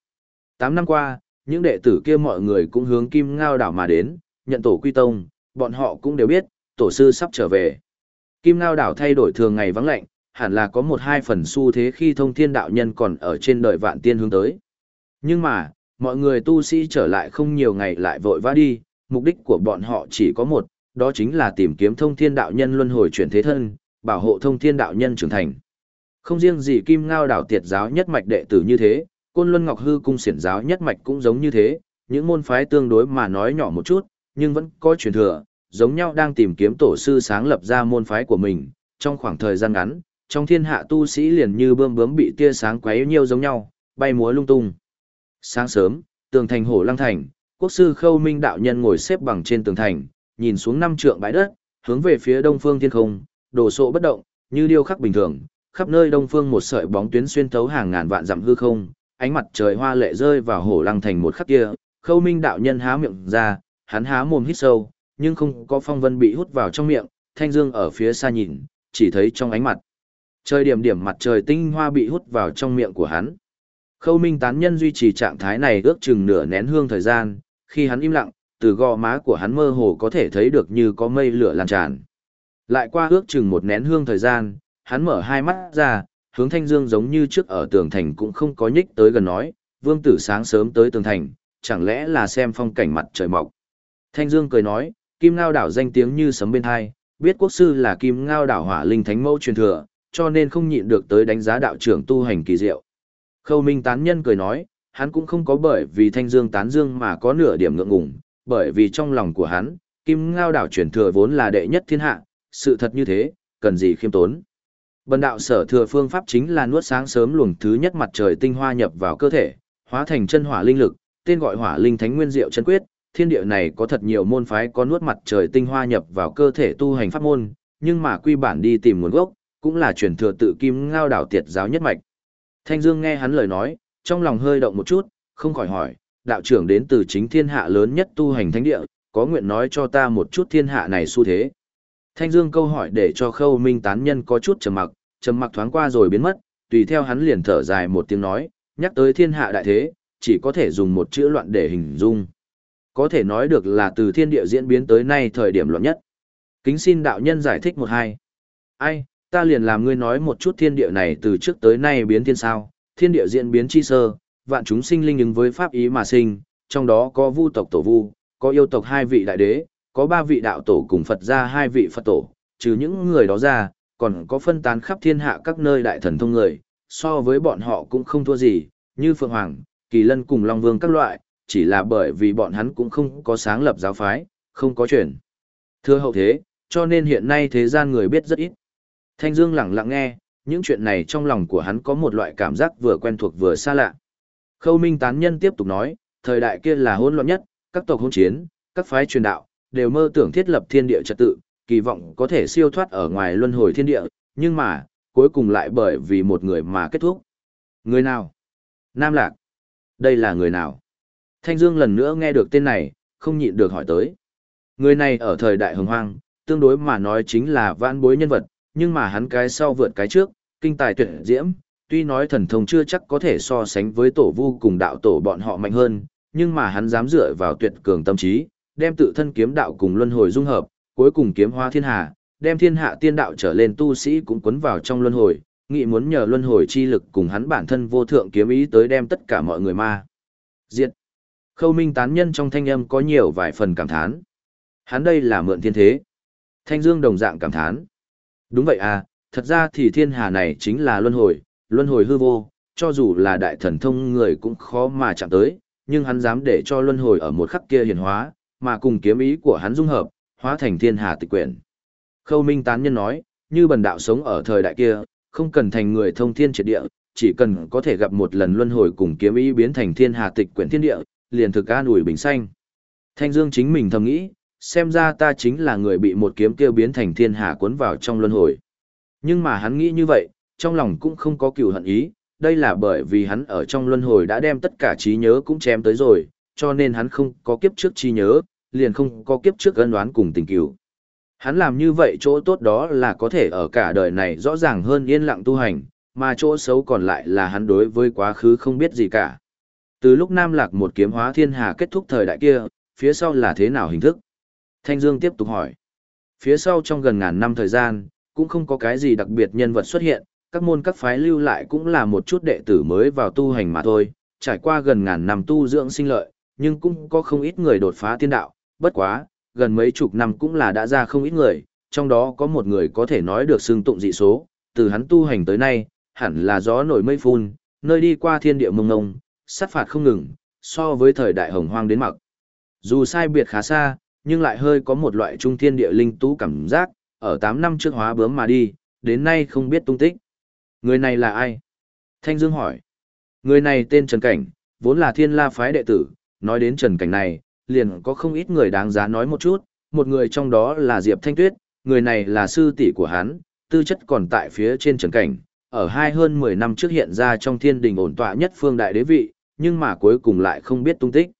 Speaker 1: Tám năm qua, những đệ tử kia mọi người cũng hướng Kim Ngao đảo mà đến, nhận tổ quy tông, bọn họ cũng đều biết, tổ sư sắp trở về. Kim Ngao đảo thay đổi thường ngày vắng lạnh, hẳn là có một hai phần xu thế khi thông thiên đạo nhân còn ở trên đời vạn tiên hướng tới. Nhưng mà, mọi người tu sĩ trở lại không nhiều ngày lại vội vã đi, mục đích của bọn họ chỉ có một, đó chính là tìm kiếm thông thiên đạo nhân luân hồi chuyển thế thân, bảo hộ thông thiên đạo nhân trưởng thành. Không riêng gì kim ngao đảo tiệt giáo nhất mạch đệ tử như thế, Côn Luân Ngọc Hư cung siển giáo nhất mạch cũng giống như thế, những môn phái tương đối mà nói nhỏ một chút, nhưng vẫn có truyền thừa, giống nhau đang tìm kiếm tổ sư sáng lập ra môn phái của mình, trong khoảng thời gian ngắn, trong thiên hạ tu sĩ liền như bơm bướm bị tia sáng quấy nhiều giống nhau, bay múa lung tung. Sáng sớm, tường thành hổ lăng thành, quốc sư khâu minh đạo nhân ngồi xếp bằng trên tường thành, nhìn xuống năm trượng bãi đất, hướng về phía đông phương thiên không, đồ sộ bất động, như điêu khắc bình thường, khắp nơi đông phương một sợi bóng tuyến xuyên thấu hàng ngàn vạn dặm hư không, ánh mặt trời hoa lệ rơi vào hổ lăng thành một khắc kia, khâu minh đạo nhân há miệng ra, hắn há mồm hít sâu, nhưng không có phong vân bị hút vào trong miệng, thanh dương ở phía xa nhìn, chỉ thấy trong ánh mặt. Trời điểm điểm mặt trời tinh hoa bị hút vào trong miệng của hắn. Khâu minh tán nhân duy trì trạng thái này ước chừng nửa nén hương thời gian, khi hắn im lặng, từ gò má của hắn mơ hồ có thể thấy được như có mây lửa lan tràn. Lại qua ước chừng một nén hương thời gian, hắn mở hai mắt ra, hướng thanh dương giống như trước ở tường thành cũng không có nhích tới gần nói, vương tử sáng sớm tới tường thành, chẳng lẽ là xem phong cảnh mặt trời mọc. Thanh dương cười nói, kim ngao đảo danh tiếng như sấm bên hai, biết quốc sư là kim ngao đảo hỏa linh thánh mẫu truyền thừa, cho nên không nhịn được tới đánh giá đạo trưởng tu hành kỳ diệu. Khâu Minh tán nhân cười nói, hắn cũng không có bởi vì thanh dương tán dương mà có nửa điểm ngượng ngùng, bởi vì trong lòng của hắn, kim ngao đảo truyền thừa vốn là đệ nhất thiên hạ, sự thật như thế, cần gì khiêm tốn. Bần đạo sở thừa phương pháp chính là nuốt sáng sớm luồng thứ nhất mặt trời tinh hoa nhập vào cơ thể, hóa thành chân hỏa linh lực, tên gọi hỏa linh thánh nguyên diệu chân quyết. Thiên địa này có thật nhiều môn phái có nuốt mặt trời tinh hoa nhập vào cơ thể tu hành pháp môn, nhưng mà quy bản đi tìm nguồn gốc, cũng là truyền thừa tự kim ngao đảo tiệt giáo nhất mạch. Thanh Dương nghe hắn lời nói, trong lòng hơi động một chút, không khỏi hỏi, đạo trưởng đến từ chính thiên hạ lớn nhất tu hành thánh địa, có nguyện nói cho ta một chút thiên hạ này xu thế. Thanh Dương câu hỏi để cho khâu minh tán nhân có chút trầm mặc, trầm mặc thoáng qua rồi biến mất, tùy theo hắn liền thở dài một tiếng nói, nhắc tới thiên hạ đại thế, chỉ có thể dùng một chữ loạn để hình dung. Có thể nói được là từ thiên địa diễn biến tới nay thời điểm loạn nhất. Kính xin đạo nhân giải thích một hai. Ai, ta liền làm ngươi nói một chút thiên địa này từ trước tới nay biến thiên sao, thiên địa diễn biến chi sơ, vạn chúng sinh linh ứng với pháp ý mà sinh, trong đó có vu tộc tổ vu, có yêu tộc hai vị đại đế, có ba vị đạo tổ cùng Phật ra hai vị Phật tổ, trừ những người đó ra, còn có phân tán khắp thiên hạ các nơi đại thần thông người, so với bọn họ cũng không thua gì, như Phượng Hoàng, Kỳ Lân cùng Long Vương các loại, chỉ là bởi vì bọn hắn cũng không có sáng lập giáo phái, không có chuyển. Thưa hậu thế, cho nên hiện nay thế gian người biết rất ít. Thanh Dương lặng lặng nghe, những chuyện này trong lòng của hắn có một loại cảm giác vừa quen thuộc vừa xa lạ. Khâu Minh tán nhân tiếp tục nói, thời đại kia là hỗn loạn nhất, các tộc hỗn chiến, các phái truyền đạo, đều mơ tưởng thiết lập thiên địa trật tự, kỳ vọng có thể siêu thoát ở ngoài luân hồi thiên địa, nhưng mà, cuối cùng lại bởi vì một người mà kết thúc. Người nào? Nam Lạc. Đây là người nào? Thanh Dương lần nữa nghe được tên này, không nhịn được hỏi tới. Người này ở thời đại hồng hoang, tương đối mà nói chính là vãn bối nhân vật, nhưng mà hắn cái sau vượt cái trước, kinh tài tuyệt diễm, tuy nói thần thông chưa chắc có thể so sánh với tổ vu cùng đạo tổ bọn họ mạnh hơn, nhưng mà hắn dám dựa vào tuyệt cường tâm trí, đem tự thân kiếm đạo cùng luân hồi dung hợp, cuối cùng kiếm hóa thiên hà, đem thiên hạ tiên đạo trở lên tu sĩ cũng cuốn vào trong luân hồi, nghị muốn nhờ luân hồi chi lực cùng hắn bản thân vô thượng kiếm ý tới đem tất cả mọi người ma. Diệt. Khâu minh tán nhân trong thanh âm có nhiều vài phần cảm thán. Hắn đây là mượn thiên thế. Thanh dương đồng dạng cảm thán. Đúng vậy à, thật ra thì thiên hà này chính là luân hồi, luân hồi hư vô, cho dù là đại thần thông người cũng khó mà chạm tới, nhưng hắn dám để cho luân hồi ở một khắc kia hiển hóa, mà cùng kiếm ý của hắn dung hợp, hóa thành thiên hà tịch quyển. Khâu Minh tán nhân nói, như bần đạo sống ở thời đại kia, không cần thành người thông thiên triệt địa, chỉ cần có thể gặp một lần luân hồi cùng kiếm ý biến thành thiên hà tịch quyển thiên địa, liền thực an ủi bình xanh. Thanh Dương chính mình thầm nghĩ, xem ra ta chính là người bị một kiếm kia biến thành thiên hà cuốn vào trong luân hồi. Nhưng mà hắn nghĩ như vậy, trong lòng cũng không có cừu hận ý, đây là bởi vì hắn ở trong luân hồi đã đem tất cả trí nhớ cũng chém tới rồi, cho nên hắn không có kiếp trước trí nhớ, liền không có kiếp trước ân đoán cùng tình cừu. Hắn làm như vậy chỗ tốt đó là có thể ở cả đời này rõ ràng hơn yên lặng tu hành, mà chỗ xấu còn lại là hắn đối với quá khứ không biết gì cả. Từ lúc Nam Lạc một kiếm hóa thiên hà kết thúc thời đại kia, phía sau là thế nào hình thức? Thanh Dương tiếp tục hỏi. Phía sau trong gần ngàn năm thời gian, cũng không có cái gì đặc biệt nhân vật xuất hiện, các môn các phái lưu lại cũng là một chút đệ tử mới vào tu hành mà thôi, trải qua gần ngàn năm tu dưỡng sinh lợi, nhưng cũng có không ít người đột phá tiên đạo, bất quá, gần mấy chục năm cũng là đã ra không ít người, trong đó có một người có thể nói được xưng tụng dị số, từ hắn tu hành tới nay, hẳn là gió nổi mây phun, nơi đi qua thiên địa mông ngông, sát phạt không ngừng, so với thời đại hồng hoang đến mặc. Dù sai biệt khá xa, nhưng lại hơi có một loại trung thiên địa linh tú cảm giác, ở 8 năm trước hóa bướm mà đi, đến nay không biết tung tích. Người này là ai? Thanh Dương hỏi. Người này tên Trần Cảnh, vốn là thiên la phái đệ tử, nói đến Trần Cảnh này, liền có không ít người đáng giá nói một chút, một người trong đó là Diệp Thanh Tuyết, người này là sư tỷ của hắn, tư chất còn tại phía trên Trần Cảnh, ở hai hơn 10 năm trước hiện ra trong thiên đình ổn tọa nhất phương đại đế vị, nhưng mà cuối cùng lại không biết tung tích.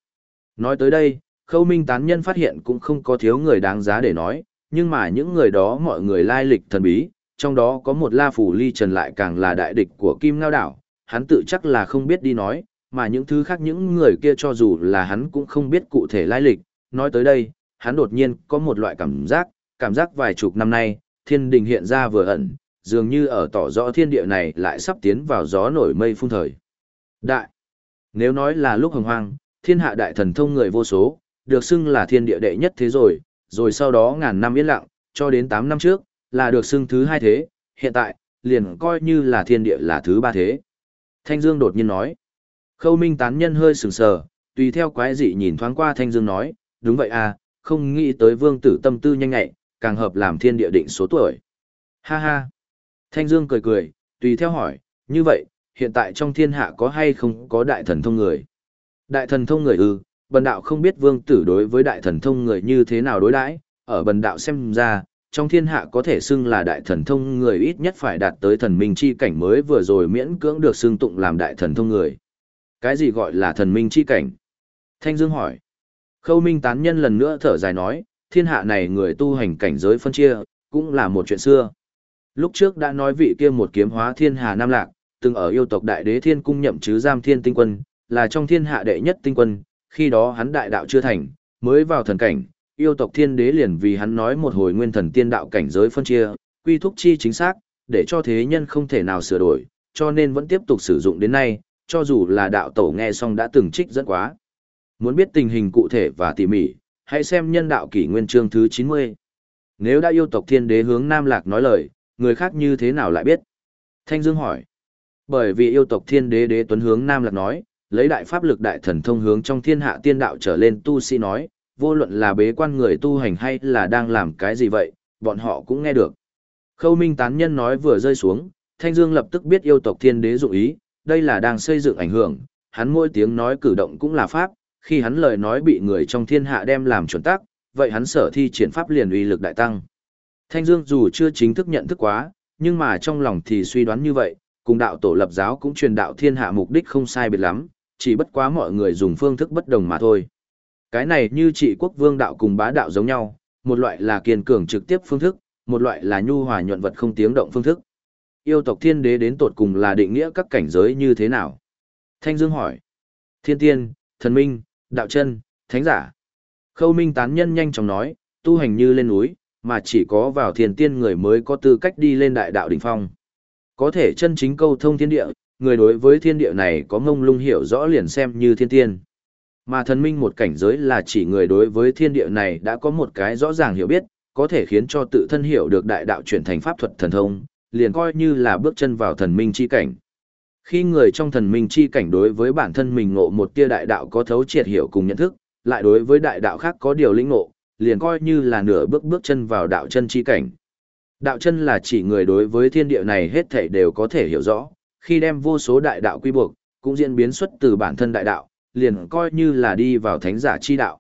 Speaker 1: Nói tới đây, khâu minh tán nhân phát hiện cũng không có thiếu người đáng giá để nói, nhưng mà những người đó mọi người lai lịch thần bí, trong đó có một la phủ ly trần lại càng là đại địch của Kim Ngao Đảo, hắn tự chắc là không biết đi nói, mà những thứ khác những người kia cho dù là hắn cũng không biết cụ thể lai lịch, nói tới đây, hắn đột nhiên có một loại cảm giác, cảm giác vài chục năm nay, thiên đình hiện ra vừa ẩn, dường như ở tỏ rõ thiên địa này lại sắp tiến vào gió nổi mây phun thời. Đại, nếu nói là lúc hồng hoang, thiên hạ đại thần thông người vô số, được xưng là thiên địa đệ nhất thế rồi, rồi sau đó ngàn năm yên lặng, cho đến 8 năm trước, là được xưng thứ hai thế, hiện tại, liền coi như là thiên địa là thứ ba thế. Thanh Dương đột nhiên nói. Khâu Minh tán nhân hơi sừng sờ, tùy theo quái dị nhìn thoáng qua Thanh Dương nói, đúng vậy à, không nghĩ tới vương tử tâm tư nhanh ngại, càng hợp làm thiên địa định số tuổi. Ha ha. Thanh Dương cười cười, tùy theo hỏi, như vậy, hiện tại trong thiên hạ có hay không có đại thần thông người? Đại thần thông người ư, bần đạo không biết vương tử đối với đại thần thông người như thế nào đối đãi, ở bần đạo xem ra, trong thiên hạ có thể xưng là đại thần thông người ít nhất phải đạt tới thần minh chi cảnh mới vừa rồi miễn cưỡng được xưng tụng làm đại thần thông người. Cái gì gọi là thần minh chi cảnh? Thanh Dương hỏi. Khâu Minh tán nhân lần nữa thở dài nói, thiên hạ này người tu hành cảnh giới phân chia, cũng là một chuyện xưa. Lúc trước đã nói vị kia một kiếm hóa thiên hà Nam Lạc, từng ở yêu tộc đại đế thiên cung nhậm chứ giam thiên tinh quân, là trong thiên hạ đệ nhất tinh quân, khi đó hắn đại đạo chưa thành, mới vào thần cảnh, yêu tộc thiên đế liền vì hắn nói một hồi nguyên thần tiên đạo cảnh giới phân chia, quy thúc chi chính xác, để cho thế nhân không thể nào sửa đổi, cho nên vẫn tiếp tục sử dụng đến nay, cho dù là đạo tổ nghe xong đã từng trích dẫn quá. Muốn biết tình hình cụ thể và tỉ mỉ, hãy xem nhân đạo kỷ nguyên chương thứ 90. Nếu đã yêu tộc thiên đế hướng Nam Lạc nói lời, người khác như thế nào lại biết? Thanh Dương hỏi. Bởi vì yêu tộc thiên đế đế tuấn hướng Nam Lạc nói, lấy đại pháp lực đại thần thông hướng trong thiên hạ tiên đạo trở lên tu sĩ nói, vô luận là bế quan người tu hành hay là đang làm cái gì vậy, bọn họ cũng nghe được. Khâu Minh tán nhân nói vừa rơi xuống, Thanh Dương lập tức biết yêu tộc thiên đế dụng ý, đây là đang xây dựng ảnh hưởng, hắn mỗi tiếng nói cử động cũng là pháp, khi hắn lời nói bị người trong thiên hạ đem làm chuẩn tắc, vậy hắn sở thi triển pháp liền uy lực đại tăng. Thanh Dương dù chưa chính thức nhận thức quá, nhưng mà trong lòng thì suy đoán như vậy, cùng đạo tổ lập giáo cũng truyền đạo thiên hạ mục đích không sai biệt lắm, chỉ bất quá mọi người dùng phương thức bất đồng mà thôi. Cái này như trị quốc vương đạo cùng bá đạo giống nhau, một loại là kiên cường trực tiếp phương thức, một loại là nhu hòa nhuận vật không tiếng động phương thức. Yêu tộc thiên đế đến tột cùng là định nghĩa các cảnh giới như thế nào? Thanh Dương hỏi. Thiên tiên, thần minh, đạo chân, thánh giả. Khâu minh tán nhân nhanh chóng nói, tu hành như lên núi, mà chỉ có vào thiên tiên người mới có tư cách đi lên đại đạo đỉnh phong. Có thể chân chính câu thông thiên địa, người đối với thiên địa này có ngông lung hiểu rõ liền xem như thiên tiên. Mà thần minh một cảnh giới là chỉ người đối với thiên địa này đã có một cái rõ ràng hiểu biết, có thể khiến cho tự thân hiểu được đại đạo chuyển thành pháp thuật thần thông, liền coi như là bước chân vào thần minh chi cảnh. Khi người trong thần minh chi cảnh đối với bản thân mình ngộ một tia đại đạo có thấu triệt hiểu cùng nhận thức, lại đối với đại đạo khác có điều lĩnh ngộ, liền coi như là nửa bước bước chân vào đạo chân chi cảnh. Đạo chân là chỉ người đối với thiên địa này hết thảy đều có thể hiểu rõ, khi đem vô số đại đạo quy buộc, cũng diễn biến xuất từ bản thân đại đạo, liền coi như là đi vào thánh giả chi đạo.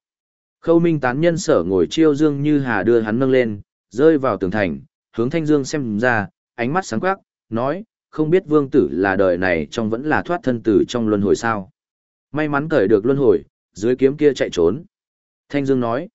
Speaker 1: Khâu Minh tán nhân sở ngồi chiêu dương như hà đưa hắn nâng lên, rơi vào tường thành, hướng Thanh Dương xem ra, ánh mắt sáng quắc, nói, không biết vương tử là đời này trong vẫn là thoát thân tử trong luân hồi sao. May mắn cởi được luân hồi, dưới kiếm kia chạy trốn. Thanh Dương nói,